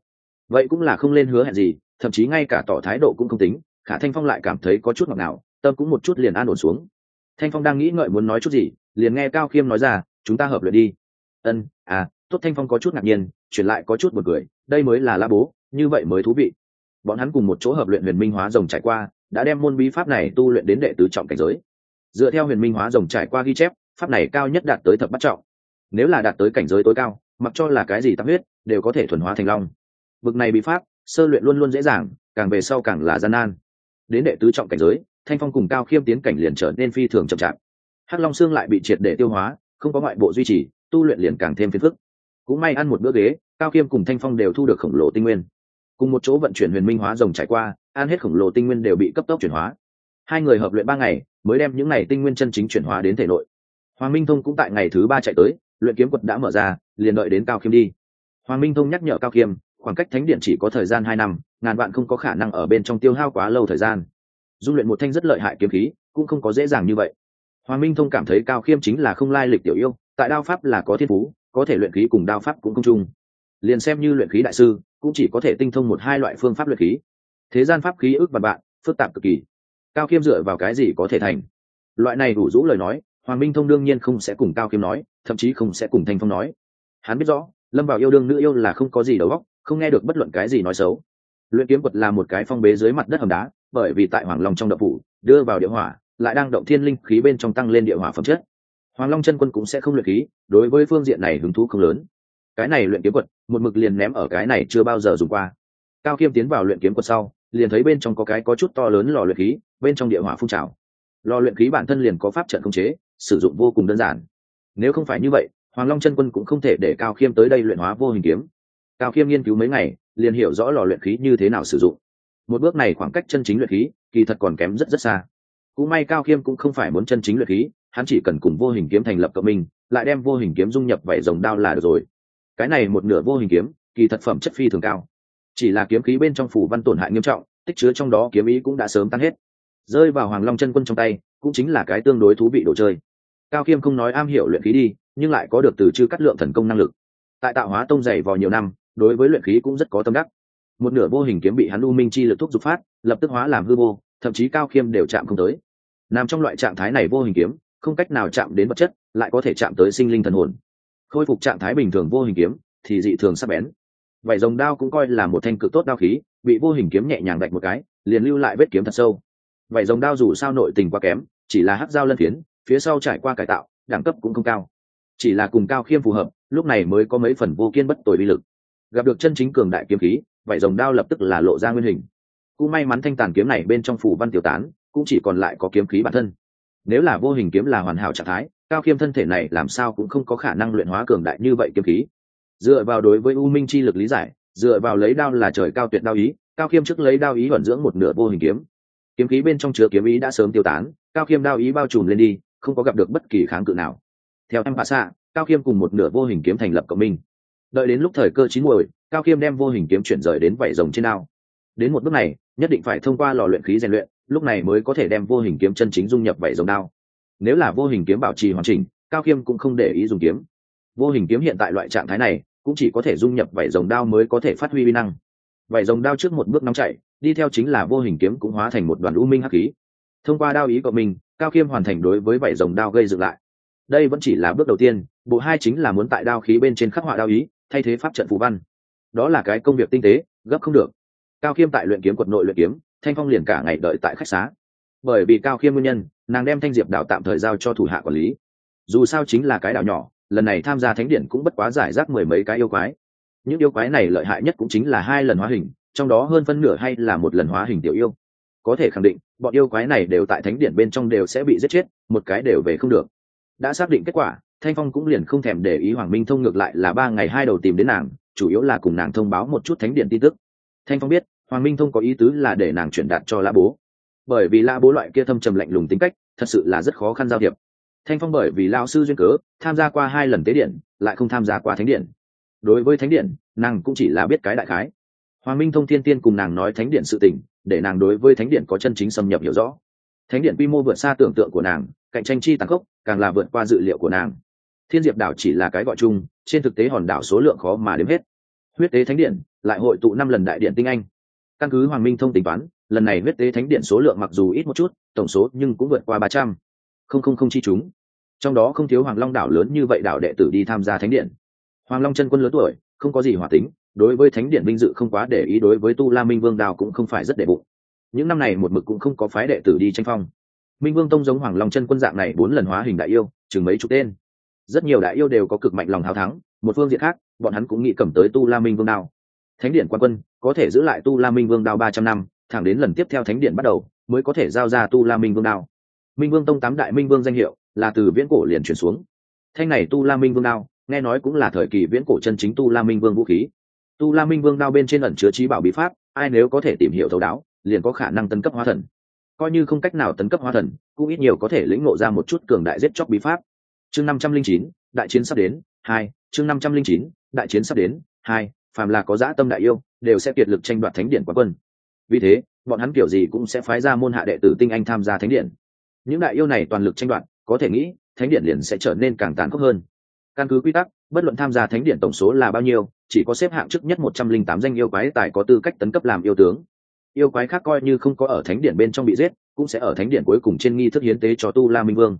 Vậy cũng là không lên hứa hẹn gì thậm chí ngay cả tỏ thái độ cũng không tính khả thanh phong lại cảm thấy có chút ngọt ngào, tâm cũng một chút liền an ổn xuống. Thanh phong đang nghĩ ngợi muốn nói chút gì liền nghe cao khiêm nói ra chúng ta hợp luyện đi. Ân à tốt. Thanh phong có chút ngạc nhiên chuyển lại có chút một cười đây mới là la bố như vậy mới thú vị. Bọn hắn cùng một chỗ hợp luyện huyền minh hóa rồng trải qua đã đem môn bí pháp này tu luyện đến đệ tứ trọng cảnh giới. Dựa theo huyền minh hóa rồng trải qua ghi chép pháp này cao nhất đạt tới thập bắt trọng nếu là đạt tới cảnh giới tối cao, mặc cho là cái gì tắc huyết, đều có thể thuần hóa thành long. Vực này bị pháp, sơ luyện luôn luôn dễ dàng, càng về sau càng là gian nan. Đến đệ tứ trọng cảnh giới, thanh phong cùng cao khiêm tiến cảnh liền trở nên phi thường chậm chạp. Hắc long xương lại bị triệt để tiêu hóa, không có ngoại bộ duy trì, tu luyện liền càng thêm phiền phức. Cũng may ăn một bữa ghế, cao khiêm cùng thanh phong đều thu được khổng lồ tinh nguyên. Cùng một chỗ vận chuyển huyền minh hóa rồng trải qua, ăn hết khổng lồ tinh nguyên đều bị cấp tốc chuyển hóa. Hai người hợp luyện ba ngày, mới đem những ngày tinh nguyên chân chính chuyển hóa đến thể nội. Hoàng minh thông cũng tại ngày thứ ba chạy tới luyện kiếm quật đã mở ra, liền đợi đến cao khiêm đi. Hoàng minh thông nhắc nhở cao khiêm, khoảng cách thánh điện chỉ có thời gian hai năm, ngàn vạn không có khả năng ở bên trong tiêu hao quá lâu thời gian. Dung luyện một thanh rất lợi hại kiếm khí, cũng không có dễ dàng như vậy. Hoàng minh thông cảm thấy cao khiêm chính là không lai lịch tiểu yêu, tại đao pháp là có thiên phú, có thể luyện khí cùng đao pháp cũng không chung. Liền xem như luyện khí đại sư, cũng chỉ có thể tinh thông một hai loại phương pháp luyện khí. Thế gian pháp khí ước và bạn phức tạp cực kỳ. Cao khiêm dựa vào cái gì có thể thành? Loại này đủ rũ lời nói, hoàng minh thông đương nhiên không sẽ cùng cao khiêm nói thậm chí không sẽ cùng thanh phong nói. Hắn biết rõ, lâm vào yêu đương nữ yêu là không có gì đầu óc, không nghe được bất luận cái gì nói xấu. Luyện kiếm quật là một cái phong bế dưới mặt đất hầm đá, bởi vì tại hoàng long trong đậu phủ, đưa vào địa hỏa, lại đang động thiên linh khí bên trong tăng lên địa hỏa phẩm chất. Hoàng long chân quân cũng sẽ không luyện khí, đối với phương diện này hứng thú không lớn. Cái này luyện kiếm quật, một mực liền ném ở cái này chưa bao giờ dùng qua. Cao khiêm tiến vào luyện kiếm quật sau, liền thấy bên trong có cái có chút to lớn lò luyện khí, bên trong địa hỏa phun trào. Lò luyện khí bản thân liền có pháp trận khống chế, sử dụng vô cùng đơn giản nếu không phải như vậy, hoàng long chân quân cũng không thể để cao khiêm tới đây luyện hóa vô hình kiếm. Cao khiêm nghiên cứu mấy ngày, liền hiểu rõ lò luyện khí như thế nào sử dụng. Một bước này khoảng cách chân chính luyện khí, kỳ thật còn kém rất rất xa. Cũng may cao khiêm cũng không phải muốn chân chính luyện khí, hắn chỉ cần cùng vô hình kiếm thành lập cộng minh, lại đem vô hình kiếm dung nhập vảy rồng đao là được rồi. Cái này một nửa vô hình kiếm, kỳ thật phẩm chất phi thường cao. Chỉ là kiếm khí bên trong phủ văn tổn hại nghiêm trọng, tích chứa trong đó kiếm ý cũng đã sớm tan hết. Rơi vào hoàng long chân quân trong tay, cũng chính là cái tương đối thú vị đồ chơi cao khiêm không nói am hiểu luyện khí đi, nhưng lại có được từ chư cắt lượng thần công năng lực. Tại tạo hóa tông dày vào nhiều năm, đối với luyện khí cũng rất có tâm đắc. Một nửa vô hình kiếm bị hắn u minh chi lực thúc giục phát, lập tức hóa làm hư vô, thậm chí cao khiêm đều chạm không tới. Nằm trong loại trạng thái này vô hình kiếm, không cách nào chạm đến vật chất, lại có thể chạm tới sinh linh thần hồn. Khôi phục trạng thái bình thường vô hình kiếm, thì dị thường sắp bén. Vảy rồng đao cũng coi là một thanh cực tốt đao khí, bị vô hình kiếm nhẹ nhàng đạch một cái, liền lưu lại vết kiếm thật sâu. Vảy rồng đao dù sao nội tình quá kém, chỉ là hắc dao lân phiến phía sau trải qua cải tạo, đẳng cấp cũng không cao. Chỉ là cùng cao khiêm phù hợp, lúc này mới có mấy phần vô kiên bất tội bi lực. Gặp được chân chính cường đại kiếm khí vậy rồng đao lập tức là lộ ra nguyên hình. Cũng may mắn thanh tàn kiếm này bên trong phủ văn tiểu tán, cũng chỉ còn lại có kiếm khí bản thân. Nếu là vô hình kiếm là hoàn hảo trạng thái, cao khiêm thân thể này làm sao cũng không có khả năng luyện hóa cường đại như vậy kiếm khí. Dựa vào đối với u minh chi lực lý giải, dựa vào lấy đao là trời cao tuyệt đao ý, cao khiêm trước lấy đao ý vận dưỡng một nửa vô hình kiếm. Kiếm khí bên trong chứa kiếm ý đã sớm tiêu tán, cao khiêm đao ý bao trùm lên đi không có gặp được bất kỳ kháng cự nào. Theo em bà xạ cao khiêm cùng một nửa vô hình kiếm thành lập cộng minh. Đợi đến lúc thời cơ chín muồi, cao khiêm đem vô hình kiếm chuyển rời đến vảy rồng trên ao. Đến một bước này, nhất định phải thông qua lò luyện khí rèn luyện, lúc này mới có thể đem vô hình kiếm chân chính dung nhập vảy rồng đao. Nếu là vô hình kiếm bảo trì hoàn chỉnh, cao khiêm cũng không để ý dùng kiếm. Vô hình kiếm hiện tại loại trạng thái này, cũng chỉ có thể dung nhập vảy rồng đao mới có thể phát huy vi năng. Vảy rồng đao trước một bước nóng chảy, đi theo chính là vô hình kiếm cũng hóa thành một đoàn u minh hắc khí. Thông qua đao ý của mình cao khiêm hoàn thành đối với vảy rồng đao gây dựng lại. Đây vẫn chỉ là bước đầu tiên, bộ hai chính là muốn tại đao khí bên trên khắc họa đao ý, thay thế pháp trận phù văn. Đó là cái công việc tinh tế, gấp không được. Cao khiêm tại luyện kiếm quật nội luyện kiếm, thanh phong liền cả ngày đợi tại khách xá. Bởi vì cao khiêm nguyên nhân, nàng đem thanh diệp đảo tạm thời giao cho thủ hạ quản lý. Dù sao chính là cái đảo nhỏ, lần này tham gia thánh điện cũng bất quá giải rác mười mấy cái yêu quái. Những yêu quái này lợi hại nhất cũng chính là hai lần hóa hình, trong đó hơn phân nửa hay là một lần hóa hình tiểu yêu có thể khẳng định, bọn yêu quái này đều tại thánh điện bên trong đều sẽ bị giết chết, một cái đều về không được. Đã xác định kết quả, thanh phong cũng liền không thèm để ý hoàng minh thông ngược lại là ba ngày hai đầu tìm đến nàng, chủ yếu là cùng nàng thông báo một chút thánh điện tin tức. Thanh phong biết, hoàng minh thông có ý tứ là để nàng chuyển đạt cho lã bố. Bởi vì lã bố loại kia thâm trầm lạnh lùng tính cách, thật sự là rất khó khăn giao thiệp. Thanh phong bởi vì lao sư duyên cớ, tham gia qua hai lần tế điện, lại không tham gia qua thánh điện. Đối với thánh điện, nàng cũng chỉ là biết cái đại khái. Hoàng minh thông thiên tiên cùng nàng nói thánh điện sự tình để nàng đối với thánh điện có chân chính xâm nhập hiểu rõ. Thánh điện quy mô vượt xa tưởng tượng của nàng, cạnh tranh chi tàn khốc, càng là vượt qua dự liệu của nàng. Thiên diệp đảo chỉ là cái gọi chung, trên thực tế hòn đảo số lượng khó mà đếm hết. Huyết tế thánh điện lại hội tụ năm lần đại điện tinh anh. Căn cứ hoàng minh thông tính toán, lần này huyết tế thánh điện số lượng mặc dù ít một chút, tổng số nhưng cũng vượt qua ba trăm. Không không không chi chúng. Trong đó không thiếu hoàng long đảo lớn như vậy đảo đệ tử đi tham gia thánh điện. Hoàng long chân quân lớn tuổi, không có gì hòa tính đối với thánh điện vinh dự không quá để ý, đối với tu la minh vương đào cũng không phải rất đệ bụng. Những năm này một mực cũng không có phái đệ tử đi tranh phong. Minh vương tông giống hoàng long chân quân dạng này bốn lần hóa hình đại yêu, chừng mấy chục tên. Rất nhiều đại yêu đều có cực mạnh lòng hào thắng, một phương diện khác, bọn hắn cũng nghĩ cầm tới tu la minh vương đao thánh điện quan quân, có thể giữ lại tu la minh vương đao ba trăm năm, thẳng đến lần tiếp theo thánh điện bắt đầu, mới có thể giao ra tu la minh vương đao minh vương tông tám đại minh vương danh hiệu là từ viễn cổ liền chuyển xuống. Thanh này tu la minh vương đao nghe nói cũng là thời kỳ viễn cổ chân chính tu la minh vương vũ khí tu la minh vương đao bên trên ẩn chứa trí bảo bí pháp, ai nếu có thể tìm hiểu thấu đáo, liền có khả năng tấn cấp hóa thần. Coi như không cách nào tấn cấp hóa thần, cũng ít nhiều có thể lĩnh ngộ ra một chút cường đại giết chóc bí pháp. Chương năm trăm linh chín, đại chiến sắp đến, hai, chương năm trăm linh chín, đại chiến sắp đến, hai, phàm là có dã tâm đại yêu, đều sẽ kiệt lực tranh đoạt thánh điện quán quân. Vì thế, bọn hắn kiểu gì cũng sẽ phái ra môn hạ đệ tử tinh anh tham gia thánh điện. Những đại yêu này toàn lực tranh đoạt, có thể nghĩ, thánh điện liền sẽ trở nên càng tàn khốc hơn. Căn cứ quy tắc bất luận tham gia thánh điện tổng số là bao nhiêu, chỉ có xếp hạng trước nhất một trăm linh tám danh yêu quái tài có tư cách tấn cấp làm yêu tướng. Yêu quái khác coi như không có ở thánh điện bên trong bị giết, cũng sẽ ở thánh điện cuối cùng trên nghi thức hiến tế cho tu la minh vương.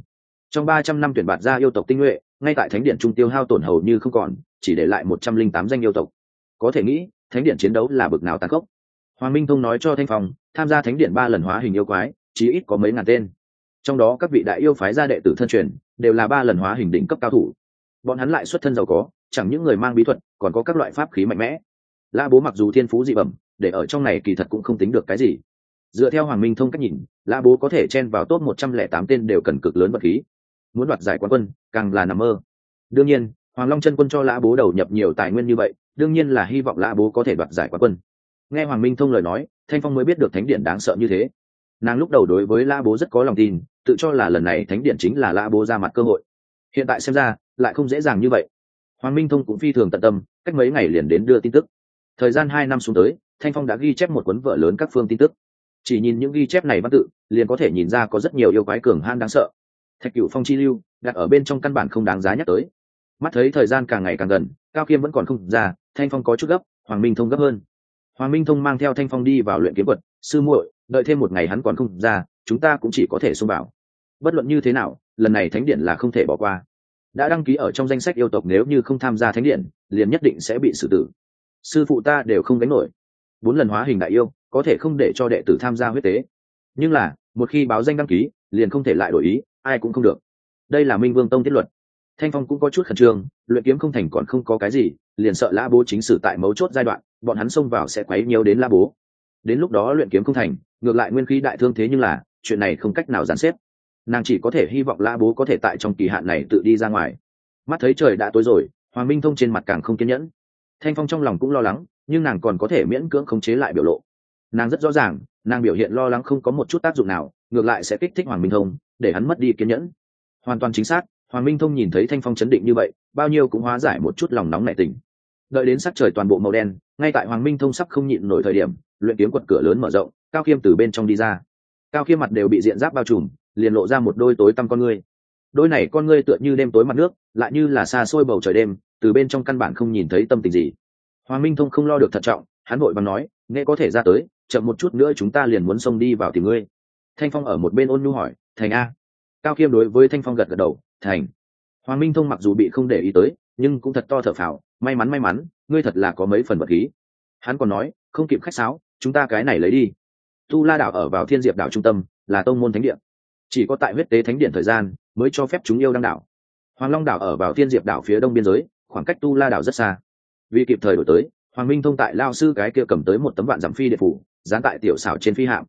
Trong ba trăm năm tuyển bạt ra yêu tộc tinh nhuệ, ngay tại thánh điện trung tiêu hao tổn hầu như không còn, chỉ để lại một trăm linh tám danh yêu tộc. Có thể nghĩ, thánh điện chiến đấu là bực nào tàn khốc. Hoàng minh thông nói cho thanh phong, tham gia thánh điện ba lần hóa hình yêu quái, chí ít có mấy ngàn tên. Trong đó các vị đại yêu phái gia đệ tử thân truyền, đều là ba lần hóa hình đỉnh cấp cao thủ bọn hắn lại xuất thân giàu có, chẳng những người mang bí thuật, còn có các loại pháp khí mạnh mẽ. La bố mặc dù thiên phú dị bẩm, để ở trong này kỳ thật cũng không tính được cái gì. Dựa theo hoàng minh thông cách nhìn, la bố có thể chen vào top một trăm lẻ tám tên đều cần cực lớn vật khí. Muốn đoạt giải quán quân, càng là nằm mơ. Đương nhiên, hoàng long chân quân cho La bố đầu nhập nhiều tài nguyên như vậy, đương nhiên là hy vọng La bố có thể đoạt giải quán quân. Nghe hoàng minh thông lời nói, thanh phong mới biết được thánh điện đáng sợ như thế. Nàng lúc đầu đối với La bố rất có lòng tin, tự cho là lần này thánh điện chính là La bố ra mặt cơ hội. Hiện tại xem ra lại không dễ dàng như vậy. Hoàng minh thông cũng phi thường tận tâm, cách mấy ngày liền đến đưa tin tức. Thời gian hai năm xuống tới, thanh phong đã ghi chép một cuốn vở lớn các phương tin tức. Chỉ nhìn những ghi chép này văn tự, liền có thể nhìn ra có rất nhiều yêu quái cường han đáng sợ. Thạch cựu phong chi lưu, đặt ở bên trong căn bản không đáng giá nhắc tới. Mắt thấy thời gian càng ngày càng gần, cao kiêm vẫn còn không ra, thanh phong có chút gấp, hoàng minh thông gấp hơn. Hoàng minh thông mang theo thanh phong đi vào luyện kiếm quật, sư muội, đợi thêm một ngày hắn còn không ra, chúng ta cũng chỉ có thể xông vào. Bất luận như thế nào, lần này thánh điện là không thể bỏ qua đã đăng ký ở trong danh sách yêu tộc nếu như không tham gia thánh điện, liền nhất định sẽ bị xử tử. Sư phụ ta đều không đánh nổi. Bốn lần hóa hình đại yêu, có thể không để cho đệ tử tham gia huyết tế. Nhưng là, một khi báo danh đăng ký, liền không thể lại đổi ý, ai cũng không được. Đây là minh vương tông tiết luật. Thanh phong cũng có chút khẩn trương, luyện kiếm không thành còn không có cái gì, liền sợ lã bố chính sử tại mấu chốt giai đoạn, bọn hắn xông vào sẽ quấy nhiều đến lã bố. Đến lúc đó luyện kiếm không thành, ngược lại nguyên khí đại thương thế nhưng là, chuyện này không cách nào giàn xếp nàng chỉ có thể hy vọng lã bố có thể tại trong kỳ hạn này tự đi ra ngoài. Mắt thấy trời đã tối rồi, hoàng minh thông trên mặt càng không kiên nhẫn. Thanh phong trong lòng cũng lo lắng, nhưng nàng còn có thể miễn cưỡng khống chế lại biểu lộ. Nàng rất rõ ràng, nàng biểu hiện lo lắng không có một chút tác dụng nào, ngược lại sẽ kích thích hoàng minh thông, để hắn mất đi kiên nhẫn. Hoàn toàn chính xác, hoàng minh thông nhìn thấy thanh phong chấn định như vậy, bao nhiêu cũng hóa giải một chút lòng nóng nảy tình. Đợi đến sắc trời toàn bộ màu đen, ngay tại hoàng minh thông sắp không nhịn nổi thời điểm, luyện kiếm quật cửa lớn mở rộng, cao khiêm từ bên trong đi ra. Cao khiêm mặt đều bị diện giáp bao trùm liền lộ ra một đôi tối tăm con ngươi. Đôi này con ngươi tựa như đêm tối mặt nước, lại như là xa xôi bầu trời đêm, từ bên trong căn bản không nhìn thấy tâm tình gì. Hoàng minh thông không lo được thận trọng, hắn vội bằng nói, nghe có thể ra tới, chậm một chút nữa chúng ta liền muốn xông đi vào tìm ngươi. Thanh phong ở một bên ôn nhu hỏi, thành a. Cao khiêm đối với thanh phong gật gật đầu, thành. Hoàng minh thông mặc dù bị không để ý tới, nhưng cũng thật to thở phào, may mắn may mắn, ngươi thật là có mấy phần vật khí. Hắn còn nói, không kịp khách sáo, chúng ta cái này lấy đi. Tu la đảo ở vào thiên diệp đảo trung tâm, là tông môn thánh địa chỉ có tại huyết tế thánh điện thời gian mới cho phép chúng yêu đăng đảo. Hoàng long đảo ở vào thiên diệp đảo phía đông biên giới, khoảng cách tu la đảo rất xa. Vì kịp thời đổi tới, hoàng minh thông tại lao sư cái kia cầm tới một tấm vạn giảm phi điện phủ, dán tại tiểu xảo trên phi hạm.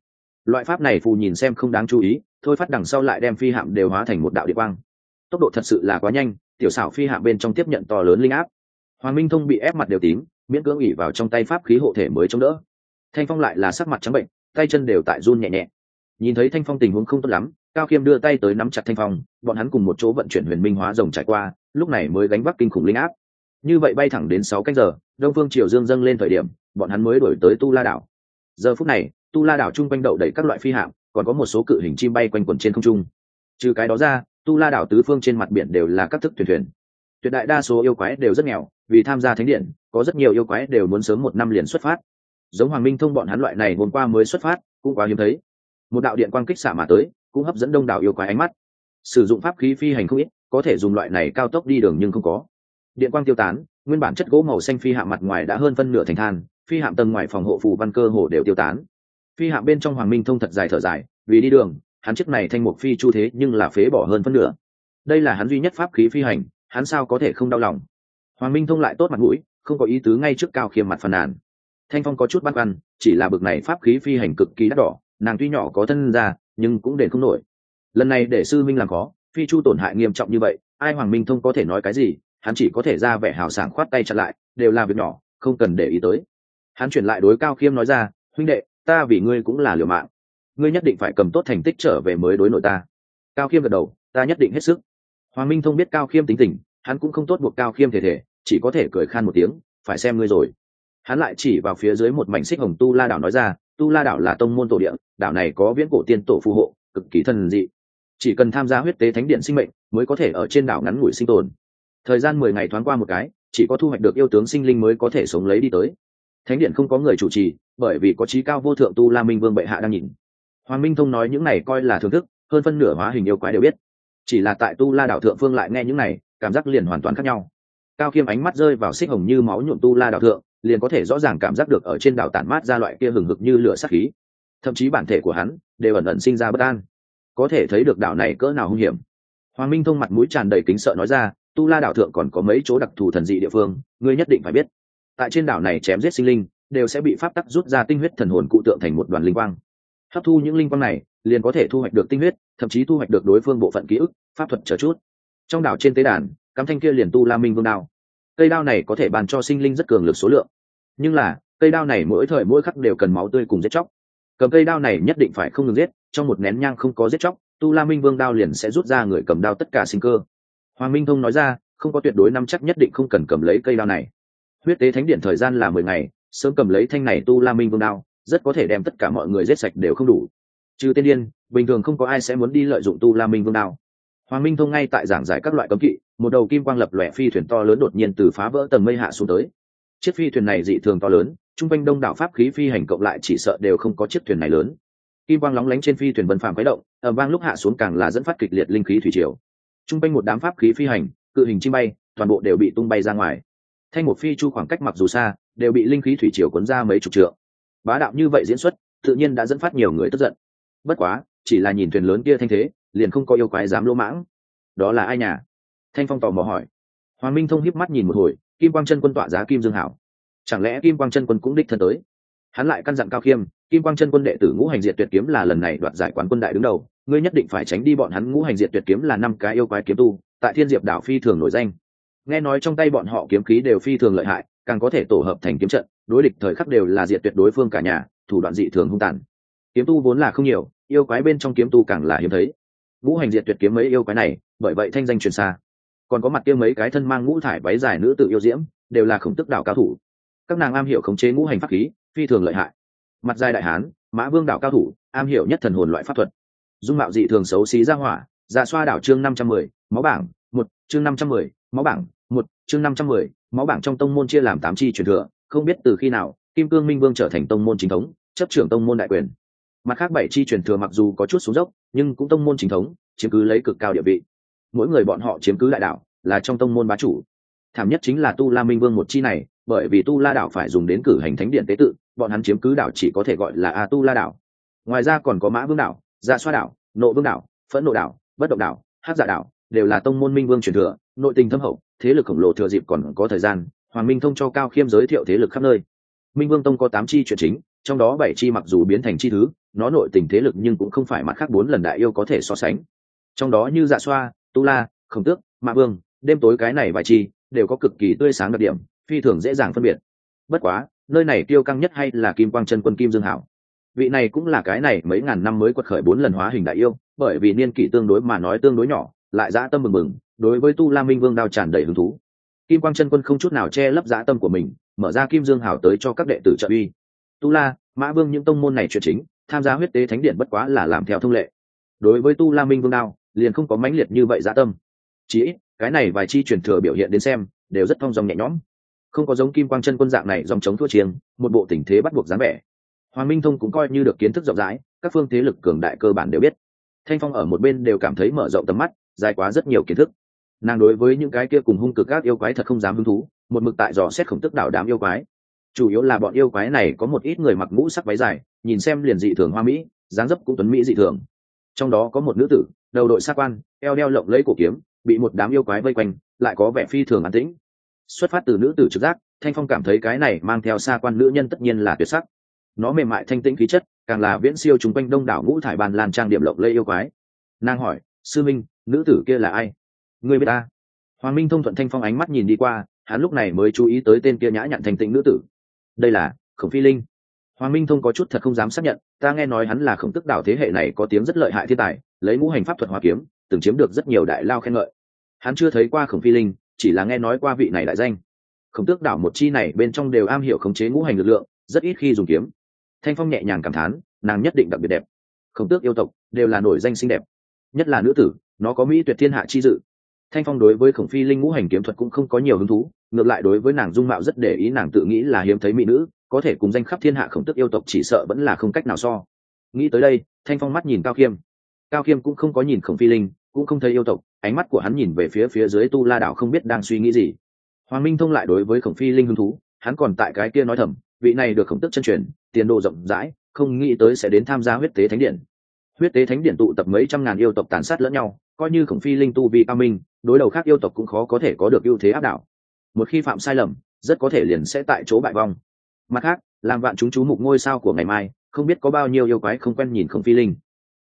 Loại pháp này phù nhìn xem không đáng chú ý, thôi phát đằng sau lại đem phi hạm đều hóa thành một đạo địa quang. Tốc độ thật sự là quá nhanh, tiểu xảo phi hạm bên trong tiếp nhận to lớn linh áp. Hoàng minh thông bị ép mặt đều tím, miễn cưỡng ỉ vào trong tay pháp khí hộ thể mới chống đỡ. Thanh phong lại là sắc mặt trắng bệnh, tay chân đều tại run nhẹ nhẹ. Nhìn thấy thanh phong tình huống không tốt lắm cao khiêm đưa tay tới nắm chặt thanh phong, bọn hắn cùng một chỗ vận chuyển huyền minh hóa rồng trải qua, lúc này mới gánh vác kinh khủng linh áp. Như vậy bay thẳng đến sáu canh giờ, đông phương triều dương dâng lên thời điểm, bọn hắn mới đổi tới tu la đảo. Giờ phút này, tu la đảo chung quanh đậu đầy các loại phi hạm, còn có một số cự hình chim bay quanh quẩn trên không trung. Trừ cái đó ra, tu la đảo tứ phương trên mặt biển đều là các thức thuyền thuyền. Tuyệt đại đa số yêu quái đều rất nghèo, vì tham gia thánh điện, có rất nhiều yêu quái đều muốn sớm một năm liền xuất phát. Giống hoàng minh thông bọn hắn loại này hôm qua mới xuất phát, cũng quá hiếm thấy. Một đạo điện quang kích xả mà tới cũng hấp dẫn đông đảo yêu quái ánh mắt. Sử dụng pháp khí phi hành không ít, có thể dùng loại này cao tốc đi đường nhưng không có. Điện quang tiêu tán, nguyên bản chất gỗ màu xanh phi hạm mặt ngoài đã hơn phân nửa thành than, phi hạm tầng ngoài phòng hộ phù văn cơ hồ đều tiêu tán. Phi hạm bên trong hoàng minh thông thật dài thở dài, vì đi đường, hắn chiếc này thanh mục phi chu thế nhưng là phế bỏ hơn phân nửa. Đây là hắn duy nhất pháp khí phi hành, hắn sao có thể không đau lòng? Hoàng minh thông lại tốt mặt mũi, không có ý tứ ngay trước cao khiêm mặt phàn nàn. Thanh phong có chút băn khoăn, chỉ là bực này pháp khí phi hành cực kỳ đắt đỏ, nàng tuy nhỏ có thân ra nhưng cũng đền không nổi. Lần này để sư minh làm khó, phi chu tổn hại nghiêm trọng như vậy, ai hoàng minh thông có thể nói cái gì, hắn chỉ có thể ra vẻ hào sảng khoát tay chặt lại, đều là việc nhỏ, không cần để ý tới. Hắn chuyển lại đối cao khiêm nói ra, huynh đệ, ta vì ngươi cũng là liều mạng. Ngươi nhất định phải cầm tốt thành tích trở về mới đối nội ta. Cao khiêm gật đầu, ta nhất định hết sức. Hoàng minh thông biết cao khiêm tính tình, hắn cũng không tốt buộc cao khiêm thể thể, chỉ có thể cười khan một tiếng, phải xem ngươi rồi. Hắn lại chỉ vào phía dưới một mảnh xích hồng tu la đảo nói ra tu la đảo là tông môn tổ địa, đảo này có viễn cổ tiên tổ phù hộ, cực kỳ thần dị. Chỉ cần tham gia huyết tế thánh điện sinh mệnh, mới có thể ở trên đảo ngắn ngủi sinh tồn. Thời gian mười ngày thoáng qua một cái, chỉ có thu hoạch được yêu tướng sinh linh mới có thể sống lấy đi tới. Thánh điện không có người chủ trì, bởi vì có trí cao vô thượng tu la minh vương bệ hạ đang nhìn. Hoàng minh thông nói những này coi là thưởng thức, hơn phân nửa hóa hình yêu quái đều biết. Chỉ là tại tu la đảo thượng phương lại nghe những này, cảm giác liền hoàn toàn khác nhau. Cao khiêm ánh mắt rơi vào xích hồng như máu nhuộm tu la đảo thượng liền có thể rõ ràng cảm giác được ở trên đảo tản mát ra loại kia hừng hực như lửa sắc khí. Thậm chí bản thể của hắn đều ẩn ẩn sinh ra bất an. Có thể thấy được đảo này cỡ nào hung hiểm. Hoàng minh thông mặt mũi tràn đầy kính sợ nói ra, tu la đảo thượng còn có mấy chỗ đặc thù thần dị địa phương, ngươi nhất định phải biết. Tại trên đảo này chém giết sinh linh, đều sẽ bị pháp tắc rút ra tinh huyết thần hồn cụ tượng thành một đoàn linh quang. Hấp thu những linh quang này, liền có thể thu hoạch được tinh huyết, thậm chí thu hoạch được đối phương bộ phận ký ức, pháp thuật chờ chút. Trong đảo trên tế đàn, cắm thanh kia liền tu la minh vương đao cây đao này có thể bàn cho sinh linh rất cường lực số lượng. Nhưng là, cây đao này mỗi thời mỗi khắc đều cần máu tươi cùng giết chóc. Cầm cây đao này nhất định phải không ngừng giết, trong một nén nhang không có giết chóc, tu la minh vương đao liền sẽ rút ra người cầm đao tất cả sinh cơ. Hoàng minh thông nói ra, không có tuyệt đối năm chắc nhất định không cần cầm lấy cây đao này. Huyết tế thánh điện thời gian là mười ngày, sớm cầm lấy thanh này tu la minh vương đao, rất có thể đem tất cả mọi người giết sạch đều không đủ. Trừ tiên điên, bình thường không có ai sẽ muốn đi lợi dụng tu la minh vương đao hoàng minh thông ngay tại giảng giải các loại cấm kỵ, một đầu kim quang lập lòe phi thuyền to lớn đột nhiên từ phá vỡ tầng mây hạ xuống tới. Chiếc phi thuyền này dị thường to lớn, trung quanh đông đảo pháp khí phi hành cộng lại chỉ sợ đều không có chiếc thuyền này lớn. Kim quang lóng lánh trên phi thuyền vân phàm khuấy động ở vang lúc hạ xuống càng là dẫn phát kịch liệt linh khí thủy triều. Trung quanh một đám pháp khí phi hành, cự hình chim bay, toàn bộ đều bị tung bay ra ngoài. Thanh một phi chu khoảng cách mặc dù xa, đều bị linh khí thủy triều cuốn ra mấy chục trượng. Bá đạo như vậy diễn xuất, tự nhiên đã dẫn phát nhiều người tức giận. Bất quá, chỉ là nhìn thuyền lớn kia thanh thế liền không có yêu quái dám lỗ mãng. Đó là ai nhà? Thanh phong tò mò hỏi. Hoàng minh thông hiếp mắt nhìn một hồi, kim quang chân quân tọa giá kim dương hảo. Chẳng lẽ kim quang chân quân cũng đích thân tới? Hắn lại căn dặn cao khiêm, kim quang chân quân đệ tử ngũ hành diệt tuyệt kiếm là lần này đoạt giải quán quân đại đứng đầu, ngươi nhất định phải tránh đi bọn hắn. Ngũ hành diệt tuyệt kiếm là năm cái yêu quái kiếm tu, tại thiên diệp đảo phi thường nổi danh. Nghe nói trong tay bọn họ kiếm khí đều phi thường lợi hại, càng có thể tổ hợp thành kiếm trận, đối địch thời khắc đều là diệt tuyệt đối phương cả nhà, thủ đoạn dị thường hung tàn. Kiếm tu vốn là không nhiều, yêu quái bên trong kiếm tu càng là hiếm thấy ngũ hành diệt tuyệt kiếm mấy yêu quái này, bởi vậy thanh danh truyền xa. Còn có mặt kia mấy cái thân mang ngũ thải váy dài nữ tự yêu diễm, đều là khổng tức đảo cao thủ. Các nàng am hiểu khống chế ngũ hành pháp khí, phi thường lợi hại. Mặt dài đại hán, mã vương đảo cao thủ, am hiểu nhất thần hồn loại pháp thuật. Dung mạo dị thường xấu xí ra hỏa dạ xoa đảo chương năm trăm mười, máu bảng, một, chương năm trăm mười, máu bảng, một, chương năm trăm mười, máu bảng trong tông môn chia làm tám chi truyền thừa, không biết từ khi nào, kim cương minh vương trở thành tông môn chính thống, chấp trưởng tông môn đại quyền mặt khác bảy chi truyền thừa mặc dù có chút xuống dốc, nhưng cũng tông môn chính thống, chiếm cứ lấy cực cao địa vị. Mỗi người bọn họ chiếm cứ đại đảo, là trong tông môn bá chủ. Thảm nhất chính là tu la minh vương một chi này, bởi vì tu la đảo phải dùng đến cử hành thánh điện tế tự, bọn hắn chiếm cứ đảo chỉ có thể gọi là a tu la đảo. Ngoài ra còn có mã vương đảo gia xoa đảo, nộ vương đảo, phẫn nộ đảo, bất động đảo hát giả dạ đảo, đều là tông môn minh vương truyền thừa, nội tình thâm hậu, thế lực khổng lồ thừa dịp còn có thời gian, hoàng minh thông cho cao khiêm giới thiệu thế lực khắp nơi. Minh vương tông có tám chi truyền chính, trong đó bảy chi mặc dù biến thành chi thứ nó nội tình thế lực nhưng cũng không phải mặt khác bốn lần đại yêu có thể so sánh. Trong đó như dạ xoa, tu la, khổng tước mạ vương, đêm tối cái này vài chi đều có cực kỳ tươi sáng đặc điểm, phi thường dễ dàng phân biệt. Bất quá, nơi này tiêu căng nhất hay là kim quang chân quân kim dương hảo? Vị này cũng là cái này mấy ngàn năm mới quật khởi bốn lần hóa hình đại yêu, bởi vì niên kỷ tương đối mà nói tương đối nhỏ, lại dã tâm mừng mừng, đối với tu la minh vương đao tràn đầy hứng thú. Kim quang chân quân không chút nào che lấp dã tâm của mình, mở ra kim dương hảo tới cho các đệ tử trợ uy. Tu la, mã vương những tông môn này chuyện chính tham gia huyết tế thánh điện bất quá là làm theo thông lệ. Đối với tu la minh vương đao, liền không có mãnh liệt như vậy dã tâm. Chỉ ít, cái này vài chi truyền thừa biểu hiện đến xem, đều rất thong dong nhẹ nhõm. Không có giống kim quang chân quân dạng này dòng chống thua chiêng, một bộ tình thế bắt buộc dáng vẻ. Hoàng minh thông cũng coi như được kiến thức rộng rãi, các phương thế lực cường đại cơ bản đều biết. Thanh phong ở một bên đều cảm thấy mở rộng tầm mắt, dài quá rất nhiều kiến thức. Nàng đối với những cái kia cùng hung cực các yêu quái thật không dám hứng thú, một mực tại dò xét khổng tức đảo đám yêu quái chủ yếu là bọn yêu quái này có một ít người mặc mũ sắc váy dài, nhìn xem liền dị thường hoa mỹ, dáng dấp cũng tuấn mỹ dị thường. Trong đó có một nữ tử, đầu đội sát quan, eo đeo lộng lấy cổ kiếm, bị một đám yêu quái vây quanh, lại có vẻ phi thường an tĩnh. Xuất phát từ nữ tử trực giác, thanh phong cảm thấy cái này mang theo xa quan nữ nhân tất nhiên là tuyệt sắc. Nó mềm mại thanh tĩnh khí chất, càng là viễn siêu chung quanh đông đảo ngũ thải bàn lan trang điểm lộng lây yêu quái. Nàng hỏi, sư minh, nữ tử kia là ai? Người biết ta. Hoàng minh thông thuận thanh phong ánh mắt nhìn đi qua, hắn lúc này mới chú ý tới tên kia nhã nhặn thanh tĩnh nữ tử đây là khổng phi linh. Hoàng minh thông có chút thật không dám xác nhận, ta nghe nói hắn là khổng tức đảo thế hệ này có tiếng rất lợi hại thiên tài, lấy ngũ hành pháp thuật hoa kiếm, từng chiếm được rất nhiều đại lao khen ngợi. Hắn chưa thấy qua khổng phi linh, chỉ là nghe nói qua vị này đại danh. Khổng tước đảo một chi này bên trong đều am hiểu khống chế ngũ hành lực lượng, rất ít khi dùng kiếm. Thanh phong nhẹ nhàng cảm thán, nàng nhất định đặc biệt đẹp. Khổng tước yêu tộc đều là nổi danh xinh đẹp, nhất là nữ tử, nó có mỹ tuyệt thiên hạ chi dự. Thanh phong đối với khổng phi linh ngũ hành kiếm thuật cũng không có nhiều hứng thú ngược lại đối với nàng dung mạo rất để ý, nàng tự nghĩ là hiếm thấy mỹ nữ, có thể cùng danh khắp thiên hạ khổng tức yêu tộc chỉ sợ vẫn là không cách nào so. Nghĩ tới đây, thanh phong mắt nhìn cao khiêm. Cao khiêm cũng không có nhìn khổng phi linh, cũng không thấy yêu tộc, ánh mắt của hắn nhìn về phía phía dưới tu la đảo không biết đang suy nghĩ gì. Hoàng minh thông lại đối với khổng phi linh hứng thú, hắn còn tại cái kia nói thầm, vị này được khổng tức chân truyền, tiền đồ rộng rãi, không nghĩ tới sẽ đến tham gia huyết tế thánh điện. Huyết tế thánh điện tụ tập mấy trăm ngàn yêu tộc tàn sát lẫn nhau, coi như khổng phi linh tu vị cao minh, đối đầu khác yêu tộc cũng khó có thể có được ưu thế áp đảo một khi phạm sai lầm, rất có thể liền sẽ tại chỗ bại vong. Mặt khác, làm vạn chúng chú mục ngôi sao của ngày mai, không biết có bao nhiêu yêu quái không quen nhìn khổng phi linh.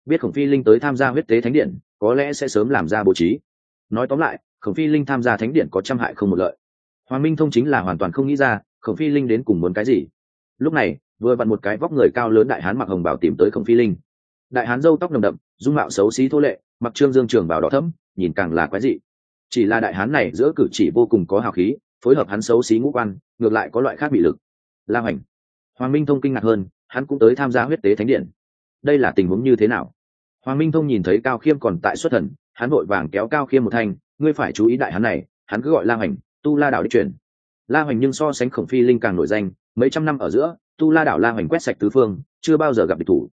Biết khổng phi linh tới tham gia huyết tế thánh điện, có lẽ sẽ sớm làm ra bố trí. Nói tóm lại, khổng phi linh tham gia thánh điện có trăm hại không một lợi. Hoàng minh thông chính là hoàn toàn không nghĩ ra, khổng phi linh đến cùng muốn cái gì. Lúc này, vừa vặn một cái vóc người cao lớn đại hán mặc hồng bảo tìm tới khổng phi linh. Đại hán râu tóc nồng đậm, dung mạo xấu xí thô lệ, mặc trương dương trường bảo đỏ thẫm, nhìn càng là quái dị chỉ là đại hán này giữa cử chỉ vô cùng có hào khí, phối hợp hắn xấu xí ngũ quan, ngược lại có loại khác bị lực. La hoành. Hoàng minh thông kinh ngạc hơn, hắn cũng tới tham gia huyết tế thánh điện. Đây là tình huống như thế nào? Hoàng minh thông nhìn thấy cao khiêm còn tại xuất thần, hắn vội vàng kéo cao khiêm một thanh, ngươi phải chú ý đại hắn này, hắn cứ gọi la hoành, tu la đảo đi chuyển. La hoành nhưng so sánh khổng phi linh càng nổi danh, mấy trăm năm ở giữa, tu la đảo la hoành quét sạch tứ phương, chưa bao giờ gặp địch thủ.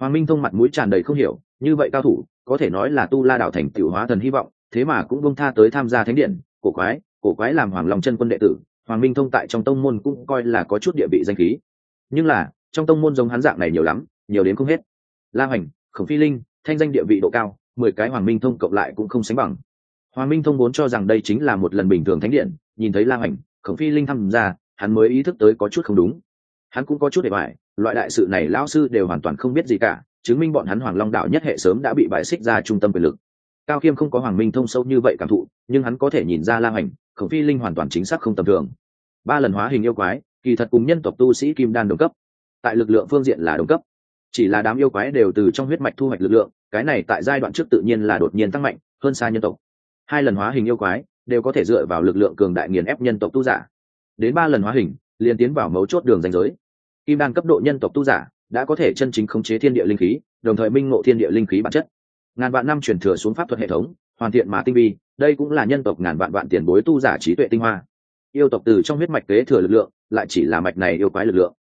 Hoàng minh thông mặt mũi tràn đầy không hiểu, như vậy cao thủ, có thể nói là tu la đảo thành tiểu hóa thần hy vọng thế mà cũng bông tha tới tham gia thánh điện cổ quái cổ quái làm hoàng long chân quân đệ tử hoàng minh thông tại trong tông môn cũng coi là có chút địa vị danh khí. Nhưng là trong tông môn giống hắn dạng này nhiều lắm nhiều đến không hết. La hoành khổng phi linh thanh danh địa vị độ cao mười cái hoàng minh thông cộng lại cũng không sánh bằng. Hoàng minh thông vốn cho rằng đây chính là một lần bình thường thánh điện nhìn thấy la hoành khổng phi linh tham gia hắn mới ý thức tới có chút không đúng. Hắn cũng có chút để bại, loại đại sự này lão sư đều hoàn toàn không biết gì cả chứng minh bọn hắn hoàng long đạo nhất hệ sớm đã bị bại xích ra trung tâm quyền lực cao khiêm không có hoàng minh thông sâu như vậy cảm thụ, nhưng hắn có thể nhìn ra la hoành khổng phi linh hoàn toàn chính xác không tầm thường. Ba lần hóa hình yêu quái, kỳ thật cùng nhân tộc tu sĩ kim đan đồng cấp, tại lực lượng phương diện là đồng cấp. Chỉ là đám yêu quái đều từ trong huyết mạch thu hoạch lực lượng, cái này tại giai đoạn trước tự nhiên là đột nhiên tăng mạnh, hơn xa nhân tộc. Hai lần hóa hình yêu quái đều có thể dựa vào lực lượng cường đại nghiền ép nhân tộc tu giả. Đến ba lần hóa hình, liền tiến vào mấu chốt đường danh giới. Kim đan cấp độ nhân tộc tu giả đã có thể chân chính khống chế thiên địa linh khí, đồng thời minh ngộ thiên địa linh khí bản chất ngàn vạn năm truyền thừa xuống pháp thuật hệ thống, hoàn thiện mà tinh vi, đây cũng là nhân tộc ngàn vạn vạn tiền bối tu giả trí tuệ tinh hoa. Yêu tộc từ trong huyết mạch kế thừa lực lượng, lại chỉ là mạch này yêu quái lực lượng.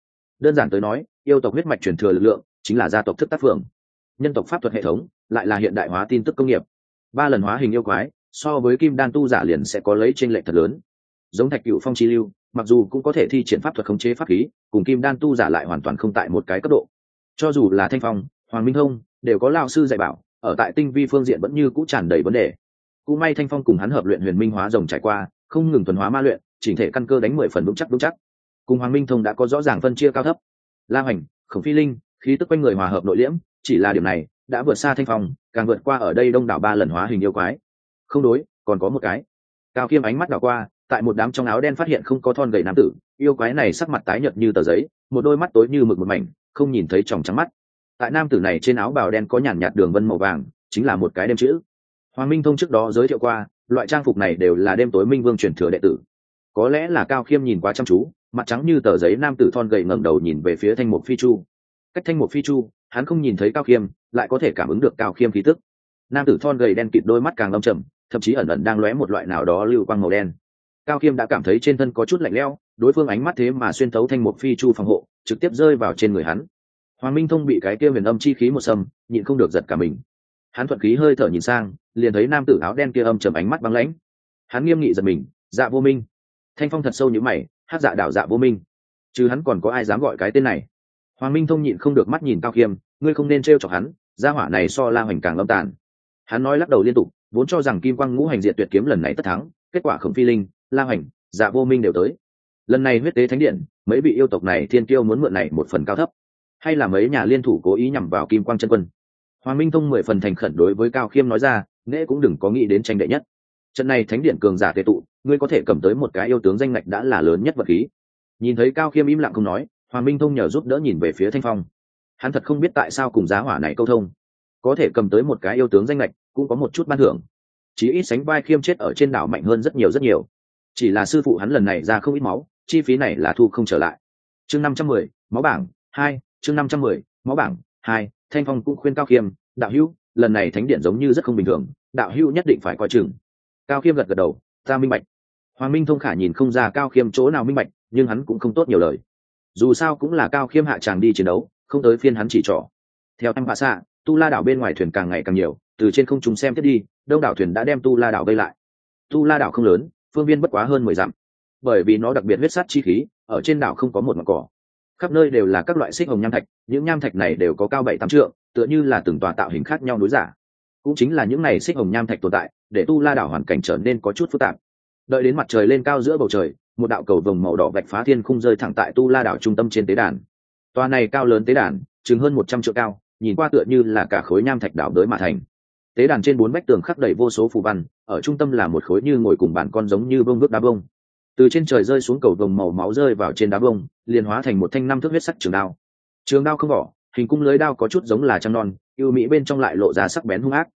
Đơn giản tới nói, yêu tộc huyết mạch truyền thừa lực lượng chính là gia tộc thức tác phường. Nhân tộc pháp thuật hệ thống lại là hiện đại hóa tin tức công nghiệp. Ba lần hóa hình yêu quái, so với kim đan tu giả liền sẽ có lấy tranh lệch thật lớn. Giống thạch cựu phong chi lưu, mặc dù cũng có thể thi triển pháp thuật khống chế pháp khí, cùng kim đan tu giả lại hoàn toàn không tại một cái cấp độ. Cho dù là thanh phong, hoàng minh thông, đều có lao sư dạy bảo ở tại tinh vi phương diện vẫn như cũ tràn đầy vấn đề. Cũng may thanh phong cùng hắn hợp luyện huyền minh hóa rồng trải qua, không ngừng tuần hóa ma luyện, chỉnh thể căn cơ đánh mười phần vững chắc vững chắc. Cùng hoàng minh thông đã có rõ ràng phân chia cao thấp. La hoành khổng phi linh, khí tức quanh người hòa hợp nội liễm, chỉ là điểm này, đã vượt xa thanh phong, càng vượt qua ở đây đông đảo ba lần hóa hình yêu quái. Không đối, còn có một cái. Cao kiêm ánh mắt đảo qua, tại một đám trong áo đen phát hiện không có thon gầy nam tử, yêu quái này sắc mặt tái nhợt như tờ giấy, một đôi mắt tối như mực một mảnh, không nhìn thấy tròng trắng mắt tại nam tử này trên áo bào đen có nhàn nhạt đường vân màu vàng, chính là một cái đêm chữ. Hoàng minh thông trước đó giới thiệu qua, loại trang phục này đều là đêm tối minh vương truyền thừa đệ tử. Có lẽ là cao khiêm nhìn quá chăm chú, mặt trắng như tờ giấy nam tử thon gầy ngẩng đầu nhìn về phía thanh mục phi chu. Cách thanh mục phi chu, hắn không nhìn thấy cao khiêm, lại có thể cảm ứng được cao khiêm khí tức. Nam tử thon gầy đen kịt đôi mắt càng âm trầm, thậm chí ẩn ẩn đang lóe một loại nào đó lưu quang màu đen. Cao khiêm đã cảm thấy trên thân có chút lạnh lẽo, đối phương ánh mắt thế mà xuyên thấu thanh mục phi chu phòng hộ, trực tiếp rơi vào trên người hắn hoàng minh thông bị cái kia huyền âm chi khí một sầm, nhịn không được giật cả mình. Hắn thuận khí hơi thở nhìn sang liền thấy nam tử áo đen kia âm trầm ánh mắt băng lãnh. Hắn nghiêm nghị giật mình dạ vô minh. Thanh phong thật sâu như mày hát dạ đảo dạ vô minh. Chứ hắn còn có ai dám gọi cái tên này? Hoàng minh thông nhịn không được mắt nhìn cao khiêm ngươi không nên t r e o chọc hắn gia hỏa này so la hoành càng lâm tàn. Hắn nói lắc đầu liên tục vốn cho rằng kim quang ngũ hành diện tuyệt kiếm lần này tất thắng kết quả khổng phi linh la hoành dạ vô minh đều tới. Lần này huyết tế thánh điện mấy vị yêu tộc này thiên kiêu muốn mượn này một phần cao thấp hay là mấy nhà liên thủ cố ý nhằm vào kim quang chân quân? Hoàng minh thông mười phần thành khẩn đối với cao khiêm nói ra, nễ cũng đừng có nghĩ đến tranh đệ nhất. Trận này thánh điện cường giả tệ tụ, ngươi có thể cầm tới một cái yêu tướng danh lệch đã là lớn nhất vật khí. Nhìn thấy cao khiêm im lặng không nói, hoàng minh thông nhờ giúp đỡ nhìn về phía thanh phong. Hắn thật không biết tại sao cùng giá hỏa này câu thông. Có thể cầm tới một cái yêu tướng danh lệch cũng có một chút ban thưởng. Chỉ ít sánh vai khiêm chết ở trên đảo mạnh hơn rất nhiều rất nhiều. Chỉ là sư phụ hắn lần này ra không ít máu, chi phí này là thu không trở lại. Chương năm trăm mười, máu bảng, hai chương năm trăm mười máu bảng hai, thanh phong cũng khuyên cao khiêm, đạo hữu, lần này thánh điện giống như rất không bình thường, đạo hữu nhất định phải coi chừng. Cao khiêm gật gật đầu, ta minh bạch. Hoàng minh thông khả nhìn không ra cao khiêm chỗ nào minh bạch, nhưng hắn cũng không tốt nhiều lời. Dù sao cũng là cao khiêm hạ tràng đi chiến đấu, không tới phiên hắn chỉ trỏ. Theo em hạ xạ, tu la đảo bên ngoài thuyền càng ngày càng nhiều, từ trên không chúng xem tiếp đi, đông đảo thuyền đã đem tu la đảo vây lại. Tu la đảo không lớn, phương viên bất quá hơn mười dặm. Bởi vì nó đặc biệt huyết sát chi khí, ở trên đảo không có một mặt cỏ khắp nơi đều là các loại xích hồng nham thạch, những nham thạch này đều có cao bảy tám trượng, tựa như là từng tòa tạo hình khác nhau núi giả. Cũng chính là những này xích hồng nham thạch tồn tại, để tu la đảo hoàn cảnh trở nên có chút phức tạp. Đợi đến mặt trời lên cao giữa bầu trời, một đạo cầu vồng màu đỏ vạch phá thiên khung rơi thẳng tại tu la đảo trung tâm trên tế đàn. Tòa này cao lớn tế đàn, chừng hơn một trăm triệu cao, nhìn qua tựa như là cả khối nham thạch đảo đới mà thành. Tế đàn trên bốn vách tường khắc đầy vô số phù văn, ở trung tâm là một khối như ngồi cùng bàn con giống như bông bước đá bông từ trên trời rơi xuống cầu vồng màu máu rơi vào trên đá bông, liền hóa thành một thanh năm thước huyết sắc trường đao. Trường đao không vỏ, hình cung lưới đao có chút giống là trăng non yêu mỹ bên trong lại lộ ra sắc bén hung ác.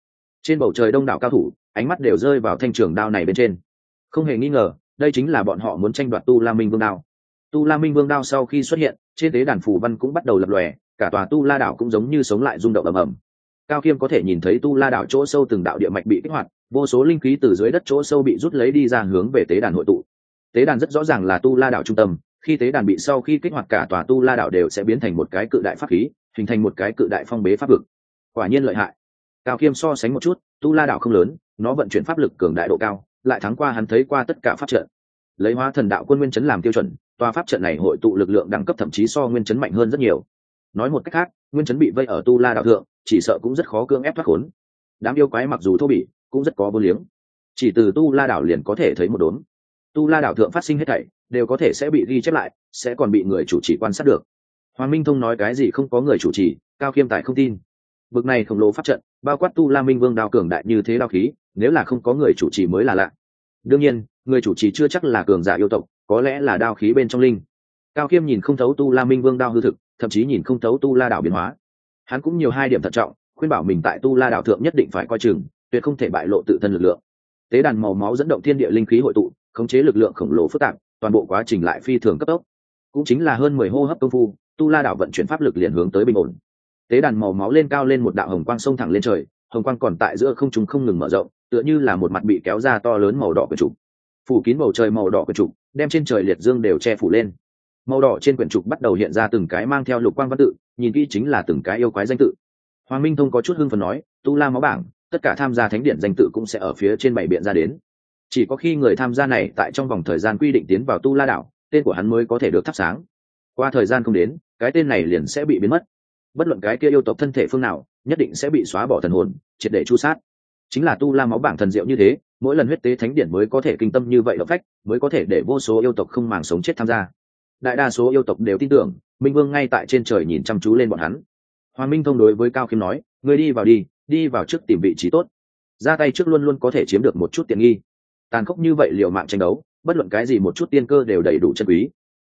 Trên bầu trời đông đảo cao thủ, ánh mắt đều rơi vào thanh trường đao này bên trên. Không hề nghi ngờ, đây chính là bọn họ muốn tranh đoạt tu la minh vương đao. Tu la minh vương đao sau khi xuất hiện, trên tế đàn phủ văn cũng bắt đầu lập lòe, cả tòa tu la đảo cũng giống như sống lại rung động ầm ầm. Cao khiêm có thể nhìn thấy tu la đảo chỗ sâu từng đạo địa mạch bị kích hoạt, vô số linh khí từ dưới đất chỗ sâu bị rút lấy đi ra hướng về tế đàn hội tụ tế đàn rất rõ ràng là tu la đảo trung tâm, khi tế đàn bị sau khi kích hoạt cả tòa tu la đảo đều sẽ biến thành một cái cự đại pháp khí, hình thành một cái cự đại phong bế pháp vực. Quả nhiên lợi hại. Cao khiêm so sánh một chút, tu la đảo không lớn, nó vận chuyển pháp lực cường đại độ cao, lại thắng qua hắn thấy qua tất cả pháp trận. Lấy hóa thần đạo quân nguyên chấn làm tiêu chuẩn, tòa pháp trận này hội tụ lực lượng đẳng cấp thậm chí so nguyên chấn mạnh hơn rất nhiều. Nói một cách khác, nguyên chấn bị vây ở tu la đạo thượng, chỉ sợ cũng rất khó cưỡng ép thoát khốn. Đám yêu quái mặc dù thô bỉ, cũng rất có vô liếng. Chỉ từ tu la đảo liền có thể thấy một đốn tu la đảo thượng phát sinh hết thảy, đều có thể sẽ bị ghi chép lại, sẽ còn bị người chủ trì quan sát được. Hoàng minh thông nói cái gì không có người chủ trì, cao khiêm tài không tin. Bực này khổng lồ pháp trận, bao quát tu la minh vương đao cường đại như thế đao khí, nếu là không có người chủ trì mới là lạ. Đương nhiên, người chủ trì chưa chắc là cường giả yêu tộc, có lẽ là đao khí bên trong linh. Cao khiêm nhìn không thấu tu la minh vương đao hư thực, thậm chí nhìn không thấu tu la đảo biến hóa. Hắn cũng nhiều hai điểm thận trọng, khuyên bảo mình tại tu la đảo thượng nhất định phải coi chừng, tuyệt không thể bại lộ tự thân lực lượng. Tế đàn màu máu dẫn động thiên địa linh khí hội tụ khống chế lực lượng khổng lồ phức tạp, toàn bộ quá trình lại phi thường cấp tốc. Cũng chính là hơn mười hô hấp công phu, tu la đảo vận chuyển pháp lực liền hướng tới bình ổn. Tế đàn màu máu lên cao lên một đạo hồng quang sông thẳng lên trời, hồng quang còn tại giữa không trung không ngừng mở rộng, tựa như là một mặt bị kéo ra to lớn màu đỏ quyển trục. Phủ kín bầu trời màu đỏ quyển trục, đem trên trời liệt dương đều che phủ lên. Màu đỏ trên quyển trục bắt đầu hiện ra từng cái mang theo lục quang văn tự, nhìn kỹ chính là từng cái yêu quái danh tự. Hoàng minh thông có chút hưng phần nói, tu la máu bảng, tất cả tham gia thánh điện danh tự cũng sẽ ở phía trên bảy biện ra đến chỉ có khi người tham gia này tại trong vòng thời gian quy định tiến vào tu la đảo tên của hắn mới có thể được thắp sáng. Qua thời gian không đến, cái tên này liền sẽ bị biến mất. Bất luận cái kia yêu tộc thân thể phương nào, nhất định sẽ bị xóa bỏ thần hồn, triệt để chu sát. Chính là tu la máu bảng thần diệu như thế, mỗi lần huyết tế thánh điển mới có thể kinh tâm như vậy động phách, mới có thể để vô số yêu tộc không màng sống chết tham gia. Đại đa số yêu tộc đều tin tưởng, minh vương ngay tại trên trời nhìn chăm chú lên bọn hắn. Hoàng minh thông đối với cao khiêm nói người đi vào đi đi vào trước tìm vị trí tốt. Ra tay trước luôn luôn có thể chiếm được một chút tiện nghi tàn khốc như vậy liệu mạng tranh đấu, bất luận cái gì một chút tiên cơ đều đầy đủ chân quý.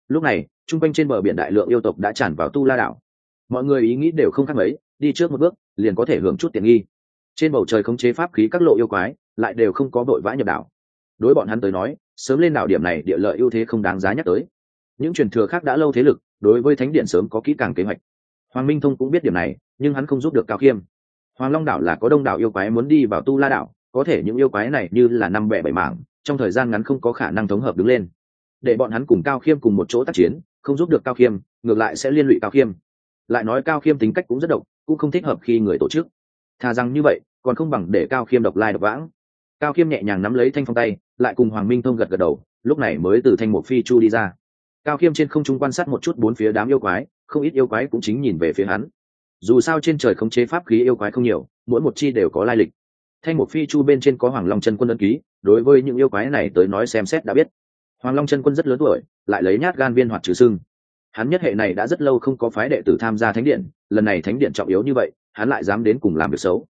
Lúc này t r u n g quanh trên bờ biển đại lượng yêu tộc đã tràn vào tu la đảo. Mọi người ý nghĩ đều không khác mấy, đi trước một bước, liền có thể hưởng chút tiện nghi. Trên bầu trời khống chế pháp khí các lộ yêu quái, lại đều không có vội vã nhập đảo. Đối bọn hắn tới nói, sớm lên đảo điểm này địa lợi ưu thế không đáng giá nhắc tới. Những truyền thừa khác đã lâu thế lực, đối với thánh điện sớm có kỹ càng kế hoạch. Hoàng minh thông cũng biết điểm này, nhưng hắn không giúp được cao khiêm. Hoàng long đảo là có đông đảo yêu quái muốn đi vào tu la đảo có thể những yêu quái này như là năm bẻ bảy mảng, trong thời gian ngắn không có khả năng thống hợp đứng lên. Để bọn hắn cùng cao khiêm cùng một chỗ tác chiến, không giúp được cao khiêm, ngược lại sẽ liên lụy cao khiêm. Lại nói cao khiêm tính cách cũng rất độc, cũng không thích hợp khi người tổ chức. Thà rằng như vậy, còn không bằng để cao khiêm độc lai độc vãng. Cao khiêm nhẹ nhàng nắm lấy thanh phong tay, lại cùng hoàng minh thông gật gật đầu, lúc này mới từ thanh một phi chu đi ra. Cao khiêm trên không trung quan sát một chút bốn phía đám yêu quái, không ít yêu quái cũng chính nhìn về phía hắn. Dù sao trên trời không chế pháp khí yêu quái không nhiều, mỗi một chi đều có lai lịch thanh một phi chu bên trên có hoàng long chân quân ân ký, đối với những yêu quái này tới nói xem xét đã biết. Hoàng long chân quân rất lớn tuổi, lại lấy nhát gan viên hoạt trừ sưng hắn nhất hệ này đã rất lâu không có phái đệ tử tham gia thánh điện, lần này thánh điện trọng yếu như vậy, hắn lại dám đến cùng làm việc xấu.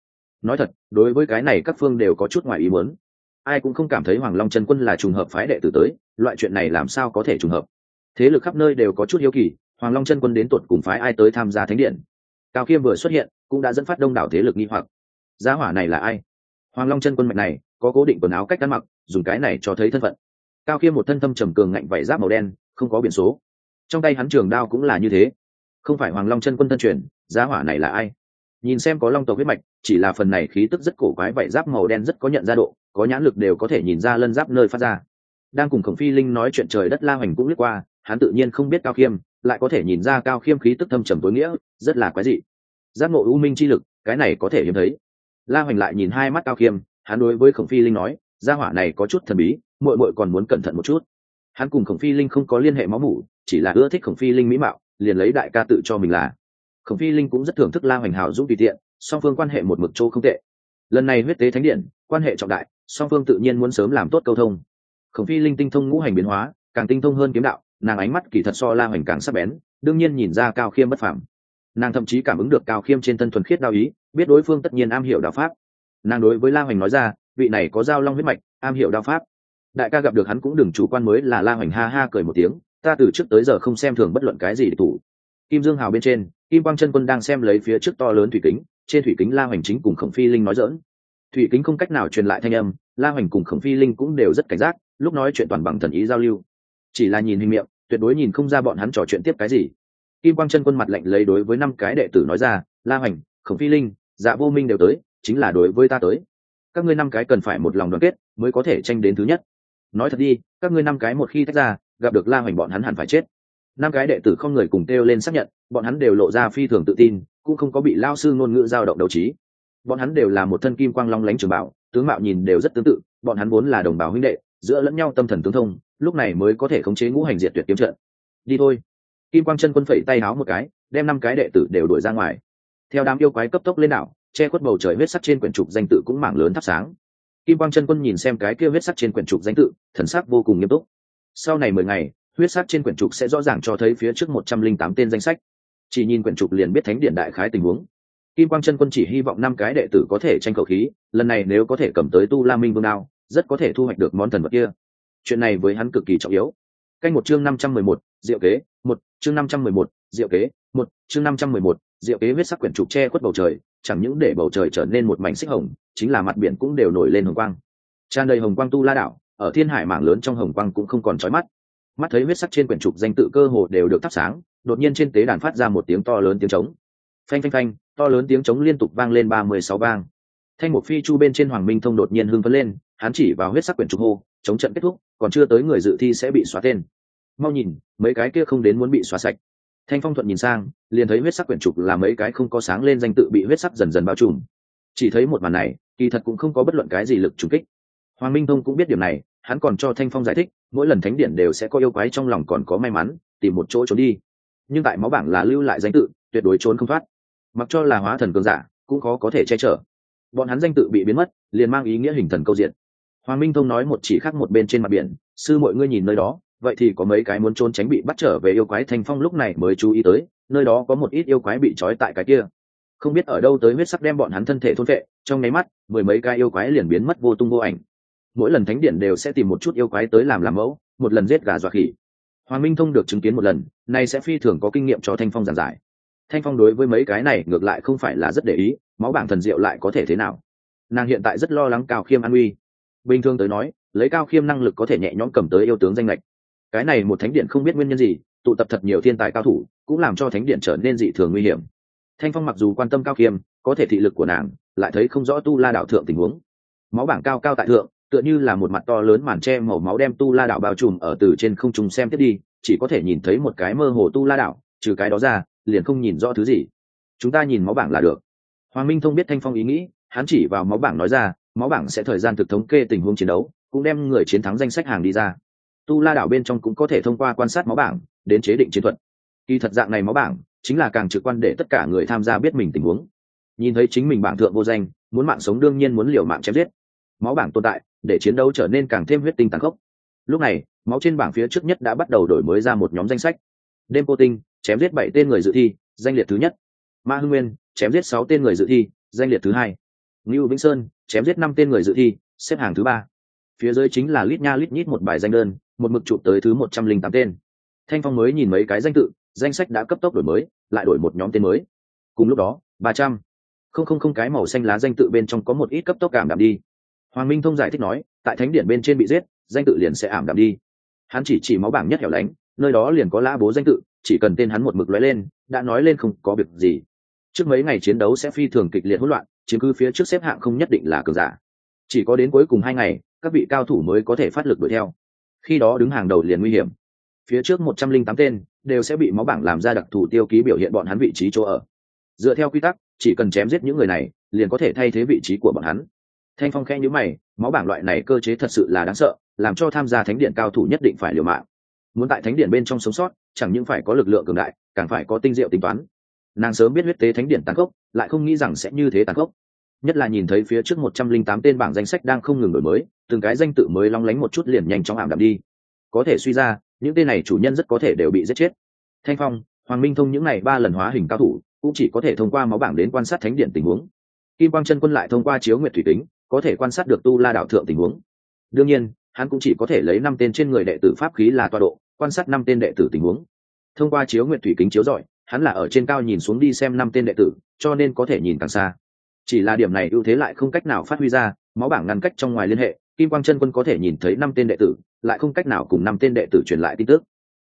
Nói thật, đối với cái này các phương đều có chút ngoài ý muốn. Ai cũng không cảm thấy hoàng long chân quân là trùng hợp phái đệ tử tới, loại chuyện này làm sao có thể trùng hợp? Thế lực khắp nơi đều có chút hiếu kỳ, hoàng long chân quân đến tuột cùng phái ai tới tham gia thánh điện? Cao khiêm vừa xuất hiện, cũng đã dẫn phát đông đảo thế lực nghi hoặc. Gia hỏa này là ai? Hoàng long chân quân mạch này, có cố định quần áo cách ăn mặc, dùng cái này cho thấy thân phận. Cao khiêm một thân thâm trầm cường ngạnh vảy giáp màu đen, không có biển số. Trong tay hắn trường đao cũng là như thế. Không phải hoàng long chân quân thân truyền, giá hỏa này là ai? Nhìn xem có long tộc huyết mạch, chỉ là phần này khí tức rất cổ quái vảy giáp màu đen rất có nhận ra độ, có nhãn lực đều có thể nhìn ra lân giáp nơi phát ra. Đang cùng khổng phi linh nói chuyện trời đất la hoành cũng lướt qua, hắn tự nhiên không biết cao khiêm, lại có thể nhìn ra cao khiêm khí tức thâm trầm tối nghĩa, rất là quái dị. Giác ngộ u minh chi lực, cái này có thể hiếm thấy la hoành lại nhìn hai mắt cao khiêm, hắn đối với khổng phi linh nói, gia hỏa này có chút thần bí, muội muội còn muốn cẩn thận một chút. Hắn cùng khổng phi linh không có liên hệ máu mủ, chỉ là ưa thích khổng phi linh mỹ mạo, liền lấy đại ca tự cho mình là. Khổng phi linh cũng rất thưởng thức la hoành hào giúp tùy tiện, song phương quan hệ một mực chỗ không tệ. Lần này huyết tế thánh điện, quan hệ trọng đại, song phương tự nhiên muốn sớm làm tốt câu thông. Khổng phi linh tinh thông ngũ hành biến hóa, càng tinh thông hơn kiếm đạo, nàng ánh mắt kỳ thật so la hoành càng sắc bén, đương nhiên nhìn ra cao khiêm bất phẳng nàng thậm chí cảm ứng được cao khiêm trên thân thuần khiết đao ý, biết đối phương tất nhiên am hiểu đạo pháp. Nàng đối với la hoành nói ra, vị này có giao long huyết mạch, am hiểu đao pháp. Đại ca gặp được hắn cũng đừng chủ quan mới là la hoành ha ha cười một tiếng, ta từ trước tới giờ không xem thường bất luận cái gì để thủ. Kim dương hào bên trên, kim quang chân quân đang xem lấy phía trước to lớn thủy kính, trên thủy kính la hoành chính cùng khổng phi linh nói dỡn thủy kính không cách nào truyền lại thanh âm, la hoành cùng khổng phi linh cũng đều rất cảnh giác, lúc nói chuyện toàn bằng thần ý giao lưu. Chỉ là nhìn hình miệng, tuyệt đối nhìn không ra bọn hắn trò chuyện tiếp cái gì kim quang chân quân mặt lạnh lấy đối với năm cái đệ tử nói ra, la hoành, khổng phi linh dạ vô minh đều tới, chính là đối với ta tới. Các ngươi năm cái cần phải một lòng đoàn kết mới có thể tranh đến thứ nhất. Nói thật đi, các ngươi năm cái một khi tách ra, gặp được la hoành bọn hắn hẳn phải chết. Năm cái đệ tử không người cùng kêu lên xác nhận, bọn hắn đều lộ ra phi thường tự tin, cũng không có bị lao sư ngôn ngữ giao động đấu trí. Bọn hắn đều là một thân kim quang long lánh trường bảo, tướng mạo nhìn đều rất tương tự, bọn hắn vốn là đồng bào huynh đệ, giữa lẫn nhau tâm thần tướng thông, lúc này mới có thể khống chế ngũ hành diệt tuyệt kiếm trận. Đi thôi kim quang chân quân phẩy tay háo một cái, đem năm cái đệ tử đều đuổi ra ngoài. Theo đám yêu quái cấp tốc lên đảo, che khuất bầu trời huyết sắc trên quyển trục danh tự cũng mảng lớn thắp sáng. Kim quang chân quân nhìn xem cái kia huyết sắc trên quyển trục danh tự, thần sắc vô cùng nghiêm túc. Sau này mười ngày, huyết sắc trên quyển trục sẽ rõ ràng cho thấy phía trước một trăm linh tám tên danh sách. Chỉ nhìn quyển trục liền biết thánh điện đại khái tình huống. Kim quang chân quân chỉ hy vọng năm cái đệ tử có thể tranh cầu khí, lần này nếu có thể cầm tới tu la minh vương đao, rất có thể thu hoạch được món thần vật kia. Chuyện này với hắn cực kỳ trọng yếu. Canh một chương năm trăm mười một diệu kế, một, chương năm trăm mười một, diệu kế, một, chương năm trăm mười một, diệu kế huyết sắc quyển trục che khuất bầu trời, chẳng những để bầu trời trở nên một mảnh xích hồng, chính là mặt biển cũng đều nổi lên hồng quang. Tràn đầy hồng quang tu la đảo, ở thiên hải mảng lớn trong hồng quang cũng không còn trói mắt. Mắt thấy huyết sắc trên quyển trục danh tự cơ hồ đều được thắp sáng, đột nhiên trên tế đàn phát ra một tiếng to lớn tiếng trống. Phanh phanh phanh, to lớn tiếng trống liên tục vang lên ba mươi sáu vang. Thanh một phi chu bên trên hoàng minh thông đột nhiên hưng phấn lên, hắn chỉ vào huyết sắc quyển trục hô, chống trận kết thúc, còn chưa tới người dự thi sẽ bị xóa tên mau nhìn, mấy cái kia không đến muốn bị xóa sạch. Thanh phong thuận nhìn sang, liền thấy huyết sắc quyển trục là mấy cái không có sáng lên danh tự bị huyết sắc dần dần bao trùm. Chỉ thấy một màn này, kỳ thật cũng không có bất luận cái gì lực trùng kích. Hoàng minh thông cũng biết điểm này, hắn còn cho thanh phong giải thích, mỗi lần thánh điện đều sẽ có yêu quái trong lòng còn có may mắn, tìm một chỗ trốn đi. Nhưng tại máu bảng là lưu lại danh tự, tuyệt đối trốn không thoát. Mặc cho là hóa thần cường giả, cũng khó có thể che chở. Bọn hắn danh tự bị biến mất, liền mang ý nghĩa hình thần câu diện. Hoàng minh thông nói một chỉ khác một bên trên mặt biển, sư mọi ngươi nhìn nơi đó vậy thì có mấy cái muốn trốn tránh bị bắt trở về yêu quái thanh phong lúc này mới chú ý tới, nơi đó có một ít yêu quái bị trói tại cái kia. Không biết ở đâu tới huyết sắc đem bọn hắn thân thể thôn vệ, trong nháy mắt, mười mấy cái yêu quái liền biến mất vô tung vô ảnh. Mỗi lần thánh điện đều sẽ tìm một chút yêu quái tới làm làm mẫu, một lần giết gà dọa khỉ. Hoàng minh thông được chứng kiến một lần, nay sẽ phi thường có kinh nghiệm cho thanh phong giảng giải. Thanh phong đối với mấy cái này ngược lại không phải là rất để ý, máu bảng thần diệu lại có thể thế nào? Nàng hiện tại rất lo lắng cao khiêm an uy. Bình thường tới nói, lấy cao khiêm năng lực có thể nhẹ nhõm cầm tới yêu tướng danh lệch cái này một thánh điện không biết nguyên nhân gì, tụ tập thật nhiều thiên tài cao thủ, cũng làm cho thánh điện trở nên dị thường nguy hiểm. Thanh phong mặc dù quan tâm cao khiêm có thể thị lực của nàng, lại thấy không rõ tu la đạo thượng tình huống. Máu bảng cao cao tại thượng, tựa như là một mặt to lớn màn tre màu máu đem tu la đạo bao trùm ở từ trên không trùng xem tiếp đi, chỉ có thể nhìn thấy một cái mơ hồ tu la đạo, trừ cái đó ra, liền không nhìn rõ thứ gì. Chúng ta nhìn máu bảng là được. Hoàng minh thông biết thanh phong ý nghĩ, hắn chỉ vào máu bảng nói ra, máu bảng sẽ thời gian thực thống kê tình huống chiến đấu, cũng đem người chiến thắng danh sách hàng đi ra tu la đảo bên trong cũng có thể thông qua quan sát máu bảng đến chế định chiến thuật. Kỳ thật dạng này máu bảng chính là càng trực quan để tất cả người tham gia biết mình tình huống. Nhìn thấy chính mình bảng thượng vô danh, muốn mạng sống đương nhiên muốn liều mạng chém giết. Máu bảng tồn tại, để chiến đấu trở nên càng thêm huyết tinh tàn khốc. Lúc này, máu trên bảng phía trước nhất đã bắt đầu đổi mới ra một nhóm danh sách. Đêm cô tinh, chém giết bảy tên người dự thi, danh liệt thứ nhất. Ma hưng nguyên, chém giết sáu tên người dự thi, danh liệt thứ hai. Ngưu vĩnh sơn, chém giết năm tên người dự thi, xếp hàng thứ ba. Phía dưới chính là lít nha lít nhít một bài danh đơn một mực chụp tới thứ một trăm linh tám tên. Thanh phong mới nhìn mấy cái danh tự, danh sách đã cấp tốc đổi mới, lại đổi một nhóm tên mới. Cùng lúc đó, ba trăm. Không không không, cái màu xanh lá danh tự bên trong có một ít cấp tốc cảm đạm đi. Hoàng minh thông giải thích nói, tại thánh điện bên trên bị giết, danh tự liền sẽ ảm đạm đi. Hắn chỉ chỉ máu bảng nhất hẻo lánh, nơi đó liền có lã bố danh tự, chỉ cần tên hắn một mực lóe lên, đã nói lên không có việc gì. Trước mấy ngày chiến đấu sẽ phi thường kịch liệt hỗn loạn chiến cứ phía trước xếp hạng không nhất định là cường giả. Chỉ có đến cuối cùng hai ngày, các vị cao thủ mới có thể phát lực đuổi theo khi đó đứng hàng đầu liền nguy hiểm. Phía trước một trăm linh tám tên đều sẽ bị máu bảng làm ra đặc thù tiêu ký biểu hiện bọn hắn vị trí chỗ ở. Dựa theo quy tắc, chỉ cần chém giết những người này, liền có thể thay thế vị trí của bọn hắn. Thanh phong khen nhữ mày, máu bảng loại này cơ chế thật sự là đáng sợ, làm cho tham gia thánh điện cao thủ nhất định phải liều mạng. Muốn tại thánh điện bên trong sống sót, chẳng những phải có lực lượng cường đại, càng phải có tinh diệu tính toán. Nàng sớm biết huyết tế thánh điện tàn khốc, lại không nghĩ rằng sẽ như thế tàn khốc. Nhất là nhìn thấy phía trước một trăm linh tám tên bảng danh sách đang không ngừng đổi mới từng cái danh tự mới long lánh một chút liền nhanh chóng ảm đạm đi. Có thể suy ra, những tên này chủ nhân rất có thể đều bị giết chết. Thanh phong, hoàng minh thông những n à y ba lần hóa hình cao thủ, cũng chỉ có thể thông qua máu bảng đến quan sát thánh điện tình huống. Kim quang chân quân lại thông qua chiếu nguyệt thủy tính có thể quan sát được tu la đạo thượng tình huống. Đương nhiên, hắn cũng chỉ có thể lấy năm tên trên người đệ tử pháp khí là toa độ, quan sát năm tên đệ tử tình huống. Thông qua chiếu nguyệt thủy kính chiếu rọi, hắn là ở trên cao nhìn xuống đi xem năm tên đệ tử, cho nên có thể nhìn càng xa. Chỉ là điểm này ưu thế lại không cách nào phát huy ra, máu bảng ngăn cách trong ngoài liên hệ kim quang chân quân có thể nhìn thấy năm tên đệ tử, lại không cách nào cùng năm tên đệ tử truyền lại tin tức.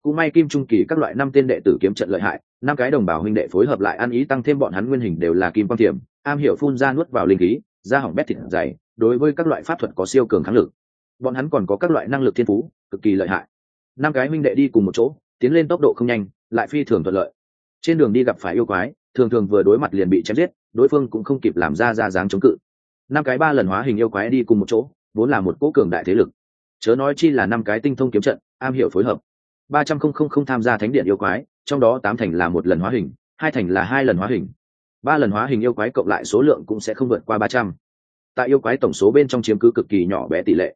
Cũng may kim trung kỳ các loại năm tên đệ tử kiếm trận lợi hại, năm cái đồng bào huynh đệ phối hợp lại ăn ý tăng thêm bọn hắn nguyên hình đều là kim quang thiểm. am hiểu phun ra nuốt vào linh khí ra hỏng bét thịt dày, đối với các loại pháp thuật có siêu cường kháng lực. Bọn hắn còn có các loại năng lực thiên phú, cực kỳ lợi hại. Năm cái huynh đệ đi cùng một chỗ, tiến lên tốc độ không nhanh, lại phi thường thuận lợi. Trên đường đi gặp phải yêu quái, thường thường vừa đối mặt liền bị chém giết, đối phương cũng không kịp làm ra ra dáng chống cự. Năm cái ba lần hóa hình yêu quái đi cùng một chỗ vốn là một cỗ cường đại thế lực. Chớ nói chi là năm cái tinh thông kiếm trận, am hiểu phối hợp. Ba trăm không không không tham gia thánh điện yêu quái, trong đó tám thành là một lần hóa hình, hai thành là hai lần hóa hình. Ba lần hóa hình yêu quái cộng lại số lượng cũng sẽ không vượt qua ba trăm. Tại yêu quái tổng số bên trong chiếm cứ cực kỳ nhỏ bé tỷ lệ.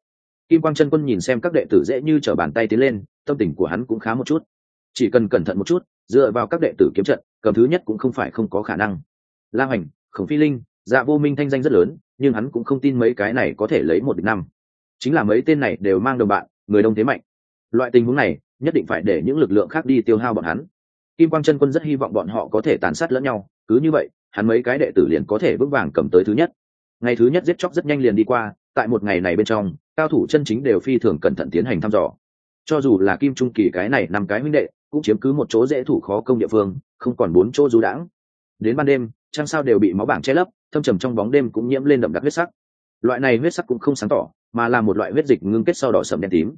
Kim quang chân quân nhìn xem các đệ tử dễ như t r ở bàn tay tiến lên, tâm tình của hắn cũng khá một chút. Chỉ cần cẩn thận một chút, dựa vào các đệ tử kiếm trận, cầm thứ nhất cũng không phải không có khả năng. La hoành, khổng phi linh dạ vô minh thanh danh rất lớn nhưng hắn cũng không tin mấy cái này có thể lấy một địch năm. Chính là mấy tên này đều mang đồng bạn, người đông thế mạnh. Loại tình huống này, nhất định phải để những lực lượng khác đi tiêu hao bọn hắn. Kim quang chân quân rất hy vọng bọn họ có thể tàn sát lẫn nhau, cứ như vậy, hắn mấy cái đệ tử liền có thể vững vàng cầm tới thứ nhất. Ngày thứ nhất giết chóc rất nhanh liền đi qua, tại một ngày này bên trong, cao thủ chân chính đều phi thường cẩn thận tiến hành thăm dò. Cho dù là kim trung kỳ cái này năm cái huynh đệ, cũng chiếm cứ một chỗ dễ thủ khó công địa phương, không còn bốn chỗ du đãng. Đến ban đêm, trăng sao đều bị máu bảng che lấp thâm trầm trong bóng đêm cũng nhiễm lên đậm đặc huyết sắc. Loại này huyết sắc cũng không sáng tỏ, mà là một loại huyết dịch ngưng kết sau đỏ sầm đen tím.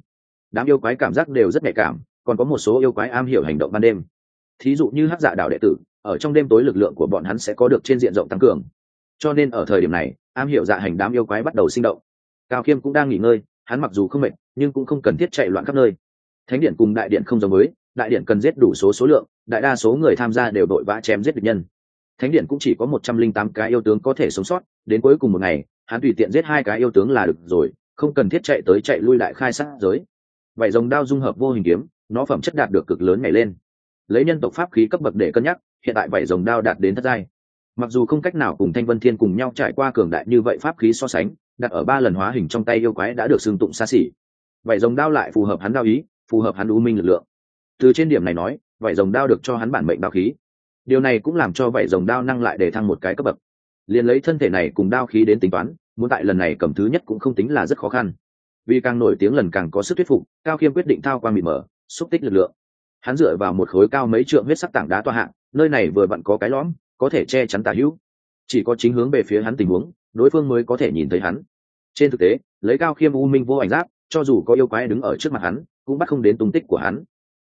Đám yêu quái cảm giác đều rất nhạy cảm, còn có một số yêu quái am hiểu hành động ban đêm. Thí dụ như hát dạ đạo đệ tử, ở trong đêm tối lực lượng của bọn hắn sẽ có được trên diện rộng tăng cường. Cho nên ở thời điểm này, am hiểu dạ hành đám yêu quái bắt đầu sinh động. Cao khiêm cũng đang nghỉ ngơi, hắn mặc dù không mệt, nhưng cũng không cần thiết chạy loạn khắp nơi. Thánh điện cùng đại điện không giống với, đại điện cần giết đủ số số lượng, đại đa số người tham gia đều đội vã chém giết địch nhân thánh điện cũng chỉ có một trăm linh tám cái yêu tướng có thể sống sót, đến cuối cùng một ngày, hắn tùy tiện giết hai cái yêu tướng là được rồi, không cần thiết chạy tới chạy lui lại khai sát giới. Vậy dòng đao dung hợp vô hình kiếm, nó phẩm chất đạt được cực lớn ngày lên. Lấy nhân tộc pháp khí cấp bậc để cân nhắc, hiện tại vậy dòng đao đạt đến thất giai. Mặc dù không cách nào cùng thanh vân thiên cùng nhau trải qua cường đại như vậy pháp khí so sánh, đặt ở ba lần hóa hình trong tay yêu quái đã được xương tụng xa xỉ. Vậy dòng đao lại phù hợp hắn đao ý, phù hợp hắn u minh lực lượng. Từ trên điểm này nói vậy dòng đao được cho hắn bản mệnh đao khí điều này cũng làm cho vảy rồng đao năng lại để thăng một cái cấp bậc. Liền lấy thân thể này cùng đao khí đến tính toán, muốn tại lần này cầm thứ nhất cũng không tính là rất khó khăn. Vì càng nổi tiếng lần càng có sức thuyết phục, cao khiêm quyết định thao quan bị mở xúc tích lực lượng. Hắn dựa vào một khối cao mấy trượng huyết sắc tảng đá toa hạng nơi này vừa vặn có cái lõm, có thể che chắn tà hữu. Chỉ có chính hướng về phía hắn tình huống, đối phương mới có thể nhìn thấy hắn. Trên thực tế, lấy cao khiêm u minh vô ảnh giáp, cho dù có yêu quái đứng ở trước mặt hắn, cũng bắt không đến tung tích của hắn.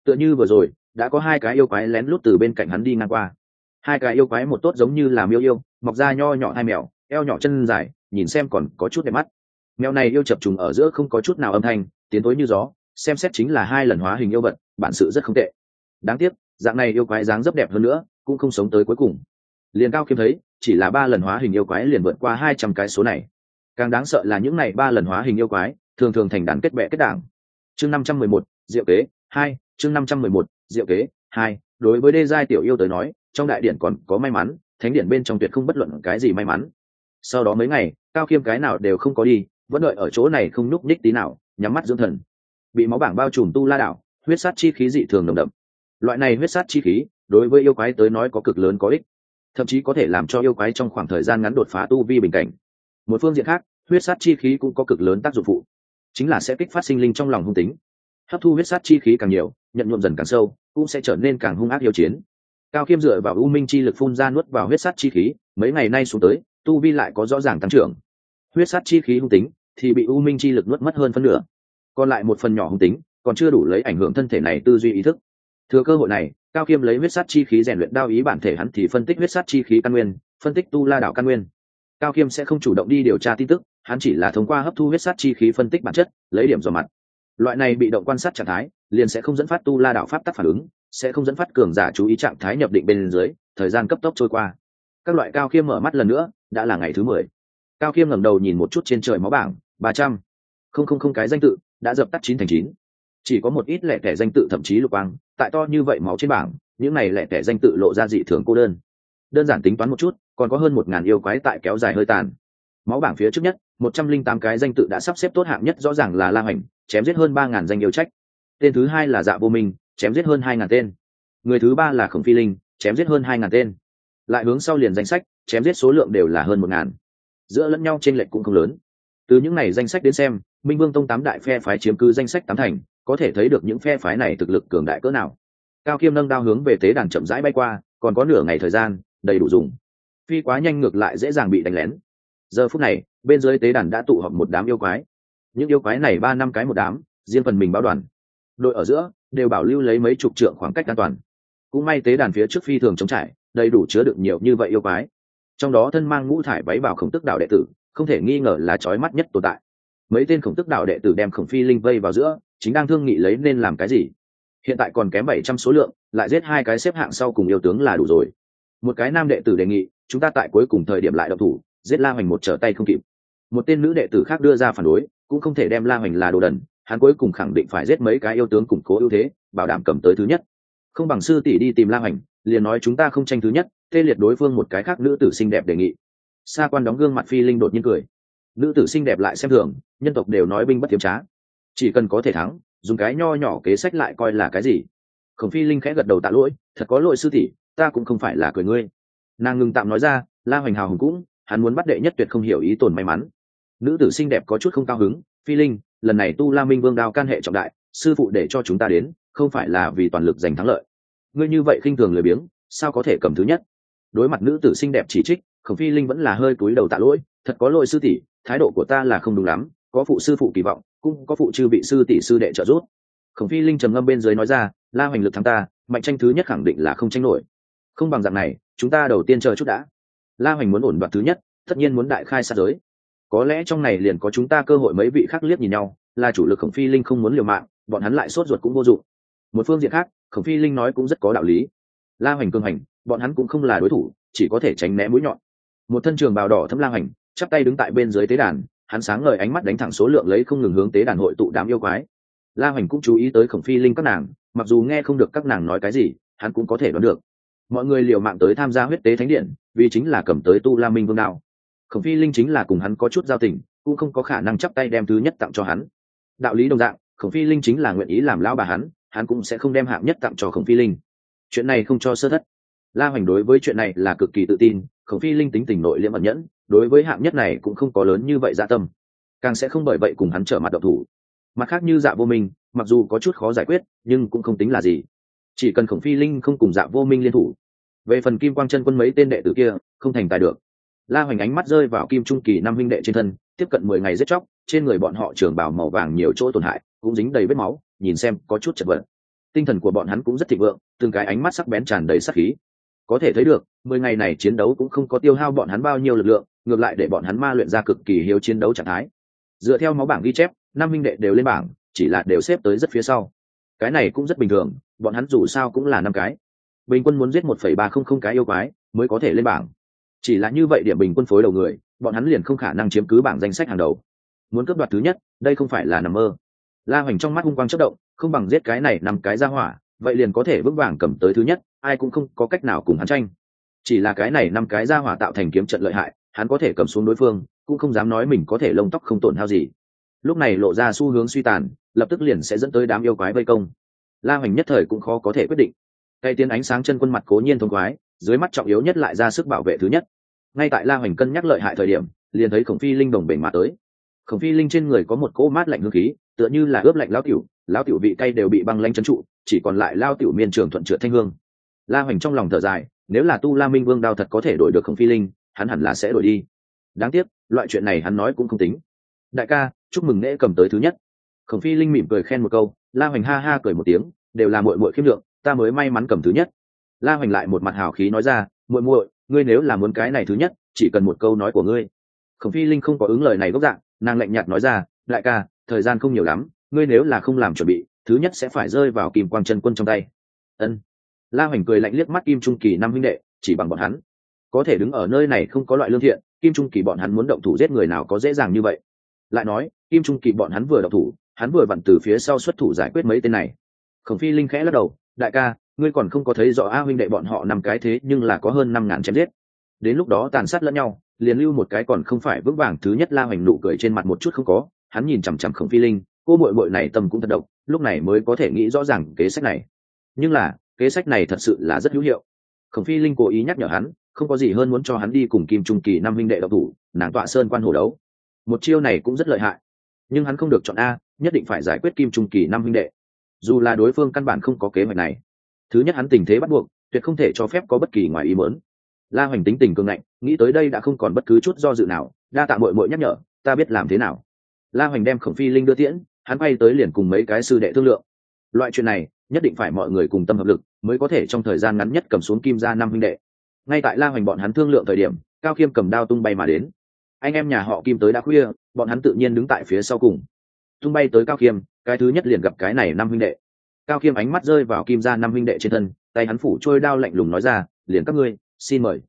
Tựa như vừa rồi đã có hai cái yêu quái lén lút từ bên cạnh hắn đi ngang qua. Hai cái yêu quái một tốt giống như là miêu yêu, mọc ra nho nhỏ hai mèo, eo nhỏ chân dài, nhìn xem còn có chút đẹp mắt. Mèo này yêu chập trùng ở giữa không có chút nào âm thanh, tiến tối như gió, xem xét chính là hai lần hóa hình yêu vật, bản sự rất không tệ. Đáng tiếc, dạng này yêu quái dáng rất đẹp hơn nữa, cũng không sống tới cuối cùng. Liền cao kiếm thấy, chỉ là ba lần hóa hình yêu quái liền vượt qua hai trăm cái số này. Càng đáng sợ là những này ba lần hóa hình yêu quái, thường thường thành đàn kết bệ kết đảng. Chương năm trăm mười một, diệu kế, hai chương năm trăm mười một, diệu kế, hai, đối với đê giai tiểu yêu tới nói, trong đại điện còn có may mắn, thánh điện bên trong tuyệt không bất luận cái gì may mắn. Sau đó mấy ngày, cao khiêm cái nào đều không có đi, vẫn đợi ở chỗ này không núp ních tí nào, nhắm mắt dưỡng thần. Bị máu bảng bao trùm tu la đảo huyết sát chi khí dị thường nồng đậm. Loại này huyết sát chi khí, đối với yêu quái tới nói có cực lớn có ích, thậm chí có thể làm cho yêu quái trong khoảng thời gian ngắn đột phá tu vi bình cảnh. Một phương diện khác, huyết sát chi khí cũng có cực lớn tác dụng phụ, chính là sẽ kích phát sinh linh trong lòng hung tính. Hấp thu huyết sát chi khí càng nhiều nhận nhuộm dần càng sâu, cũng sẽ trở nên càng hung ác yêu chiến. Cao khiêm dựa vào u minh chi lực phun ra nuốt vào huyết sát chi khí, mấy ngày nay xuống tới, tu vi lại có rõ ràng tăng trưởng. Huyết sát chi khí hung tính, thì bị u minh chi lực nuốt mất hơn phân nửa. Còn lại một phần nhỏ hung tính, còn chưa đủ lấy ảnh hưởng thân thể này tư duy ý thức. Thừa cơ hội này, cao khiêm lấy huyết sát chi khí rèn luyện đao ý bản thể hắn thì phân tích huyết sát chi khí căn nguyên, phân tích tu la đảo căn nguyên. Cao khiêm sẽ không chủ động đi điều tra tin tức, hắn chỉ là thông qua hấp thu huyết sát chi khí phân tích bản chất, lấy điểm dò mặt loại này bị động quan sát trạng thái, liền sẽ không dẫn phát tu la đạo pháp tắc phản ứng, sẽ không dẫn phát cường giả chú ý trạng thái nhập định bên dưới, thời gian cấp tốc trôi qua. Các loại cao khiêm mở mắt lần nữa, đã là ngày thứ mười. Cao khiêm ngẩng đầu nhìn một chút trên trời máu bảng, ba trăm. Không không không cái danh tự, đã dập tắt chín thành chín. Chỉ có một ít lẻ tẻ danh tự thậm chí lục quang, tại to như vậy máu trên bảng, những này lẻ tẻ danh tự lộ ra dị thường cô đơn. Đơn giản tính toán một chút, còn có hơn một ngàn yêu quái tại kéo dài hơi tàn. Máu bảng phía trước nhất một trăm linh tám cái danh tự đã sắp xếp tốt hạng nhất rõ ràng là la hành chém giết hơn ba ngàn danh yêu trách. Tên thứ hai là dạ vô minh, chém giết hơn hai ngàn tên. Người thứ ba là khổng phi linh, chém giết hơn hai ngàn tên. Lại hướng sau liền danh sách, chém giết số lượng đều là hơn một ngàn. Giữa lẫn nhau t r ê n lệch cũng không lớn. Từ những n à y danh sách đến xem, minh vương tông tám đại phe phái chiếm cứ danh sách tám thành, có thể thấy được những phe phái này thực lực cường đại cỡ nào. Cao khiêm nâng đao hướng về tế đàn chậm rãi bay qua, còn có nửa ngày thời gian, đầy đủ dùng. Phi quá nhanh ngược lại dễ dàng bị đánh lén giờ phút này, bên dưới tế đàn đã tụ họp một đám yêu quái. Những yêu quái này ba năm cái một đám, riêng phần mình báo đoàn. Đội ở giữa, đều bảo lưu lấy mấy chục trượng khoảng cách an toàn. Cũng may tế đàn phía trước phi thường chống trải, đầy đủ chứa được nhiều như vậy yêu quái. Trong đó thân mang ngũ thải váy bảo khổng tức đạo đệ tử, không thể nghi ngờ là trói mắt nhất tồn tại. Mấy tên khổng tức đạo đệ tử đem khổng phi linh vây vào giữa, chính đang thương nghị lấy nên làm cái gì. Hiện tại còn kém bảy trăm số lượng, lại giết hai cái xếp hạng sau cùng yêu tướng là đủ rồi. Một cái nam đệ tử đề nghị, chúng ta tại cuối cùng thời điểm lại độc thủ giết la hoành một trở tay không kịp. Một tên nữ đệ tử khác đưa ra phản đối, cũng không thể đem la hoành là đồ đần, hắn cuối cùng khẳng định phải giết mấy cái yêu tướng củng cố ưu thế, bảo đảm cầm tới thứ nhất. Không bằng sư tỷ đi tìm la hoành, liền nói chúng ta không tranh thứ nhất, tê liệt đối phương một cái khác nữ tử xinh đẹp đề nghị. Sa quan đóng gương mặt phi linh đột nhiên cười. Nữ tử xinh đẹp lại xem thường, nhân tộc đều nói binh bất tiếm trá. Chỉ cần có thể thắng, dùng cái nho nhỏ kế sách lại coi là cái gì? Khổng phi linh khẽ gật đầu tạ lỗi, thật có lỗi sư tỷ, ta cũng không phải là cười ngươi. Nàng ngừng tạm nói ra, la hoành hào hùng cũng hắn muốn bắt đệ nhất tuyệt không hiểu ý tồn may mắn. Nữ tử xinh đẹp có chút không cao hứng, phi linh, lần này tu la minh vương đao can hệ trọng đại, sư phụ để cho chúng ta đến, không phải là vì toàn lực giành thắng lợi. Ngươi như vậy khinh thường lười biếng, sao có thể cầm thứ nhất? Đối mặt nữ tử xinh đẹp chỉ trích, khổng phi linh vẫn là hơi cúi đầu tạ lỗi, thật có lỗi sư tỷ, thái độ của ta là không đúng lắm, có phụ sư phụ kỳ vọng, cũng có phụ chư vị sư tỷ sư đệ trợ giúp. Khổng phi linh trầm ngâm bên dưới nói ra, la hoành lực thắng ta, mạnh tranh thứ nhất khẳng định là không tranh nổi. Không bằng dạng này, chúng ta đầu tiên chờ chút đã la hoành muốn ổn đoạt thứ nhất, tất nhiên muốn đại khai sát giới. Có lẽ trong này liền có chúng ta cơ hội mấy vị khác liếc nhìn nhau, là chủ lực khổng phi linh không muốn liều mạng, bọn hắn lại sốt ruột cũng vô dụng. Một phương diện khác, khổng phi linh nói cũng rất có đạo lý. La hoành cương hành, bọn hắn cũng không là đối thủ, chỉ có thể tránh né mũi nhọn. Một thân trường bào đỏ thâm la hoành, chắp tay đứng tại bên dưới tế đàn, hắn sáng ngời ánh mắt đánh thẳng số lượng lấy không ngừng hướng tế đàn hội tụ đám yêu quái. La hoành cũng chú ý tới khổng phi linh các nàng, mặc dù nghe không được các nàng nói cái gì, hắn cũng có thể đoán được mọi người liều mạng tới tham gia huyết tế thánh điện, vì chính là cầm tới tu la minh vương đạo. Khổng phi linh chính là cùng hắn có chút giao tình, cũng không có khả năng chắp tay đem thứ nhất tặng cho hắn. Đạo lý đồng dạng, khổng phi linh chính là nguyện ý làm lão bà hắn hắn cũng sẽ không đem hạng nhất tặng cho khổng phi linh. Chuyện này không cho sơ thất. La hoành đối với chuyện này là cực kỳ tự tin, khổng phi linh tính tình nội liễm ẩn nhẫn, đối với hạng nhất này cũng không có lớn như vậy dạ tâm. Càng sẽ không bởi vậy cùng hắn trở mặt độc thủ. Mặt khác như dạ vô minh, mặc dù có chút khó giải quyết, nhưng cũng không tính là gì. Chỉ cần khổng phi linh không cùng dạ vô minh liên thủ về phần kim quang chân quân mấy tên đệ tử kia, không thành tài được. La hoành ánh mắt rơi vào kim trung kỳ năm huynh đệ trên thân, tiếp cận mười ngày giết chóc, trên người bọn họ trường bảo màu vàng nhiều chỗ tổn hại, cũng dính đầy vết máu, nhìn xem có chút chật vật. Tinh thần của bọn hắn cũng rất thịnh vượng, từng cái ánh mắt sắc bén tràn đầy sắc khí. Có thể thấy được, mười ngày này chiến đấu cũng không có tiêu hao bọn hắn bao nhiêu lực lượng, ngược lại để bọn hắn ma luyện ra cực kỳ hiếu chiến đấu trạng thái. Dựa theo máu bảng ghi chép, năm minh đệ đều lên bảng, chỉ là đều xếp tới rất phía sau. Cái này cũng rất bình thường, bọn hắn dù sao cũng là năm cái bình quân muốn giết một phẩy ba không không cái yêu quái mới có thể lên bảng. Chỉ là như vậy điểm bình quân phối đầu người, bọn hắn liền không khả năng chiếm cứ bảng danh sách hàng đầu. Muốn cướp đoạt thứ nhất, đây không phải là nằm mơ. La hoành trong mắt hung quang chất động, không bằng giết cái này nằm cái ra hỏa, vậy liền có thể vững vàng cầm tới thứ nhất, ai cũng không có cách nào cùng hắn tranh. Chỉ là cái này năm cái ra hỏa tạo thành kiếm trận lợi hại, hắn có thể cầm xuống đối phương, cũng không dám nói mình có thể lông tóc không tổn hao gì. Lúc này lộ ra xu hướng suy tàn, lập tức liền sẽ dẫn tới đám yêu quái vây công. La hoành nhất thời cũng khó có thể quyết định cây tiến ánh sáng chân quân mặt cố nhiên thông quái dưới mắt trọng yếu nhất lại ra sức bảo vệ thứ nhất. Ngay tại la hoành cân nhắc lợi hại thời điểm, liền thấy khổng phi linh đồng bể mà tới. Khổng phi linh trên người có một cỗ mát lạnh hương khí, tựa như là ướp lạnh lao tiểu lao tiểu vị cay đều bị băng lanh trấn trụ, chỉ còn lại lao tiểu miên trường thuận trượt thanh hương. La hoành trong lòng thở dài, nếu là tu la minh vương đao thật có thể đổi được khổng phi linh, hắn hẳn là sẽ đổi đi. Đáng tiếc, loại chuyện này hắn nói cũng không tính. Đại ca, chúc mừng nễ cầm tới thứ nhất. Khổng phi linh mỉm cười khen một câu, la hoành ha ha cười một tiếng, đều là muội muội khiêm lượng ta mới may mắn cầm thứ nhất. La hoành lại một mặt hào khí nói ra, muội muội, ngươi nếu là muốn cái này thứ nhất, chỉ cần một câu nói của ngươi. Khổng phi linh không có ứng lời này gốc dạng, nàng lạnh nhạt nói ra, đại ca, thời gian không nhiều lắm, ngươi nếu là không làm chuẩn bị, thứ nhất sẽ phải rơi vào kìm quang chân quân trong tay. Ân. La hoành cười lạnh liếc mắt kim trung kỳ năm huynh đệ, chỉ bằng bọn hắn. Có thể đứng ở nơi này không có loại lương thiện, kim trung kỳ bọn hắn muốn động thủ giết người nào có dễ dàng như vậy. Lại nói, kim trung kỳ bọn hắn vừa động thủ, hắn vừa vặn từ phía sau xuất thủ giải quyết mấy tên này. Khổng phi linh khẽ lắc đầu đại ca, ngươi còn không có thấy rõ a huynh đệ bọn họ nằm cái thế nhưng là có hơn năm ngàn chém giết. Đến lúc đó tàn sát lẫn nhau, liền lưu một cái còn không phải vững vàng thứ nhất la hoành nụ cười trên mặt một chút không có, hắn nhìn chằm chằm khổng phi linh, cô bội bội này tâm cũng thật độc, lúc này mới có thể nghĩ rõ ràng kế sách này. Nhưng là, kế sách này thật sự là rất hữu hiệu. Khổng phi linh cố ý nhắc nhở hắn, không có gì hơn muốn cho hắn đi cùng kim trung kỳ năm huynh đệ độc thủ, nàng tọa sơn quan hồ đấu. Một chiêu này cũng rất lợi hại. Nhưng hắn không được chọn a, nhất định phải giải quyết kim trung kỳ năm huynh đệ dù là đối phương căn bản không có kế hoạch này. Thứ nhất hắn tình thế bắt buộc, tuyệt không thể cho phép có bất kỳ ngoài ý mớn la hoành tính tình cường ngạnh, nghĩ tới đây đã không còn bất cứ chút do dự nào, đa tạ mội mội nhắc nhở, ta biết làm thế nào. La hoành đem khổng phi linh đưa tiễn, hắn bay tới liền cùng mấy cái sư đệ thương lượng. Loại chuyện này, nhất định phải mọi người cùng tâm hợp lực, mới có thể trong thời gian ngắn nhất cầm xuống kim ra năm huynh đệ. Ngay tại la hoành bọn hắn thương lượng thời điểm, cao khiêm cầm đao tung bay mà đến. Anh em nhà họ kim tới đã khuya, bọn hắn tự nhiên đứng tại phía sau cùng. Tung bay tới cao khiêm cái thứ nhất liền gặp cái này năm huynh đệ. Cao khiêm ánh mắt rơi vào kim ra năm huynh đệ trên thân, tay hắn phủ trôi đao lạnh lùng nói ra, liền các ngươi, xin mời.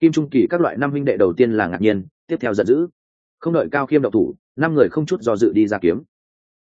Kim trung kỳ các loại năm huynh đệ đầu tiên là ngạc nhiên, tiếp theo giận dữ. Không đợi cao khiêm đậu thủ, năm người không chút do dự đi ra kiếm.